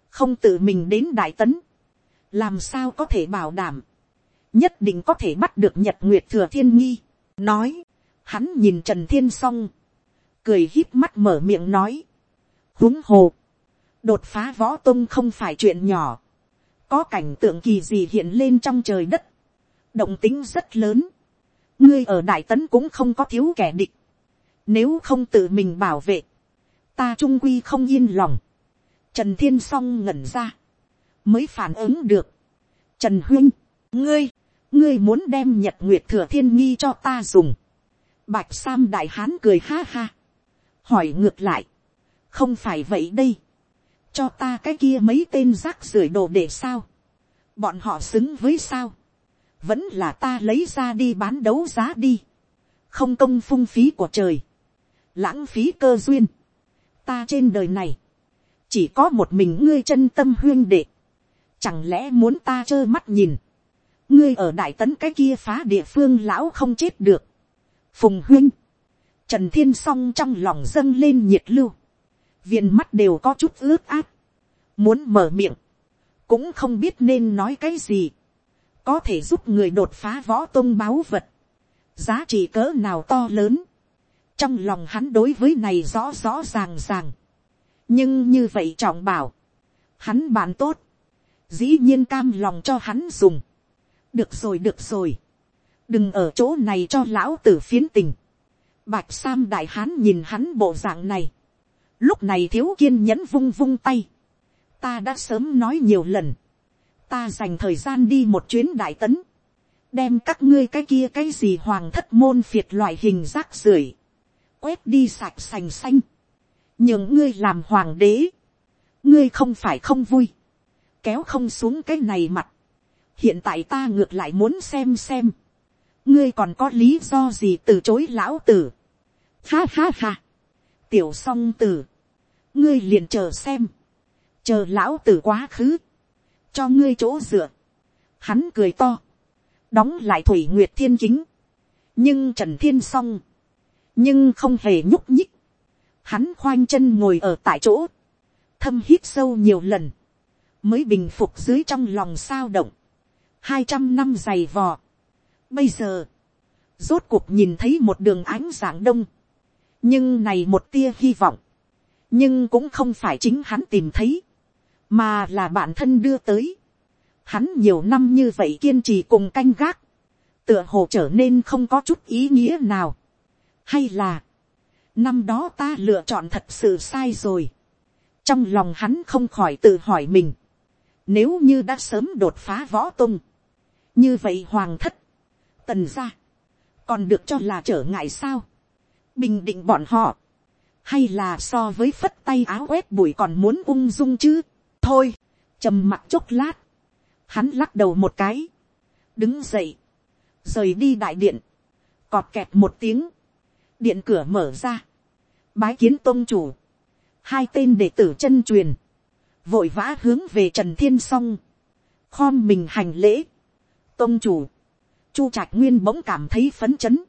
không tự mình đến đại tấn, làm sao có thể bảo đảm, nhất định có thể bắt được nhật nguyệt thừa thiên nghi, nói, hắn nhìn trần thiên song. Cười híp mắt mở miệng nói. húng hồ, đột phá võ tung không phải chuyện nhỏ, có cảnh tượng kỳ gì hiện lên trong trời đất, động tính rất lớn, ngươi ở đại tấn cũng không có thiếu kẻ địch, nếu không tự mình bảo vệ, ta trung quy không yên lòng, trần thiên s o n g ngẩn ra, mới phản ứng được, trần huynh, ngươi, ngươi muốn đem nhật nguyệt thừa thiên nghi cho ta dùng, bạch sam đại hán cười ha ha, hỏi ngược lại, không phải vậy đây, cho ta cái kia mấy tên rác rưởi đồ để sao, bọn họ xứng với sao, vẫn là ta lấy ra đi bán đấu giá đi, không công phung phí của trời, lãng phí cơ duyên, ta trên đời này, chỉ có một mình ngươi chân tâm huyên đệ, chẳng lẽ muốn ta trơ mắt nhìn, ngươi ở đại tấn cái kia phá địa phương lão không chết được, phùng huyên, Trần Thiên Song trong lòng dâng lên nhiệt lưu. Viên mắt đều có chút ướt át. Muốn mở miệng. Cũng không biết nên nói cái gì. Có thể giúp người đột phá võ tôn báu vật. Giá trị cỡ nào to lớn. Trong lòng hắn đối với này rõ rõ ràng ràng. Nhưng như vậy trọng bảo. Hắn bạn tốt. Dĩ nhiên cam lòng cho hắn dùng. Được rồi được rồi. Đừng ở chỗ này cho lão tử phiến tình, Bạch Sam Đại Hán nhìn hắn bộ dạng này. Lúc này thiếu kiên nhẫn vung vung tay. Ta đã sớm nói nhiều lần. Ta dành thời gian đi một chuyến đại tấn. Đem các ngươi cái kia cái gì hoàng thất môn phiệt loại hình rác rưởi Quét đi sạch sành xanh. những ngươi làm hoàng đế. Ngươi không phải không vui. Kéo không xuống cái này mặt. Hiện tại ta ngược lại muốn xem xem ngươi còn có lý do gì từ chối lão tử. Ha ha ha. tiểu song tử ngươi liền chờ xem. chờ lão tử quá khứ. cho ngươi chỗ dựa. hắn cười to. đóng lại thủy nguyệt thiên chính. nhưng trần thiên song. nhưng không hề nhúc nhích. hắn khoanh chân ngồi ở tại chỗ. thâm hít sâu nhiều lần. mới bình phục dưới trong lòng sao động. hai trăm năm dày vò Bây giờ, rốt cuộc nhìn thấy một đường ánh dạng đông. Nhưng này một tia hy vọng. Nhưng cũng không phải chính hắn tìm thấy. Mà là bản thân đưa tới. Hắn nhiều năm như vậy kiên trì cùng canh gác. Tựa hồ trở nên không có chút ý nghĩa nào. Hay là. Năm đó ta lựa chọn thật sự sai rồi. Trong lòng hắn không khỏi tự hỏi mình. Nếu như đã sớm đột phá võ tung. Như vậy hoàng thất tần ra, còn được cho là trở ngại sao, bình định bọn họ, hay là so với phất tay áo quét bụi còn muốn ung dung chứ, thôi, trầm mặt chốc lát, hắn lắc đầu một cái, đứng dậy, rời đi đại điện, cọt kẹt một tiếng, điện cửa mở ra, bái kiến tôn chủ, hai tên đệ tử chân truyền, vội vã hướng về trần thiên s o n g khom mình hành lễ, tôn chủ, Chu Trạch Nguyên bỗng cảm thấy phấn chấn.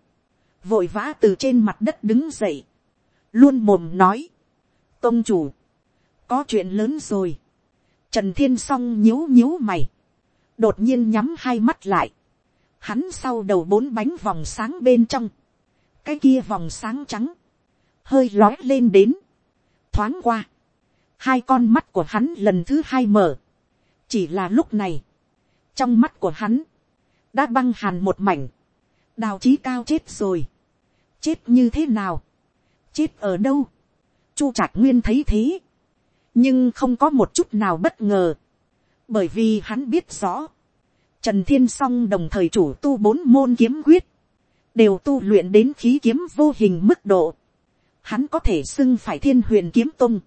Vội vã từ trên mặt đất đứng dậy. Luôn mồm nói. Tông chủ. Có chuyện lớn rồi. Trần Thiên Song nhíu nhíu mày. Đột nhiên nhắm hai mắt lại. Hắn sau đầu bốn bánh vòng sáng bên trong. Cái kia vòng sáng trắng. Hơi lói lên đến. Thoáng qua. Hai con mắt của hắn lần thứ hai mở. Chỉ là lúc này. Trong mắt của hắn đã băng hàn một mảnh, đào chí cao chết rồi, chết như thế nào, chết ở đâu, chu trạch nguyên thấy thế, nhưng không có một chút nào bất ngờ, bởi vì hắn biết rõ, trần thiên song đồng thời chủ tu bốn môn kiếm quyết, đều tu luyện đến khí kiếm vô hình mức độ, hắn có thể xưng phải thiên huyền kiếm tung,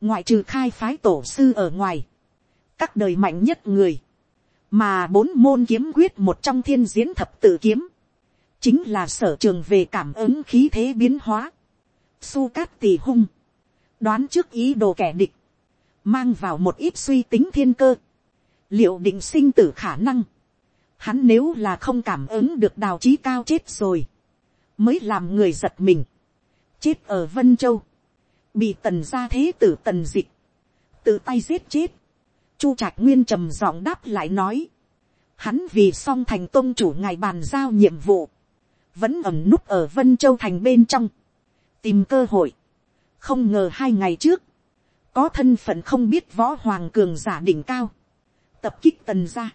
ngoại trừ khai phái tổ sư ở ngoài, các đời mạnh nhất người, mà bốn môn kiếm quyết một trong thiên diễn thập tự kiếm, chính là sở trường về cảm ứng khí thế biến hóa, su cát tỳ hung, đoán trước ý đồ kẻ địch, mang vào một ít suy tính thiên cơ, liệu định sinh tử khả năng, hắn nếu là không cảm ứng được đào trí cao chết rồi, mới làm người giật mình, chết ở vân châu, bị tần gia thế tử tần dịch, tự tay giết chết, chu trạch nguyên trầm giọng đáp lại nói, hắn vì song thành tôn chủ ngài bàn giao nhiệm vụ, vẫn ẩm núp ở vân châu thành bên trong, tìm cơ hội, không ngờ hai ngày trước, có thân phận không biết võ hoàng cường giả đỉnh cao, tập kích tần ra,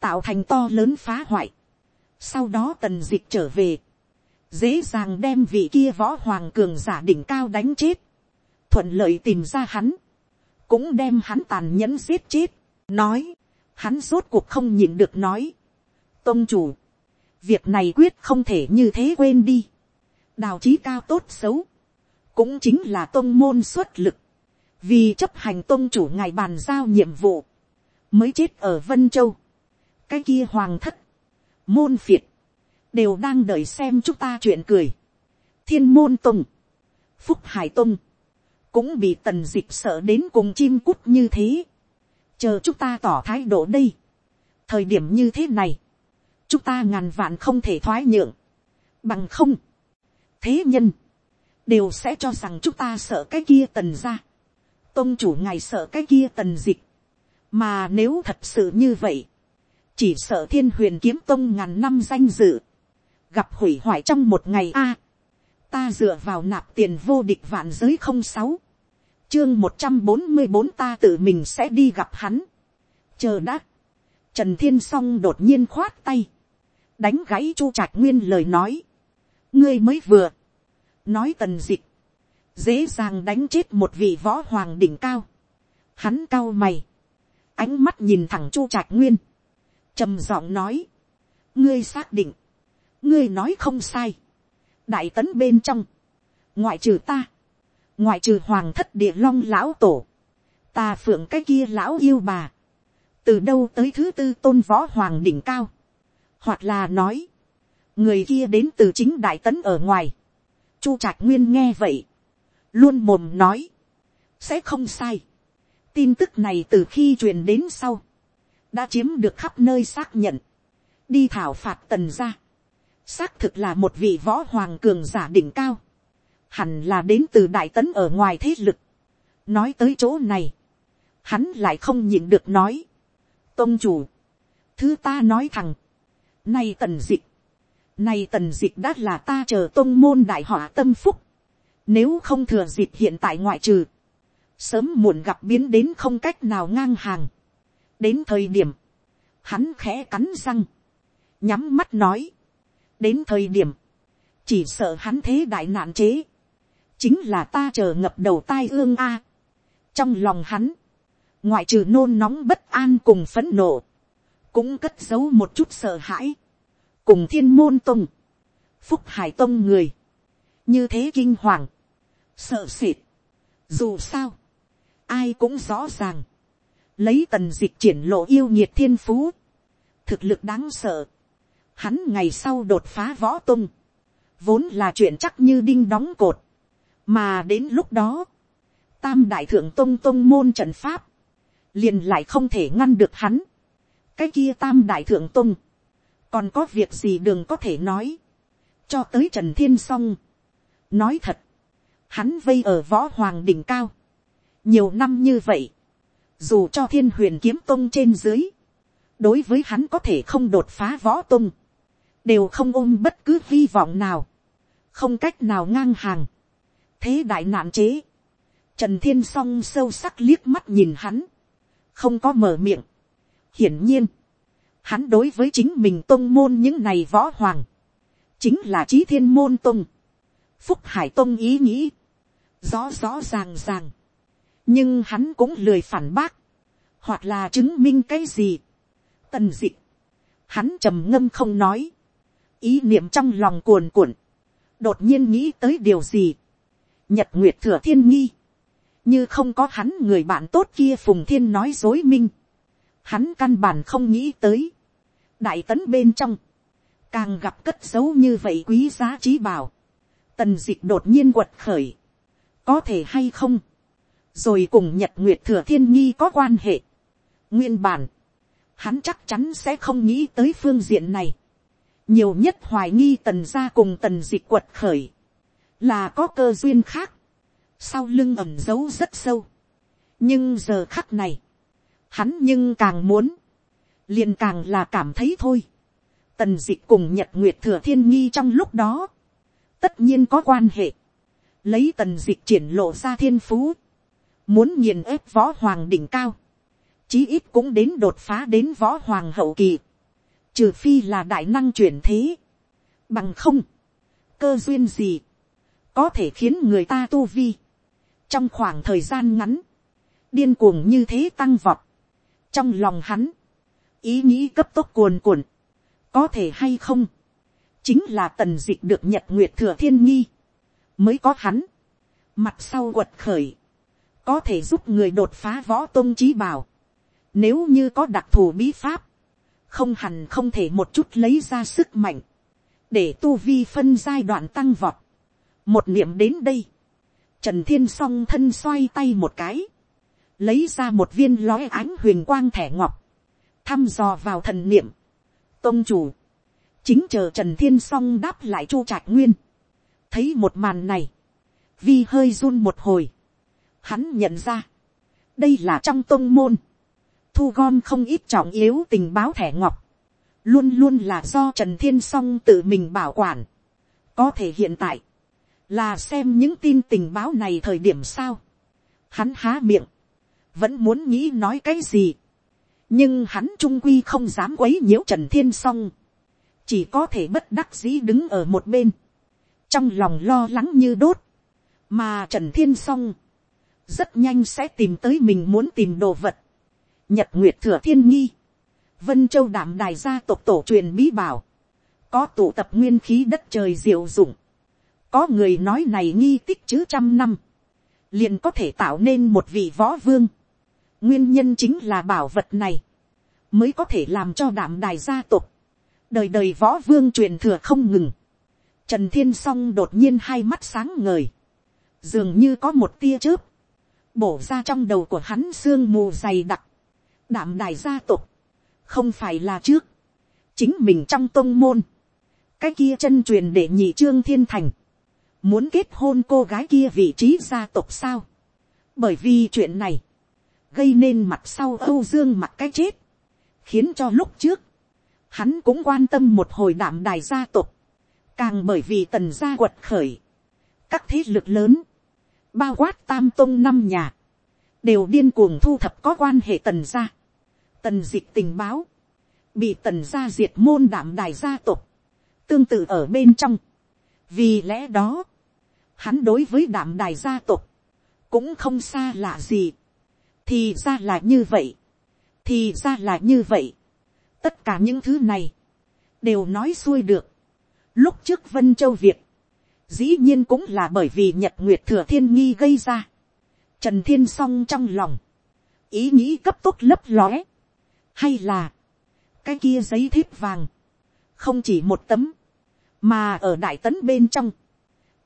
tạo thành to lớn phá hoại. Sau đó tần dịch trở về, dễ dàng đem vị kia võ hoàng cường giả đỉnh cao đánh chết, thuận lợi tìm ra hắn, cũng đem hắn tàn nhẫn giết chết, nói, hắn rốt cuộc không nhịn được nói, tôn chủ, việc này quyết không thể như thế quên đi, đào trí cao tốt xấu, cũng chính là tôn môn xuất lực, vì chấp hành tôn chủ ngài bàn giao nhiệm vụ, mới chết ở vân châu, cái kia hoàng thất, môn phiệt, đều đang đợi xem chúng ta chuyện cười. thiên môn tùng, phúc hải tùng, cũng bị tần d ị c h sợ đến cùng chim cút như thế, chờ chúng ta tỏ thái độ đây. thời điểm như thế này, chúng ta ngàn vạn không thể thoái nhượng, bằng không, thế nhân, đều sẽ cho rằng chúng ta sợ cái kia tần ra tôn chủ ngài sợ cái kia tần dịch. mà nếu thật sự như vậy, chỉ sợ thiên huyền kiếm tôn ngàn năm danh dự, gặp hủy hoại trong một ngày a. ta dựa vào nạp tiền vô địch vạn giới không sáu, chương một trăm bốn mươi bốn ta tự mình sẽ đi gặp hắn. chờ đã, trần thiên s o n g đột nhiên khoát tay, đánh gãy chu trạch nguyên lời nói, ngươi mới vừa, nói tần dịch, dễ dàng đánh chết một vị võ hoàng đỉnh cao. Hắn cao mày, ánh mắt nhìn thẳng chu trạch nguyên, trầm giọng nói, ngươi xác định, ngươi nói không sai, đại tấn bên trong, ngoại trừ ta, ngoại trừ hoàng thất địa long lão tổ, ta phượng cái kia lão yêu bà, từ đâu tới thứ tư tôn võ hoàng đỉnh cao, hoặc là nói, người kia đến từ chính đại tấn ở ngoài, chu trạch nguyên nghe vậy, luôn mồm nói, sẽ không sai. tin tức này từ khi truyền đến sau, đã chiếm được khắp nơi xác nhận, đi thảo phạt tần ra, xác thực là một vị võ hoàng cường giả đỉnh cao, hẳn là đến từ đại tấn ở ngoài thế lực. nói tới chỗ này, hắn lại không nhịn được nói, tôn chủ, thứ ta nói thẳng, nay tần dịch, nay tần dịch đã là ta chờ tôn môn đại họa tâm phúc, nếu không thừa dịp hiện tại ngoại trừ. Sớm muộn gặp biến đến không cách nào ngang hàng. Đến thời điểm. Hắn khẽ cắn răng. Nhắm mắt nói. Đến thời điểm. Chỉ sợ hắn thế đại nạn chế. Chính là ta chờ ngập đầu tai ương a. Trong lòng hắn. Ngoại trừ nôn nóng bất an cùng phấn nộ. Cũng cất giấu một chút sợ hãi. Cùng thiên môn tông. Phúc hải tông người như thế kinh hoàng, sợ sệt. Dù sao, ai cũng rõ ràng, lấy tần dịch triển lộ yêu nhiệt thiên phú, thực lực đáng sợ. Hắn ngày sau đột phá võ tung, vốn là chuyện chắc như đinh đóng cột, mà đến lúc đó, tam đại thượng tông tông môn trận pháp, liền lại không thể ngăn được hắn. cái kia tam đại thượng tông, còn có việc gì đừng có thể nói, cho tới trần thiên s o n g nói thật, hắn vây ở võ hoàng đỉnh cao, nhiều năm như vậy, dù cho thiên huyền kiếm tông trên dưới, đối với hắn có thể không đột phá võ tông, đều không ôm bất cứ hy vọng nào, không cách nào ngang hàng, thế đại nạn chế, trần thiên s o n g sâu sắc liếc mắt nhìn hắn, không có mở miệng, hiển nhiên, hắn đối với chính mình tôn môn những này võ hoàng, chính là trí thiên môn tôn phúc hải tôn ý nghĩ, rõ rõ ràng ràng, nhưng hắn cũng lười phản bác, hoặc là chứng minh cái gì. tần d ị hắn trầm ngâm không nói, ý niệm trong lòng cuồn cuộn, đột nhiên nghĩ tới điều gì, nhật nguyệt thừa thiên nghi, như không có hắn người bạn tốt kia phùng thiên nói dối minh, hắn căn bản không nghĩ tới, đại tấn bên trong, càng gặp cất dấu như vậy quý giá trí bảo, tần d ị đột nhiên quật khởi, có thể hay không, rồi cùng nhật nguyệt thừa thiên nhi có quan hệ. nguyên bản, hắn chắc chắn sẽ không nghĩ tới phương diện này. nhiều nhất hoài nghi tần gia cùng tần dịch quật khởi, là có cơ duyên khác, sau lưng ẩm giấu rất sâu. nhưng giờ khắc này, hắn nhưng càng muốn, liền càng là cảm thấy thôi. tần dịch cùng nhật nguyệt thừa thiên nghi trong lúc đó, tất nhiên có quan hệ, lấy tần dịch triển lộ ra thiên phú, muốn nghiền ép võ hoàng đỉnh cao, chí ít cũng đến đột phá đến võ hoàng hậu kỳ, trừ phi là đại năng chuyển thế, bằng không, cơ duyên gì, có thể khiến người ta tu vi, trong khoảng thời gian ngắn, điên cuồng như thế tăng vọt, trong lòng hắn, ý nghĩ cấp tốc cuồn cuộn, có thể hay không, chính là tần d ị c h được nhật nguyệt thừa thiên nghi, mới có hắn, mặt sau quật khởi, có thể giúp người đột phá võ tôn trí bảo, nếu như có đặc thù bí pháp, không hẳn không thể một chút lấy ra sức mạnh, để tu vi phân giai đoạn tăng vọt. Một niệm đến đây, Trần Thiên song thân xoay tay một cái, lấy ra một viên lói ánh huyền quang thẻ ngọc, thăm dò vào thần niệm. Tông chủ, chính chờ Trần Thiên song đáp lại chu trạch nguyên. Thấy một màn này, vi hơi run một hồi. Hắn nhận ra, đây là trong tông môn thu gom không ít trọng yếu tình báo thẻ ngọc, luôn luôn là do trần thiên song tự mình bảo quản. có thể hiện tại, là xem những tin tình báo này thời điểm sao. hắn há miệng, vẫn muốn nghĩ nói cái gì. nhưng hắn trung quy không dám quấy nhiễu trần thiên song, chỉ có thể bất đắc dĩ đứng ở một bên, trong lòng lo lắng như đốt, mà trần thiên song, rất nhanh sẽ tìm tới mình muốn tìm đồ vật, nhật nguyệt thừa thiên nghi, vân châu đảm đài gia tộc tổ truyền bí bảo, có tụ tập nguyên khí đất trời diệu dụng, có người nói này nghi tích chứ trăm năm, liền có thể tạo nên một vị võ vương nguyên nhân chính là bảo vật này, mới có thể làm cho đảm đài gia tộc, đời đời võ vương truyền thừa không ngừng. Trần thiên s o n g đột nhiên hai mắt sáng ngời, dường như có một tia chớp, bổ ra trong đầu của hắn sương mù dày đặc, đảm đài gia tộc, không phải là trước, chính mình trong tôn môn, cái kia chân truyền để nhị trương thiên thành, muốn kết hôn cô gái kia vị trí gia tộc sao, bởi vì chuyện này, gây nên mặt sau âu dương mặt cái chết, khiến cho lúc trước, hắn cũng quan tâm một hồi đảm đài gia tộc, càng bởi vì tần gia quật khởi, các thế lực lớn, bao quát tam tông năm nhà, đều điên cuồng thu thập có quan hệ tần gia tần dịch tình báo, bị tần gia diệt môn đảm đài gia tộc, tương tự ở bên trong. vì lẽ đó, hắn đối với đảm đài gia tộc, cũng không xa lạ gì thì ra là như vậy, thì ra là như vậy. tất cả những thứ này, đều nói xuôi được. lúc trước vân châu việt, dĩ nhiên cũng là bởi vì nhật nguyệt thừa thiên nghi gây ra. trần thiên s o n g trong lòng, ý nghĩ cấp tốc lấp lóe, hay là, cái kia giấy thiếp vàng, không chỉ một tấm, mà ở đại tấn bên trong,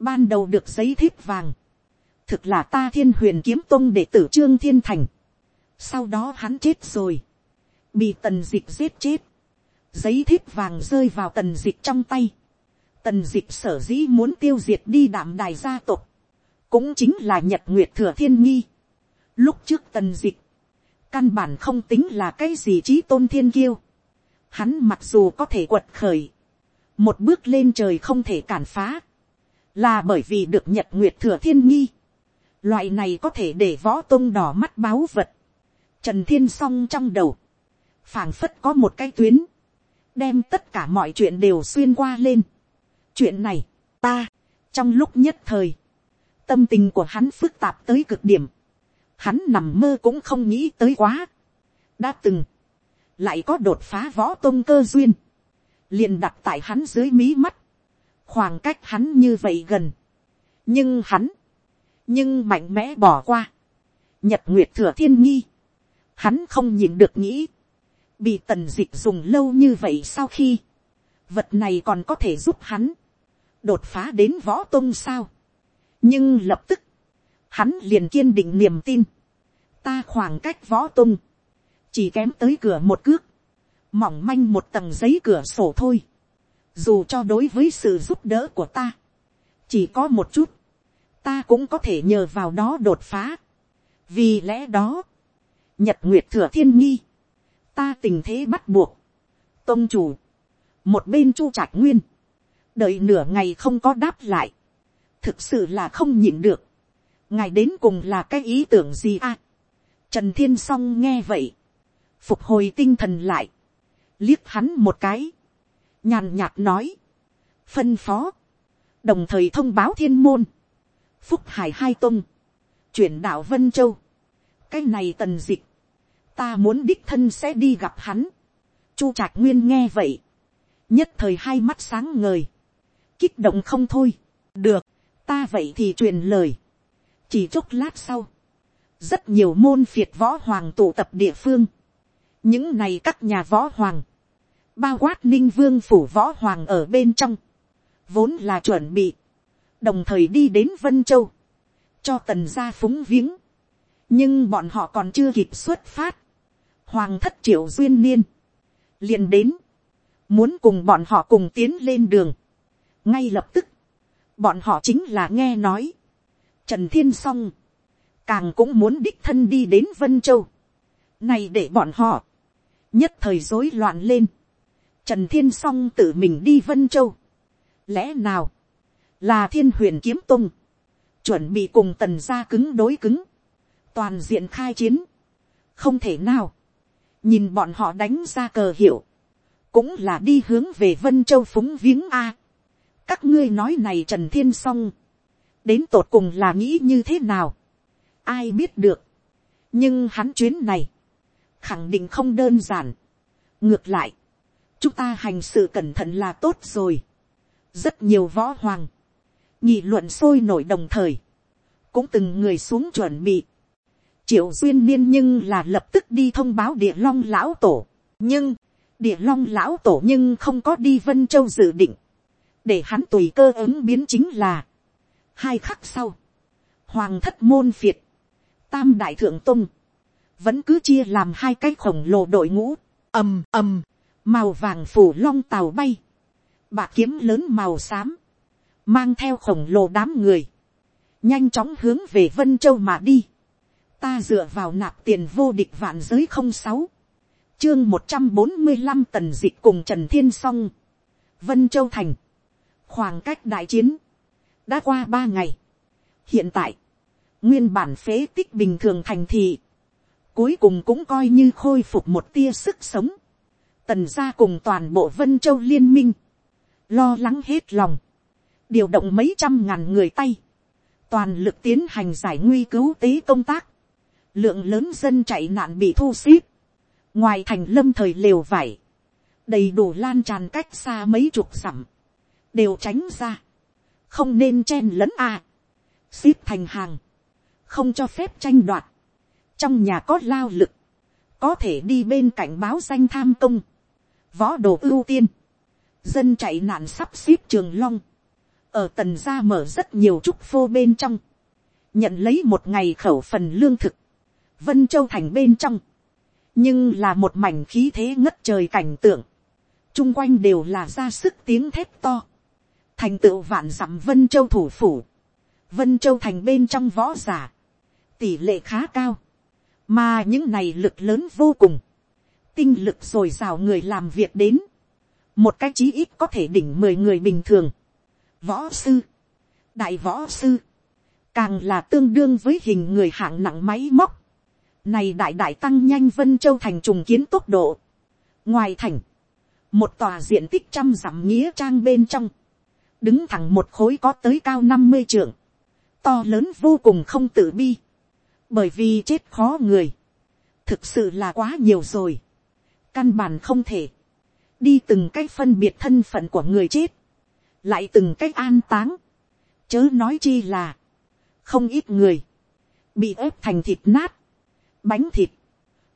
ban đầu được giấy thiếp vàng, thực là ta thiên huyền kiếm tông để tử trương thiên thành, sau đó hắn chết rồi, bị tần dịch giết chết, giấy thiếp vàng rơi vào tần dịch trong tay, tần dịch sở dĩ muốn tiêu diệt đi đảm đài gia tộc, cũng chính là nhật nguyệt thừa thiên nghi. Lúc trước tần dịch, căn bản không tính là cái gì trí tôn thiên kiêu. Hắn mặc dù có thể quật khởi, một bước lên trời không thể cản phá, là bởi vì được nhật nguyệt thừa thiên nghi. Loại này có thể để võ tôn đỏ mắt báo vật. Trần thiên song trong đầu, phảng phất có một cái tuyến, đem tất cả mọi chuyện đều xuyên qua lên. chuyện này, ta, trong lúc nhất thời, tâm tình của hắn phức tạp tới cực điểm, hắn nằm mơ cũng không nghĩ tới quá, đã từng, lại có đột phá võ tôn cơ duyên, liền đặt tại hắn dưới mí mắt, khoảng cách hắn như vậy gần, nhưng hắn, nhưng mạnh mẽ bỏ qua, nhật nguyệt thừa thiên nghi, hắn không nhìn được nghĩ, bị tần dịch dùng lâu như vậy sau khi, vật này còn có thể giúp hắn, đột phá đến võ tôn sao, nhưng lập tức, hắn liền kiên định niềm tin, ta khoảng cách võ tôn, chỉ kém tới cửa một cước, mỏng manh một tầng giấy cửa sổ thôi, dù cho đối với sự giúp đỡ của ta, chỉ có một chút, ta cũng có thể nhờ vào đó đột phá. vì lẽ đó, nhật nguyệt thừa thiên nghi, ta tình thế bắt buộc, tôn chủ, một bên chu trạch nguyên, đợi nửa ngày không có đáp lại, thực sự là không nhịn được, ngài đến cùng là cái ý tưởng gì à. trần thiên s o n g nghe vậy, phục hồi tinh thần lại, liếc hắn một cái, nhàn nhạt nói, phân phó, đồng thời thông báo thiên môn, phúc hải hai tung, chuyển đạo vân châu, cái này tần dịch, ta muốn đích thân sẽ đi gặp hắn, chu trạch nguyên nghe vậy, nhất thời hai mắt sáng ngời, kích động không thôi, được, ta vậy thì truyền lời, chỉ chốc lát sau, rất nhiều môn phiệt võ hoàng tụ tập địa phương, những này các nhà võ hoàng, bao quát ninh vương phủ võ hoàng ở bên trong, vốn là chuẩn bị, đồng thời đi đến vân châu, cho tần gia phúng viếng, nhưng bọn họ còn chưa kịp xuất phát, hoàng thất triệu duyên niên, liền đến, muốn cùng bọn họ cùng tiến lên đường, ngay lập tức, bọn họ chính là nghe nói, trần thiên s o n g càng cũng muốn đích thân đi đến vân châu, này để bọn họ, nhất thời rối loạn lên, trần thiên s o n g tự mình đi vân châu, lẽ nào, là thiên huyền kiếm tung, chuẩn bị cùng tần gia cứng đối cứng, toàn diện khai chiến, không thể nào, nhìn bọn họ đánh ra cờ hiệu, cũng là đi hướng về vân châu phúng viếng a. Các ngươi nói này trần thiên s o n g đến tột cùng là nghĩ như thế nào, ai biết được, nhưng hắn chuyến này, khẳng định không đơn giản. ngược lại, chúng ta hành sự cẩn thận là tốt rồi, rất nhiều võ hoàng, nghị luận sôi nổi đồng thời, cũng từng người xuống chuẩn bị, triệu duyên niên nhưng là lập tức đi thông báo địa long lão tổ, nhưng, địa long lão tổ nhưng không có đi vân châu dự định, để hắn tùy cơ ứng biến chính là, hai khắc sau, hoàng thất môn phiệt, tam đại thượng tung, vẫn cứ chia làm hai cái khổng lồ đội ngũ, ầm ầm, màu vàng phủ long tàu bay, bạc kiếm lớn màu xám, mang theo khổng lồ đám người, nhanh chóng hướng về vân châu mà đi, ta dựa vào nạp tiền vô địch vạn giới không sáu, chương một trăm bốn mươi năm tần dịch cùng trần thiên s o n g vân châu thành, khoảng cách đại chiến, đã qua ba ngày. hiện tại, nguyên bản phế tích bình thường thành thị, cuối cùng cũng coi như khôi phục một tia sức sống. tần gia cùng toàn bộ vân châu liên minh, lo lắng hết lòng, điều động mấy trăm ngàn người tay, toàn lực tiến hành giải nguy cứu tế công tác, lượng lớn dân chạy nạn bị thu xếp, ngoài thành lâm thời lều vải, đầy đủ lan tràn cách xa mấy chục dặm, đều tránh ra, không nên chen lẫn a, à. xếp thành hàng, không cho phép tranh đoạt, trong nhà có lao lực, có thể đi bên cạnh báo danh tham công, võ đồ ưu tiên, dân chạy nạn sắp xếp trường long, ở tần gia mở rất nhiều trúc phô bên trong, nhận lấy một ngày khẩu phần lương thực, vân châu thành bên trong, nhưng là một mảnh khí thế ngất trời cảnh tượng, chung quanh đều là ra sức tiếng thép to, thành tựu vạn dặm vân châu thủ phủ, vân châu thành bên trong võ giả, tỷ lệ khá cao, mà những này lực lớn vô cùng, tinh lực r ồ i r à o người làm việc đến, một cái chí ít có thể đỉnh mười người bình thường, võ sư, đại võ sư, càng là tương đương với hình người hạng nặng máy móc, này đại đại tăng nhanh vân châu thành trùng kiến tốc độ, ngoài thành, một tòa diện tích trăm dặm nghĩa trang bên trong, đứng thẳng một khối có tới cao năm mươi trượng, to lớn vô cùng không tự bi, bởi vì chết khó người, thực sự là quá nhiều rồi, căn bản không thể, đi từng cách phân biệt thân phận của người chết, lại từng cách an táng, chớ nói chi là, không ít người, bị ép thành thịt nát, bánh thịt,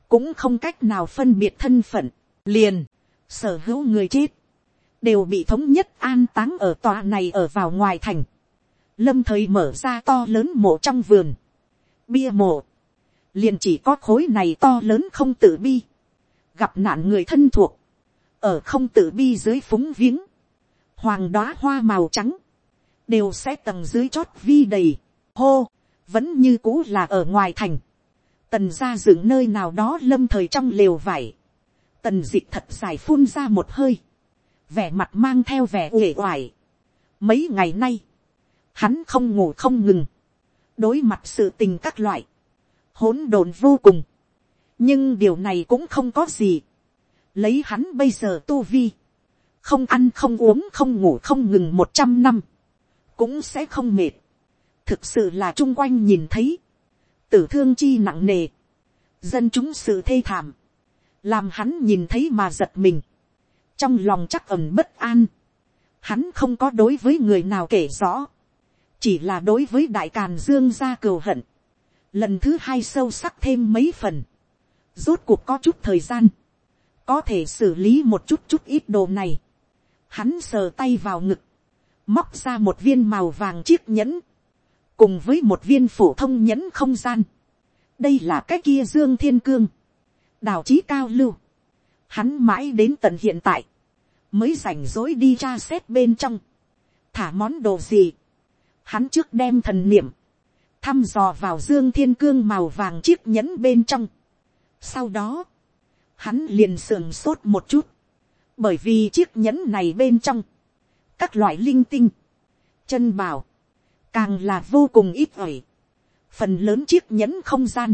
cũng không cách nào phân biệt thân phận, liền, sở hữu người chết, đều bị thống nhất an táng ở tòa này ở vào ngoài thành, lâm thời mở ra to lớn mộ trong vườn, bia mộ, liền chỉ có khối này to lớn không tự bi, gặp nạn người thân thuộc, ở không tự bi dưới phúng viếng, hoàng đoá hoa màu trắng, đều sẽ tầng dưới chót vi đầy, hô, vẫn như cũ là ở ngoài thành, tần ra dựng nơi nào đó lâm thời trong lều vải, tần d ị thật dài phun ra một hơi, vẻ mặt mang theo vẻ uể oải. mấy ngày nay, hắn không ngủ không ngừng, đối mặt sự tình các loại, hỗn độn vô cùng, nhưng điều này cũng không có gì, lấy hắn bây giờ tu vi, không ăn không uống không ngủ không ngừng một trăm năm, cũng sẽ không mệt, thực sự là chung quanh nhìn thấy, tử thương chi nặng nề, dân chúng sự thê thảm, làm hắn nhìn thấy mà giật mình, trong lòng chắc ẩm bất an, hắn không có đối với người nào kể rõ, chỉ là đối với đại càn dương gia cừu hận, lần thứ hai sâu sắc thêm mấy phần, rốt cuộc có chút thời gian, có thể xử lý một chút chút ít đồ này, hắn sờ tay vào ngực, móc ra một viên màu vàng chiếc nhẫn, cùng với một viên phổ thông nhẫn không gian, đây là cái kia dương thiên cương, đào trí cao lưu, hắn mãi đến tận hiện tại, mới rảnh rỗi đi tra xét bên trong, thả món đồ gì, hắn trước đem thần niệm, thăm dò vào dương thiên cương màu vàng chiếc nhẫn bên trong. Sau đó, hắn liền sườn sốt một chút, bởi vì chiếc nhẫn này bên trong, các loại linh tinh, chân bảo, càng là vô cùng ít ỏi. Phần lớn chiếc nhẫn không gian,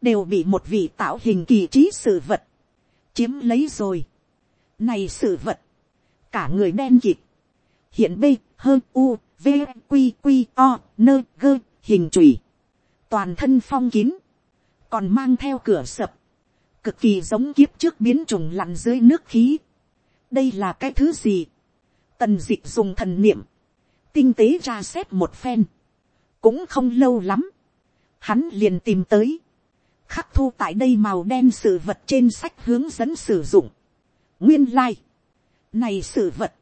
đều bị một vị tạo hình kỳ trí sự vật, chiếm lấy rồi. Này sự vật, cả người đen kịt, hiện b, hơn u, v, q, q, o, nơ, gơ, hình chùy, toàn thân phong kín, còn mang theo cửa sập, cực kỳ giống kiếp trước biến trùng lặn dưới nước khí. đây là cái thứ gì, tần d ị c h dùng thần niệm, tinh tế ra xét một phen, cũng không lâu lắm, hắn liền tìm tới, khắc thu tại đây màu đen sự vật trên sách hướng dẫn sử dụng. nguyên lai,、like. này sự vật,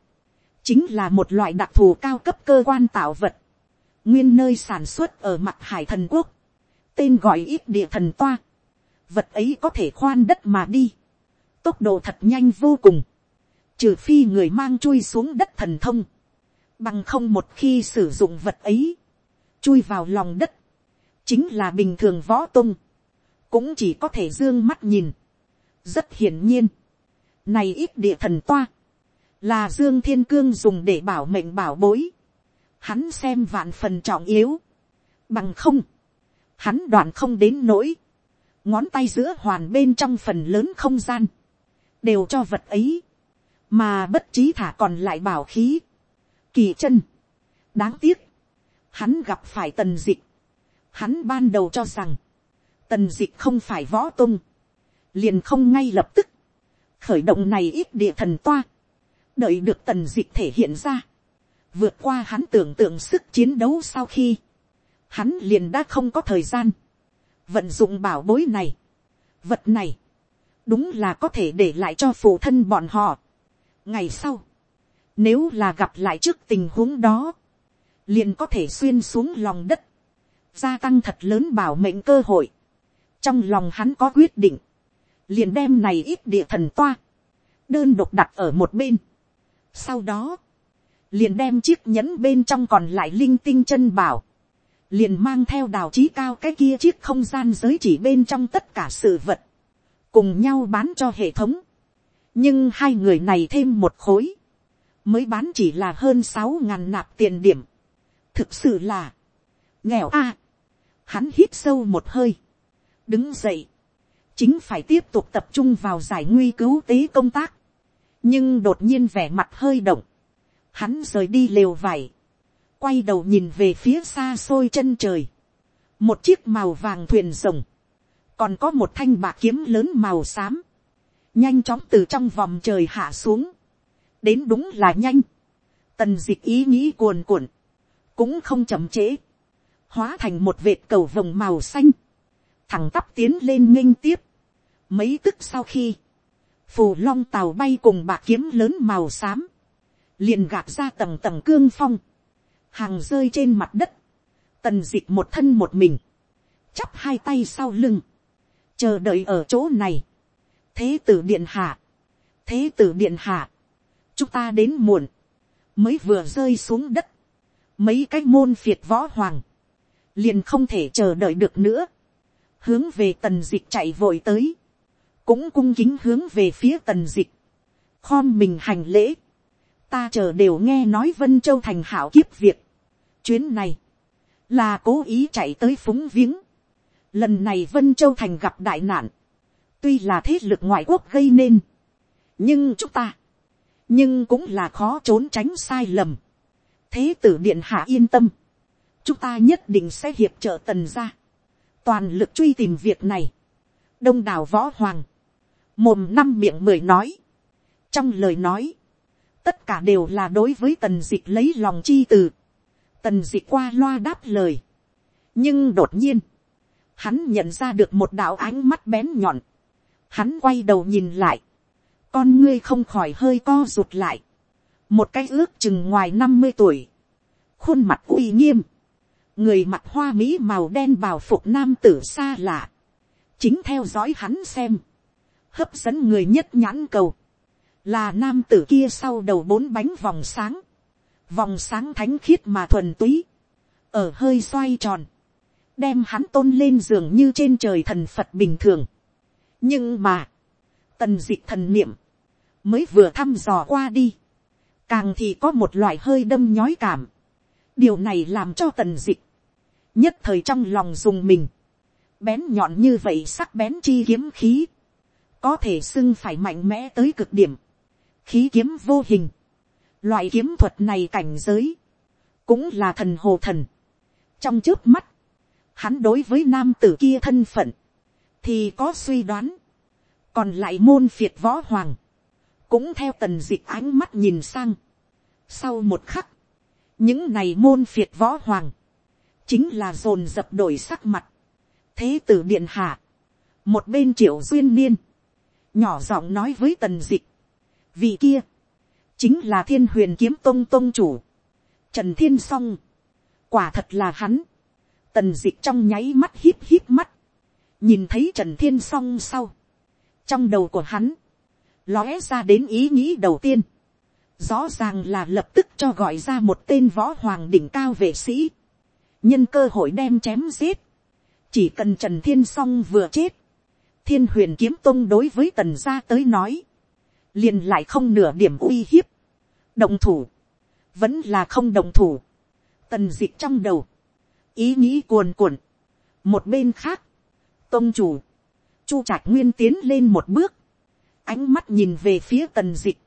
chính là một loại đặc thù cao cấp cơ quan tạo vật, nguyên nơi sản xuất ở mặt hải thần quốc, tên gọi ít địa thần toa, vật ấy có thể khoan đất mà đi, tốc độ thật nhanh vô cùng, trừ phi người mang chui xuống đất thần thông, bằng không một khi sử dụng vật ấy, chui vào lòng đất, chính là bình thường võ tung, cũng chỉ có thể d ư ơ n g mắt nhìn, rất hiển nhiên, này ít địa thần toa, là dương thiên cương dùng để bảo mệnh bảo bối, hắn xem vạn phần trọng yếu, bằng không, hắn đoạn không đến nỗi, ngón tay giữa hoàn bên trong phần lớn không gian, đều cho vật ấy, mà bất trí thả còn lại bảo khí, kỳ chân, đáng tiếc, hắn gặp phải tần dịch, hắn ban đầu cho rằng, tần dịch không phải võ tung, liền không ngay lập tức, khởi động này ít địa thần toa, đợi được tần dịch thể hiện ra, vượt qua hắn tưởng tượng sức chiến đấu sau khi, hắn liền đã không có thời gian, vận dụng bảo bối này, vật này, đúng là có thể để lại cho phụ thân bọn họ. ngày sau, nếu là gặp lại trước tình huống đó, liền có thể xuyên xuống lòng đất, gia tăng thật lớn bảo mệnh cơ hội. trong lòng hắn có quyết định, liền đem này ít địa thần toa, đơn độc đặt ở một bên. sau đó, liền đem chiếc nhẫn bên trong còn lại linh tinh chân bảo, liền mang theo đào trí cao cái kia chiếc không gian giới chỉ bên trong tất cả sự vật, cùng nhau bán cho hệ thống. nhưng hai người này thêm một khối, mới bán chỉ là hơn sáu ngàn nạp tiền điểm. thực sự là, nghèo a. hắn hít sâu một hơi, đứng dậy, chính phải tiếp tục tập trung vào giải nguy cứu tế công tác, nhưng đột nhiên vẻ mặt hơi động, hắn rời đi lều vải, quay đầu nhìn về phía xa xôi chân trời, một chiếc màu vàng thuyền rồng, còn có một thanh bạc kiếm lớn màu xám, nhanh chóng từ trong vòng trời hạ xuống, đến đúng là nhanh, tần Dịch ý nghĩ cuồn cuộn, cũng không chậm trễ, hóa thành một vệt cầu vồng màu xanh, thẳng tắp tiến lên nghênh tiếp, mấy tức sau khi, phù long tàu bay cùng bạc kiếm lớn màu xám, liền gạt ra tầng tầng cương phong, hàng rơi trên mặt đất, tần d ị c h một thân một mình, chắp hai tay sau lưng, chờ đợi ở chỗ này, thế tử điện hạ, thế tử điện hạ, chúng ta đến muộn, mới vừa rơi xuống đất, mấy cái môn phiệt võ hoàng, liền không thể chờ đợi được nữa, hướng về tần dịch chạy vội tới, cũng cung kính hướng về phía tần dịch, khom mình hành lễ, ta chờ đều nghe nói vân châu thành hảo kiếp việc, chuyến này, là cố ý chạy tới phúng viếng, lần này vân châu thành gặp đại nạn, tuy là thế lực ngoại quốc gây nên, nhưng chúng ta, nhưng cũng là khó trốn tránh sai lầm. thế tử điện hạ yên tâm, chúng ta nhất định sẽ hiệp trợ tần ra, toàn lực truy tìm việc này. đông đảo võ hoàng, mồm năm miệng mười nói, trong lời nói, tất cả đều là đối với tần dịch lấy lòng chi từ, tần dịch qua loa đáp lời, nhưng đột nhiên, hắn nhận ra được một đạo ánh mắt bén nhọn, hắn quay đầu nhìn lại, con ngươi không khỏi hơi co rụt lại, một cái ước chừng ngoài năm mươi tuổi, khuôn mặt uy nghiêm, người mặt hoa mỹ màu đen bào phục nam tử xa lạ, chính theo dõi hắn xem, hấp dẫn người nhất nhãn cầu, là nam tử kia sau đầu bốn bánh vòng sáng, vòng sáng thánh khiết mà thuần túy, ở hơi xoay tròn, đem hắn tôn lên giường như trên trời thần phật bình thường. nhưng mà, tần dịch thần niệm, mới vừa thăm dò qua đi, càng thì có một loại hơi đâm nhói cảm. điều này làm cho tần dịch, nhất thời trong lòng dùng mình, bén nhọn như vậy sắc bén chi kiếm khí, có thể xưng phải mạnh mẽ tới cực điểm, khí kiếm vô hình, loại kiếm thuật này cảnh giới, cũng là thần hồ thần. trong trước mắt, hắn đối với nam tử kia thân phận, thì có suy đoán, còn lại môn phiệt võ hoàng, cũng theo tần dịch ánh mắt nhìn sang. Sau một khắc, những này môn phiệt võ hoàng, chính là dồn dập đổi sắc mặt. thế tử điện hạ, một bên triệu duyên niên, nhỏ giọng nói với tần dịch, vị kia, chính là thiên huyền kiếm tông tông chủ, trần thiên song quả thật là hắn, tần dịch trong nháy mắt hít hít mắt, nhìn thấy trần thiên song sau, trong đầu của hắn, lóe ra đến ý nghĩ đầu tiên, rõ ràng là lập tức cho gọi ra một tên võ hoàng đỉnh cao vệ sĩ, nhân cơ hội đem chém giết, chỉ cần trần thiên s o n g vừa chết, thiên huyền kiếm tông đối với tần gia tới nói, liền lại không nửa điểm uy hiếp, động thủ, vẫn là không động thủ, tần d ị c h trong đầu, ý nghĩ cuồn cuộn, một bên khác, tôn chủ, chu trạch nguyên tiến lên một bước, ánh mắt nhìn về phía tần dịch,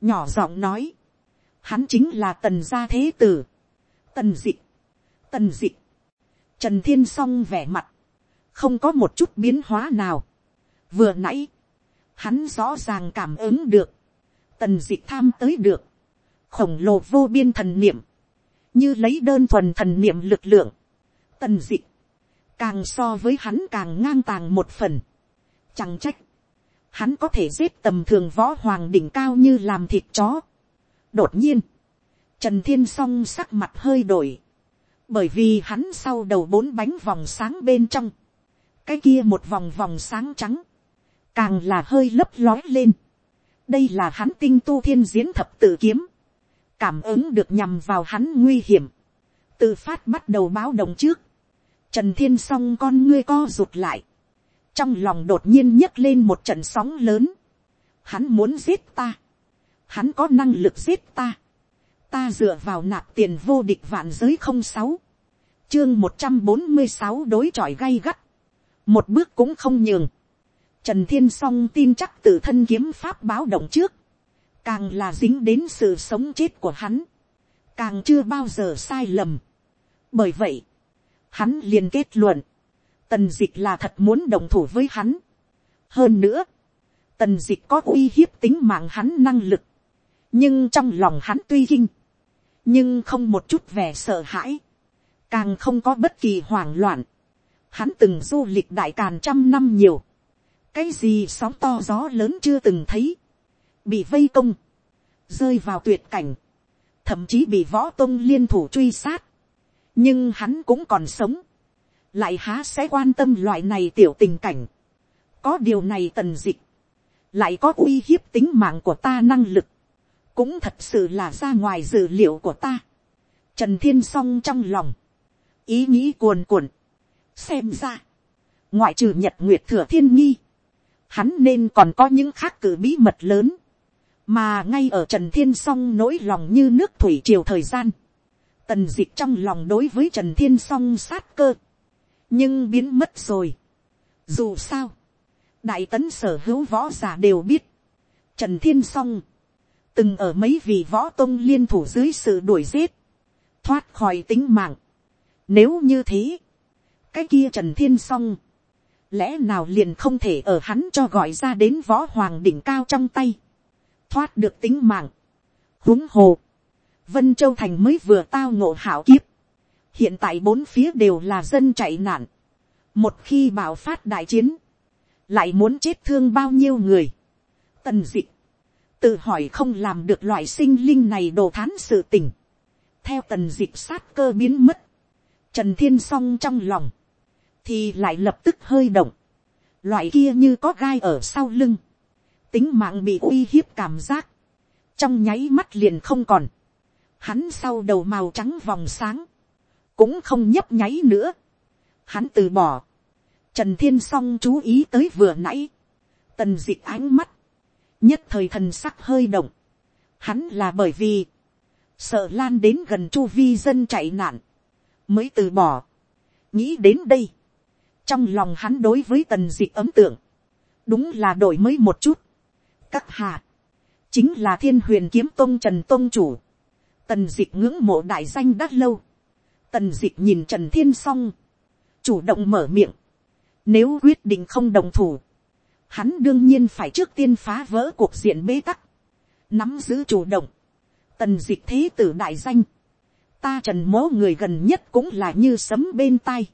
nhỏ giọng nói, hắn chính là tần gia thế tử, tần dịch, tần dịch, trần thiên s o n g vẻ mặt, không có một chút biến hóa nào, vừa nãy, hắn rõ ràng cảm ứng được, tần dịch tham tới được, khổng lồ vô biên thần niệm, như lấy đơn thuần thần niệm lực lượng, tần dịch, càng so với hắn càng ngang tàng một phần, chẳng trách, hắn có thể giết tầm thường võ hoàng đỉnh cao như làm thịt chó. đột nhiên, trần thiên s o n g sắc mặt hơi đổi, bởi vì hắn sau đầu bốn bánh vòng sáng bên trong, cái kia một vòng vòng sáng trắng, càng là hơi lấp lói lên. đây là hắn tinh tu thiên diễn thập tự kiếm, cảm ứng được nhằm vào hắn nguy hiểm, tự phát bắt đầu báo động trước, trần thiên s o n g con ngươi co rụt lại, trong lòng đột nhiên nhấc lên một trận sóng lớn. Hắn muốn giết ta. Hắn có năng lực giết ta. Ta dựa vào nạp tiền vô địch vạn giới không sáu. Chương một trăm bốn mươi sáu đối chọi gay gắt. Một bước cũng không nhường. Trần Thiên Song tin chắc tự thân kiếm pháp báo động trước. càng là dính đến sự sống chết của hắn, càng chưa bao giờ sai lầm. bởi vậy, hắn liền kết luận, tần Dịch là thật muốn đồng thủ với hắn. hơn nữa, tần Dịch có uy hiếp tính mạng hắn năng lực, nhưng trong lòng hắn tuy kinh, nhưng không một chút vẻ sợ hãi, càng không có bất kỳ hoảng loạn. Hắn từng du lịch đại càn trăm năm nhiều, cái gì sóng to gió lớn chưa từng thấy, bị vây công, rơi vào tuyệt cảnh, thậm chí bị võ tông liên thủ truy sát, nhưng hắn cũng còn sống, lại há sẽ quan tâm loại này tiểu tình cảnh. có điều này tần dịch, lại có uy hiếp tính mạng của ta năng lực, cũng thật sự là ra ngoài dự liệu của ta. Trần thiên s o n g trong lòng, ý nghĩ cuồn cuộn, xem ra, ngoại trừ nhật nguyệt thừa thiên nghi, hắn nên còn có những khác cử bí mật lớn, mà ngay ở trần thiên s o n g nỗi lòng như nước thủy triều thời gian, tần d ị c h trong lòng đối với trần thiên s o n g sát cơ, nhưng biến mất rồi. Dù sao, đại tấn sở hữu võ giả đều biết, trần thiên s o n g từng ở mấy vị võ tôn liên thủ dưới sự đuổi giết, thoát khỏi tính mạng. Nếu như thế, cái kia trần thiên s o n g lẽ nào liền không thể ở hắn cho gọi ra đến võ hoàng đỉnh cao trong tay, thoát được tính mạng. huống hồ, vân châu thành mới vừa tao ngộ hảo kiếp, hiện tại bốn phía đều là dân chạy nạn, một khi bảo phát đại chiến, lại muốn chết thương bao nhiêu người, tần d ị tự hỏi không làm được loại sinh linh này đồ thán sự tình, theo tần d ị sát cơ biến mất, trần thiên s o n g trong lòng, thì lại lập tức hơi động, loại kia như có gai ở sau lưng, tính mạng bị uy hiếp cảm giác, trong nháy mắt liền không còn, hắn sau đầu màu trắng vòng sáng, cũng không nhấp nháy nữa. Hắn từ bỏ. Trần thiên song chú ý tới vừa nãy. Tần dịch ánh mắt. Nhất thời thần sắc hơi động. Hắn là bởi vì. Sợ lan đến gần chu vi dân chạy nạn. Mới từ bỏ. Nghĩ đến đây. Trong lòng hắn đối với tần dịch ấm tượng. Đúng là đổi mới một chút. Các hạ. Chính là thiên huyền kiếm Tông trần Tông chủ. Tần dịch ngưỡng mộ đại danh đắt lâu Tần dịch nhìn Trần Thiên Song. Chủ động mở miệng. Nếu quyết định không đồng thủ. Hắn đương nhiên phải trước tiên phá vỡ cuộc diện bế tắc. Nắm giữ chủ động. Tần dịch thế tử đại danh. Ta trần mố người gần nhất cũng là như sấm bên tai.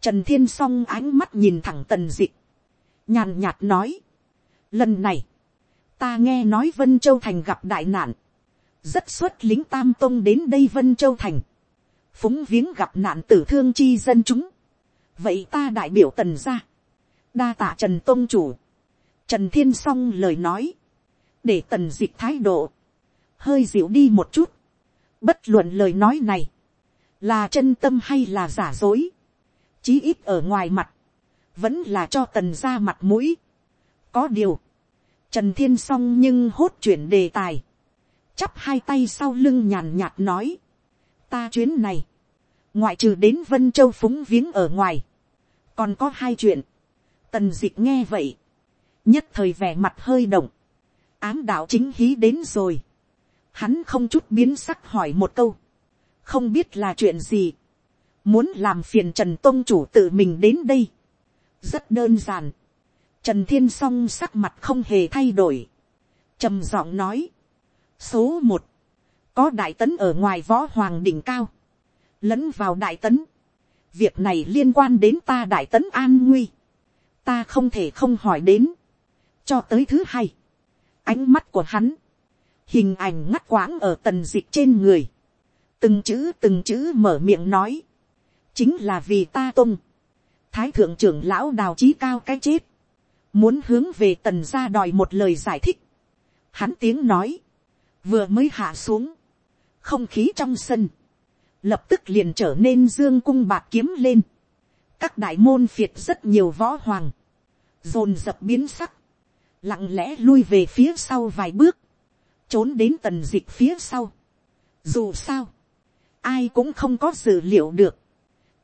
Trần Thiên Song ánh mắt nhìn thẳng tần dịch. Nhàn nhạt nói. Lần này. Ta nghe nói Vân Châu Thành gặp đại nạn. Rất xuất lính Tam Tông đến đây Vân Châu Thành phúng viếng gặp nạn tử thương chi dân chúng. vậy ta đại biểu tần ra, đa tạ trần tôn chủ, trần thiên s o n g lời nói, để tần d ị c h thái độ, hơi dịu đi một chút, bất luận lời nói này, là chân tâm hay là giả dối, chí ít ở ngoài mặt, vẫn là cho tần ra mặt mũi. có điều, trần thiên s o n g nhưng hốt chuyển đề tài, chắp hai tay sau lưng nhàn nhạt nói, ta chuyến này, ngoại trừ đến vân châu phúng viếng ở ngoài, còn có hai chuyện, tần d ị c h nghe vậy, nhất thời vẻ mặt hơi động, ám đạo chính hí đến rồi, hắn không chút biến sắc hỏi một câu, không biết là chuyện gì, muốn làm phiền trần tôn chủ tự mình đến đây, rất đơn giản, trần thiên s o n g sắc mặt không hề thay đổi, trầm giọng nói, số một, có đại tấn ở ngoài võ hoàng đỉnh cao, lẫn vào đại tấn, việc này liên quan đến ta đại tấn an nguy, ta không thể không hỏi đến, cho tới thứ hai, ánh mắt của hắn, hình ảnh ngắt quãng ở tần dịch trên người, từng chữ từng chữ mở miệng nói, chính là vì ta tung, thái thượng trưởng lão đào trí cao cái chết, muốn hướng về tần ra đòi một lời giải thích, hắn tiếng nói, vừa mới hạ xuống, không khí trong sân, lập tức liền trở nên dương cung bạc kiếm lên. các đại môn phiệt rất nhiều võ hoàng, dồn dập biến sắc, lặng lẽ lui về phía sau vài bước, trốn đến tần dịch phía sau. dù sao, ai cũng không có dự liệu được,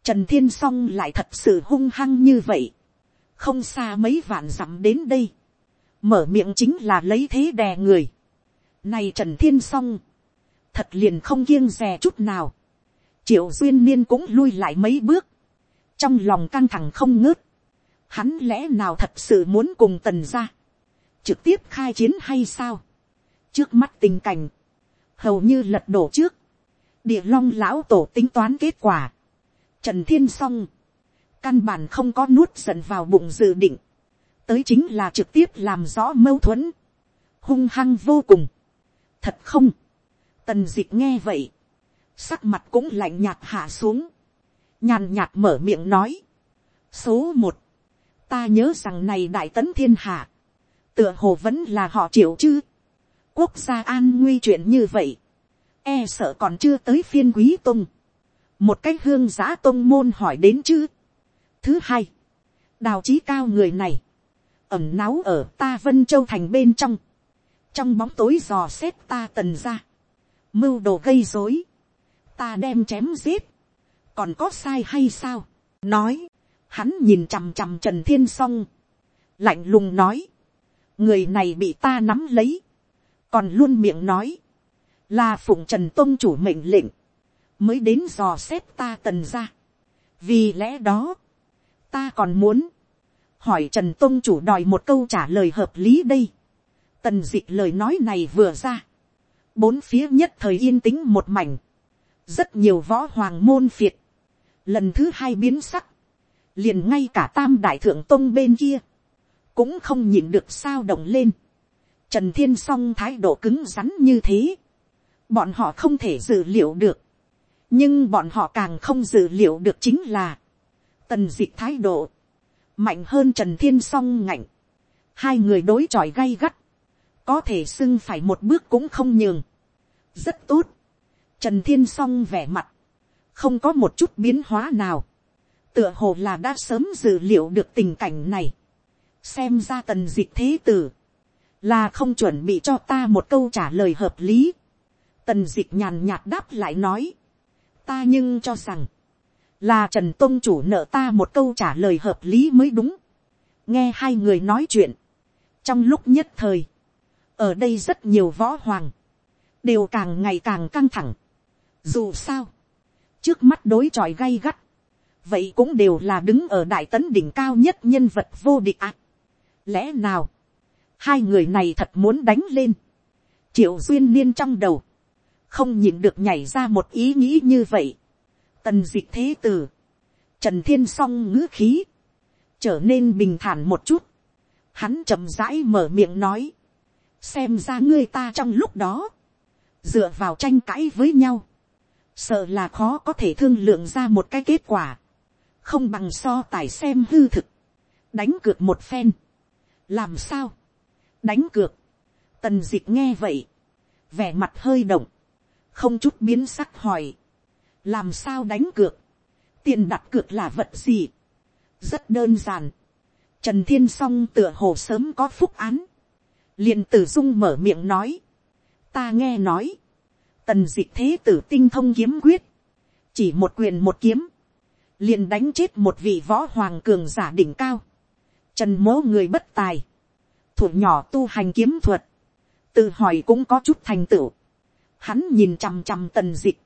trần thiên s o n g lại thật sự hung hăng như vậy, không xa mấy vạn dặm đến đây, mở miệng chính là lấy thế đè người, Này Trần Thiên Song. Thật liền không kiêng rè chút nào. Triệu Duyên Niên cũng lui lại mấy bước. Trong lòng căng thẳng không ngớt. Hắn lẽ nào thật sự muốn cùng tần ra. Trực tiếp khai chiến hay sao? Trước mắt tình cảnh. Hầu như lật đổ trước. Địa long lão tổ tính toán kết quả. Trần Thiên Song. Căn bản không có nuốt giận vào bụng dự định. Tới chính là trực tiếp làm rõ mâu thuẫn. Hung hăng vô cùng. Thật không? Tần dịch nghe vậy. Sắc mặt cũng lạnh nhạt hạ xuống. Nhàn nhạt mở miệng nói. Số một. Ta nhớ rằng này đại tấn thiên hạ. Tựa hồ vẫn là họ triệu chứ. Quốc gia an nguy chuyện như vậy. E sợ còn chưa tới phiên quý tung. Một cách hương giã tông môn hỏi đến chứ. Thứ hai. Đào trí cao người này. Ẩm náu ở ta Vân Châu Thành bên trong trong bóng tối dò xét ta tần ra, mưu đồ gây dối, ta đem chém giết, còn có sai hay sao, nói, hắn nhìn chằm chằm trần thiên s o n g lạnh lùng nói, người này bị ta nắm lấy, còn luôn miệng nói, là phụng trần tôn chủ mệnh lệnh, mới đến dò xét ta tần ra. vì lẽ đó, ta còn muốn, hỏi trần tôn chủ đòi một câu trả lời hợp lý đây. Tần dịch lời nói này vừa ra. Bốn phía nhất thời yên tĩnh một mảnh. Rất nhiều võ hoàng môn phiệt. Lần thứ hai biến sắc. Liền ngay cả tam đại thượng tôn bên kia. Cũng không nhịn được sao động lên. Trần Thiên Song thái độ cứng rắn như thế. Bọn họ không thể dự liệu được. Nhưng bọn họ càng không dự liệu được chính là. Tần dịch thái độ. Mạnh hơn Trần Thiên Song ngạnh. Hai người đối chọi gay gắt có thể sưng phải một bước cũng không nhường rất tốt. trần thiên song vẻ mặt, không có một chút biến hóa nào. tựa hồ là đã sớm dự liệu được tình cảnh này. xem ra tần dịch thế tử, là không chuẩn bị cho ta một câu trả lời hợp lý. tần dịch nhàn nhạt đáp lại nói. ta nhưng cho rằng, là trần tôn chủ nợ ta một câu trả lời hợp lý mới đúng. nghe hai người nói chuyện, trong lúc nhất thời, ở đây rất nhiều võ hoàng, đều càng ngày càng căng thẳng. Dù sao, trước mắt đối tròi gay gắt, vậy cũng đều là đứng ở đại tấn đỉnh cao nhất nhân vật vô địch ạ. lẽ nào, hai người này thật muốn đánh lên, triệu duyên niên trong đầu, không nhìn được nhảy ra một ý nghĩ như vậy. Tần dịch thế tử, trần thiên song ngữ khí, trở nên bình thản một chút. Hắn chậm rãi mở miệng nói, xem ra ngươi ta trong lúc đó, dựa vào tranh cãi với nhau, sợ là khó có thể thương lượng ra một cái kết quả, không bằng so tài xem hư thực, đánh cược một phen, làm sao, đánh cược, tần d ị c h nghe vậy, vẻ mặt hơi động, không chút biến sắc hỏi, làm sao đánh cược, tiền đặt cược là vật gì, rất đơn giản, trần thiên s o n g tựa hồ sớm có phúc án, liền tử dung mở miệng nói, ta nghe nói, tần dịch thế tử tinh thông kiếm quyết, chỉ một quyền một kiếm, liền đánh chết một vị võ hoàng cường giả đỉnh cao, trần mố người bất tài, thủ nhỏ tu hành kiếm thuật, tự hỏi cũng có chút thành tựu, hắn nhìn chằm chằm tần dịch.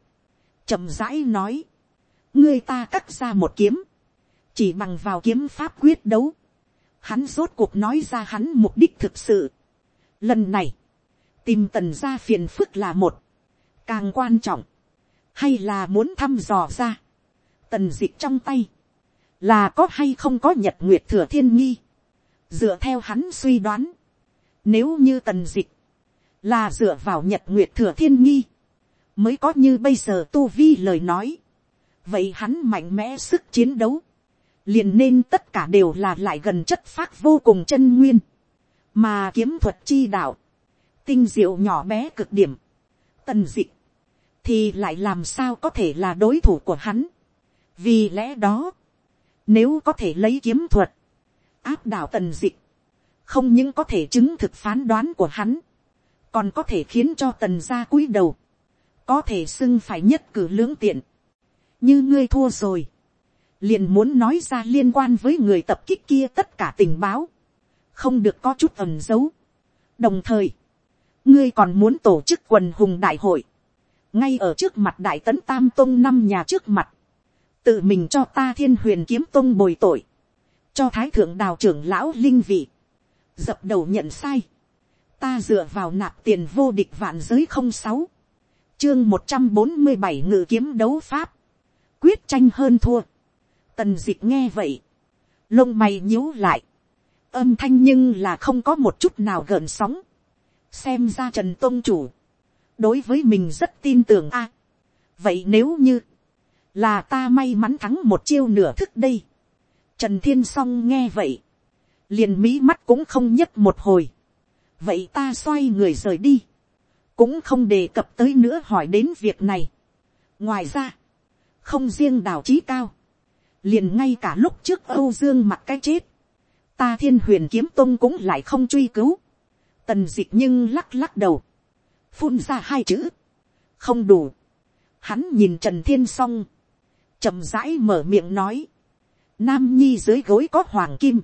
Chậm rãi nói, ngươi ta cắt ra một kiếm, chỉ bằng vào kiếm pháp quyết đấu, hắn rốt cuộc nói ra hắn mục đích thực sự, Lần này, tìm tần ra phiền phức là một, càng quan trọng, hay là muốn thăm dò ra, tần dịch trong tay, là có hay không có nhật nguyệt thừa thiên nghi, dựa theo hắn suy đoán, nếu như tần dịch, là dựa vào nhật nguyệt thừa thiên nghi, mới có như bây giờ tu vi lời nói, vậy hắn mạnh mẽ sức chiến đấu, liền nên tất cả đều là lại gần chất phác vô cùng chân nguyên, mà kiếm thuật chi đạo, tinh diệu nhỏ bé cực điểm, tần dịch, thì lại làm sao có thể là đối thủ của hắn. vì lẽ đó, nếu có thể lấy kiếm thuật, áp đảo tần dịch, không những có thể chứng thực phán đoán của hắn, còn có thể khiến cho tần gia cúi đầu, có thể xưng phải nhất cử lưỡng tiện, như ngươi thua rồi, liền muốn nói ra liên quan với người tập kích kia tất cả tình báo, không được có chút ẩn dấu. đồng thời, ngươi còn muốn tổ chức quần hùng đại hội, ngay ở trước mặt đại tấn tam tôn năm nhà trước mặt, tự mình cho ta thiên huyền kiếm tôn bồi tội, cho thái thượng đào trưởng lão linh vị, dập đầu nhận sai, ta dựa vào nạp tiền vô địch vạn giới không sáu, chương một trăm bốn mươi bảy ngự kiếm đấu pháp, quyết tranh hơn thua, tần d ị c h nghe vậy, lông mày nhíu lại, âm thanh nhưng là không có một chút nào gợn sóng, xem ra trần tôn chủ, đối với mình rất tin tưởng a. vậy nếu như, là ta may mắn thắng một chiêu nửa thức đây, trần thiên s o n g nghe vậy, liền mỹ mắt cũng không nhấp một hồi, vậy ta xoay người rời đi, cũng không đề cập tới nữa hỏi đến việc này. ngoài ra, không riêng đào trí cao, liền ngay cả lúc trước âu dương mặc cái chết, ta thiên huyền kiếm tôn cũng lại không truy cứu, tần dịch nhưng lắc lắc đầu, phun ra hai chữ, không đủ, hắn nhìn trần thiên song chậm rãi mở miệng nói, nam nhi dưới gối có hoàng kim,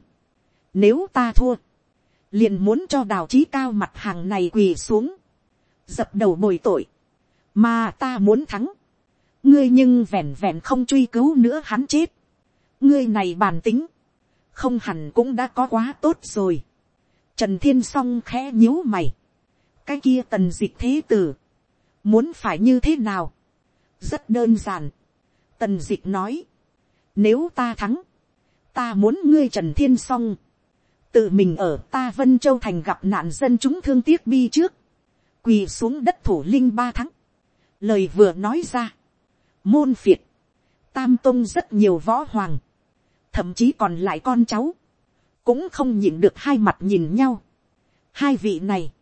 nếu ta thua, liền muốn cho đào trí cao mặt hàng này quỳ xuống, dập đầu bồi tội, mà ta muốn thắng, ngươi nhưng vẹn vẹn không truy cứu nữa hắn chết, ngươi này bàn tính, không hẳn cũng đã có quá tốt rồi. Trần thiên Song khẽ nhíu mày, cái kia tần dịch thế tử, muốn phải như thế nào, rất đơn giản. Tần dịch nói, nếu ta thắng, ta muốn ngươi trần thiên Song tự mình ở ta vân châu thành gặp nạn dân chúng thương tiếc bi trước, quỳ xuống đất thủ linh ba tháng, lời vừa nói ra, môn phiệt, tam tông rất nhiều võ hoàng, thậm chí còn lại con cháu, cũng không nhìn được hai mặt nhìn nhau. hai vị này,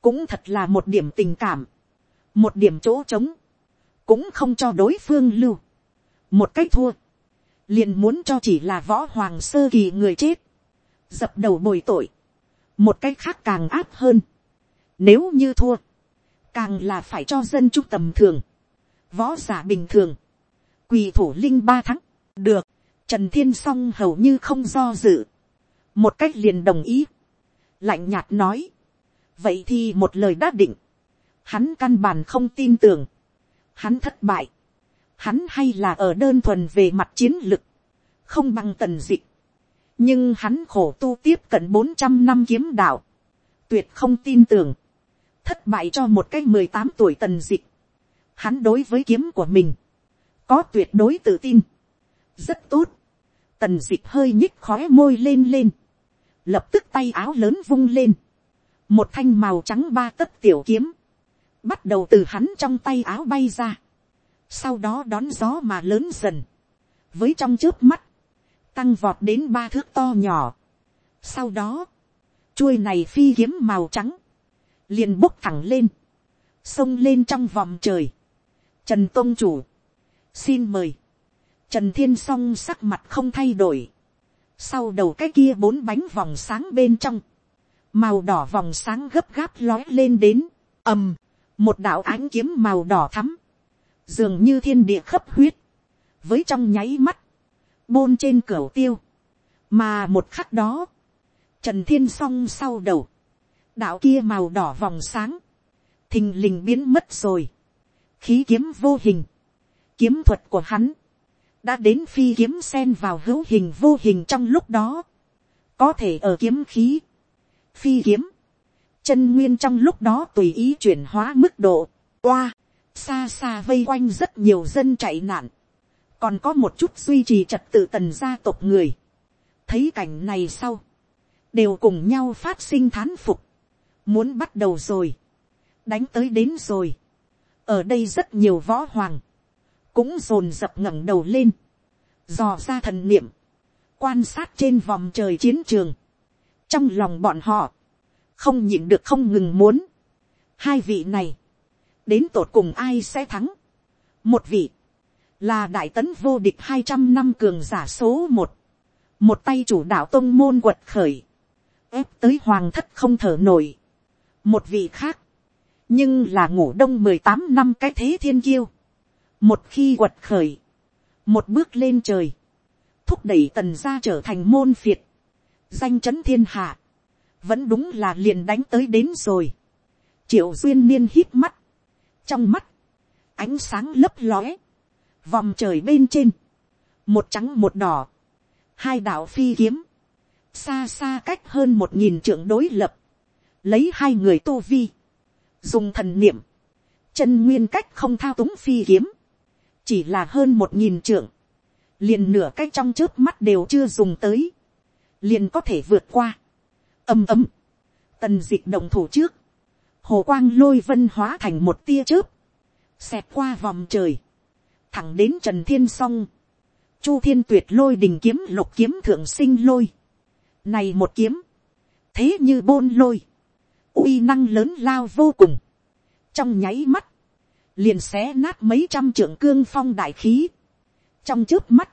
cũng thật là một điểm tình cảm, một điểm chỗ trống, cũng không cho đối phương lưu, một cách thua, liền muốn cho chỉ là võ hoàng sơ kỳ người chết, dập đầu bồi tội, một cách khác càng áp hơn, nếu như thua, càng là phải cho dân trung tầm thường, võ giả bình thường, quỳ thủ linh ba tháng, được, trần thiên s o n g hầu như không do dự, một cách liền đồng ý, lạnh nhạt nói, vậy thì một lời đã định, hắn căn bản không tin tưởng, hắn thất bại, hắn hay là ở đơn thuần về mặt chiến lực, không bằng tần dịch, nhưng hắn khổ tu tiếp cận bốn trăm năm kiếm đạo, tuyệt không tin tưởng, thất bại cho một cái mười tám tuổi tần dịch, hắn đối với kiếm của mình, có tuyệt đối tự tin, rất tốt, tần dịch hơi nhích khói môi lên lên, lập tức tay áo lớn vung lên, một thanh màu trắng ba tấc tiểu kiếm, bắt đầu từ hắn trong tay áo bay ra, sau đó đón gió mà lớn dần, với trong trước mắt, tăng vọt đến ba thước to nhỏ. Sau đó, chuôi này phi kiếm màu trắng, liền bốc thẳng lên, xông lên trong vòng trời, Trần Tông Chủ. Xin mời. Trần Thiên Song sắc mặt không thay đổi. Sau đầu cái kia bốn bánh vòng sáng bên trong. Màu đỏ vòng sáng gấp gáp lói lên đến. ầm. Một đạo ánh kiếm màu đỏ thắm. Dường như thiên địa khấp huyết. Với trong nháy mắt. Bôn trên cửa tiêu. Mà một khắc đó. Trần Thiên Song sau đầu. Đạo kia màu đỏ vòng sáng. Thình lình biến mất rồi khí kiếm vô hình, kiếm thuật của hắn, đã đến phi kiếm sen vào hữu hình vô hình trong lúc đó, có thể ở kiếm khí, phi kiếm, chân nguyên trong lúc đó tùy ý chuyển hóa mức độ, qua, xa xa vây quanh rất nhiều dân chạy nạn, còn có một chút duy trì trật tự tần gia tộc người, thấy cảnh này sau, đều cùng nhau phát sinh thán phục, muốn bắt đầu rồi, đánh tới đến rồi, ở đây rất nhiều võ hoàng, cũng rồn rập ngẩng đầu lên, dò ra thần niệm, quan sát trên vòng trời chiến trường, trong lòng bọn họ, không nhịn được không ngừng muốn, hai vị này, đến tột cùng ai sẽ thắng, một vị, là đại tấn vô địch hai trăm năm cường giả số một, một tay chủ đạo tôn môn quật khởi, ép tới hoàng thất không thở nổi, một vị khác, nhưng là ngủ đông mười tám năm cái thế thiên kiêu, một khi quật khởi, một bước lên trời, thúc đẩy tần gia trở thành môn phiệt, danh chấn thiên hạ, vẫn đúng là liền đánh tới đến rồi. triệu duyên niên hít mắt, trong mắt, ánh sáng lấp lóe, vòng trời bên trên, một trắng một đỏ, hai đạo phi kiếm, xa xa cách hơn một nghìn trượng đối lập, lấy hai người tô vi, dùng thần niệm, chân nguyên cách không thao túng phi kiếm, chỉ là hơn một nghìn trượng, liền nửa cách trong trước mắt đều chưa dùng tới, liền có thể vượt qua, ầm ầm, tần d ị c h động thủ trước, hồ quang lôi vân hóa thành một tia chớp, xẹt qua vòng trời, thẳng đến trần thiên s o n g chu thiên tuyệt lôi đình kiếm lục kiếm thượng sinh lôi, này một kiếm, thế như bôn lôi, uy năng lớn lao vô cùng, trong nháy mắt, liền xé nát mấy trăm trưởng cương phong đại khí, trong trước mắt,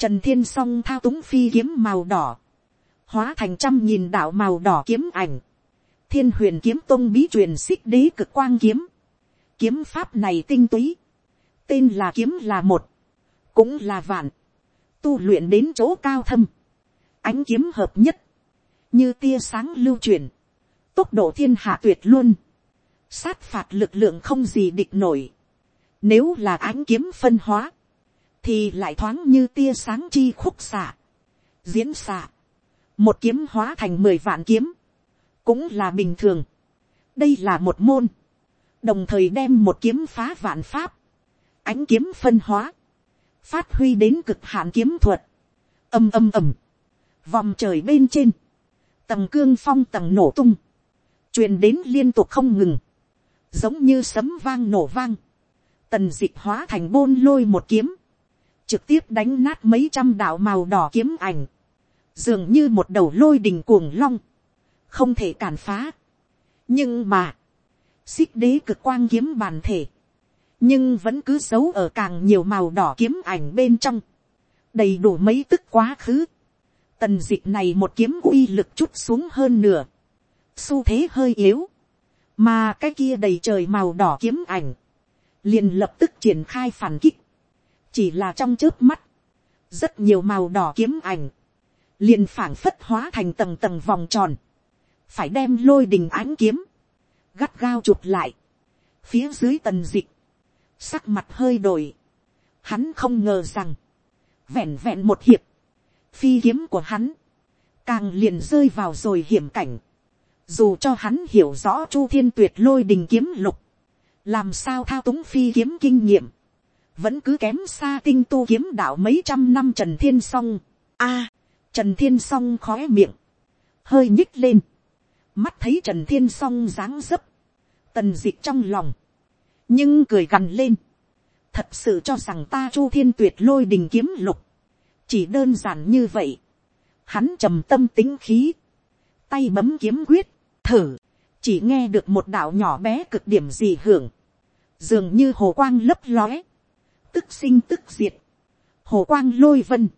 trần thiên song thao túng phi kiếm màu đỏ, hóa thành trăm nghìn đạo màu đỏ kiếm ảnh, thiên huyền kiếm tông bí truyền xích đế cực quang kiếm. Kiếm pháp này tinh túy. Tên là kiếm là một. Cũng là vạn. Tu luyện đến chỗ cao thâm. Ánh kiếm hợp nhất. Như tia sáng lưu truyền. Tốc độ thiên hạ tuyệt luôn. Sát phạt lực lượng không gì địch nổi. Nếu là ánh kiếm phân hóa. Thì lại thoáng như tia sáng chi khúc xạ. Diễn xạ. Một kiếm hóa thành mười vạn kiếm cũng là bình thường. đây là một môn, đồng thời đem một kiếm phá vạn pháp, ánh kiếm phân hóa, phát huy đến cực hạn kiếm thuật, âm âm ầm, vòng trời bên trên, tầng cương phong tầng nổ tung, truyền đến liên tục không ngừng, giống như sấm vang nổ vang, tần d ị c h hóa thành bôn lôi một kiếm, trực tiếp đánh nát mấy trăm đạo màu đỏ kiếm ảnh, dường như một đầu lôi đình cuồng long, không thể cản phá. nhưng mà, xích đế cực quang kiếm bản thể, nhưng vẫn cứ giấu ở càng nhiều màu đỏ kiếm ảnh bên trong, đầy đủ mấy tức quá khứ. tần d ị c h này một kiếm uy lực chút xuống hơn nửa, xu thế hơi yếu, mà cái kia đầy trời màu đỏ kiếm ảnh, liền lập tức triển khai phản kích, chỉ là trong trước mắt, rất nhiều màu đỏ kiếm ảnh, liền phảng phất hóa thành tầng tầng vòng tròn, phải đem lôi đình ánh kiếm, gắt gao chụp lại, phía dưới tần dịch, sắc mặt hơi đổi, hắn không ngờ rằng, vẹn vẹn một hiệp, phi kiếm của hắn, càng liền rơi vào rồi hiểm cảnh, dù cho hắn hiểu rõ chu thiên tuyệt lôi đình kiếm lục, làm sao thao túng phi kiếm kinh nghiệm, vẫn cứ kém xa tinh tu kiếm đạo mấy trăm năm trần thiên s o n g a, trần thiên s o n g khó miệng, hơi nhích lên, mắt thấy trần thiên s o n g dáng dấp, tần dịch trong lòng, nhưng cười gằn lên, thật sự cho rằng ta chu thiên tuyệt lôi đình kiếm lục, chỉ đơn giản như vậy, hắn trầm tâm tính khí, tay bấm kiếm quyết, thử, chỉ nghe được một đạo nhỏ bé cực điểm gì hưởng, dường như hồ quang lấp lóe, tức sinh tức diệt, hồ quang lôi vân,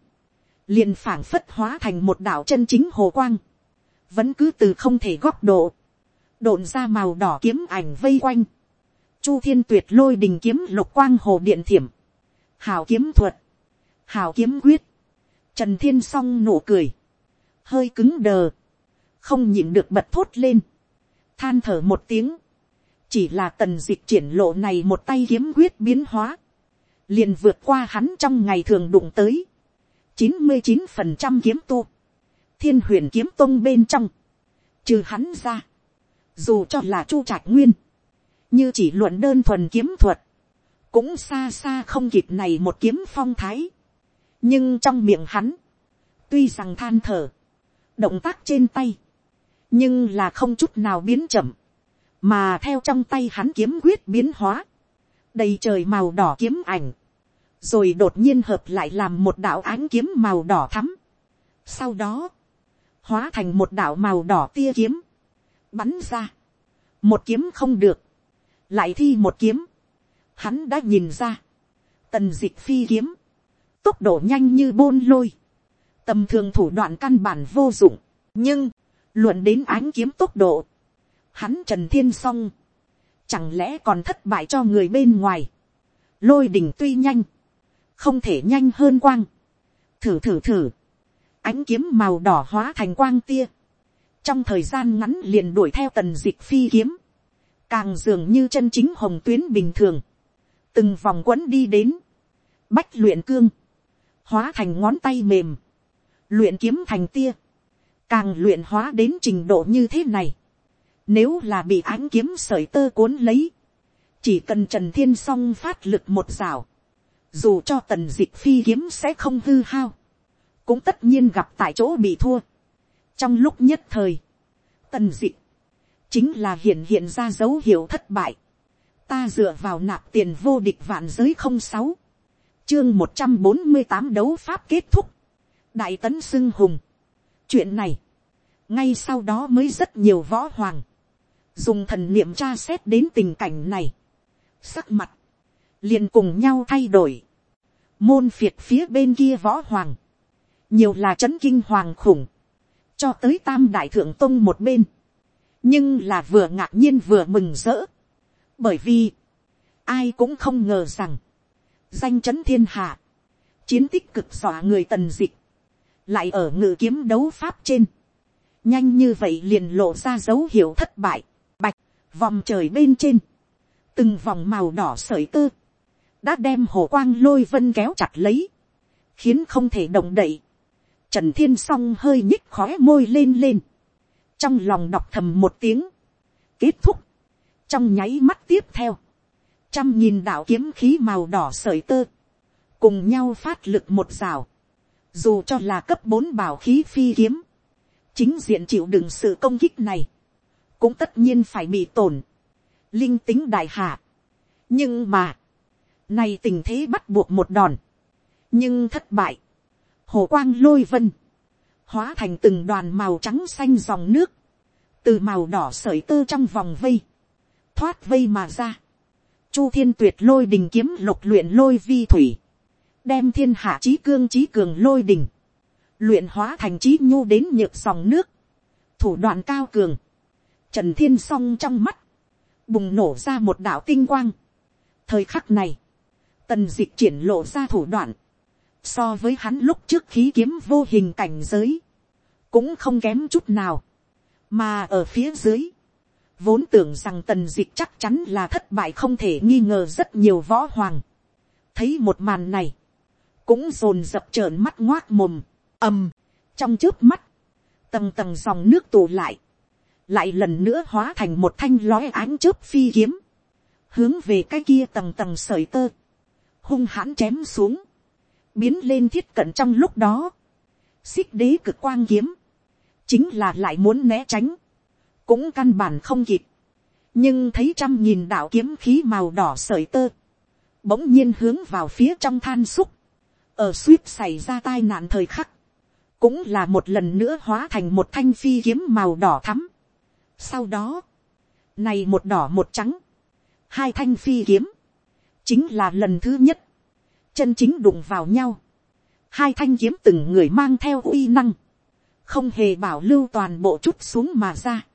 liền phảng phất hóa thành một đạo chân chính hồ quang, vẫn cứ từ không thể góc độ, độn ra màu đỏ kiếm ảnh vây quanh, chu thiên tuyệt lôi đình kiếm lục quang hồ điện thiểm, hào kiếm thuật, hào kiếm quyết, trần thiên s o n g nụ cười, hơi cứng đờ, không nhịn được bật thốt lên, than thở một tiếng, chỉ là tần dịch triển lộ này một tay kiếm quyết biến hóa, liền vượt qua hắn trong ngày thường đụng tới, chín mươi chín phần trăm kiếm tu, thiên huyền kiếm tông bên trong, trừ hắn ra, dù cho là chu trạch nguyên, như chỉ luận đơn thuần kiếm thuật, cũng xa xa không kịp này một kiếm phong thái. nhưng trong miệng hắn, tuy rằng than thở, động tác trên tay, nhưng là không chút nào biến chậm, mà theo trong tay hắn kiếm quyết biến hóa, đầy trời màu đỏ kiếm ảnh, rồi đột nhiên hợp lại làm một đạo ánh kiếm màu đỏ thắm. Sau đó, hóa thành một đạo màu đỏ tia kiếm, bắn ra, một kiếm không được, lại thi một kiếm, hắn đã nhìn ra, tần d ị c h phi kiếm, tốc độ nhanh như bôn lôi, tầm thường thủ đoạn căn bản vô dụng, nhưng, luận đến ánh kiếm tốc độ, hắn trần thiên s o n g chẳng lẽ còn thất bại cho người bên ngoài, lôi đình tuy nhanh, không thể nhanh hơn quang, thử thử thử, ánh kiếm màu đỏ hóa thành quang tia, trong thời gian ngắn liền đuổi theo tần dịch phi kiếm, càng dường như chân chính hồng tuyến bình thường, từng vòng quấn đi đến, bách luyện cương, hóa thành ngón tay mềm, luyện kiếm thành tia, càng luyện hóa đến trình độ như thế này, nếu là bị ánh kiếm sởi tơ cuốn lấy, chỉ cần trần thiên s o n g phát lực một rào, dù cho tần d ị c h phi kiếm sẽ không hư hao, cũng tất nhiên gặp tại chỗ bị thua. trong lúc nhất thời, tần d ị c h chính là hiện hiện ra dấu hiệu thất bại, ta dựa vào nạp tiền vô địch vạn giới không sáu, chương một trăm bốn mươi tám đấu pháp kết thúc, đại tấn xưng hùng chuyện này, ngay sau đó mới rất nhiều võ hoàng, dùng thần niệm tra xét đến tình cảnh này, sắc mặt, liền cùng nhau thay đổi, môn phiệt phía bên kia võ hoàng, nhiều là c h ấ n kinh hoàng khủng, cho tới tam đại thượng tôn một bên, nhưng là vừa ngạc nhiên vừa mừng rỡ, bởi vì, ai cũng không ngờ rằng, danh c h ấ n thiên hạ, chiến tích cực dọa người tần dịch, lại ở ngự kiếm đấu pháp trên, nhanh như vậy liền lộ ra dấu hiệu thất bại, bạch, vòng trời bên trên, từng vòng màu đỏ sợi tơ, đã đem hồ quang lôi vân kéo chặt lấy, khiến không thể động đậy. Trần thiên s o n g hơi nhích khóe môi lên lên, trong lòng đọc thầm một tiếng, kết thúc, trong nháy mắt tiếp theo, trăm nhìn đạo kiếm khí màu đỏ sợi tơ, cùng nhau phát lực một rào, dù cho là cấp bốn bảo khí phi kiếm, chính diện chịu đựng sự công kích này, cũng tất nhiên phải bị tổn, linh tính đại hạ. nhưng mà, này tình thế bắt buộc một đòn, nhưng thất bại, hồ quang lôi vân, hóa thành từng đoàn màu trắng xanh dòng nước, từ màu đỏ sởi tơ trong vòng vây, thoát vây mà ra, chu thiên tuyệt lôi đình kiếm lục luyện lôi vi thủy, đem thiên hạ trí cương trí cường lôi đỉnh luyện hóa thành trí nhu đến nhược dòng nước, thủ đoạn cao cường, trần thiên s o n g trong mắt, bùng nổ ra một đạo tinh quang. thời khắc này, tần d ị c h triển lộ ra thủ đoạn, so với hắn lúc trước khí kiếm vô hình cảnh giới, cũng không kém chút nào, mà ở phía dưới, vốn tưởng rằng tần d ị c h chắc chắn là thất bại không thể nghi ngờ rất nhiều võ hoàng. thấy một màn này, cũng dồn dập trợn mắt ngoác mồm, ầm, trong trước mắt, tầng tầng dòng nước tù lại, lại lần nữa hóa thành một thanh lói ánh chớp phi kiếm, hướng về cái kia tầng tầng sởi tơ, hung hãn chém xuống, biến lên thiết cận trong lúc đó, xích đế cực quang kiếm, chính là lại muốn né tránh, cũng căn bản không kịp, nhưng thấy trăm nghìn đạo kiếm khí màu đỏ sởi tơ, bỗng nhiên hướng vào phía trong than xúc, ở suýt xảy ra tai nạn thời khắc, cũng là một lần nữa hóa thành một thanh phi kiếm màu đỏ thắm, sau đó, này một đỏ một trắng, hai thanh phi kiếm, chính là lần thứ nhất, chân chính đụng vào nhau, hai thanh kiếm từng người mang theo uy năng, không hề bảo lưu toàn bộ chút xuống mà ra,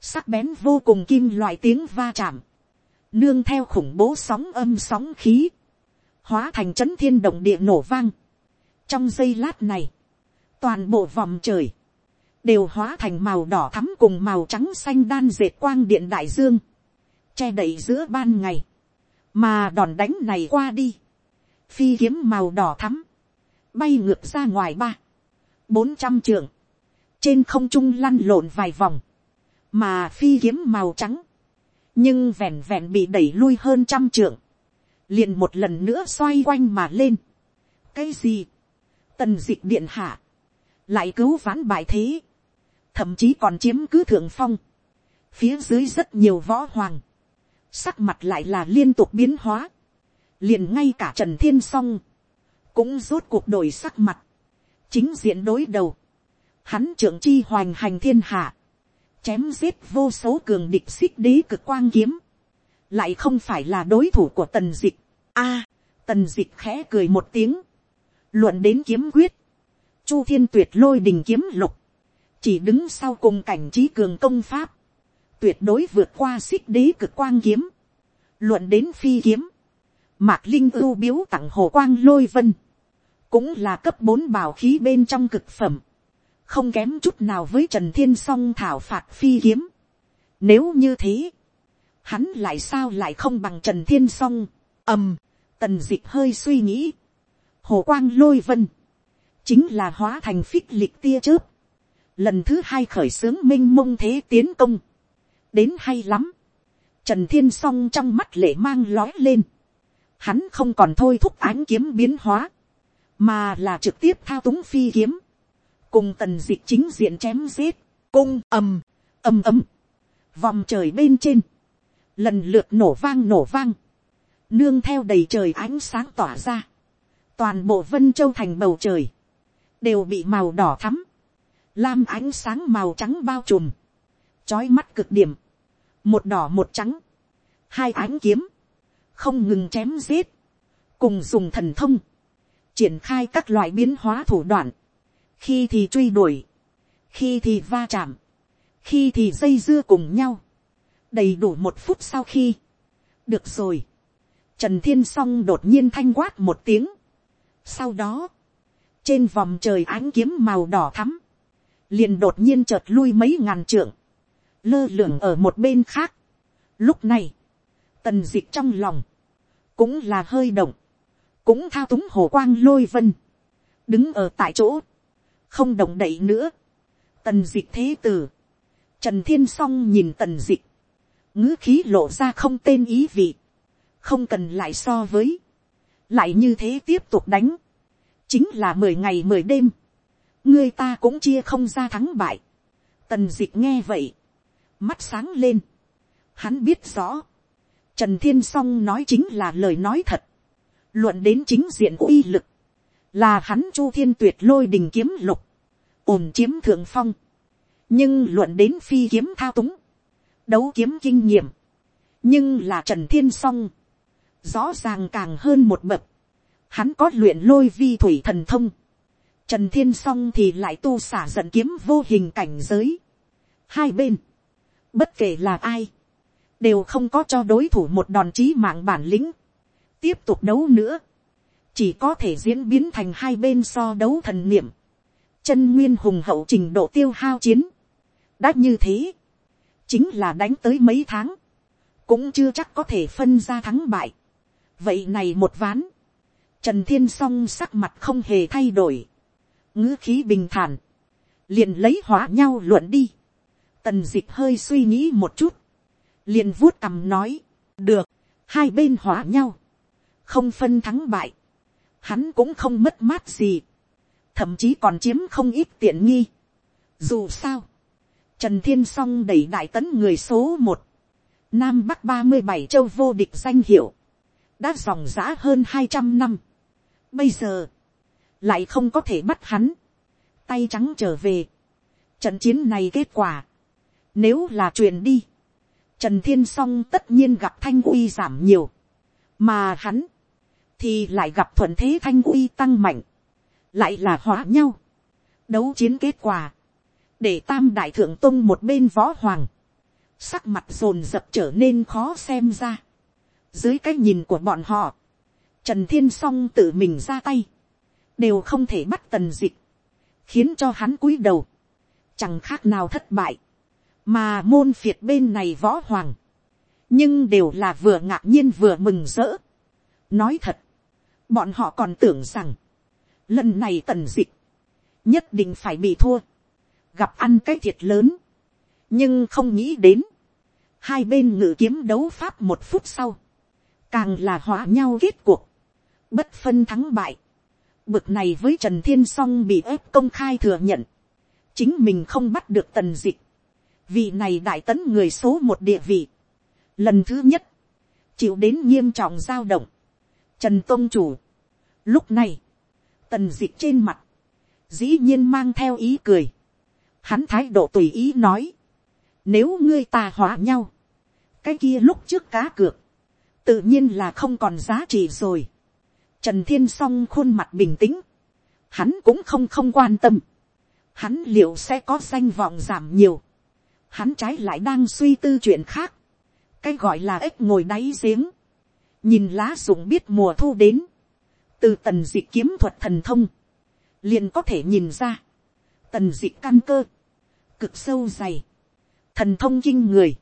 sắc bén vô cùng kim loại tiếng va chạm, nương theo khủng bố sóng âm sóng khí, hóa thành chấn thiên động địa nổ vang. trong giây lát này, toàn bộ vòng trời, đều hóa thành màu đỏ thắm cùng màu trắng xanh đan dệt quang điện đại dương, che đậy giữa ban ngày, mà đòn đánh này qua đi, phi kiếm màu đỏ thắm, bay ngược ra ngoài ba, bốn trăm trường, trên không trung lăn lộn vài vòng, mà phi kiếm màu trắng, nhưng vẹn vẹn bị đẩy lui hơn trăm trượng, liền một lần nữa xoay quanh mà lên. cái gì, tần d ị c h điện hạ, lại cứu vãn bại thế, thậm chí còn chiếm cứ thượng phong, phía dưới rất nhiều võ hoàng, sắc mặt lại là liên tục biến hóa, liền ngay cả trần thiên s o n g cũng rốt cuộc đổi sắc mặt, chính diện đối đầu, hắn trưởng chi hoành hành thiên hạ, chém giết vô số cường địch xích đế cực quang kiếm, lại không phải là đối thủ của tần dịch a, tần dịch khẽ cười một tiếng, luận đến kiếm quyết, chu thiên tuyệt lôi đình kiếm lục, chỉ đứng sau cùng cảnh trí cường công pháp, tuyệt đối vượt qua xích đế cực quang kiếm, luận đến phi kiếm, mạc linh ưu biếu tặng hồ quang lôi vân, cũng là cấp bốn bảo khí bên trong cực phẩm, không kém chút nào với trần thiên song thảo phạt phi kiếm. Nếu như thế, hắn lại sao lại không bằng trần thiên Song? ầm, tần dịch hơi suy nghĩ, hồ quang lôi vân, chính là hóa thành phích lịch tia chớp, lần thứ hai khởi xướng minh mông thế tiến công, đến hay lắm, trần thiên song trong mắt lệ mang lói lên, hắn không còn thôi thúc ánh kiếm biến hóa, mà là trực tiếp thao túng phi kiếm, cùng tần dịch chính diện chém giết, cung ầm, ầm ầm, vòng trời bên trên, lần lượt nổ vang nổ vang, nương theo đầy trời ánh sáng tỏa ra, toàn bộ vân châu thành bầu trời, đều bị màu đỏ thắm, lam ánh sáng màu trắng bao trùm, trói mắt cực điểm, một đỏ một trắng, hai ánh kiếm, không ngừng chém giết, cùng dùng thần thông, triển khai các loại biến hóa thủ đoạn, khi thì truy đuổi, khi thì va chạm, khi thì dây dưa cùng nhau, đầy đủ một phút sau khi, được rồi, trần thiên Song đột nhiên thanh quát một tiếng, sau đó, trên vòng trời ánh kiếm màu đỏ thắm, liền đột nhiên chợt lui mấy ngàn trượng, lơ lửng ở một bên khác. Lúc này, tần dịch trong lòng, cũng là hơi động, cũng thao túng hồ quang lôi vân, đứng ở tại chỗ, không động đậy nữa. Tần dịch thế tử, trần thiên Song nhìn tần dịch, ngữ khí lộ ra không tên ý vị, không cần lại so với, lại như thế tiếp tục đánh, chính là mười ngày mười đêm, người ta cũng chia không ra thắng bại, tần d ị c h nghe vậy, mắt sáng lên, hắn biết rõ, trần thiên s o n g nói chính là lời nói thật, luận đến chính diện uy lực, là hắn chu thiên tuyệt lôi đình kiếm lục, ổn chiếm thượng phong, nhưng luận đến phi kiếm thao túng, đấu kiếm kinh nghiệm, nhưng là trần thiên s o n g rõ ràng càng hơn một bậc, hắn có luyện lôi vi thủy thần thông, trần thiên song thì lại tu xả giận kiếm vô hình cảnh giới. hai bên, bất kể là ai, đều không có cho đối thủ một đòn chí mạng bản lĩnh, tiếp tục đấu nữa, chỉ có thể diễn biến thành hai bên so đấu thần niệm, chân nguyên hùng hậu trình độ tiêu hao chiến. đã như thế, chính là đánh tới mấy tháng, cũng chưa chắc có thể phân ra thắng bại vậy này một ván, trần thiên s o n g sắc mặt không hề thay đổi, ngữ khí bình thản, liền lấy hóa nhau luận đi, tần d ị c h hơi suy nghĩ một chút, liền vuốt cằm nói, được, hai bên hóa nhau, không phân thắng bại, hắn cũng không mất mát gì, thậm chí còn chiếm không ít tiện nghi. Dù sao, Trần Thiên Song đẩy đại tấn người số một. Nam Bắc ba mươi bảy châu vô địch danh hiệu. Đã dòng giã hơn hai trăm năm. Bây giờ. Lại không có thể bắt hắn. Tay trắng trở về. Trận chiến này kết quả. Nếu là truyền đi. Trần Thiên Song tất nhiên gặp thanh uy giảm nhiều. Mà hắn. Thì lại gặp thuận thế thanh uy tăng mạnh. Lại là hóa nhau. Đấu chiến kết quả để tam đại thượng tông một bên võ hoàng, sắc mặt rồn rập trở nên khó xem ra dưới cái nhìn của bọn họ, trần thiên s o n g tự mình ra tay, đều không thể bắt tần dịch, khiến cho hắn cúi đầu, chẳng khác nào thất bại, mà môn phiệt bên này võ hoàng, nhưng đều là vừa ngạc nhiên vừa mừng rỡ. nói thật, bọn họ còn tưởng rằng, lần này tần dịch, nhất định phải bị thua. Gặp ăn cái thiệt lớn, nhưng không nghĩ đến, hai bên ngự kiếm đấu pháp một phút sau, càng là hóa nhau kết cuộc, bất phân thắng bại, bực này với trần thiên Song bị ép công khai thừa nhận, chính mình không bắt được tần dịch, vì này đại tấn người số một địa vị, lần thứ nhất, chịu đến nghiêm trọng giao động, trần Tông chủ, lúc này, tần dịch trên mặt, dĩ nhiên mang theo ý cười, hắn thái độ tùy ý nói, nếu ngươi ta hóa nhau, cái kia lúc trước cá cược, tự nhiên là không còn giá trị rồi. Trần thiên song khuôn mặt bình tĩnh, hắn cũng không không quan tâm, hắn liệu sẽ có danh vọng giảm nhiều, hắn trái lại đang suy tư chuyện khác, cái gọi là ếch ngồi đáy giếng, nhìn lá rụng biết mùa thu đến, từ tần dị kiếm thuật thần thông, liền có thể nhìn ra, tần dị căn cơ, cực sâu dày, thần thông kinh người,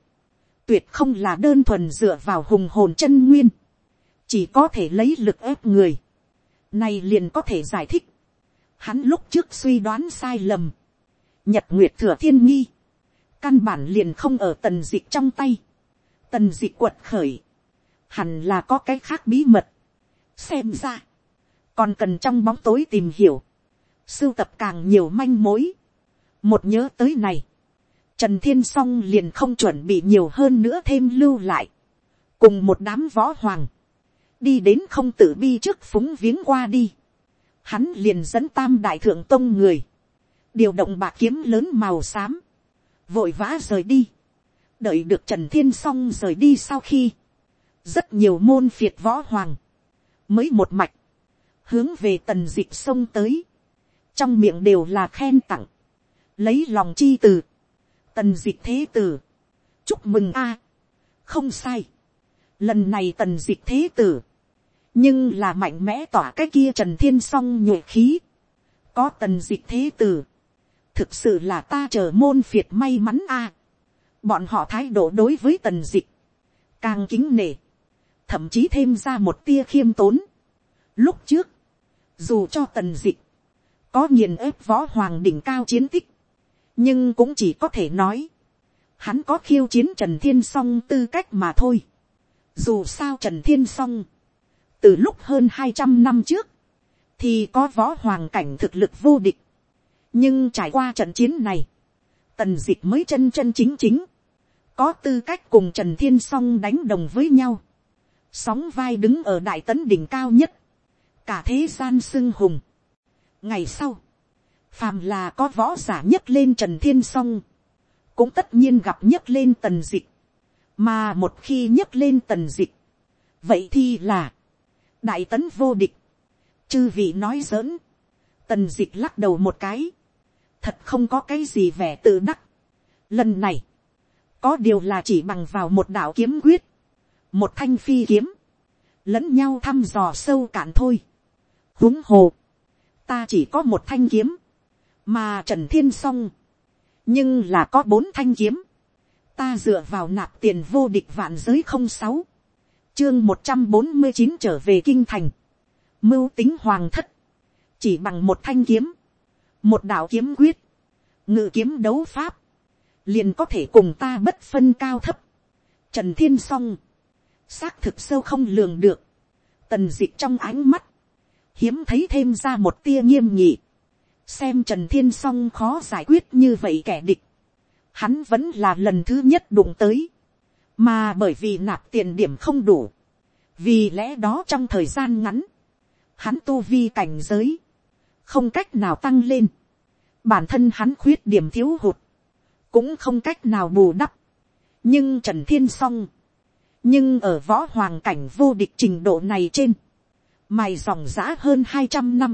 tuyệt không là đơn thuần dựa vào hùng hồn chân nguyên, chỉ có thể lấy lực ép người, này liền có thể giải thích, hắn lúc trước suy đoán sai lầm, nhật nguyệt thừa thiên nghi, căn bản liền không ở tần dịch trong tay, tần dịch quật khởi, hẳn là có cái khác bí mật, xem ra, còn cần trong bóng tối tìm hiểu, sưu tập càng nhiều manh mối, một nhớ tới này, trần thiên song liền không chuẩn bị nhiều hơn nữa thêm lưu lại, cùng một đám võ hoàng, đi đến không tử bi trước phúng viếng qua đi, hắn liền dẫn tam đại thượng tông người, điều động bạc kiếm lớn màu xám, vội vã rời đi, đợi được trần thiên song rời đi sau khi, rất nhiều môn phiệt võ hoàng, mới một mạch, hướng về tần dịch sông tới, trong miệng đều là khen tặng, lấy lòng chi từ, tần dịch thế tử, chúc mừng a, không sai, lần này tần dịch thế tử, nhưng là mạnh mẽ tỏa cái kia trần thiên s o n g nhuệ khí, có tần dịch thế tử, thực sự là ta chờ môn phiệt may mắn a, bọn họ thái độ đối với tần dịch, càng kính nể, thậm chí thêm ra một tia khiêm tốn. Lúc trước, dù cho tần dịch, có nghiền ép võ hoàng đỉnh cao chiến tích, nhưng cũng chỉ có thể nói, hắn có khiêu chiến trần thiên s o n g tư cách mà thôi. dù sao trần thiên s o n g từ lúc hơn hai trăm năm trước, thì có võ hoàng cảnh thực lực vô địch. nhưng trải qua trận chiến này, tần d ị c h mới chân chân chính chính, có tư cách cùng trần thiên s o n g đánh đồng với nhau, sóng vai đứng ở đại tấn đỉnh cao nhất, cả thế gian sưng hùng. ngày sau, phàm là có võ giả nhấc lên trần thiên song, cũng tất nhiên gặp nhấc lên tần dịch, mà một khi nhấc lên tần dịch, vậy thì là, đại tấn vô địch, chư vị nói giỡn, tần dịch lắc đầu một cái, thật không có cái gì vẻ tự đắc. Lần này, có điều là chỉ bằng vào một đạo kiếm quyết, một thanh phi kiếm, lẫn nhau thăm dò sâu cạn thôi. huống hồ, ta chỉ có một thanh kiếm, mà trần thiên s o n g nhưng là có bốn thanh kiếm, ta dựa vào nạp tiền vô địch vạn giới không sáu, chương một trăm bốn mươi chín trở về kinh thành, mưu tính hoàng thất, chỉ bằng một thanh kiếm, một đạo kiếm quyết, ngự kiếm đấu pháp, liền có thể cùng ta bất phân cao thấp, trần thiên s o n g xác thực sâu không lường được, tần d ị trong ánh mắt, hiếm thấy thêm ra một tia nghiêm nhị, xem trần thiên s o n g khó giải quyết như vậy kẻ địch, hắn vẫn là lần thứ nhất đụng tới, mà bởi vì nạp tiền điểm không đủ, vì lẽ đó trong thời gian ngắn, hắn tu vi cảnh giới, không cách nào tăng lên, bản thân hắn khuyết điểm thiếu hụt, cũng không cách nào bù đắp, nhưng trần thiên s o n g nhưng ở võ hoàng cảnh vô địch trình độ này trên, mài dòng giã hơn hai trăm năm,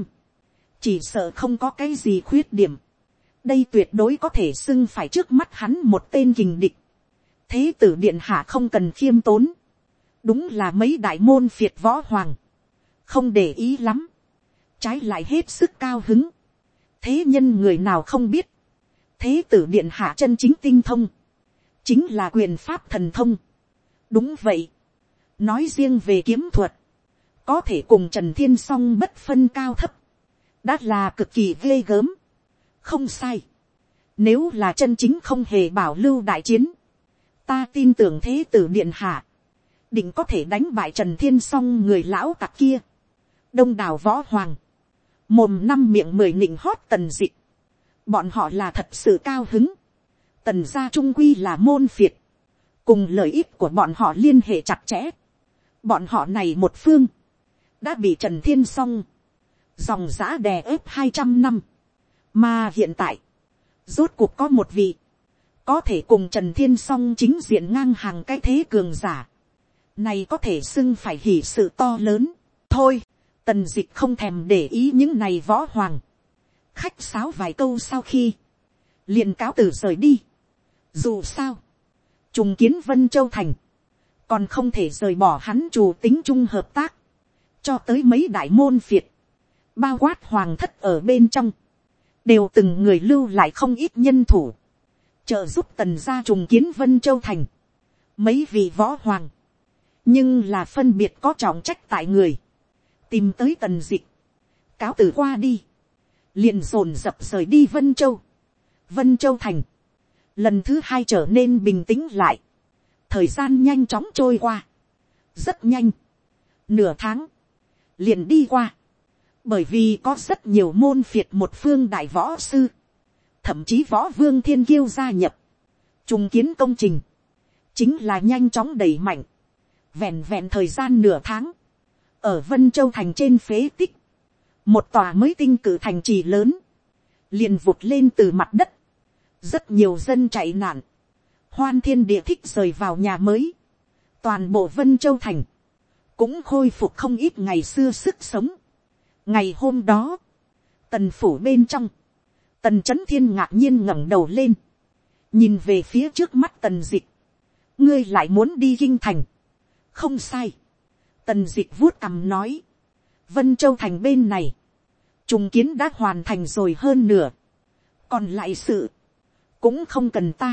chỉ sợ không có cái gì khuyết điểm, đây tuyệt đối có thể xưng phải trước mắt hắn một tên kình địch, thế tử điện hạ không cần khiêm tốn, đúng là mấy đại môn phiệt võ hoàng, không để ý lắm, trái lại hết sức cao hứng, thế nhân người nào không biết, thế tử điện hạ chân chính tinh thông, chính là quyền pháp thần thông. đúng vậy, nói riêng về kiếm thuật, có thể cùng trần thiên s o n g bất phân cao thấp, đã là cực kỳ ghê gớm. không sai. nếu là chân chính không hề bảo lưu đại chiến, ta tin tưởng thế tử điện hạ, định có thể đánh bại trần thiên s o n g người lão tặc kia, đông đảo võ hoàng, mồm năm miệng mười nịnh hót tần dịch, bọn họ là thật sự cao hứng, tần gia trung quy là môn phiệt, cùng lợi ích của bọn họ liên hệ chặt chẽ, bọn họ này một phương, đã bị trần thiên s o n g dòng giã đè ép hai trăm năm, mà hiện tại, rốt cuộc có một vị, có thể cùng trần thiên s o n g chính diện ngang hàng cái thế cường giả, này có thể xưng phải hỉ sự to lớn, thôi, tần d ị c h không thèm để ý những này võ hoàng, khách sáo vài câu sau khi, liền cáo từ rời đi, dù sao, trùng kiến vân châu thành, còn không thể rời bỏ hắn chủ tính chung hợp tác, cho tới mấy đại môn phiệt, bao quát hoàng thất ở bên trong, đều từng người lưu lại không ít nhân thủ, trợ giúp tần gia trùng kiến vân châu thành, mấy vị võ hoàng, nhưng là phân biệt có trọng trách tại người, tìm tới tần dịch, cáo từ qua đi, liền dồn dập rời đi vân châu, vân châu thành, lần thứ hai trở nên bình tĩnh lại, thời gian nhanh chóng trôi qua, rất nhanh, nửa tháng, liền đi qua, bởi vì có rất nhiều môn phiệt một phương đại võ sư, thậm chí võ vương thiên kiêu gia nhập, trùng kiến công trình, chính là nhanh chóng đẩy mạnh, vẹn vẹn thời gian nửa tháng, ở vân châu thành trên phế tích, một tòa mới tinh cử thành trì lớn, liền vụt lên từ mặt đất, rất nhiều dân chạy nạn, hoan thiên địa thích rời vào nhà mới, toàn bộ vân châu thành, cũng khôi phục không ít ngày xưa sức sống ngày hôm đó, tần phủ bên trong, tần c h ấ n thiên ngạc nhiên ngẩng đầu lên, nhìn về phía trước mắt tần dịch, ngươi lại muốn đi kinh thành, không sai, tần dịch vuốt cằm nói, vân châu thành bên này, trùng kiến đã hoàn thành rồi hơn nửa, còn lại sự, cũng không cần ta,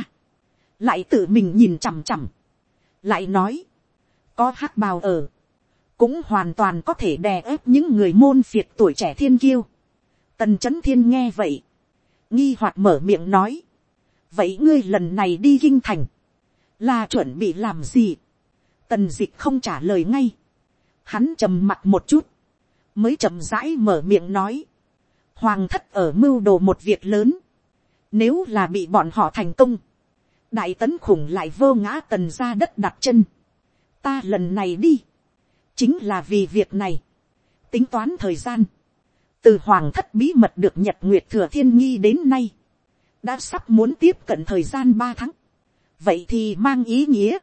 lại tự mình nhìn chằm chằm, lại nói, có hắc bào ở, cũng hoàn toàn có thể đè ép những người môn phiệt tuổi trẻ thiên kiêu. Tần c h ấ n thiên nghe vậy, nghi hoạt mở miệng nói, vậy ngươi lần này đi kinh thành, là chuẩn bị làm gì. Tần d ị c h không trả lời ngay, hắn trầm mặt một chút, mới chậm rãi mở miệng nói, hoàng thất ở mưu đồ một việc lớn, nếu là bị bọn họ thành công, đại tấn khủng lại vô ngã tần ra đất đặt chân, ta lần này đi, chính là vì việc này, tính toán thời gian, từ hoàng thất bí mật được nhật nguyệt thừa thiên nghi đến nay, đã sắp muốn tiếp cận thời gian ba tháng, vậy thì mang ý nghĩa,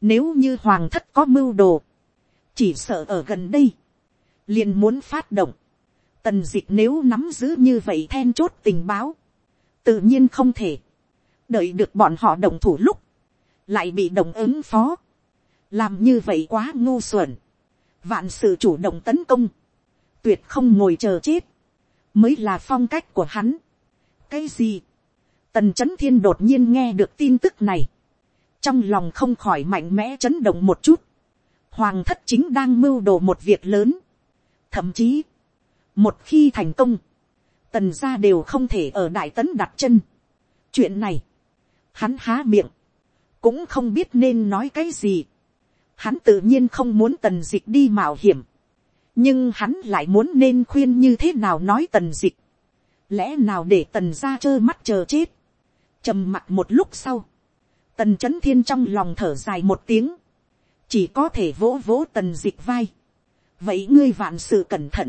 nếu như hoàng thất có mưu đồ, chỉ sợ ở gần đây, liền muốn phát động, tần d ị c h nếu nắm giữ như vậy then chốt tình báo, tự nhiên không thể, đợi được bọn họ đồng thủ lúc, lại bị đồng ứng phó, làm như vậy quá ngu xuẩn, vạn sự chủ động tấn công, tuyệt không ngồi chờ chết, mới là phong cách của hắn. cái gì, tần c h ấ n thiên đột nhiên nghe được tin tức này, trong lòng không khỏi mạnh mẽ chấn động một chút, hoàng thất chính đang mưu đồ một việc lớn, thậm chí, một khi thành công, tần gia đều không thể ở đại tấn đặt chân. chuyện này, hắn há miệng, cũng không biết nên nói cái gì, hắn tự nhiên không muốn tần dịch đi mạo hiểm, nhưng hắn lại muốn nên khuyên như thế nào nói tần dịch, lẽ nào để tần ra trơ mắt chờ chết, trầm mặt một lúc sau, tần c h ấ n thiên trong lòng thở dài một tiếng, chỉ có thể vỗ vỗ tần dịch vai, vậy ngươi vạn sự cẩn thận,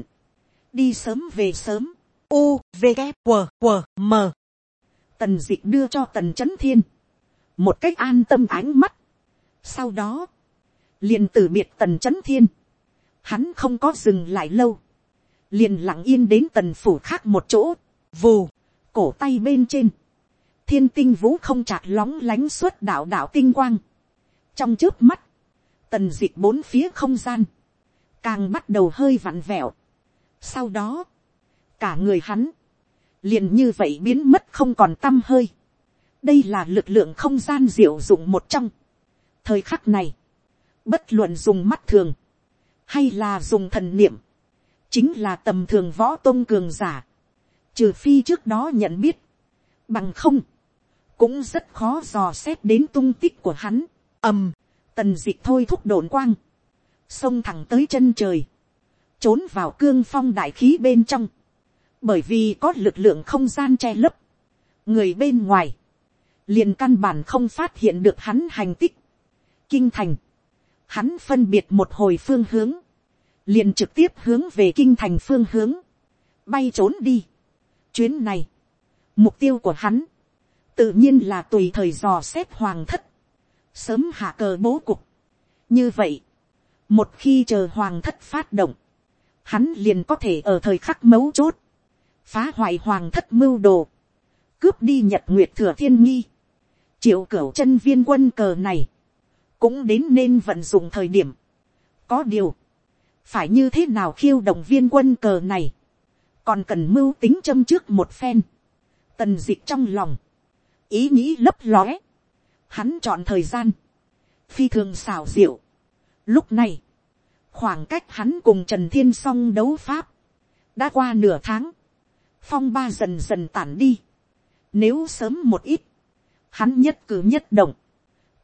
đi sớm về sớm, u v g q q m. Tần dịch đưa cho tần c h ấ n thiên, một cách an tâm ánh mắt, sau đó, liền từ biệt tần c h ấ n thiên, hắn không có dừng lại lâu, liền lặng yên đến tần phủ khác một chỗ, vù, cổ tay bên trên, thiên tinh vũ không chạc lóng lánh suốt đạo đạo tinh quang, trong trước mắt, tần d ị c h bốn phía không gian, càng bắt đầu hơi vặn vẹo, sau đó, cả người hắn, liền như vậy biến mất không còn t â m hơi, đây là lực lượng không gian diệu dụng một trong, thời khắc này, bất luận dùng mắt thường, hay là dùng thần niệm, chính là tầm thường võ tôn cường giả, trừ phi trước đó nhận biết, bằng không, cũng rất khó dò xét đến tung tích của hắn, ầm, tần d ị thôi thúc đồn quang, xông thẳng tới chân trời, trốn vào cương phong đại khí bên trong, bởi vì có lực lượng không gian che lấp, người bên ngoài, liền căn bản không phát hiện được hắn hành tích, kinh thành, hắn phân biệt một hồi phương hướng, liền trực tiếp hướng về kinh thành phương hướng, bay trốn đi. Chuyến này, mục tiêu của hắn, tự nhiên là tùy thời dò xét hoàng thất, sớm hạ cờ bố cục. như vậy, một khi chờ hoàng thất phát động, hắn liền có thể ở thời khắc mấu chốt, phá hoại hoàng thất mưu đồ, cướp đi nhật nguyệt thừa thiên nghi, triệu cửu chân viên quân cờ này, cũng đến nên vận dụng thời điểm. có điều, phải như thế nào khiêu động viên quân cờ này, còn cần mưu tính châm trước một phen, tần d ị c h trong lòng, ý nghĩ lấp lóe, hắn chọn thời gian, phi thường xào diệu. Lúc này, khoảng cách hắn cùng trần thiên song đấu pháp, đã qua nửa tháng, phong ba dần dần tản đi. Nếu sớm một ít, hắn nhất cử nhất động,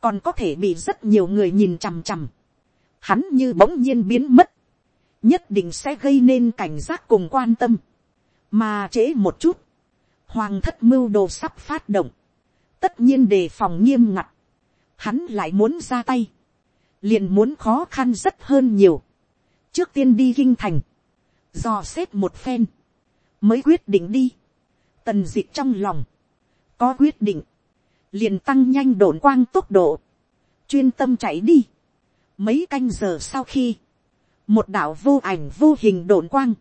còn có thể bị rất nhiều người nhìn chằm chằm. Hắn như bỗng nhiên biến mất, nhất định sẽ gây nên cảnh giác cùng quan tâm. Mà trễ một chút, hoàng thất mưu đồ sắp phát động, tất nhiên đề phòng nghiêm ngặt, hắn lại muốn ra tay, liền muốn khó khăn rất hơn nhiều. trước tiên đi kinh thành, dò xét một phen, mới quyết định đi, tần dịch trong lòng, có quyết định, liền tăng nhanh đồn quang tốc độ, chuyên tâm chạy đi. Mấy canh giờ sau khi, một đạo vô ảnh vô hình đồn quang,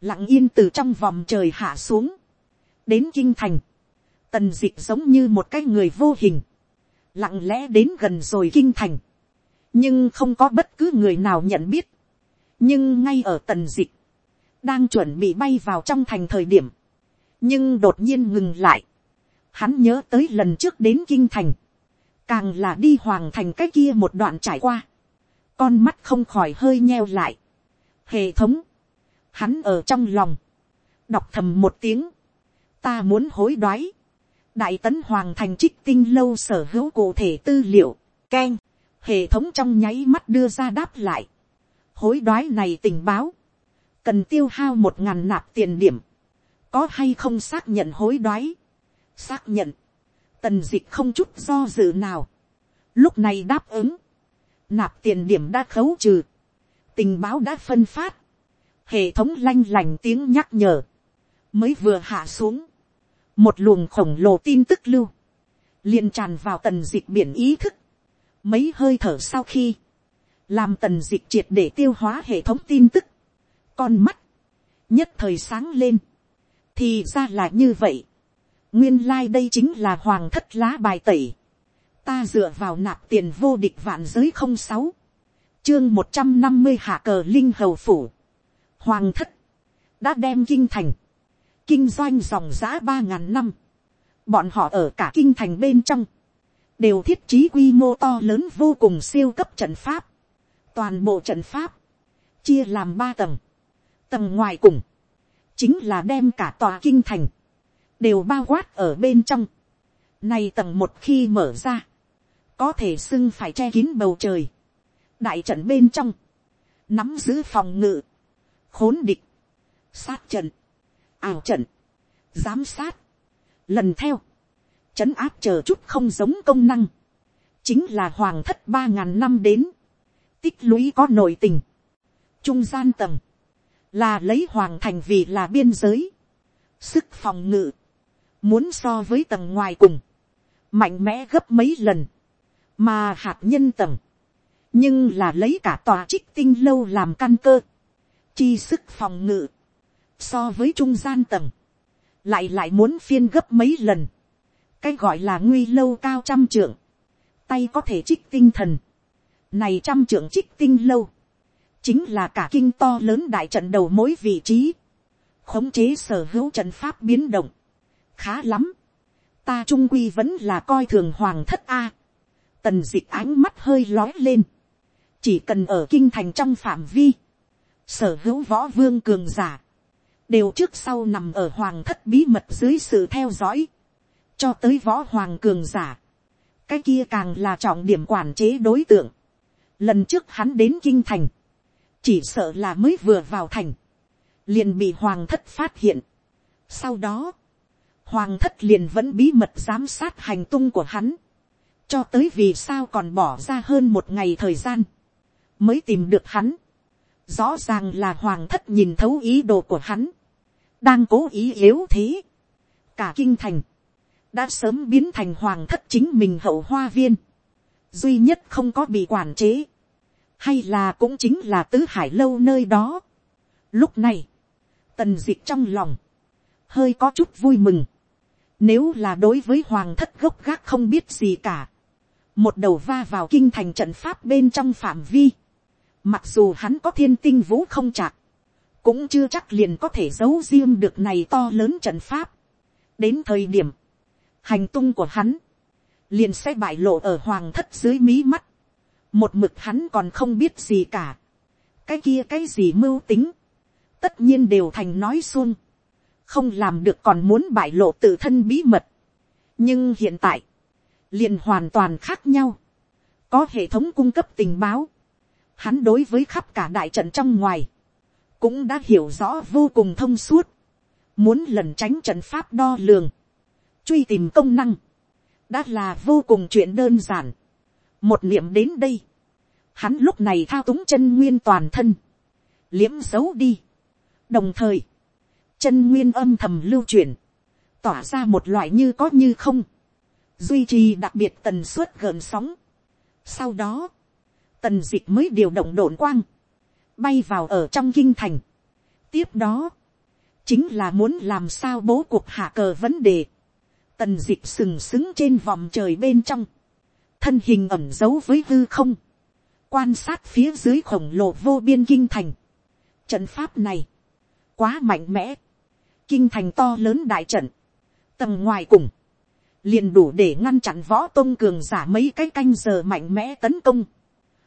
lặng yên từ trong vòng trời hạ xuống, đến kinh thành, tần d ị c h giống như một cái người vô hình, lặng lẽ đến gần rồi kinh thành, nhưng không có bất cứ người nào nhận biết, nhưng ngay ở tần d ị c h đang chuẩn bị bay vào trong thành thời điểm, nhưng đột nhiên ngừng lại. Hắn nhớ tới lần trước đến kinh thành, càng là đi hoàng thành cái kia một đoạn trải qua, con mắt không khỏi hơi nheo lại. Hệ thống, hắn ở trong lòng, đọc thầm một tiếng, ta muốn hối đoái, đại tấn hoàng thành trích tinh lâu sở hữu cụ thể tư liệu, k hệ thống trong nháy mắt đưa ra đáp lại, hối đoái này tình báo, cần tiêu hao một ngàn nạp tiền điểm, có hay không xác nhận hối đoái, xác nhận, tần dịch không chút do dự nào, lúc này đáp ứng, nạp tiền điểm đã khấu trừ, tình báo đã phân phát, hệ thống lanh lành tiếng nhắc nhở, mới vừa hạ xuống, một luồng khổng lồ tin tức lưu, liền tràn vào tần dịch biển ý thức, mấy hơi thở sau khi, làm tần dịch triệt để tiêu hóa hệ thống tin tức, con mắt, nhất thời sáng lên, thì ra là như vậy, nguyên lai、like、đây chính là hoàng thất lá bài tẩy, ta dựa vào nạp tiền vô địch vạn giới không sáu, chương một trăm năm mươi hạ cờ linh hầu phủ, hoàng thất, đã đem kinh thành, kinh doanh dòng giã ba ngàn năm, bọn họ ở cả kinh thành bên trong, đều thiết trí quy mô to lớn vô cùng siêu cấp trận pháp, toàn bộ trận pháp, chia làm ba tầng, Tầng ngoài cùng, chính là đem cả tòa kinh thành, đều bao quát ở bên trong. Này tầng một khi mở ra, có thể xưng phải che kín bầu trời. Đại trận bên trong, nắm giữ phòng ngự, khốn địch, sát trận, ảo trận, giám sát, lần theo, trấn áp chờ chút không giống công năng, chính là hoàng thất ba ngàn năm đến, tích lũy có nội tình, trung gian tầng, là lấy hoàng thành vì là biên giới, sức phòng ngự, muốn so với tầng ngoài cùng, mạnh mẽ gấp mấy lần, mà hạt nhân tầng, nhưng là lấy cả tòa trích tinh lâu làm căn cơ, chi sức phòng ngự, so với trung gian tầng, lại lại muốn phiên gấp mấy lần, cái gọi là nguy lâu cao trăm trượng, tay có thể trích tinh thần, này trăm trượng trích tinh lâu, chính là cả kinh to lớn đại trận đầu mối vị trí, khống chế sở hữu trận pháp biến động, khá lắm, ta trung quy vẫn là coi thường hoàng thất a, tần d ị c h ánh mắt hơi lói lên, chỉ cần ở kinh thành trong phạm vi, sở hữu võ vương cường giả, đều trước sau nằm ở hoàng thất bí mật dưới sự theo dõi, cho tới võ hoàng cường giả, cái kia càng là trọng điểm quản chế đối tượng. Lần trước hắn đến kinh thành, chỉ sợ là mới vừa vào thành, liền bị hoàng thất phát hiện. Sau đó, hoàng thất liền vẫn bí mật giám sát hành tung của hắn, cho tới vì sao còn bỏ ra hơn một ngày thời gian, mới tìm được hắn. Rõ ràng là hoàng thất nhìn thấu ý đồ của hắn, đang cố ý yếu thế. Cả kinh thành, đã sớm biến thành hoàng thất chính mình hậu hoa viên, duy nhất không có bị quản chế hay là cũng chính là tứ hải lâu nơi đó. Lúc này, tần d ị c h trong lòng, hơi có chút vui mừng. Nếu là đối với hoàng thất gốc gác không biết gì cả, một đầu va vào kinh thành trận pháp bên trong phạm vi, mặc dù hắn có thiên tinh vũ không chạc, cũng chưa chắc liền có thể giấu riêng được này to lớn trận pháp. đến thời điểm, hành tung của hắn, liền sẽ bại lộ ở hoàng thất dưới mí mắt, một mực hắn còn không biết gì cả, cái kia cái gì mưu tính, tất nhiên đều thành nói xuông, không làm được còn muốn bại lộ tự thân bí mật. nhưng hiện tại, liền hoàn toàn khác nhau, có hệ thống cung cấp tình báo, hắn đối với khắp cả đại trận trong ngoài, cũng đã hiểu rõ vô cùng thông suốt, muốn lần tránh trận pháp đo lường, truy tìm công năng, đã là vô cùng chuyện đơn giản. một niệm đến đây, hắn lúc này thao túng chân nguyên toàn thân, liếm dấu đi. đồng thời, chân nguyên âm thầm lưu chuyển, tỏa ra một loại như có như không, duy trì đặc biệt tần suất gợn sóng. sau đó, tần d ị c h mới điều động đồn quang, bay vào ở trong kinh thành. tiếp đó, chính là muốn làm sao bố cuộc hạ cờ vấn đề. tần d ị c h sừng sững trên vòng trời bên trong, thân hình ẩm giấu với hư không, quan sát phía dưới khổng lồ vô biên kinh thành. Trận pháp này, quá mạnh mẽ, kinh thành to lớn đại trận, tầng ngoài cùng, liền đủ để ngăn chặn võ tôn cường giả mấy cái canh giờ mạnh mẽ tấn công.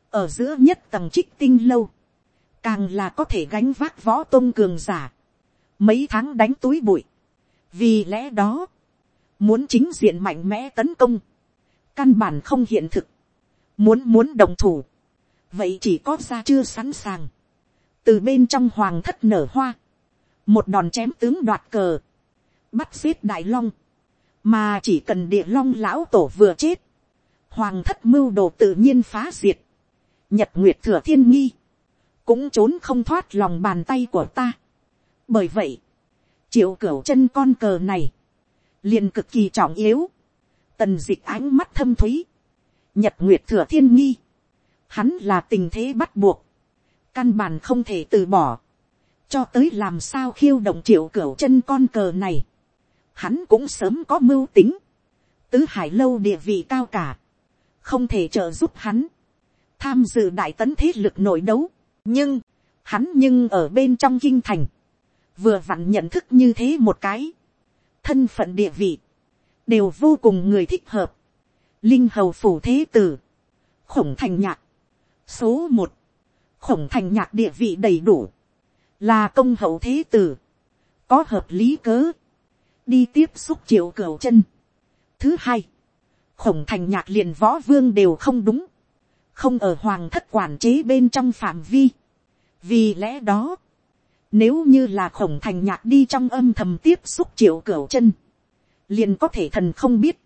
Ở giữa nhất tầng trích tinh lâu, càng là có thể gánh vác võ tôn cường giả, mấy tháng đánh túi bụi. vì lẽ đó, muốn chính diện mạnh mẽ tấn công, căn bản không hiện thực, muốn muốn đồng thủ, vậy chỉ có ra chưa sẵn sàng, từ bên trong hoàng thất nở hoa, một đòn chém tướng đoạt cờ, bắt xếp đại long, mà chỉ cần địa long lão tổ vừa chết, hoàng thất mưu đồ tự nhiên phá diệt, nhật nguyệt thừa thiên nghi, cũng trốn không thoát lòng bàn tay của ta. bởi vậy, triệu cửu chân con cờ này, liền cực kỳ trọng yếu, tần d ị c h ánh mắt thâm thúy, nhật nguyệt thừa thiên nghi, hắn là tình thế bắt buộc, căn bản không thể từ bỏ, cho tới làm sao khiêu động triệu cửu chân con cờ này, hắn cũng sớm có mưu tính, tứ hải lâu địa vị cao cả, không thể trợ giúp hắn, tham dự đại tấn thế lực nội đấu, nhưng, hắn nhưng ở bên trong kinh thành, vừa vặn nhận thức như thế một cái, thân phận địa vị, đều vô cùng người thích hợp, linh hầu phủ thế tử, khổng thành nhạc, số một, khổng thành nhạc địa vị đầy đủ, là công hậu thế tử, có hợp lý cớ, đi tiếp xúc triệu cửu chân. thứ hai, khổng thành nhạc liền võ vương đều không đúng, không ở hoàng thất quản chế bên trong phạm vi. vì lẽ đó, nếu như là khổng thành nhạc đi trong âm thầm tiếp xúc triệu cửu chân, liền có thể thần không biết,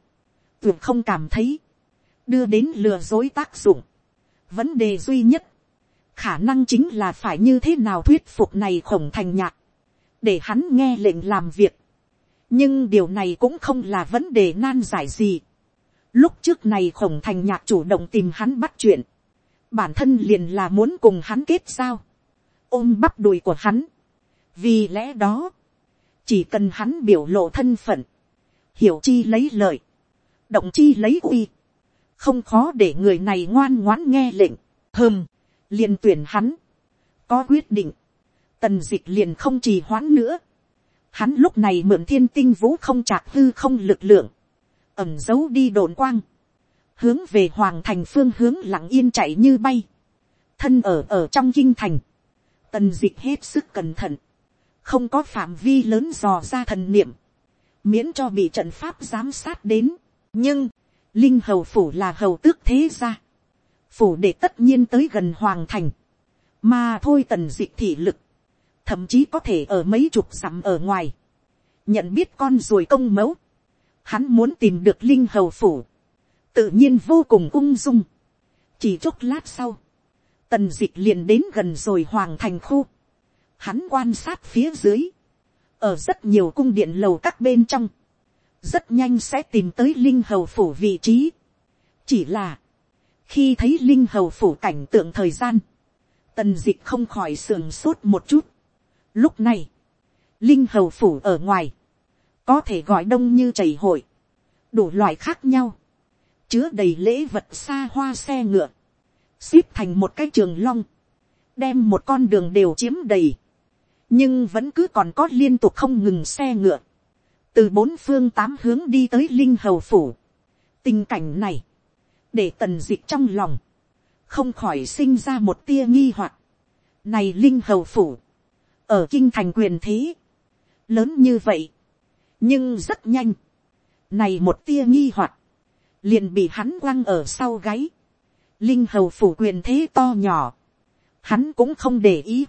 tuyệt không cảm thấy, đưa đến lừa dối tác dụng. vấn đề duy nhất, khả năng chính là phải như thế nào thuyết phục này khổng thành nhạc, để hắn nghe lệnh làm việc. nhưng điều này cũng không là vấn đề nan giải gì. Lúc trước này khổng thành nhạc chủ động tìm hắn bắt chuyện. Bản thân liền là muốn cùng hắn kết giao. Ôm bắp đùi của hắn. Vì lẽ đó. Chỉ cần hắn biểu lộ thân phận. Hiểu chi lấy lợi. Động chi lấy uy. Không khó để người này ngoan ngoãn nghe lệnh. Hừm. Liền tuyển hắn. Có quyết định. Tần dịch liền không trì hoãn nữa. Hắn lúc này mượn thiên tinh vũ không chạc hư không lực lượng. Ẩm giấu đi đồn quang, hướng về hoàng thành phương hướng lặng yên chạy như bay, thân ở ở trong kinh thành, tần d ị c h hết sức cẩn thận, không có phạm vi lớn dò ra thần niệm, miễn cho bị trận pháp giám sát đến, nhưng, linh hầu phủ là hầu tước thế gia phủ để tất nhiên tới gần hoàng thành, mà thôi tần d ị thị lực, thậm chí có thể ở mấy chục dặm ở ngoài, nhận biết con ruồi công mẫu, hắn muốn tìm được linh hầu phủ, tự nhiên vô cùng ung dung. chỉ chốc lát sau, tần d ị liền đến gần rồi hoàng thành khu, hắn quan sát phía dưới, ở rất nhiều cung điện lầu các bên trong, rất nhanh sẽ tìm tới linh hầu phủ vị trí. chỉ là, khi thấy linh hầu phủ cảnh tượng thời gian, tần d ị c h không khỏi sườn sốt một chút. lúc này, linh hầu phủ ở ngoài, có thể gọi đông như chảy hội, đủ loại khác nhau, chứa đầy lễ vật xa hoa xe ngựa, xếp thành một cái trường long, đem một con đường đều chiếm đầy, nhưng vẫn cứ còn có liên tục không ngừng xe ngựa, từ bốn phương tám hướng đi tới linh hầu phủ. tình cảnh này, để tần dịch trong lòng, không khỏi sinh ra một tia nghi hoặc. Này linh hầu phủ, ở kinh thành quyền thế, lớn như vậy, nhưng rất nhanh, này một tia nghi hoặc, liền bị hắn quăng ở sau gáy, linh hầu phủ quyền thế to nhỏ, hắn cũng không để ý,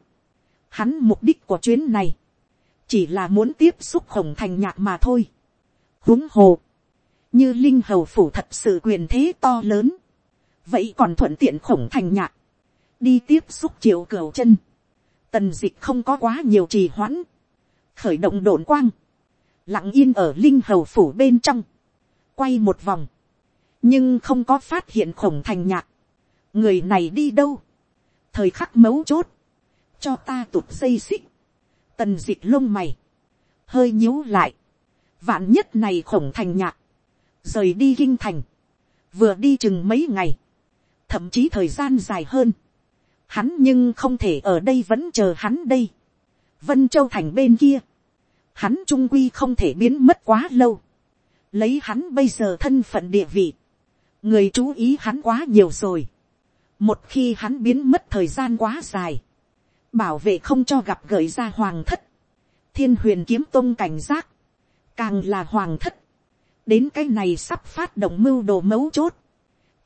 hắn mục đích của chuyến này, chỉ là muốn tiếp xúc khổng thành nhạc mà thôi. huống hồ, như linh hầu phủ thật sự quyền thế to lớn, vậy còn thuận tiện khổng thành nhạc, đi tiếp xúc triệu cửu chân, tần dịch không có quá nhiều trì hoãn, khởi động đồn quang, lặng yên ở linh hầu phủ bên trong, quay một vòng, nhưng không có phát hiện khổng thành nhạc, người này đi đâu, thời khắc mấu chốt, cho ta tụt dây xích, tần d ị c h lông mày, hơi nhíu lại, vạn nhất này khổng thành nhạc, rời đi kinh thành, vừa đi chừng mấy ngày, thậm chí thời gian dài hơn, hắn nhưng không thể ở đây vẫn chờ hắn đây. vân châu thành bên kia, hắn trung quy không thể biến mất quá lâu, lấy hắn bây giờ thân phận địa vị, người chú ý hắn quá nhiều rồi, một khi hắn biến mất thời gian quá dài, bảo vệ không cho gặp gợi ra hoàng thất, thiên huyền kiếm tôn cảnh giác, càng là hoàng thất, đến cái này sắp phát động mưu đồ mấu chốt,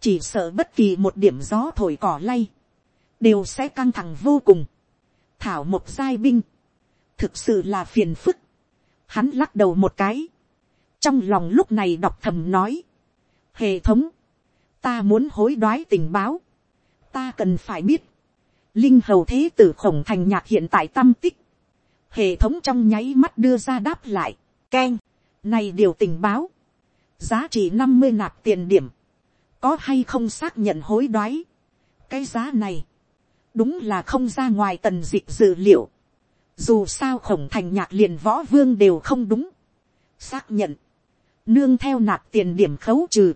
chỉ sợ bất kỳ một điểm gió thổi cỏ lay, đều sẽ căng thẳng vô cùng. thảo một giai binh, thực sự là phiền phức. hắn lắc đầu một cái, trong lòng lúc này đọc thầm nói, hệ thống, ta muốn hối đoái tình báo, ta cần phải biết, linh hầu thế tử khổng thành nhạc hiện tại tâm tích, hệ thống trong nháy mắt đưa ra đáp lại, keng, này điều tình báo, giá trị năm mươi nạp tiền điểm, có hay không xác nhận hối đoái. cái giá này, đúng là không ra ngoài tần dịch dự liệu. dù sao khổng thành nhạc liền võ vương đều không đúng. xác nhận, nương theo nạp tiền điểm khấu trừ.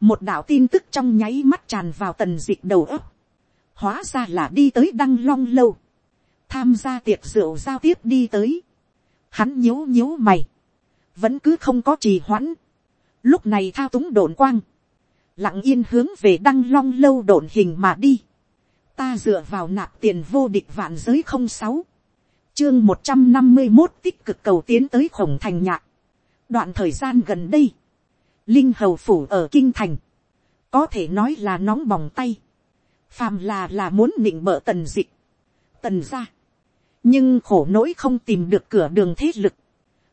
một đạo tin tức trong nháy mắt tràn vào tần dịch đầu ấp. hóa ra là đi tới đăng long lâu. tham gia tiệc rượu giao tiếp đi tới. hắn nhíu nhíu mày. vẫn cứ không có trì hoãn lúc này thao túng đồn quang. Lặng yên hướng về đăng long lâu đồn hình mà đi. ta dựa vào nạp tiền vô địch vạn giới không sáu, chương một trăm năm mươi một tích cực cầu tiến tới khổng thành nhạc. đoạn thời gian gần đây, linh hầu phủ ở kinh thành, có thể nói là nóng bỏng tay, phàm là là muốn nịnh bợ tần dịch, tần ra, nhưng khổ nỗi không tìm được cửa đường thế lực,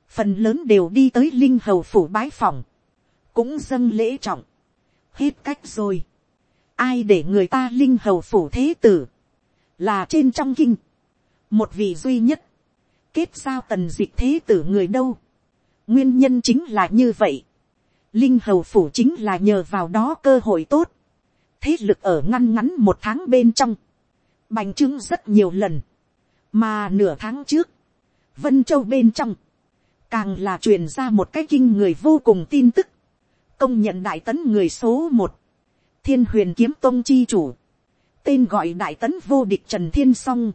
phần lớn đều đi tới linh hầu phủ bái phòng, cũng dâng lễ trọng, hết cách rồi. ai để người ta linh hầu phủ thế tử, là trên trong kinh, một vị duy nhất, kết giao tần dịch thế tử người đâu. nguyên nhân chính là như vậy. linh hầu phủ chính là nhờ vào đó cơ hội tốt. thế lực ở ngăn ngắn một tháng bên trong, bành trướng rất nhiều lần, mà nửa tháng trước, vân châu bên trong, càng là truyền ra một cái kinh người vô cùng tin tức, công nhận đại tấn người số một, thiên huyền kiếm tôn chi chủ, tên gọi đại tấn vô địch trần thiên song,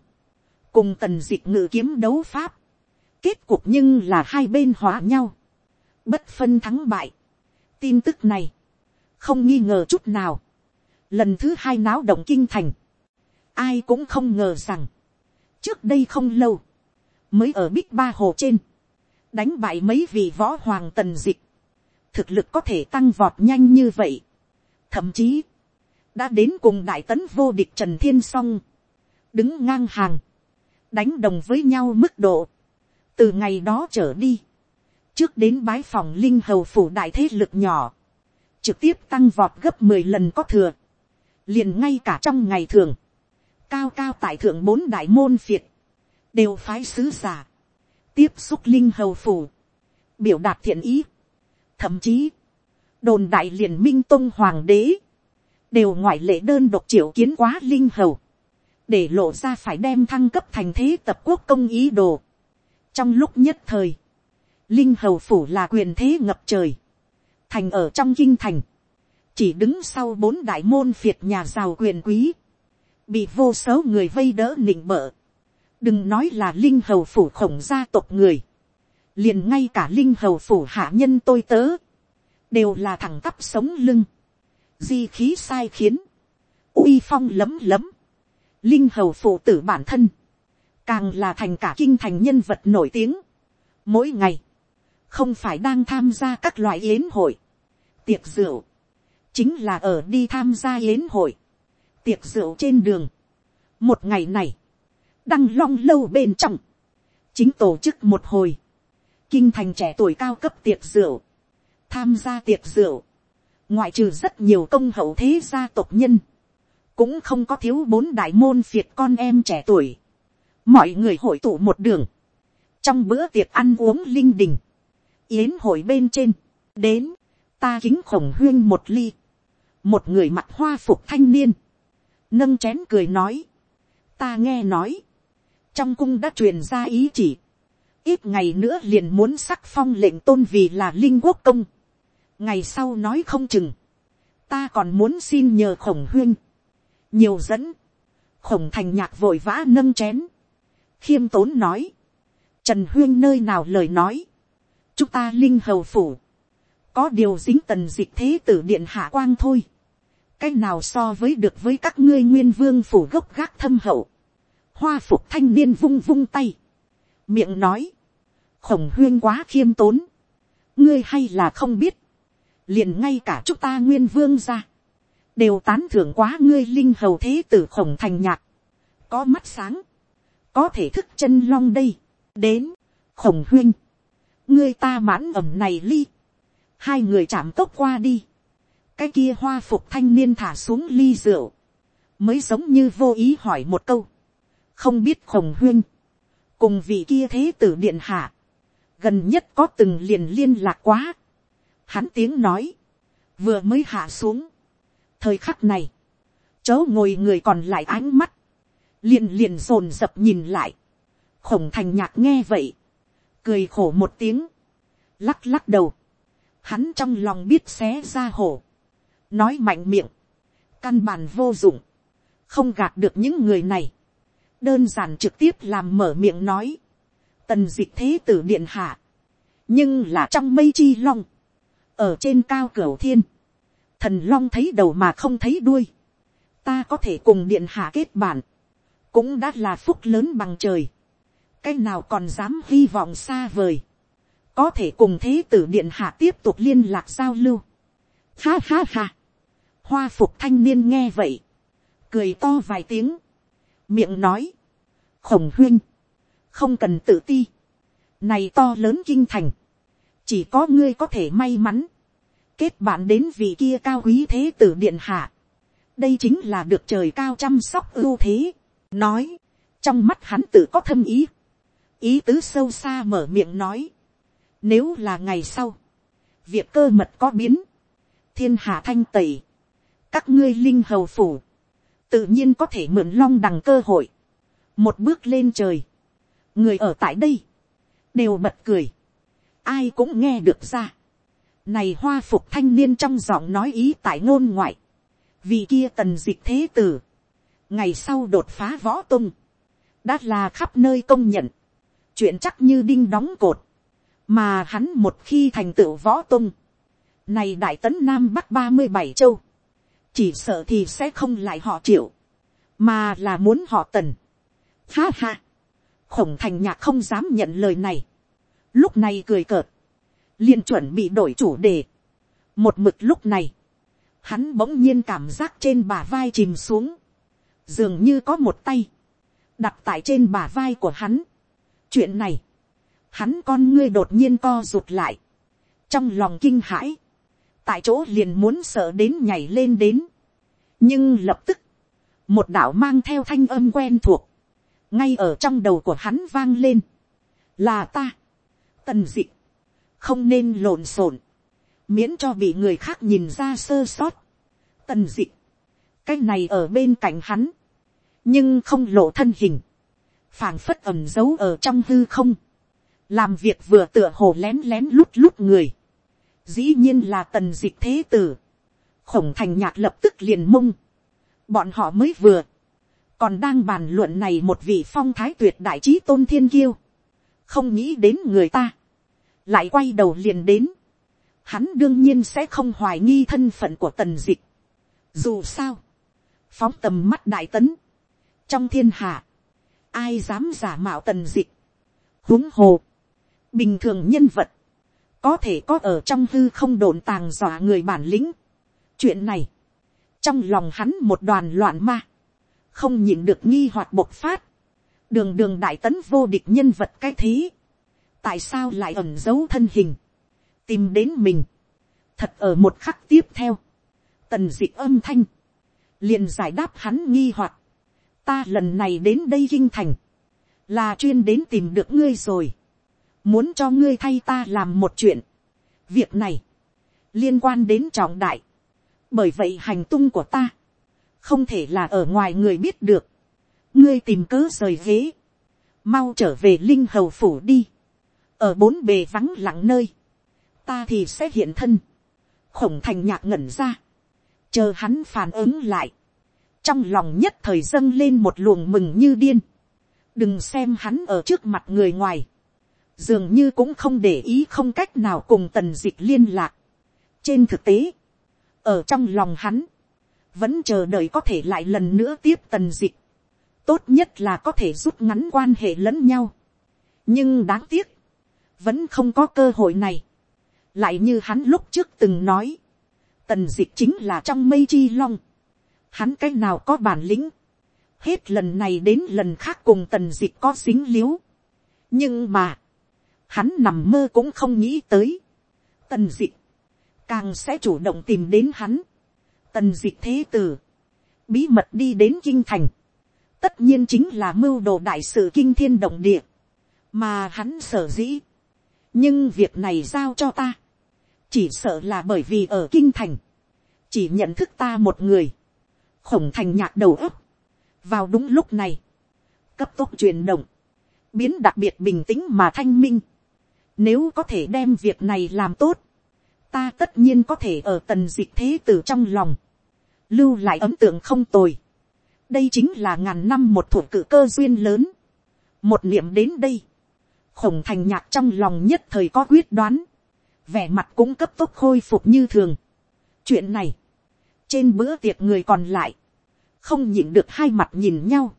cùng tần d ị ngự kiếm đấu pháp, kết cục nhưng là hai bên hóa nhau, bất phân thắng bại. tin tức này, không nghi ngờ chút nào, lần thứ hai náo động kinh thành, ai cũng không ngờ rằng, trước đây không lâu, mới ở bích ba hồ trên, đánh bại mấy vị võ hoàng tần dịch, thực lực có thể tăng vọt nhanh như vậy. Thậm chí, đã đến cùng đại tấn vô địch Trần Thiên Song, đứng ngang hàng, đánh đồng với nhau mức độ. Từ ngày đó trở đi, trước đến bái phòng linh hầu phủ đại thế lực nhỏ, trực tiếp tăng vọt gấp mười lần có thừa, liền ngay cả trong ngày thường, cao cao tại thượng bốn đại môn phiệt, đều phái sứ giả, tiếp xúc linh hầu phủ, biểu đạt thiện ý, Thậm chí, đồn đại liền minh tông hoàng đế, đều ngoại lệ đơn độc triệu kiến quá linh hầu, để lộ ra phải đem thăng cấp thành thế tập quốc công ý đồ. trong lúc nhất thời, linh hầu phủ là quyền thế ngập trời, thành ở trong kinh thành, chỉ đứng sau bốn đại môn phiệt nhà giàu quyền quý, bị vô số người vây đỡ nịnh bợ, đừng nói là linh hầu phủ khổng gia tộc người, liền ngay cả linh hầu phủ hạ nhân tôi tớ, đều là thẳng tắp sống lưng, di khí sai khiến, uy phong lấm lấm, linh hầu phụ tử bản thân, càng là thành cả kinh thành nhân vật nổi tiếng. Mỗi ngày, không phải đang tham gia các loại yến hội, tiệc rượu, chính là ở đi tham gia yến hội, tiệc rượu trên đường. Một ngày này, đăng long lâu bên trong, chính tổ chức một hồi, kinh thành trẻ tuổi cao cấp tiệc rượu, tham gia tiệc rượu, ngoại trừ rất nhiều công hậu thế gia tộc nhân, cũng không có thiếu bốn đại môn phiệt con em trẻ tuổi, mọi người hội tụ một đường, trong bữa tiệc ăn uống linh đình, yến hội bên trên, đến, ta kính khổng huyên một ly, một người mặc hoa phục thanh niên, nâng chén cười nói, ta nghe nói, trong cung đã truyền ra ý chỉ, ít ngày nữa liền muốn sắc phong lệnh tôn vì là linh quốc công, ngày sau nói không chừng, ta còn muốn xin nhờ khổng huyên, nhiều dẫn, khổng thành nhạc vội vã nâng chén, khiêm tốn nói, trần huyên nơi nào lời nói, chúng ta linh hầu phủ, có điều dính tần dịch thế tử điện hạ quang thôi, cái nào so với được với các ngươi nguyên vương phủ gốc gác thâm hậu, hoa phục thanh niên vung vung tay, miệng nói, khổng huyên quá khiêm tốn, ngươi hay là không biết, liền ngay cả chúng ta nguyên vương ra, đều tán thưởng quá ngươi linh hầu thế tử khổng thành nhạc, có mắt sáng, có thể thức chân long đây, đến, khổng huyên, ngươi ta mãn ẩm này ly, hai người chạm tốc qua đi, cái kia hoa phục thanh niên thả xuống ly rượu, mới giống như vô ý hỏi một câu, không biết khổng huyên, cùng vị kia thế tử điện hạ, gần nhất có từng liền liên lạc quá, hắn tiếng nói, vừa mới hạ xuống, thời khắc này, chớ ngồi người còn lại ánh mắt, liền liền rồn rập nhìn lại, khổng thành nhạc nghe vậy, cười khổ một tiếng, lắc lắc đầu, hắn trong lòng biết xé ra hổ, nói mạnh miệng, căn bản vô dụng, không gạt được những người này, đơn giản trực tiếp làm mở miệng nói, tần dịch thế tử điện hạ, nhưng là trong mây chi long, ở trên cao cửa thiên, thần long thấy đầu mà không thấy đuôi, ta có thể cùng điện hạ kết bản, cũng đã là phúc lớn bằng trời, cái nào còn dám hy vọng xa vời, có thể cùng thế tử điện hạ tiếp tục liên lạc giao lưu. Ha ha ha, hoa phục thanh niên nghe vậy, cười to vài tiếng, miệng nói, khổng huynh không cần tự ti, này to lớn kinh thành, chỉ có ngươi có thể may mắn, kết bạn đến vị kia cao quý thế tử điện hạ, đây chính là được trời cao chăm sóc ưu thế, nói, trong mắt hắn tự có thâm ý, ý tứ sâu xa mở miệng nói, nếu là ngày sau, việc cơ mật có biến, thiên hạ thanh tẩy, các ngươi linh hầu phủ, tự nhiên có thể mượn long đằng cơ hội, một bước lên trời, người ở tại đây, đều bật cười, ai cũng nghe được ra, này hoa phục thanh niên trong giọng nói ý tại ngôn ngoại, vì kia tần dịch thế tử, ngày sau đột phá võ tung, đã là khắp nơi công nhận, chuyện chắc như đinh đóng cột, mà hắn một khi thành tựu võ tung, này đại tấn nam bắc ba mươi bảy châu, chỉ sợ thì sẽ không lại họ triệu, mà là muốn họ tần. Ha ha, khổng thành nhạc không dám nhận lời này, lúc này cười cợt, liền chuẩn bị đổi chủ đề. một mực lúc này, hắn bỗng nhiên cảm giác trên bả vai chìm xuống, dường như có một tay, đặt tại trên bả vai của hắn. chuyện này, hắn con ngươi đột nhiên co rụt lại, trong lòng kinh hãi, tại chỗ liền muốn sợ đến nhảy lên đến, nhưng lập tức, một đạo mang theo thanh âm quen thuộc, ngay ở trong đầu của hắn vang lên, là ta, tần d ị không nên lộn xộn, miễn cho bị người khác nhìn ra sơ sót. Tần dị, cái này ở bên cạnh hắn, nhưng không lộ thân hình, phảng phất ẩm giấu ở trong hư không, làm việc vừa tựa hồ lén lén lút lút người, dĩ nhiên là tần dịch thế tử, khổng thành nhạc lập tức liền mông, bọn họ mới vừa, còn đang bàn luận này một vị phong thái tuyệt đại trí tôn thiên kiêu, không nghĩ đến người ta, lại quay đầu liền đến, hắn đương nhiên sẽ không hoài nghi thân phận của tần dịch. Dù sao, phóng tầm mắt đại tấn, trong thiên hạ, ai dám giả mạo tần dịch, huống hồ, bình thường nhân vật, có thể có ở trong hư không đồn tàng dọa người bản lĩnh. chuyện này, trong lòng hắn một đoàn loạn ma, không nhịn được nghi hoạt bộc phát, đường đường đại tấn vô địch nhân vật cái thế, tại sao lại ẩn giấu thân hình, tìm đến mình, thật ở một khắc tiếp theo, tần d ị âm thanh, liền giải đáp hắn nghi hoặc, ta lần này đến đây kinh thành, là chuyên đến tìm được ngươi rồi, muốn cho ngươi thay ta làm một chuyện, việc này, liên quan đến trọng đại, bởi vậy hành tung của ta, không thể là ở ngoài người biết được, ngươi tìm cớ rời ghế, mau trở về linh hầu phủ đi, ở bốn bề vắng lặng nơi, ta thì sẽ hiện thân, khổng thành nhạc ngẩn ra, chờ hắn phản ứng lại, trong lòng nhất thời dâng lên một luồng mừng như điên, đừng xem hắn ở trước mặt người ngoài, dường như cũng không để ý không cách nào cùng tần dịch liên lạc. trên thực tế, ở trong lòng hắn, vẫn chờ đợi có thể lại lần nữa tiếp tần dịch, tốt nhất là có thể rút ngắn quan hệ lẫn nhau. nhưng đáng tiếc, vẫn không có cơ hội này. Lại như hắn lúc trước từng nói, tần dịch chính là trong mây chi long, hắn c á c h nào có bản lĩnh, hết lần này đến lần khác cùng tần dịch có xính l i ế u nhưng mà, hắn nằm mơ cũng không nghĩ tới, tần dịch, càng sẽ chủ động tìm đến hắn, tần dịch thế tử, bí mật đi đến kinh thành, tất nhiên chính là mưu đồ đại sự kinh thiên động địa, mà hắn sở dĩ, nhưng việc này giao cho ta, chỉ sợ là bởi vì ở kinh thành, chỉ nhận thức ta một người, khổng thành nhạc đầu ấp, vào đúng lúc này, cấp tốc chuyển động, biến đặc biệt bình tĩnh mà thanh minh, nếu có thể đem việc này làm tốt, ta tất nhiên có thể ở tần dịch thế tử trong lòng, lưu lại ấn tượng không tồi. đây chính là ngàn năm một thủ cử cơ duyên lớn. một niệm đến đây, khổng thành nhạc trong lòng nhất thời có quyết đoán, vẻ mặt cũng cấp tốc khôi phục như thường. chuyện này, trên bữa tiệc người còn lại, không nhìn được hai mặt nhìn nhau,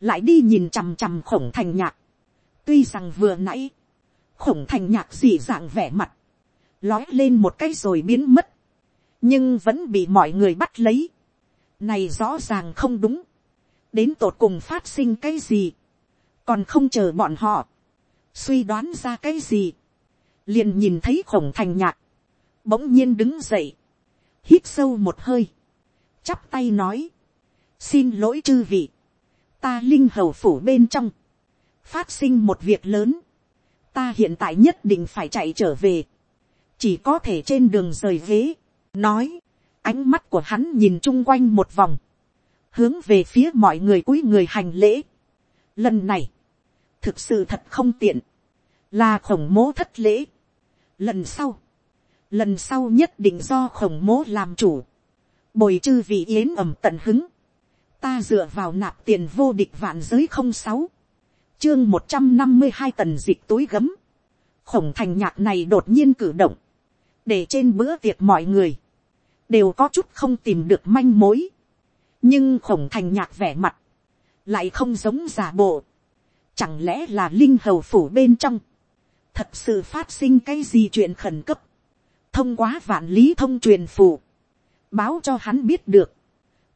lại đi nhìn chằm chằm khổng thành nhạc. tuy rằng vừa nãy, khổng thành nhạc dị dạng vẻ mặt, lói lên một cái rồi biến mất, nhưng vẫn bị mọi người bắt lấy. này rõ ràng không đúng, đến tột cùng phát sinh cái gì, còn không chờ bọn họ, suy đoán ra cái gì, liền nhìn thấy khổng thành nhạc, bỗng nhiên đứng dậy, hít sâu một hơi, chắp tay nói, xin lỗi chư vị, ta linh hầu phủ bên trong, phát sinh một việc lớn, ta hiện tại nhất định phải chạy trở về, chỉ có thể trên đường rời ghế, nói, ánh mắt của hắn nhìn chung quanh một vòng, hướng về phía mọi người cúi người hành lễ. Lần này, thực sự thật không tiện, là khổng mố thất lễ. Lần sau, lần sau nhất định do khổng mố làm chủ, bồi chư vị yến ẩm tận hứng, ta dựa vào nạp tiền vô địch vạn giới không sáu, chương một trăm năm mươi hai tần dịch túi gấm, khổng thành nhạc này đột nhiên cử động, để trên bữa tiệc mọi người, đều có chút không tìm được manh mối, nhưng khổng thành nhạc vẻ mặt, lại không giống giả bộ, chẳng lẽ là linh hầu phủ bên trong, thật sự phát sinh cái gì chuyện khẩn cấp, thông qua vạn lý thông truyền phủ, báo cho hắn biết được,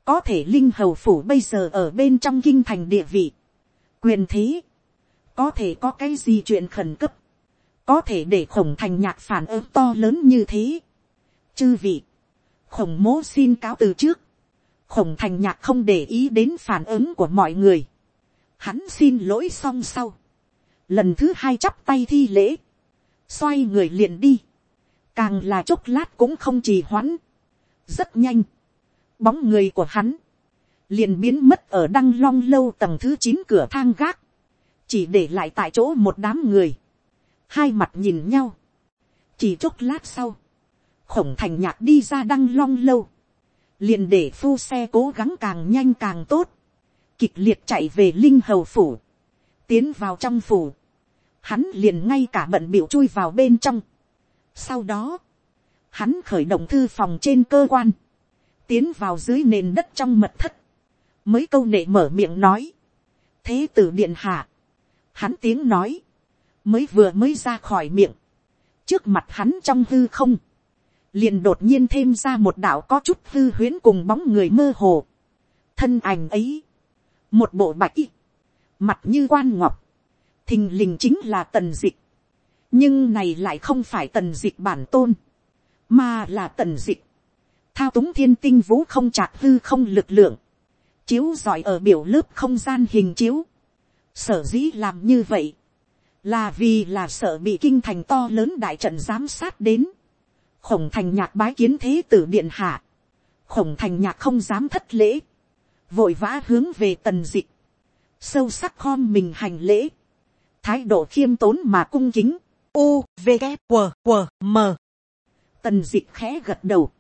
có thể linh hầu phủ bây giờ ở bên trong kinh thành địa vị, quyền thế, có thể có cái gì chuyện khẩn cấp, có thể để khổng thành nhạc phản ứng to lớn như thế. chư vị, khổng mố xin cáo từ trước, khổng thành nhạc không để ý đến phản ứng của mọi người, hắn xin lỗi xong sau, lần thứ hai chắp tay thi lễ, xoay người liền đi, càng là chốc lát cũng không trì hoãn, rất nhanh, bóng người của hắn, liền biến mất ở đăng long lâu tầng thứ chín cửa thang gác, chỉ để lại tại chỗ một đám người, hai mặt nhìn nhau, chỉ chốc lát sau, khổng thành nhạc đi ra đăng long lâu, liền để phu xe cố gắng càng nhanh càng tốt, kịch liệt chạy về linh hầu phủ, tiến vào trong phủ, hắn liền ngay cả bận biểu chui vào bên trong. Sau đó, hắn khởi động thư phòng trên cơ quan, tiến vào dưới nền đất trong mật thất, mới câu nệ mở miệng nói, thế tử điện hạ, hắn tiếng nói, mới vừa mới ra khỏi miệng, trước mặt hắn trong hư không, liền đột nhiên thêm ra một đạo có chút hư huyễn cùng bóng người mơ hồ, thân ảnh ấy, một bộ bạch y, mặt như quan ngọc, thình lình chính là tần dịch, nhưng này lại không phải tần dịch bản tôn, mà là tần dịch, thao túng thiên tinh vũ không chạc hư không lực lượng, chiếu giỏi ở biểu lớp không gian hình chiếu, sở dĩ làm như vậy, là vì là sợ bị kinh thành to lớn đại trận giám sát đến, khổng thành nhạc bái kiến thế tử điện hạ, khổng thành nhạc không dám thất lễ, vội vã hướng về tần dịch, sâu sắc khom mình hành lễ, thái độ khiêm tốn mà cung kính, u v g q w m. Tần dịch khẽ gật đầu,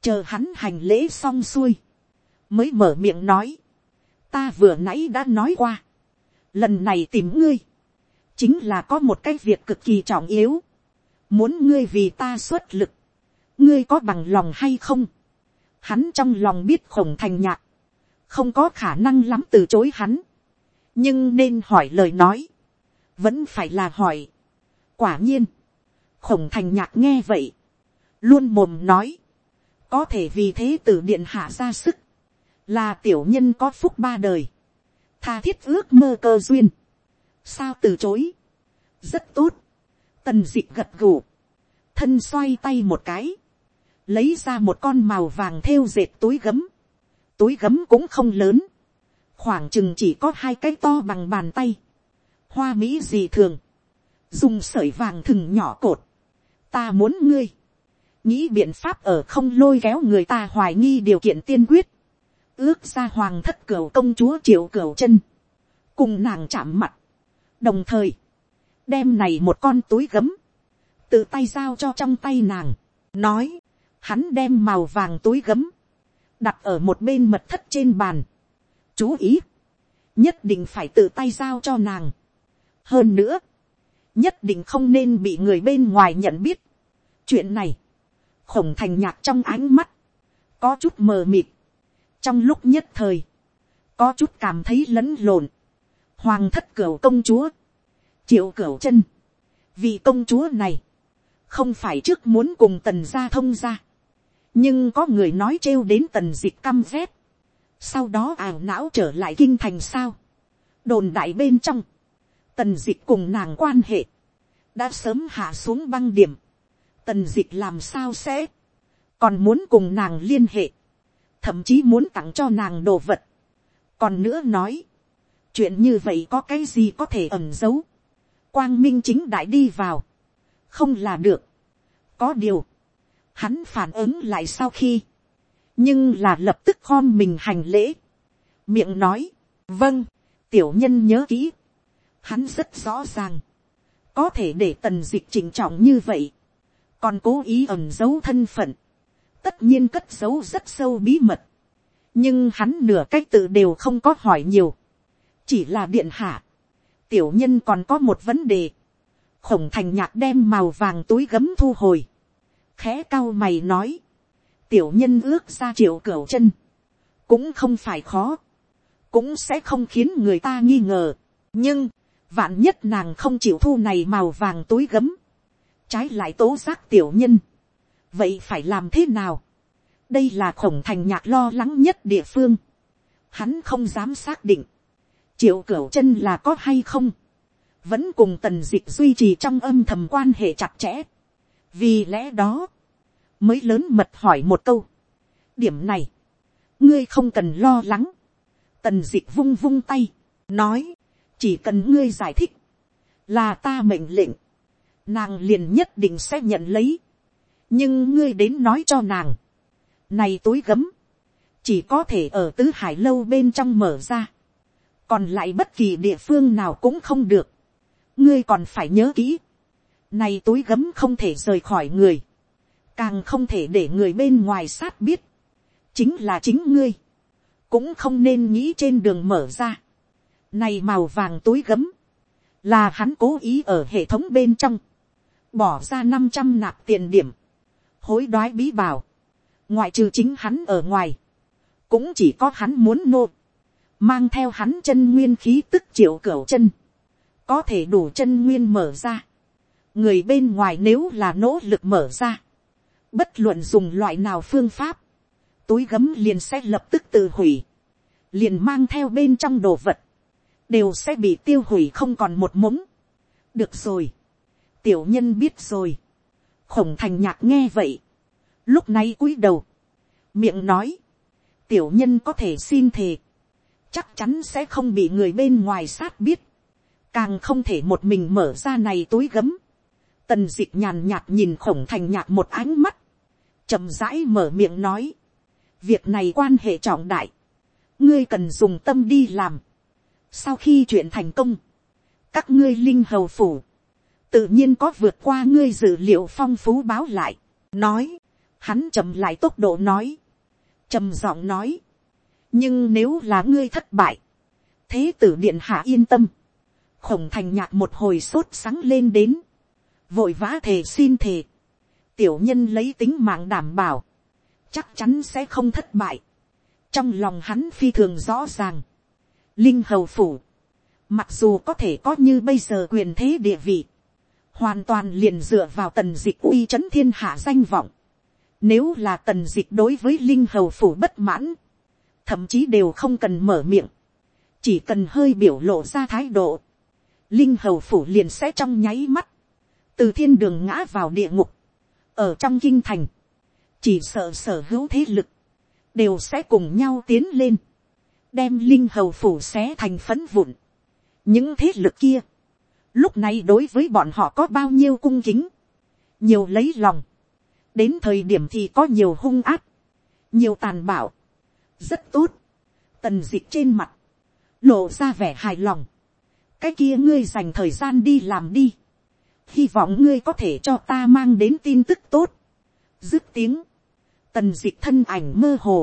chờ hắn hành lễ xong xuôi, mới mở miệng nói, ta vừa nãy đã nói qua, lần này tìm ngươi, chính là có một cái việc cực kỳ trọng yếu, muốn ngươi vì ta xuất lực, ngươi có bằng lòng hay không, hắn trong lòng biết khổng thành nhạc, không có khả năng lắm từ chối hắn, nhưng nên hỏi lời nói, vẫn phải là hỏi. quả nhiên, khổng thành nhạc nghe vậy, luôn mồm nói, có thể vì thế t điện hạ ra sức, là tiểu nhân có phúc ba đời, tha thiết ước mơ cơ duyên, sao từ chối, rất tốt, tần d ị gật gù, thân xoay tay một cái, lấy ra một con màu vàng thêu dệt túi gấm, túi gấm cũng không lớn, khoảng chừng chỉ có hai cái to bằng bàn tay, hoa mỹ gì thường, dùng sợi vàng thừng nhỏ cột, ta muốn ngươi, nghĩ biện pháp ở không lôi kéo người ta hoài nghi điều kiện tiên quyết, ước ra hoàng thất cửu công chúa triệu cửu chân, cùng nàng chạm mặt, đồng thời, đem này một con túi gấm, tự tay giao cho trong tay nàng, nói, hắn đem màu vàng túi gấm, đặt ở một bên mật thất trên bàn. Chú ý, nhất định phải tự tay giao cho nàng. hơn nữa, nhất định không nên bị người bên ngoài nhận biết. chuyện này, khổng thành nhạc trong ánh mắt, có chút mờ mịt. trong lúc nhất thời, có chút cảm thấy lẫn lộn hoàng thất cửu công chúa, triệu cửu chân, vì công chúa này, không phải trước muốn cùng tần gia thông gia, nhưng có người nói trêu đến tần dịch căm rét, sau đó ảo não trở lại kinh thành sao, đồn đại bên trong, tần dịch cùng nàng quan hệ, đã sớm hạ xuống băng điểm, tần dịch làm sao sẽ, còn muốn cùng nàng liên hệ, thậm chí muốn tặng cho nàng đồ vật, còn nữa nói, chuyện như vậy có cái gì có thể ẩn giấu, quang minh chính đại đi vào, không là được, có điều, hắn phản ứng lại sau khi, nhưng là lập tức khom mình hành lễ, miệng nói, vâng, tiểu nhân nhớ kỹ, hắn rất rõ ràng, có thể để tần dịch chỉnh trọng như vậy, còn cố ý ẩn giấu thân phận, tất nhiên cất giấu rất sâu bí mật, nhưng hắn nửa cách tự đều không có hỏi nhiều, chỉ là điện hạ, tiểu nhân còn có một vấn đề, khổng thành nhạc đem màu vàng túi gấm thu hồi, khẽ cao mày nói, tiểu nhân ước ra triệu cửu chân, cũng không phải khó, cũng sẽ không khiến người ta nghi ngờ, nhưng, vạn nhất nàng không chịu thu này màu vàng túi gấm, trái lại tố giác tiểu nhân, vậy phải làm thế nào, đây là khổng thành nhạc lo lắng nhất địa phương, hắn không dám xác định, triệu cửu chân là có hay không, vẫn cùng tần dịch duy trì trong âm thầm quan hệ chặt chẽ, vì lẽ đó, mới lớn mật hỏi một câu. điểm này, ngươi không cần lo lắng. tần dịch vung vung tay, nói, chỉ cần ngươi giải thích, là ta mệnh lệnh, nàng liền nhất định sẽ nhận lấy. nhưng ngươi đến nói cho nàng, này tối gấm, chỉ có thể ở tứ hải lâu bên trong mở ra, còn lại bất kỳ địa phương nào cũng không được, ngươi còn phải nhớ kỹ, này túi gấm không thể rời khỏi người. Càng không thể để người bên ngoài sát biết. Chính là chính ngươi. Cũng không nên nghĩ trên đường mở ra. Này màu vàng túi gấm. Là hắn cố ý ở hệ thống bên trong. Bỏ ra năm trăm nạp tiền điểm. Hối đoái bí bảo. Ngoại trừ chính hắn ở ngoài. Cũng chỉ có hắn muốn nộp mang theo hắn chân nguyên khí tức triệu cửu chân, có thể đủ chân nguyên mở ra, người bên ngoài nếu là nỗ lực mở ra, bất luận dùng loại nào phương pháp, túi gấm liền sẽ lập tức tự hủy, liền mang theo bên trong đồ vật, đều sẽ bị tiêu hủy không còn một mống. được rồi, tiểu nhân biết rồi, khổng thành nhạc nghe vậy, lúc này cúi đầu, miệng nói, tiểu nhân có thể xin thề, chắc chắn sẽ không bị người bên ngoài sát biết, càng không thể một mình mở ra này túi gấm, tần d ị c h nhàn nhạt nhìn khổng thành nhạt một ánh mắt, chậm rãi mở miệng nói, việc này quan hệ trọng đại, ngươi cần dùng tâm đi làm, sau khi chuyện thành công, các ngươi linh hầu phủ, tự nhiên có vượt qua ngươi dự liệu phong phú báo lại, nói, hắn chậm lại tốc độ nói, trầm giọng nói, nhưng nếu là ngươi thất bại, thế tử điện hạ yên tâm, khổng thành nhạc một hồi sốt sáng lên đến, vội vã thề xin thề, tiểu nhân lấy tính mạng đảm bảo, chắc chắn sẽ không thất bại. trong lòng hắn phi thường rõ ràng, linh hầu phủ, mặc dù có thể có như bây giờ quyền thế địa vị, hoàn toàn liền dựa vào tần dịch uy c h ấ n thiên hạ danh vọng. Nếu là tần dịch đối với linh hầu phủ bất mãn, thậm chí đều không cần mở miệng, chỉ cần hơi biểu lộ ra thái độ, linh hầu phủ liền sẽ trong nháy mắt, từ thiên đường ngã vào địa ngục, ở trong kinh thành, chỉ sợ sở hữu thế lực, đều sẽ cùng nhau tiến lên, đem linh hầu phủ xé thành phấn vụn. những thế lực kia, lúc này đối với bọn họ có bao nhiêu cung kính, nhiều lấy lòng, đến thời điểm thì có nhiều hung áp, nhiều tàn bạo, rất tốt, tần d ị c h trên mặt, lộ ra vẻ hài lòng, cái kia ngươi dành thời gian đi làm đi, hy vọng ngươi có thể cho ta mang đến tin tức tốt. dứt tiếng, tần d ị c h thân ảnh mơ hồ,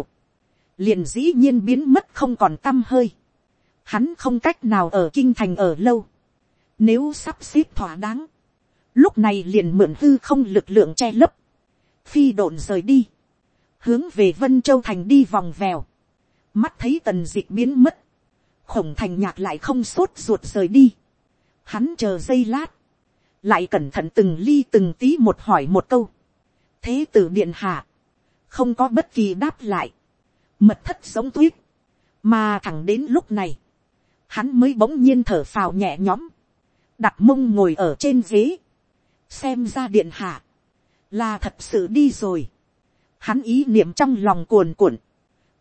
liền dĩ nhiên biến mất không còn t â m hơi. hắn không cách nào ở kinh thành ở lâu. nếu sắp xếp thỏa đáng, lúc này liền mượn hư không lực lượng che lấp, phi độn rời đi, hướng về vân châu thành đi vòng vèo, mắt thấy tần d ị c h biến mất, khổng thành nhạc lại không sốt ruột rời đi, hắn chờ giây lát, lại cẩn thận từng ly từng tí một hỏi một câu. thế tử điện hạ, không có bất kỳ đáp lại, mật thất giống tuyết, mà thẳng đến lúc này, hắn mới bỗng nhiên thở phào nhẹ nhõm, đặt mông ngồi ở trên ghế, xem ra điện hạ, là thật sự đi rồi. Hắn ý niệm trong lòng cuồn cuộn,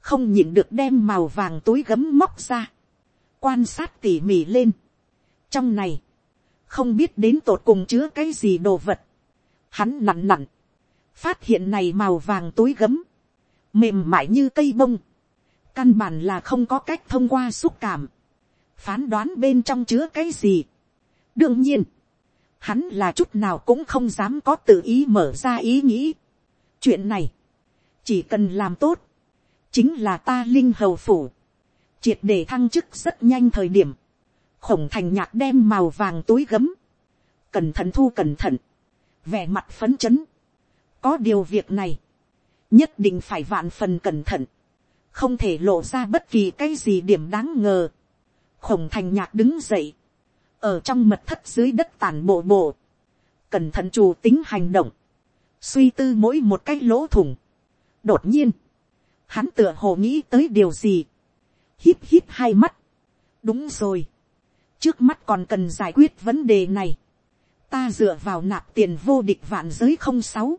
không nhịn được đem màu vàng túi gấm móc ra, quan sát tỉ mỉ lên. trong này, không biết đến tột cùng chứa cái gì đồ vật. Hắn nặn nặn, phát hiện này màu vàng túi gấm, mềm mại như cây bông, căn bản là không có cách thông qua xúc cảm, phán đoán bên trong chứa cái gì. đương nhiên, hắn là chút nào cũng không dám có tự ý mở ra ý nghĩ. chuyện này, chỉ cần làm tốt, chính là ta linh hầu phủ, triệt để thăng chức rất nhanh thời điểm, khổng thành nhạc đem màu vàng túi gấm, cẩn thận thu cẩn thận, vẻ mặt phấn chấn. có điều việc này, nhất định phải vạn phần cẩn thận, không thể lộ ra bất kỳ cái gì điểm đáng ngờ. khổng thành nhạc đứng dậy, ở trong mật thất dưới đất tàn bộ bộ, cẩn thận chủ tính hành động, suy tư mỗi một cái lỗ thủng đột nhiên, hắn tựa hồ nghĩ tới điều gì, hít hít hai mắt, đúng rồi, trước mắt còn cần giải quyết vấn đề này. ta dựa vào nạp tiền vô địch vạn giới không sáu,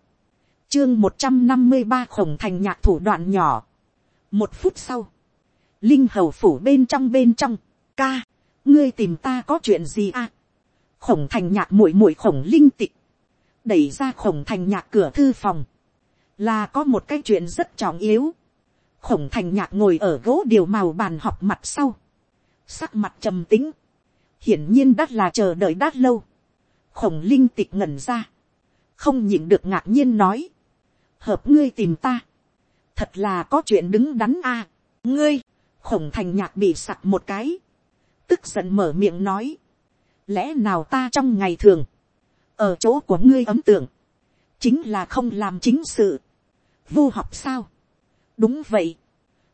chương một trăm năm mươi ba khổng thành nhạc thủ đoạn nhỏ. một phút sau, linh hầu phủ bên trong bên trong, ca, ngươi tìm ta có chuyện gì à. khổng thành nhạc muội muội khổng linh tịch, đẩy ra khổng thành nhạc cửa thư phòng, là có một cái chuyện rất trọng yếu. khổng thành nhạc ngồi ở gỗ điều màu bàn học mặt sau, sắc mặt trầm tính, hiển nhiên đã là chờ đợi đã lâu. khổng linh tịch ngẩn ra, không nhịn được ngạc nhiên nói, hợp ngươi tìm ta, thật là có chuyện đứng đắn a, ngươi, khổng thành nhạc bị sặc một cái, tức giận mở miệng nói, lẽ nào ta trong ngày thường, ở chỗ của ngươi ấm tượng, chính là không làm chính sự, vô học sao, đúng vậy,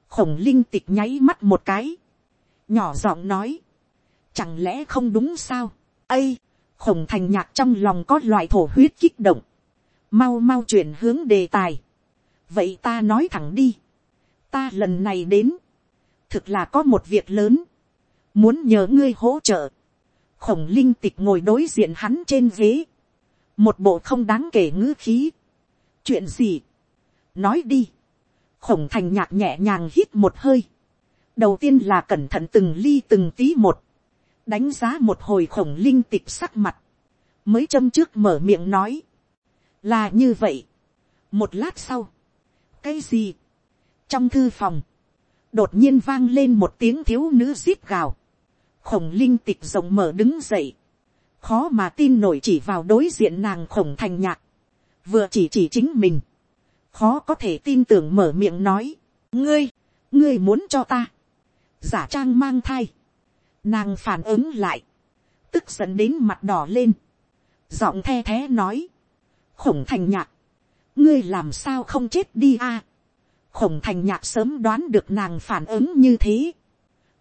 khổng linh tịch nháy mắt một cái, nhỏ giọng nói, chẳng lẽ không đúng sao, ây, khổng thành nhạc trong lòng có loại thổ huyết kích động, mau mau chuyển hướng đề tài, vậy ta nói thẳng đi, ta lần này đến, thực là có một việc lớn, muốn nhờ ngươi hỗ trợ, khổng linh tịch ngồi đối diện hắn trên ghế, một bộ không đáng kể ngữ khí, chuyện gì, nói đi, khổng thành nhạc nhẹ nhàng hít một hơi, đầu tiên là cẩn thận từng ly từng tí một, đánh giá một hồi khổng linh tịch sắc mặt, mới châm trước mở miệng nói, là như vậy. một lát sau, cái gì, trong thư phòng, đột nhiên vang lên một tiếng thiếu nữ zip gào, khổng linh tịch rộng mở đứng dậy, khó mà tin nổi chỉ vào đối diện nàng khổng thành nhạc, vừa chỉ chỉ chính mình, khó có thể tin tưởng mở miệng nói, ngươi, ngươi muốn cho ta, giả trang mang thai, nàng phản ứng lại, tức giận đến mặt đỏ lên, giọng the thé nói, khổng thành nhạc, ngươi làm sao không chết đi a, khổng thành nhạc sớm đoán được nàng phản ứng như thế,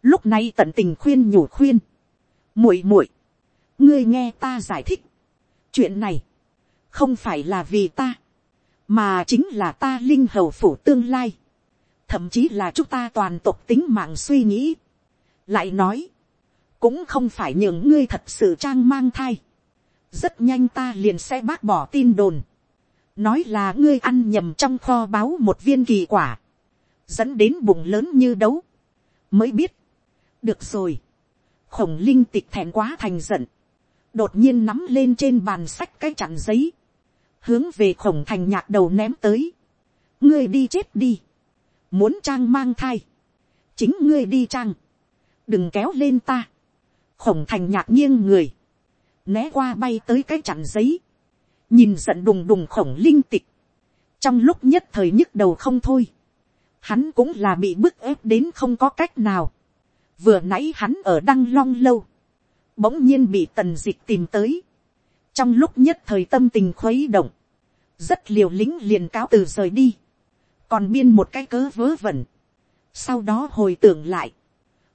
lúc này tận tình khuyên nhủ khuyên, muội muội, ngươi nghe ta giải thích, chuyện này, không phải là vì ta, mà chính là ta linh hầu phủ tương lai, thậm chí là chúng ta toàn tộc tính mạng suy nghĩ, lại nói, cũng không phải những ngươi thật sự trang mang thai, rất nhanh ta liền sẽ bác bỏ tin đồn, nói là ngươi ăn nhầm trong kho báu một viên kỳ quả, dẫn đến bụng lớn như đấu, mới biết, được rồi, khổng linh tịch thẹn quá thành giận, đột nhiên nắm lên trên bàn sách cái chặn giấy, hướng về khổng thành nhạc đầu ném tới, ngươi đi chết đi, muốn trang mang thai, chính ngươi đi trang, đừng kéo lên ta, khổng thành nhạc nghiêng người, né qua bay tới cái chặn giấy, nhìn giận đùng đùng khổng linh tịch, trong lúc nhất thời nhức đầu không thôi, hắn cũng là bị bức ép đến không có cách nào, vừa nãy hắn ở đăng long lâu, bỗng nhiên bị tần dịch tìm tới, trong lúc nhất thời tâm tình khuấy động, rất liều lĩnh liền cáo từ rời đi, còn biên một cái cớ vớ vẩn, sau đó hồi tưởng lại,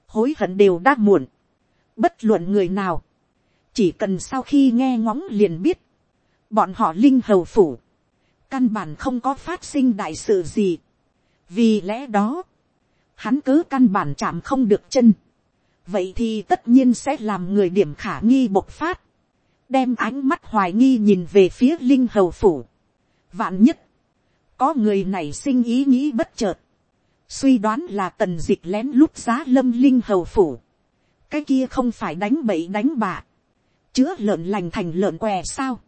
hối hận đều đã muộn, bất luận người nào, chỉ cần sau khi nghe ngóng liền biết, bọn họ linh hầu phủ, căn bản không có phát sinh đại sự gì, vì lẽ đó, hắn cứ căn bản chạm không được chân, vậy thì tất nhiên sẽ làm người điểm khả nghi bộc phát, đem ánh mắt hoài nghi nhìn về phía linh hầu phủ. Vạn nhất, có người này sinh ý nghĩ bất chợt, suy đoán là tần dịch lén lút giá lâm linh hầu phủ, cái kia không phải đánh bậy đánh bạ, chữa lợn lành thành lợn què sao,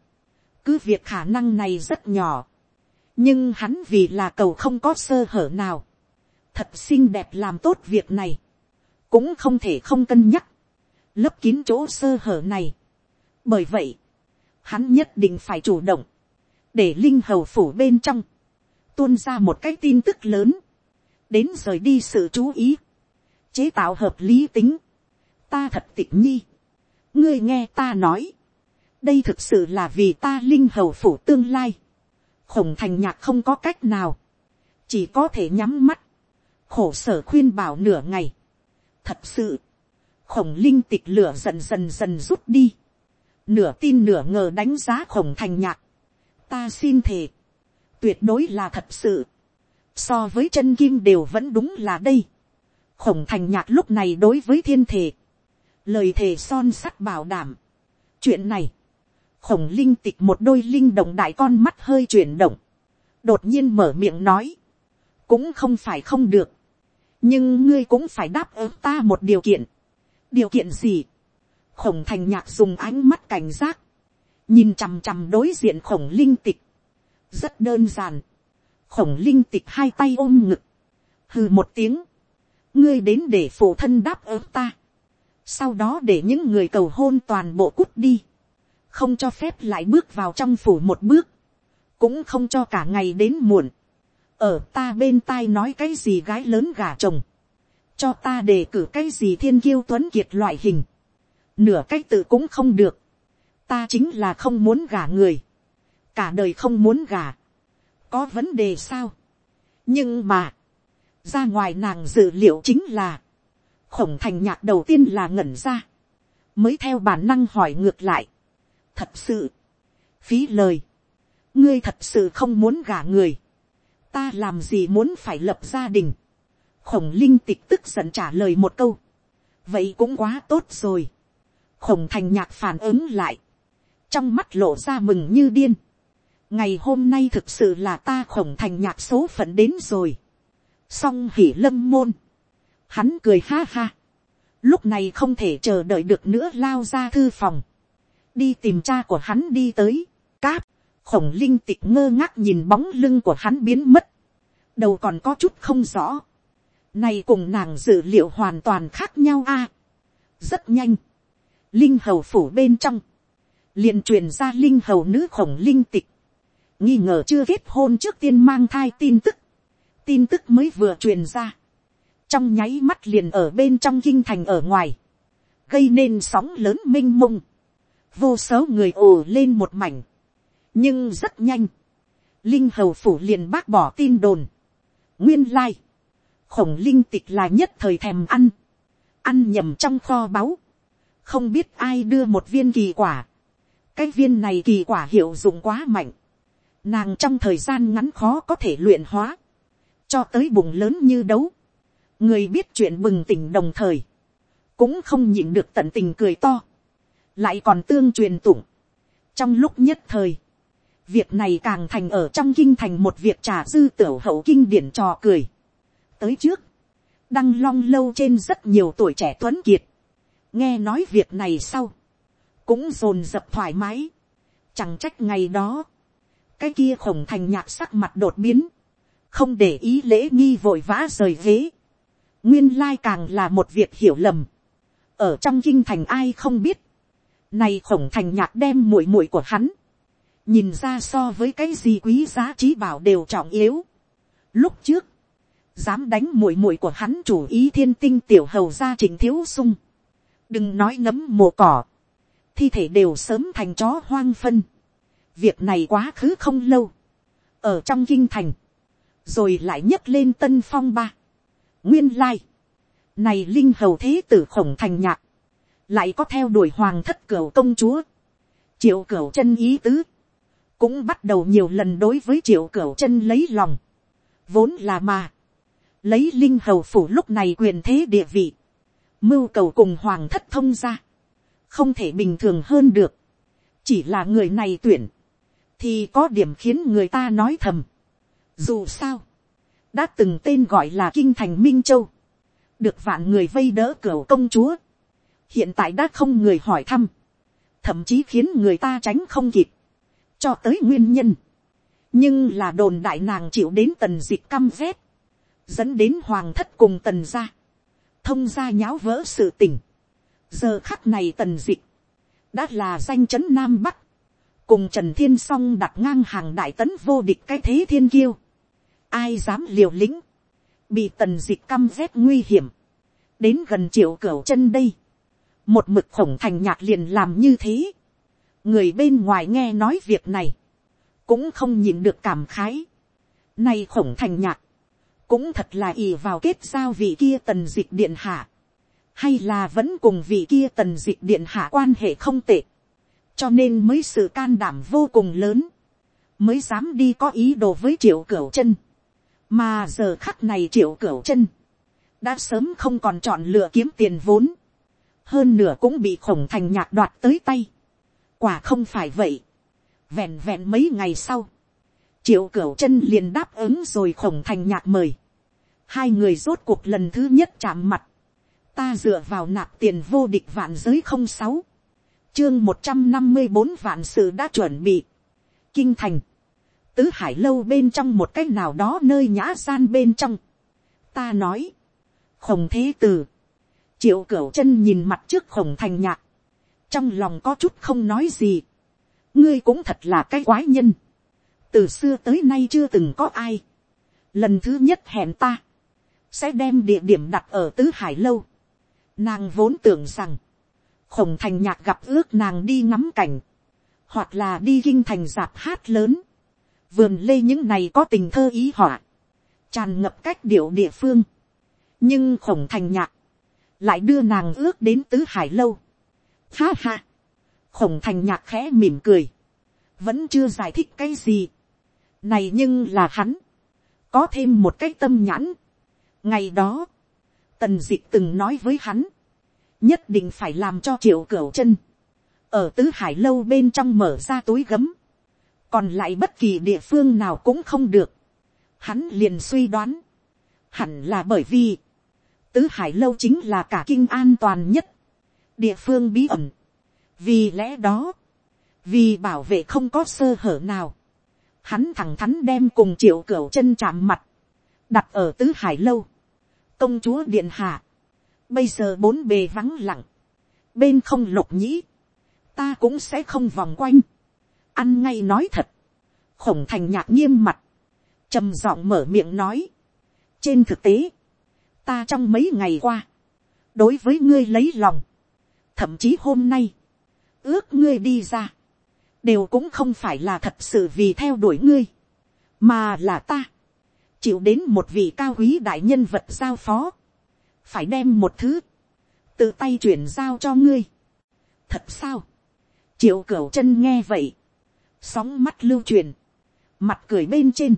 cứ việc khả năng này rất nhỏ, nhưng hắn vì là cầu không có sơ hở nào, thật xinh đẹp làm tốt việc này, cũng không thể không cân nhắc, lấp kín chỗ sơ hở này bởi vậy, hắn nhất định phải chủ động, để linh hầu phủ bên trong, tuôn ra một cái tin tức lớn, đến rời đi sự chú ý, chế tạo hợp lý tính, ta thật tịch nhi, ngươi nghe ta nói, đây thực sự là vì ta linh hầu phủ tương lai, khổng thành nhạc không có cách nào, chỉ có thể nhắm mắt, khổ sở khuyên bảo nửa ngày, thật sự, khổng linh tịch lửa dần dần dần rút đi, nửa tin nửa ngờ đánh giá khổng thành nhạc, ta xin thề, tuyệt đối là thật sự, so với chân kim đều vẫn đúng là đây, khổng thành nhạc lúc này đối với thiên thể, lời thề son sắt bảo đảm, chuyện này, khổng linh tịch một đôi linh động đại con mắt hơi chuyển động, đột nhiên mở miệng nói, cũng không phải không được, nhưng ngươi cũng phải đáp ứng ta một điều kiện. điều kiện gì khổng thành nhạc dùng ánh mắt cảnh giác, nhìn chằm chằm đối diện khổng linh tịch. rất đơn giản. khổng linh tịch hai tay ôm ngực, hừ một tiếng, ngươi đến để phụ thân đáp ứng ta. sau đó để những người cầu hôn toàn bộ cút đi. không cho phép lại bước vào trong phủ một bước. cũng không cho cả ngày đến muộn ở ta bên tai nói cái gì gái lớn gả chồng, cho ta đề cử cái gì thiên kiêu tuấn kiệt loại hình, nửa cái tự cũng không được, ta chính là không muốn gả người, cả đời không muốn gả, có vấn đề sao, nhưng mà, ra ngoài nàng dự liệu chính là, khổng thành nhạc đầu tiên là ngẩn ra, mới theo bản năng hỏi ngược lại. thật sự, phí lời, ngươi thật sự không muốn gả người, ta làm gì muốn phải lập gia đình, khổng linh tịch tức giận trả lời một câu, vậy cũng quá tốt rồi, khổng thành nhạc phản ứng lại, trong mắt lộ ra mừng như điên, ngày hôm nay thực sự là ta khổng thành nhạc số phận đến rồi, song hỉ lâm môn, hắn cười ha ha, lúc này không thể chờ đợi được nữa lao ra thư phòng, đi tìm cha của hắn đi tới, cáp, khổng linh tịch ngơ ngác nhìn bóng lưng của hắn biến mất, đầu còn có chút không rõ, này cùng nàng dự liệu hoàn toàn khác nhau a, rất nhanh, linh hầu phủ bên trong, liền truyền ra linh hầu nữ khổng linh tịch, nghi ngờ chưa kết hôn trước tiên mang thai tin tức, tin tức mới vừa truyền ra, trong nháy mắt liền ở bên trong kinh thành ở ngoài, gây nên sóng lớn m i n h mông, vô số người ồ lên một mảnh, nhưng rất nhanh, linh hầu phủ liền bác bỏ tin đồn, nguyên lai, khổng linh tịch là nhất thời thèm ăn, ăn nhầm trong kho báu, không biết ai đưa một viên kỳ quả, cái viên này kỳ quả hiệu dụng quá mạnh, nàng trong thời gian ngắn khó có thể luyện hóa, cho tới bụng lớn như đấu, người biết chuyện bừng tỉnh đồng thời, cũng không nhịn được tận tình cười to, lại còn tương truyền tụng. trong lúc nhất thời, việc này càng thành ở trong kinh thành một việc trà dư tiểu hậu kinh điển trò cười. tới trước, đăng long lâu trên rất nhiều tuổi trẻ tuấn kiệt, nghe nói việc này sau, cũng dồn dập thoải mái, chẳng trách ngày đó, cái kia khổng thành nhạc sắc mặt đột biến, không để ý lễ nghi vội vã rời ghế, nguyên lai càng là một việc hiểu lầm. ở trong kinh thành ai không biết, này khổng thành nhạc đem muội muội của hắn, nhìn ra so với cái gì quý giá trí bảo đều trọng yếu. lúc trước, dám đánh muội muội của hắn chủ ý thiên tinh tiểu hầu gia trình thiếu sung, đừng nói nấm mồ cỏ, thi thể đều sớm thành chó hoang phân. việc này quá khứ không lâu, ở trong kinh thành, rồi lại nhấc lên tân phong ba. Nguyên lai, này linh hầu thế tử khổng thành nhạc, lại có theo đuổi hoàng thất cửu công chúa, triệu cửu chân ý tứ, cũng bắt đầu nhiều lần đối với triệu cửu chân lấy lòng, vốn là mà, lấy linh hầu phủ lúc này quyền thế địa vị, mưu cầu cùng hoàng thất thông ra, không thể bình thường hơn được, chỉ là người này tuyển, thì có điểm khiến người ta nói thầm. Dù sao, đã từng tên gọi là kinh thành minh châu, được vạn người vây đỡ cửa công chúa, hiện tại đã không người hỏi thăm, thậm chí khiến người ta tránh không kịp, cho tới nguyên nhân, nhưng là đồn đại nàng chịu đến tần dịch căm rét, dẫn đến hoàng thất cùng tần gia, thông gia nháo vỡ sự tình, giờ khắc này tần dịch, đã là danh chấn nam bắc, cùng trần thiên s o n g đặt ngang hàng đại tấn vô địch cái thế thiên kiêu, ai dám liều lĩnh, bị tần dịch căm rét nguy hiểm, đến gần triệu cửa chân đây, một mực khổng thành nhạc liền làm như thế, người bên ngoài nghe nói việc này, cũng không nhìn được cảm khái, nay khổng thành nhạc, cũng thật là ì vào kết giao vị kia tần dịch điện hạ, hay là vẫn cùng vị kia tần dịch điện hạ quan hệ không tệ, cho nên mới sự can đảm vô cùng lớn, mới dám đi có ý đồ với triệu cửu chân. Mà giờ khắc này triệu cửu chân, đã sớm không còn chọn lựa kiếm tiền vốn, hơn nửa cũng bị khổng thành nhạc đoạt tới tay. quả không phải vậy, vẹn vẹn mấy ngày sau, triệu cửu chân liền đáp ứng rồi khổng thành nhạc mời, hai người rốt cuộc lần thứ nhất chạm mặt, ta dựa vào nạp tiền vô địch vạn giới không sáu, chương một trăm năm mươi bốn vạn sự đã chuẩn bị, kinh thành, tứ hải lâu bên trong một cách nào đó nơi nhã gian bên trong. ta nói, khổng thế tử, triệu cửu chân nhìn mặt trước khổng thành nhạc, trong lòng có chút không nói gì. ngươi cũng thật là cái quái nhân, từ xưa tới nay chưa từng có ai. lần thứ nhất hẹn ta, sẽ đem địa điểm đặt ở tứ hải lâu. nàng vốn tưởng rằng, khổng thành nhạc gặp ước nàng đi ngắm cảnh, hoặc là đi kinh thành giạp hát lớn, vườn lê những này có tình thơ ý họa, tràn ngập cách điệu địa phương, nhưng khổng thành nhạc, lại đưa nàng ước đến tứ hải lâu. Ha ha, khổng thành nhạc khẽ mỉm cười, vẫn chưa giải thích cái gì này nhưng là hắn, có thêm một cái tâm nhãn. ngày đó, tần d ị c h từng nói với hắn, nhất định phải làm cho triệu cửu chân, ở tứ hải lâu bên trong mở ra túi gấm, còn lại bất kỳ địa phương nào cũng không được. Hắn liền suy đoán, hẳn là bởi vì, tứ hải lâu chính là cả kinh an toàn nhất, địa phương bí ẩn. vì lẽ đó, vì bảo vệ không có sơ hở nào, hắn thẳng thắn đem cùng triệu cửu chân chạm mặt, đặt ở tứ hải lâu, công chúa điện hạ, bây giờ bốn bề vắng lặng, bên không lục nhĩ, ta cũng sẽ không vòng quanh, ăn ngay nói thật, khổng thành nhạc nghiêm mặt, trầm giọng mở miệng nói, trên thực tế, ta trong mấy ngày qua, đối với ngươi lấy lòng, thậm chí hôm nay, ước ngươi đi ra, đều cũng không phải là thật sự vì theo đuổi ngươi, mà là ta, chịu đến một vị cao quý đại nhân vật giao phó, phải đem một thứ, tự tay chuyển giao cho ngươi. thật sao, triệu cửu chân nghe vậy, sóng mắt lưu truyền, mặt cười bên trên,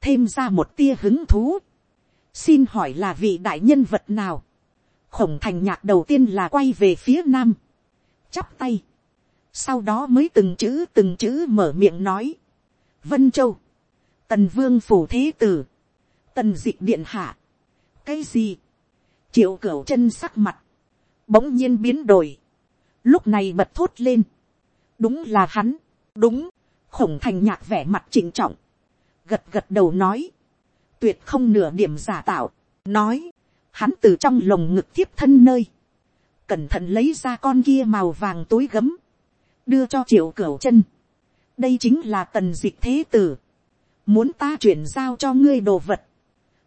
thêm ra một tia hứng thú. xin hỏi là vị đại nhân vật nào, khổng thành nhạc đầu tiên là quay về phía nam, chắp tay, sau đó mới từng chữ từng chữ mở miệng nói, vân châu, tần vương phủ thế tử, tần d ị điện hạ, cái gì, triệu cửu chân sắc mặt, bỗng nhiên biến đổi, lúc này bật thốt lên, đúng là hắn, đúng, khổng thành nhạc vẻ mặt trịnh trọng, gật gật đầu nói, tuyệt không nửa điểm giả tạo, nói, hắn từ trong lồng ngực thiếp thân nơi, cẩn thận lấy ra con kia màu vàng túi gấm, đưa cho triệu cửu chân, đây chính là tần dịch thế tử, muốn ta chuyển giao cho ngươi đồ vật,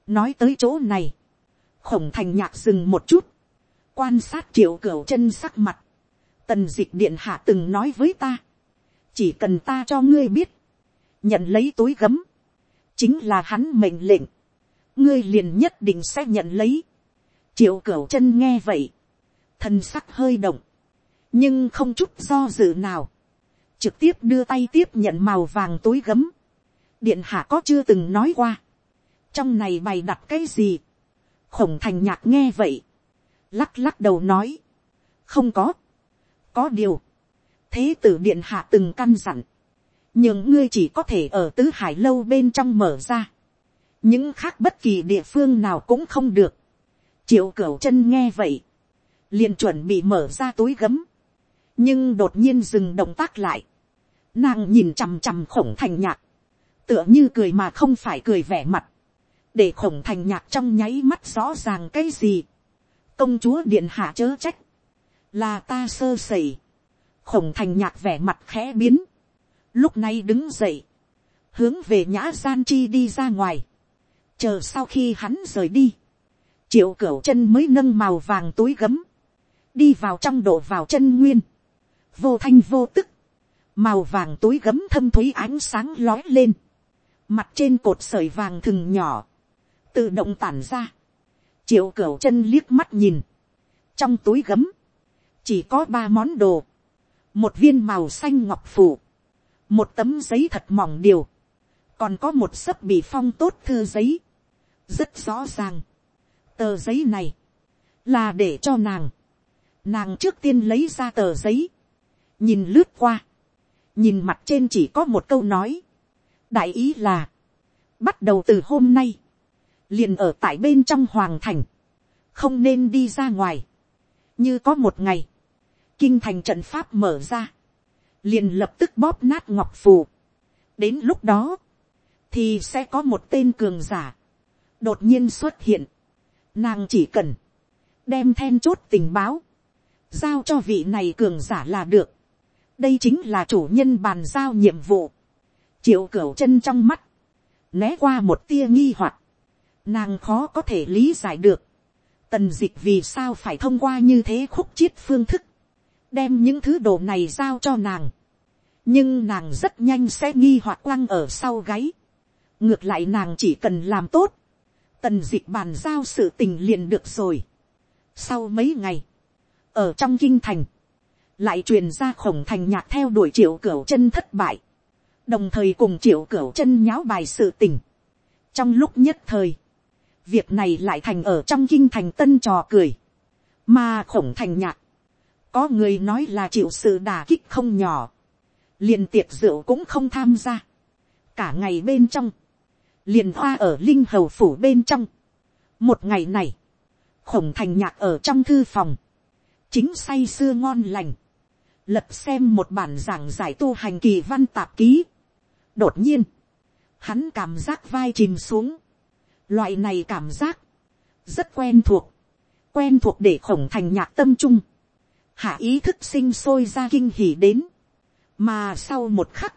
nói tới chỗ này, khổng thành nhạc dừng một chút, quan sát triệu cửu chân sắc mặt, tần dịch điện hạ từng nói với ta, chỉ cần ta cho ngươi biết, nhận lấy túi gấm, chính là hắn mệnh lệnh, ngươi liền nhất định sẽ nhận lấy. triệu cửu chân nghe vậy, thân sắc hơi động, nhưng không chút do dự nào, trực tiếp đưa tay tiếp nhận màu vàng túi gấm, điện hạ có chưa từng nói qua, trong này bày đặt cái gì, khổng thành nhạc nghe vậy, lắc lắc đầu nói, không có, có điều, thế tử điện hạ từng căn dặn, nhưng ngươi chỉ có thể ở tứ hải lâu bên trong mở ra, những khác bất kỳ địa phương nào cũng không được, triệu cửu chân nghe vậy, liền chuẩn bị mở ra túi gấm, nhưng đột nhiên dừng động tác lại, nàng nhìn chằm chằm khổng thành nhạc, tựa như cười mà không phải cười vẻ mặt, để khổng thành nhạc trong nháy mắt rõ ràng cái gì, công chúa điện hạ chớ trách, là ta sơ sẩy, khổng thành nhạc vẻ mặt khẽ biến, lúc này đứng dậy, hướng về nhã gian chi đi ra ngoài, chờ sau khi hắn rời đi, triệu cửu chân mới nâng màu vàng túi gấm, đi vào trong độ vào chân nguyên, vô thanh vô tức, màu vàng túi gấm thâm thúy ánh sáng lói lên, mặt trên cột sợi vàng thừng nhỏ, tự động tản ra, triệu cửu chân liếc mắt nhìn, trong túi gấm, chỉ có ba món đồ, một viên màu xanh ngọc phủ, một tấm giấy thật mỏng điều, còn có một sấp bị phong tốt thư giấy, rất rõ ràng. Tờ giấy này, là để cho nàng, nàng trước tiên lấy ra tờ giấy, nhìn lướt qua, nhìn mặt trên chỉ có một câu nói, đại ý là, bắt đầu từ hôm nay, liền ở tại bên trong hoàng thành, không nên đi ra ngoài, như có một ngày, kinh thành trận pháp mở ra, liền lập tức bóp nát ngọc phù. đến lúc đó, thì sẽ có một tên cường giả, đột nhiên xuất hiện, nàng chỉ cần, đem then chốt tình báo, giao cho vị này cường giả là được, đây chính là chủ nhân bàn giao nhiệm vụ, triệu cửu chân trong mắt, né qua một tia nghi hoặc, nàng khó có thể lý giải được, tần dịch vì sao phải thông qua như thế khúc chiết phương thức, đem những thứ đồ này giao cho nàng. nhưng nàng rất nhanh sẽ nghi hoặc quăng ở sau gáy. ngược lại nàng chỉ cần làm tốt, tần d ị c h bàn giao sự tình liền được rồi. Sau mấy ngày, ở trong kinh thành, lại truyền ra khổng thành nhạc theo đuổi triệu cửu chân thất bại, đồng thời cùng triệu cửu chân nháo bài sự tình. trong lúc nhất thời, việc này lại thành ở trong kinh thành tân trò cười, mà khổng thành nhạc, có người nói là chịu sự đà kích không nhỏ, liền tiệc rượu cũng không tham gia, cả ngày bên trong, liền hoa ở linh hầu phủ bên trong. một ngày này, khổng thành nhạc ở trong thư phòng, chính say sưa ngon lành, lật xem một bản giảng giải tu hành kỳ văn tạp ký. đột nhiên, hắn cảm giác vai chìm xuống, loại này cảm giác, rất quen thuộc, quen thuộc để khổng thành nhạc tâm trung, hạ ý thức sinh sôi ra kinh hỉ đến, mà sau một khắc,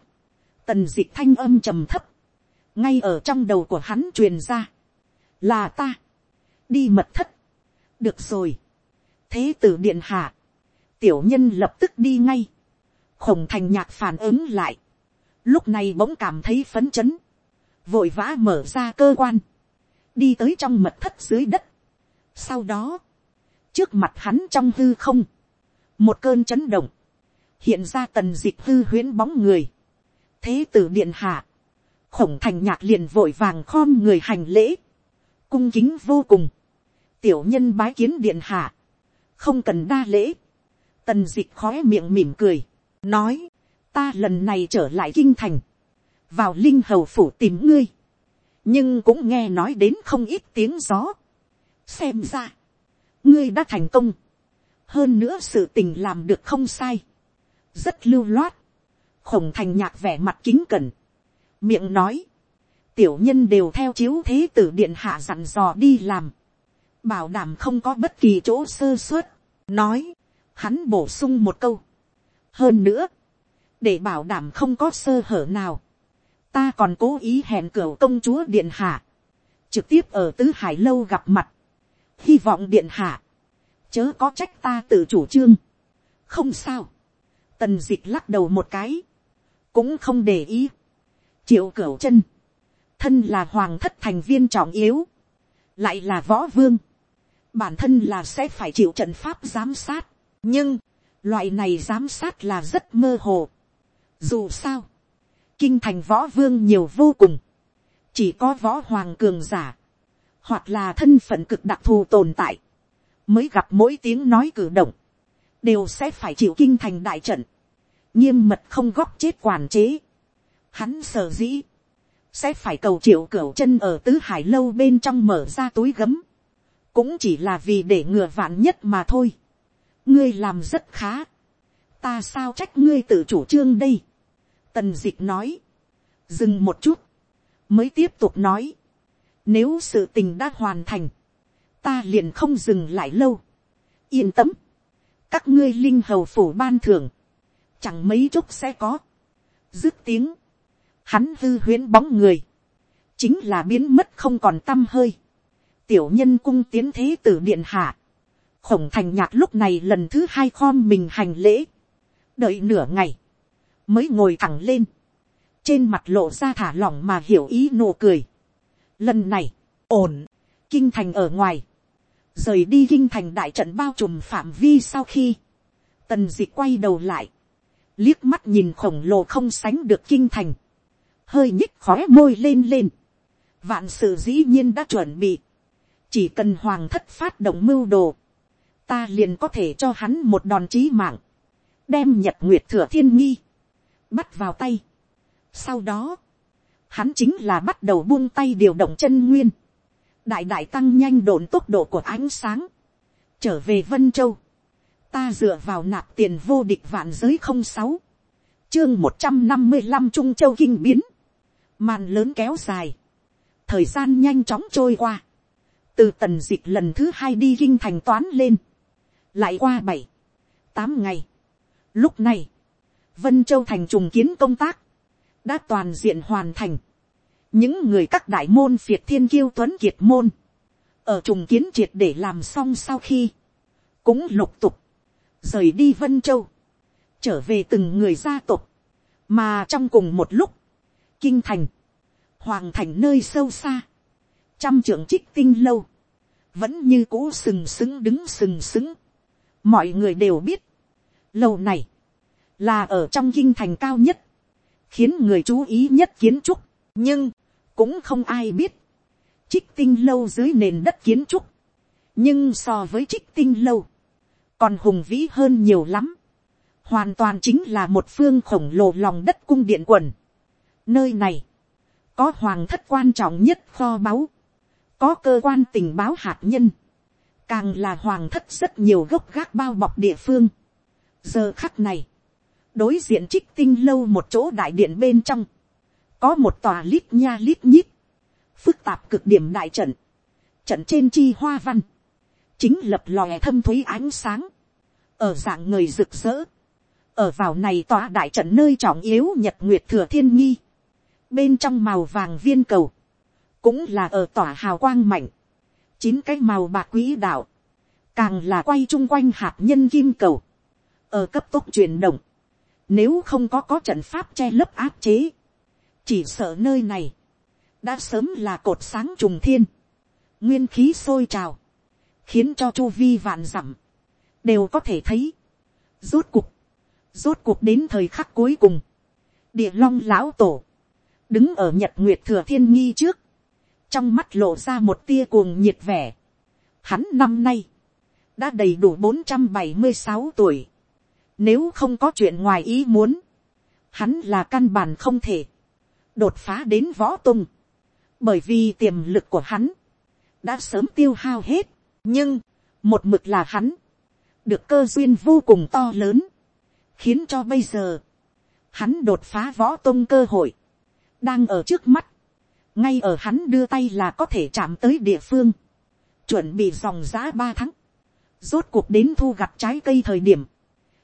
tần d ị c h thanh âm trầm thấp, ngay ở trong đầu của hắn truyền ra, là ta, đi mật thất, được rồi, thế tử điện hạ, tiểu nhân lập tức đi ngay, khổng thành nhạc phản ứng lại, lúc này bỗng cảm thấy phấn chấn, vội vã mở ra cơ quan, đi tới trong mật thất dưới đất. Sau đó, trước mặt hắn trong hư không, một cơn chấn động, hiện ra tần dịch hư huyễn bóng người, thế tử điện hạ, khổng thành nhạc liền vội vàng khom người hành lễ, cung kính vô cùng, tiểu nhân bái kiến điện hạ, không cần đa lễ, tần dịch khói miệng mỉm cười, nói, ta lần này trở lại kinh thành, vào linh hầu phủ tìm ngươi, nhưng cũng nghe nói đến không ít tiếng gió, xem ra, ngươi đã thành công, hơn nữa sự tình làm được không sai, rất lưu loát, khổng thành nhạc vẻ mặt kính cẩn, miệng nói, tiểu nhân đều theo chiếu thế tử điện hạ dặn dò đi làm, bảo đảm không có bất kỳ chỗ sơ suất, nói, hắn bổ sung một câu. hơn nữa, để bảo đảm không có sơ hở nào, ta còn cố ý hẹn cửa công chúa điện hạ, trực tiếp ở tứ hải lâu gặp mặt, hy vọng điện hạ, chớ có trách ta tự chủ trương, không sao, tần dịch lắc đầu một cái, cũng không để ý, triệu cửa chân, thân là hoàng thất thành viên trọng yếu, lại là võ vương, bản thân là sẽ phải chịu trận pháp giám sát, nhưng, loại này giám sát là rất mơ hồ. Dù sao, kinh thành võ vương nhiều vô cùng, chỉ có võ hoàng cường giả, hoặc là thân phận cực đặc thù tồn tại, mới gặp mỗi tiếng nói cử động, đều sẽ phải chịu kinh thành đại trận, nghiêm mật không góp chết quản chế. Hắn sở dĩ, sẽ phải cầu triệu cửu chân ở tứ hải lâu bên trong mở ra túi gấm, cũng chỉ là vì để ngừa vạn nhất mà thôi ngươi làm rất khá, ta sao trách ngươi tự chủ trương đây. tần d ị c h nói, dừng một chút, mới tiếp tục nói, nếu sự tình đã hoàn thành, ta liền không dừng lại lâu, yên tâm, các ngươi linh hầu phủ ban thưởng, chẳng mấy chốc sẽ có, dứt tiếng, hắn hư huyến bóng người, chính là biến mất không còn t â m hơi, tiểu nhân cung tiến thế tử điện hạ khổng thành nhạc lúc này lần thứ hai khom mình hành lễ. đợi nửa ngày, mới ngồi thẳng lên. trên mặt lộ ra thả lỏng mà hiểu ý nụ cười. lần này, ổn, kinh thành ở ngoài. rời đi kinh thành đại trận bao trùm phạm vi sau khi, tần d ị quay đầu lại, liếc mắt nhìn khổng lồ không sánh được kinh thành, hơi nhích khóe môi lên lên, vạn sự dĩ nhiên đã chuẩn bị, chỉ cần hoàng thất phát động mưu đồ, ta liền có thể cho hắn một đòn chí mạng, đem nhật nguyệt thừa thiên nghi, bắt vào tay. Sau đó, hắn chính là bắt đầu buông tay điều động chân nguyên, đại đại tăng nhanh đồn tốc độ của ánh sáng, trở về vân châu, ta dựa vào nạp tiền vô địch vạn giới không sáu, chương một trăm năm mươi năm trung châu kinh biến, màn lớn kéo dài, thời gian nhanh chóng trôi qua, từ tần dịch lần thứ hai đi kinh thành toán lên, lại qua bảy, tám ngày. Lúc này, vân châu thành trùng kiến công tác, đã toàn diện hoàn thành. những người các đại môn phiệt thiên kiêu tuấn kiệt môn, ở trùng kiến triệt để làm xong sau khi, cũng lục tục, rời đi vân châu, trở về từng người gia tộc, mà trong cùng một lúc, kinh thành, hoàng thành nơi sâu xa, trăm trưởng trích tinh lâu, vẫn như cũ sừng sững đứng sừng sững mọi người đều biết, lâu này, là ở trong kinh thành cao nhất, khiến người chú ý nhất kiến trúc, nhưng, cũng không ai biết, trích tinh lâu dưới nền đất kiến trúc, nhưng so với trích tinh lâu, còn hùng vĩ hơn nhiều lắm, hoàn toàn chính là một phương khổng lồ lòng đất cung điện quần. Nơi này, có hoàng thất quan trọng nhất kho báu, có cơ quan tình báo hạt nhân, càng là hoàng thất rất nhiều gốc gác bao bọc địa phương. giờ khắc này, đối diện trích tinh lâu một chỗ đại điện bên trong, có một tòa lít nha lít nhít, phức tạp cực điểm đại trận, trận trên chi hoa văn, chính lập lòe thâm thúy ánh sáng, ở dạng người rực rỡ, ở vào này tòa đại trận nơi trọng yếu nhật nguyệt thừa thiên nghi, bên trong màu vàng viên cầu, cũng là ở tòa hào quang mạnh, chín cái màu bạc quỹ đạo, càng là quay chung quanh hạt nhân kim cầu, ở cấp tốc chuyển động, nếu không có có trận pháp che lấp áp chế, chỉ sợ nơi này, đã sớm là cột sáng trùng thiên, nguyên khí sôi trào, khiến cho chu vi vạn dặm, đều có thể thấy, rốt cuộc, rốt cuộc đến thời khắc cuối cùng, địa long lão tổ, đứng ở nhật nguyệt thừa thiên nghi trước, trong mắt lộ ra một tia cuồng nhiệt vẻ. Hắn năm nay, đã đầy đủ bốn trăm bảy mươi sáu tuổi. Nếu không có chuyện ngoài ý muốn, hắn là căn bản không thể đột phá đến võ tung. Bởi vì tiềm lực của hắn đã sớm tiêu hao hết. Nhưng, một mực là hắn, được cơ duyên vô cùng to lớn, khiến cho bây giờ, hắn đột phá võ tung cơ hội, đang ở trước mắt, ngay ở hắn đưa tay là có thể chạm tới địa phương, chuẩn bị dòng giá ba tháng, rốt cuộc đến thu gặt trái cây thời điểm,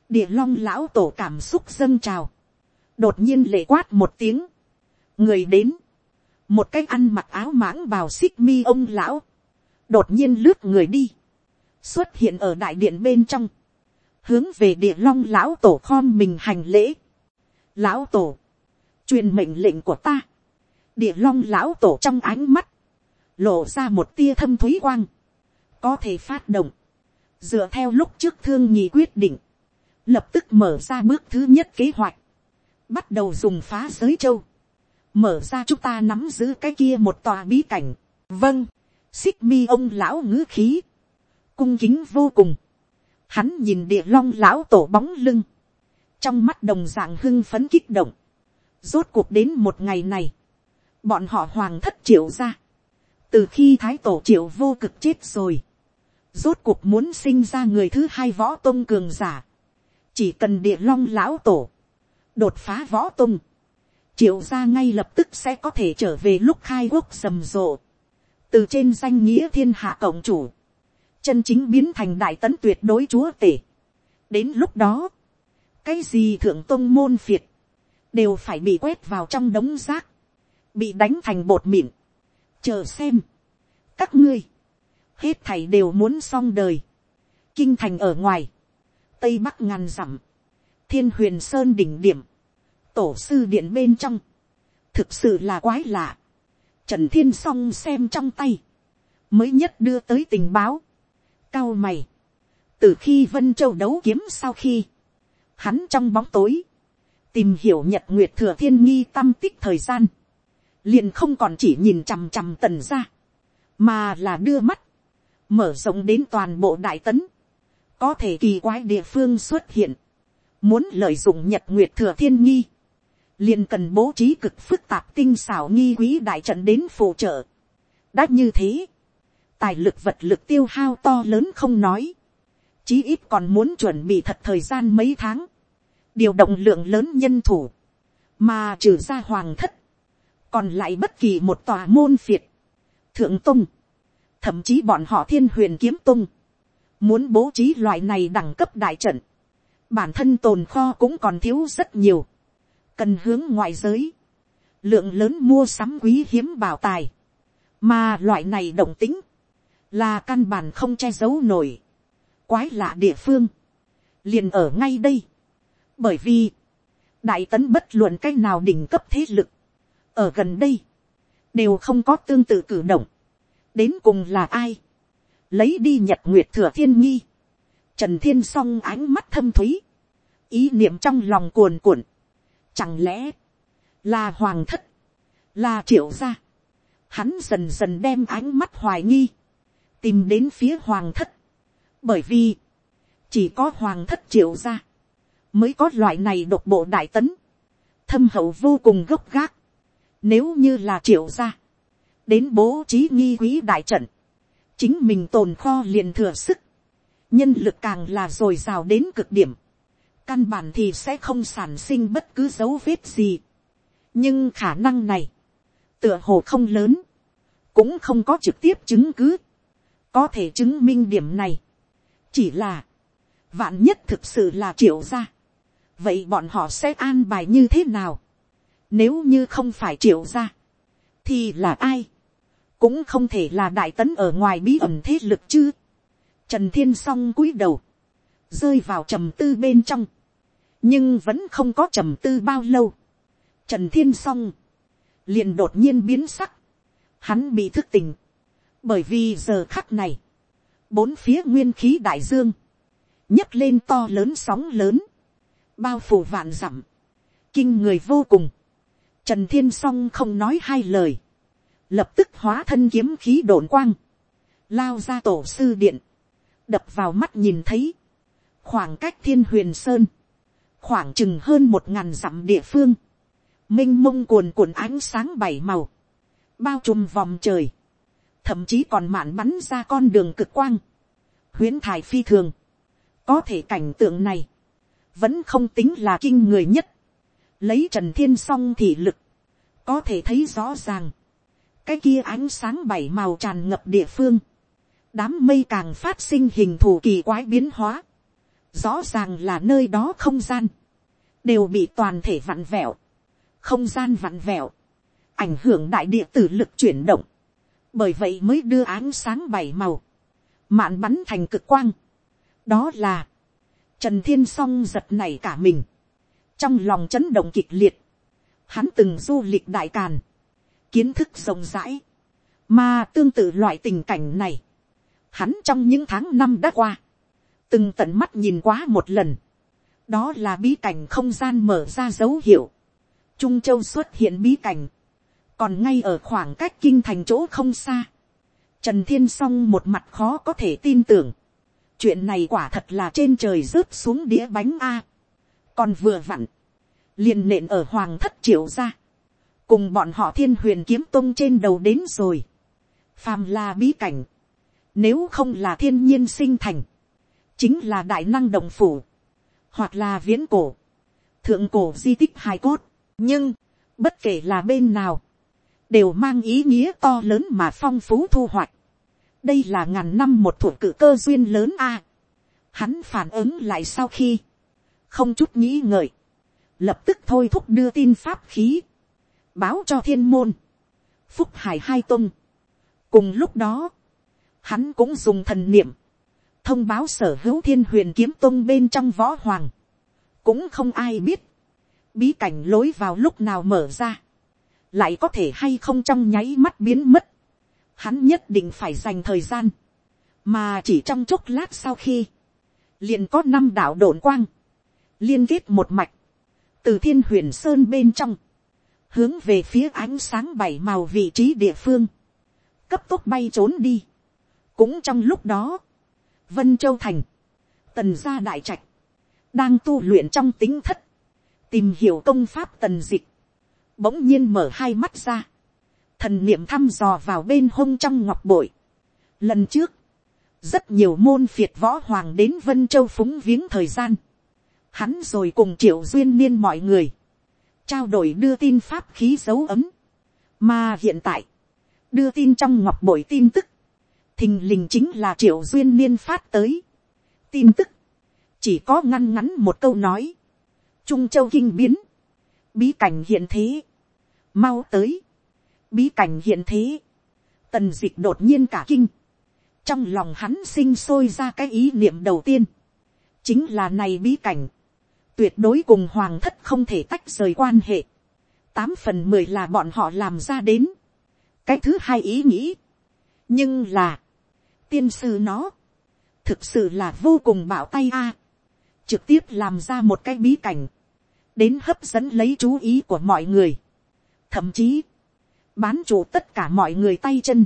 địa long lão tổ cảm xúc dâng trào, đột nhiên lệ quát một tiếng, người đến, một cái ăn mặc áo mãng bào xích mi ông lão, đột nhiên lướt người đi, xuất hiện ở đại điện bên trong, hướng về địa long lão tổ khom mình hành lễ. Lão tổ, truyền mệnh lệnh của ta, địa long lão tổ trong ánh mắt, lộ ra một tia thâm thúy quang, có thể phát động, dựa theo lúc trước thương nhì quyết định, lập tức mở ra bước thứ nhất kế hoạch, bắt đầu dùng phá giới châu, mở ra chúng ta nắm giữ cái kia một tòa bí cảnh, vâng, xích mi ông lão ngữ khí, cung kính vô cùng, hắn nhìn địa long lão tổ bóng lưng, trong mắt đồng dạng hưng phấn kích động, rốt cuộc đến một ngày này, bọn họ hoàng thất triệu ra, từ khi thái tổ triệu vô cực chết rồi, rốt cuộc muốn sinh ra người thứ hai võ tôn cường giả, chỉ cần địa long lão tổ, đột phá võ tôn, triệu ra ngay lập tức sẽ có thể trở về lúc khai quốc rầm rộ, từ trên danh nghĩa thiên hạ cộng chủ, chân chính biến thành đại tấn tuyệt đối chúa tể. đến lúc đó, cái gì thượng tôn môn phiệt, đều phải bị quét vào trong đống rác, bị đánh thành bột mịn. chờ xem, các ngươi, hết thảy đều muốn xong đời, kinh thành ở ngoài, tây bắc ngàn dặm, thiên huyền sơn đỉnh điểm, tổ sư điện bên trong, thực sự là quái lạ, trần thiên s o n g xem trong tay, mới nhất đưa tới tình báo, cao mày, từ khi vân châu đấu kiếm sau khi, hắn trong bóng tối, tìm hiểu nhật nguyệt thừa thiên nghi tâm tích thời gian, liền không còn chỉ nhìn chằm chằm tần ra, mà là đưa mắt, mở rộng đến toàn bộ đại tấn, có thể kỳ quái địa phương xuất hiện, muốn lợi dụng nhật nguyệt thừa thiên nghi, liền cần bố trí cực phức tạp tinh xảo nghi quý đại trận đến phụ trợ. đã như thế, tài lực vật lực tiêu hao to lớn không nói, chí ít còn muốn chuẩn bị thật thời gian mấy tháng, điều động lượng lớn nhân thủ, mà trừ ra hoàng thất, còn lại bất kỳ một tòa môn phiệt, thượng tung, thậm chí bọn họ thiên huyền kiếm tung, muốn bố trí loại này đẳng cấp đại trận, bản thân tồn kho cũng còn thiếu rất nhiều, cần hướng ngoại giới, lượng lớn mua sắm quý hiếm bảo tài, mà loại này động tính, là căn bản không che giấu nổi, quái lạ địa phương, liền ở ngay đây, bởi vì, đại tấn bất luận cái nào đỉnh cấp thế lực, ở gần đây, đều không có tương tự cử động, đến cùng là ai, lấy đi nhật nguyệt thừa thiên nhi trần thiên s o n g ánh mắt thâm thúy, ý niệm trong lòng cuồn cuộn, chẳng lẽ, là hoàng thất, là triệu gia, hắn dần dần đem ánh mắt hoài nghi, tìm đến phía hoàng thất, bởi vì, chỉ có hoàng thất triệu gia, mới có loại này độc bộ đại tấn, thâm hậu vô cùng gốc gác, nếu như là triệu gia, đến bố trí nghi quý đại trận, chính mình tồn kho liền thừa sức, nhân lực càng là dồi dào đến cực điểm, căn bản thì sẽ không sản sinh bất cứ dấu vết gì. nhưng khả năng này, tựa hồ không lớn, cũng không có trực tiếp chứng cứ, có thể chứng minh điểm này, chỉ là, vạn nhất thực sự là triệu gia, vậy bọn họ sẽ an bài như thế nào, nếu như không phải triệu gia, thì là ai, cũng không thể là đại tấn ở ngoài bí ẩn thế lực chứ. Trần thiên s o n g cúi đầu, rơi vào trầm tư bên trong, nhưng vẫn không có trầm tư bao lâu. Trần thiên s o n g liền đột nhiên biến sắc, hắn bị thức tình, bởi vì giờ khắc này, bốn phía nguyên khí đại dương, nhấc lên to lớn sóng lớn, bao phủ vạn dặm, kinh người vô cùng. Trần thiên Song không nói hai lời, lập tức hóa thân kiếm khí đồn quang, lao ra tổ sư điện, đập vào mắt nhìn thấy, khoảng cách thiên huyền sơn, khoảng chừng hơn một ngàn dặm địa phương, minh mông cuồn cuộn ánh sáng bảy màu, bao trùm vòng trời, thậm chí còn mạn bắn ra con đường cực quang, huyến thải phi thường, có thể cảnh tượng này, vẫn không tính là kinh người nhất, lấy trần thiên s o n g thị lực, có thể thấy rõ ràng, cái kia ánh sáng bảy màu tràn ngập địa phương, đám mây càng phát sinh hình thù kỳ quái biến hóa, rõ ràng là nơi đó không gian, đều bị toàn thể vặn vẹo, không gian vặn vẹo, ảnh hưởng đại địa tử lực chuyển động, bởi vậy mới đưa ánh sáng bảy màu, mạn bắn thành cực quang. đó là, trần thiên s o n g giật này cả mình, trong lòng chấn động kịch liệt, hắn từng du lịch đại càn, kiến thức rộng rãi, mà tương tự loại tình cảnh này, hắn trong những tháng năm đã qua, từng tận mắt nhìn quá một lần, đó là bí cảnh không gian mở ra dấu hiệu, trung châu xuất hiện bí cảnh, còn ngay ở khoảng cách kinh thành chỗ không xa, trần thiên s o n g một mặt khó có thể tin tưởng, chuyện này quả thật là trên trời rớt xuống đĩa bánh a, còn vừa vặn, liền nện ở hoàng thất triệu ra, cùng bọn họ thiên huyền kiếm tung trên đầu đến rồi, phàm là bí cảnh, nếu không là thiên nhiên sinh thành, chính là đại năng đồng phủ, hoặc là viễn cổ, thượng cổ di tích hài cốt, nhưng, bất kể là bên nào, đều mang ý nghĩa to lớn mà phong phú thu hoạch. đây là ngàn năm một thuộc cự cơ duyên lớn a. hắn phản ứng lại sau khi, không chút nghĩ ngợi, lập tức thôi thúc đưa tin pháp khí, báo cho thiên môn, phúc hải hai tung. cùng lúc đó, hắn cũng dùng thần niệm, thông báo sở hữu thiên huyền kiếm tung bên trong võ hoàng, cũng không ai biết, bí cảnh lối vào lúc nào mở ra, lại có thể hay không trong nháy mắt biến mất, hắn nhất định phải dành thời gian, mà chỉ trong chốc lát sau khi, liền có năm đạo đồn quang, liên kết một mạch, từ thiên huyền sơn bên trong, hướng về phía ánh sáng bảy màu vị trí địa phương, cấp tốc bay trốn đi. cũng trong lúc đó, vân châu thành, tần gia đại trạch, đang tu luyện trong tính thất, tìm hiểu công pháp tần dịch, bỗng nhiên mở hai mắt ra, thần niệm thăm dò vào bên hông trong ngọc bội. Lần trước, rất nhiều môn phiệt võ hoàng đến vân châu phúng viếng thời gian, hắn rồi cùng triệu duyên niên mọi người, trao đổi đưa tin pháp khí dấu ấm, mà hiện tại, đưa tin trong ngọc bội tin tức, thình lình chính là triệu duyên niên phát tới. tin tức, chỉ có ngăn ngắn một câu nói, trung châu kinh biến, bí cảnh hiện thế, mau tới, bí cảnh hiện thế, tần d ị c h đột nhiên cả kinh, trong lòng hắn sinh sôi ra cái ý niệm đầu tiên, chính là này bí cảnh, tuyệt đối cùng hoàng thất không thể tách rời quan hệ, tám phần mười là bọn họ làm ra đến, cái thứ hai ý nghĩ, nhưng là, tiên sư nó, thực sự là vô cùng bạo tay a, trực tiếp làm ra một cái bí cảnh, đến hấp dẫn lấy chú ý của mọi người, thậm chí, bán chủ tất cả mọi người tay chân,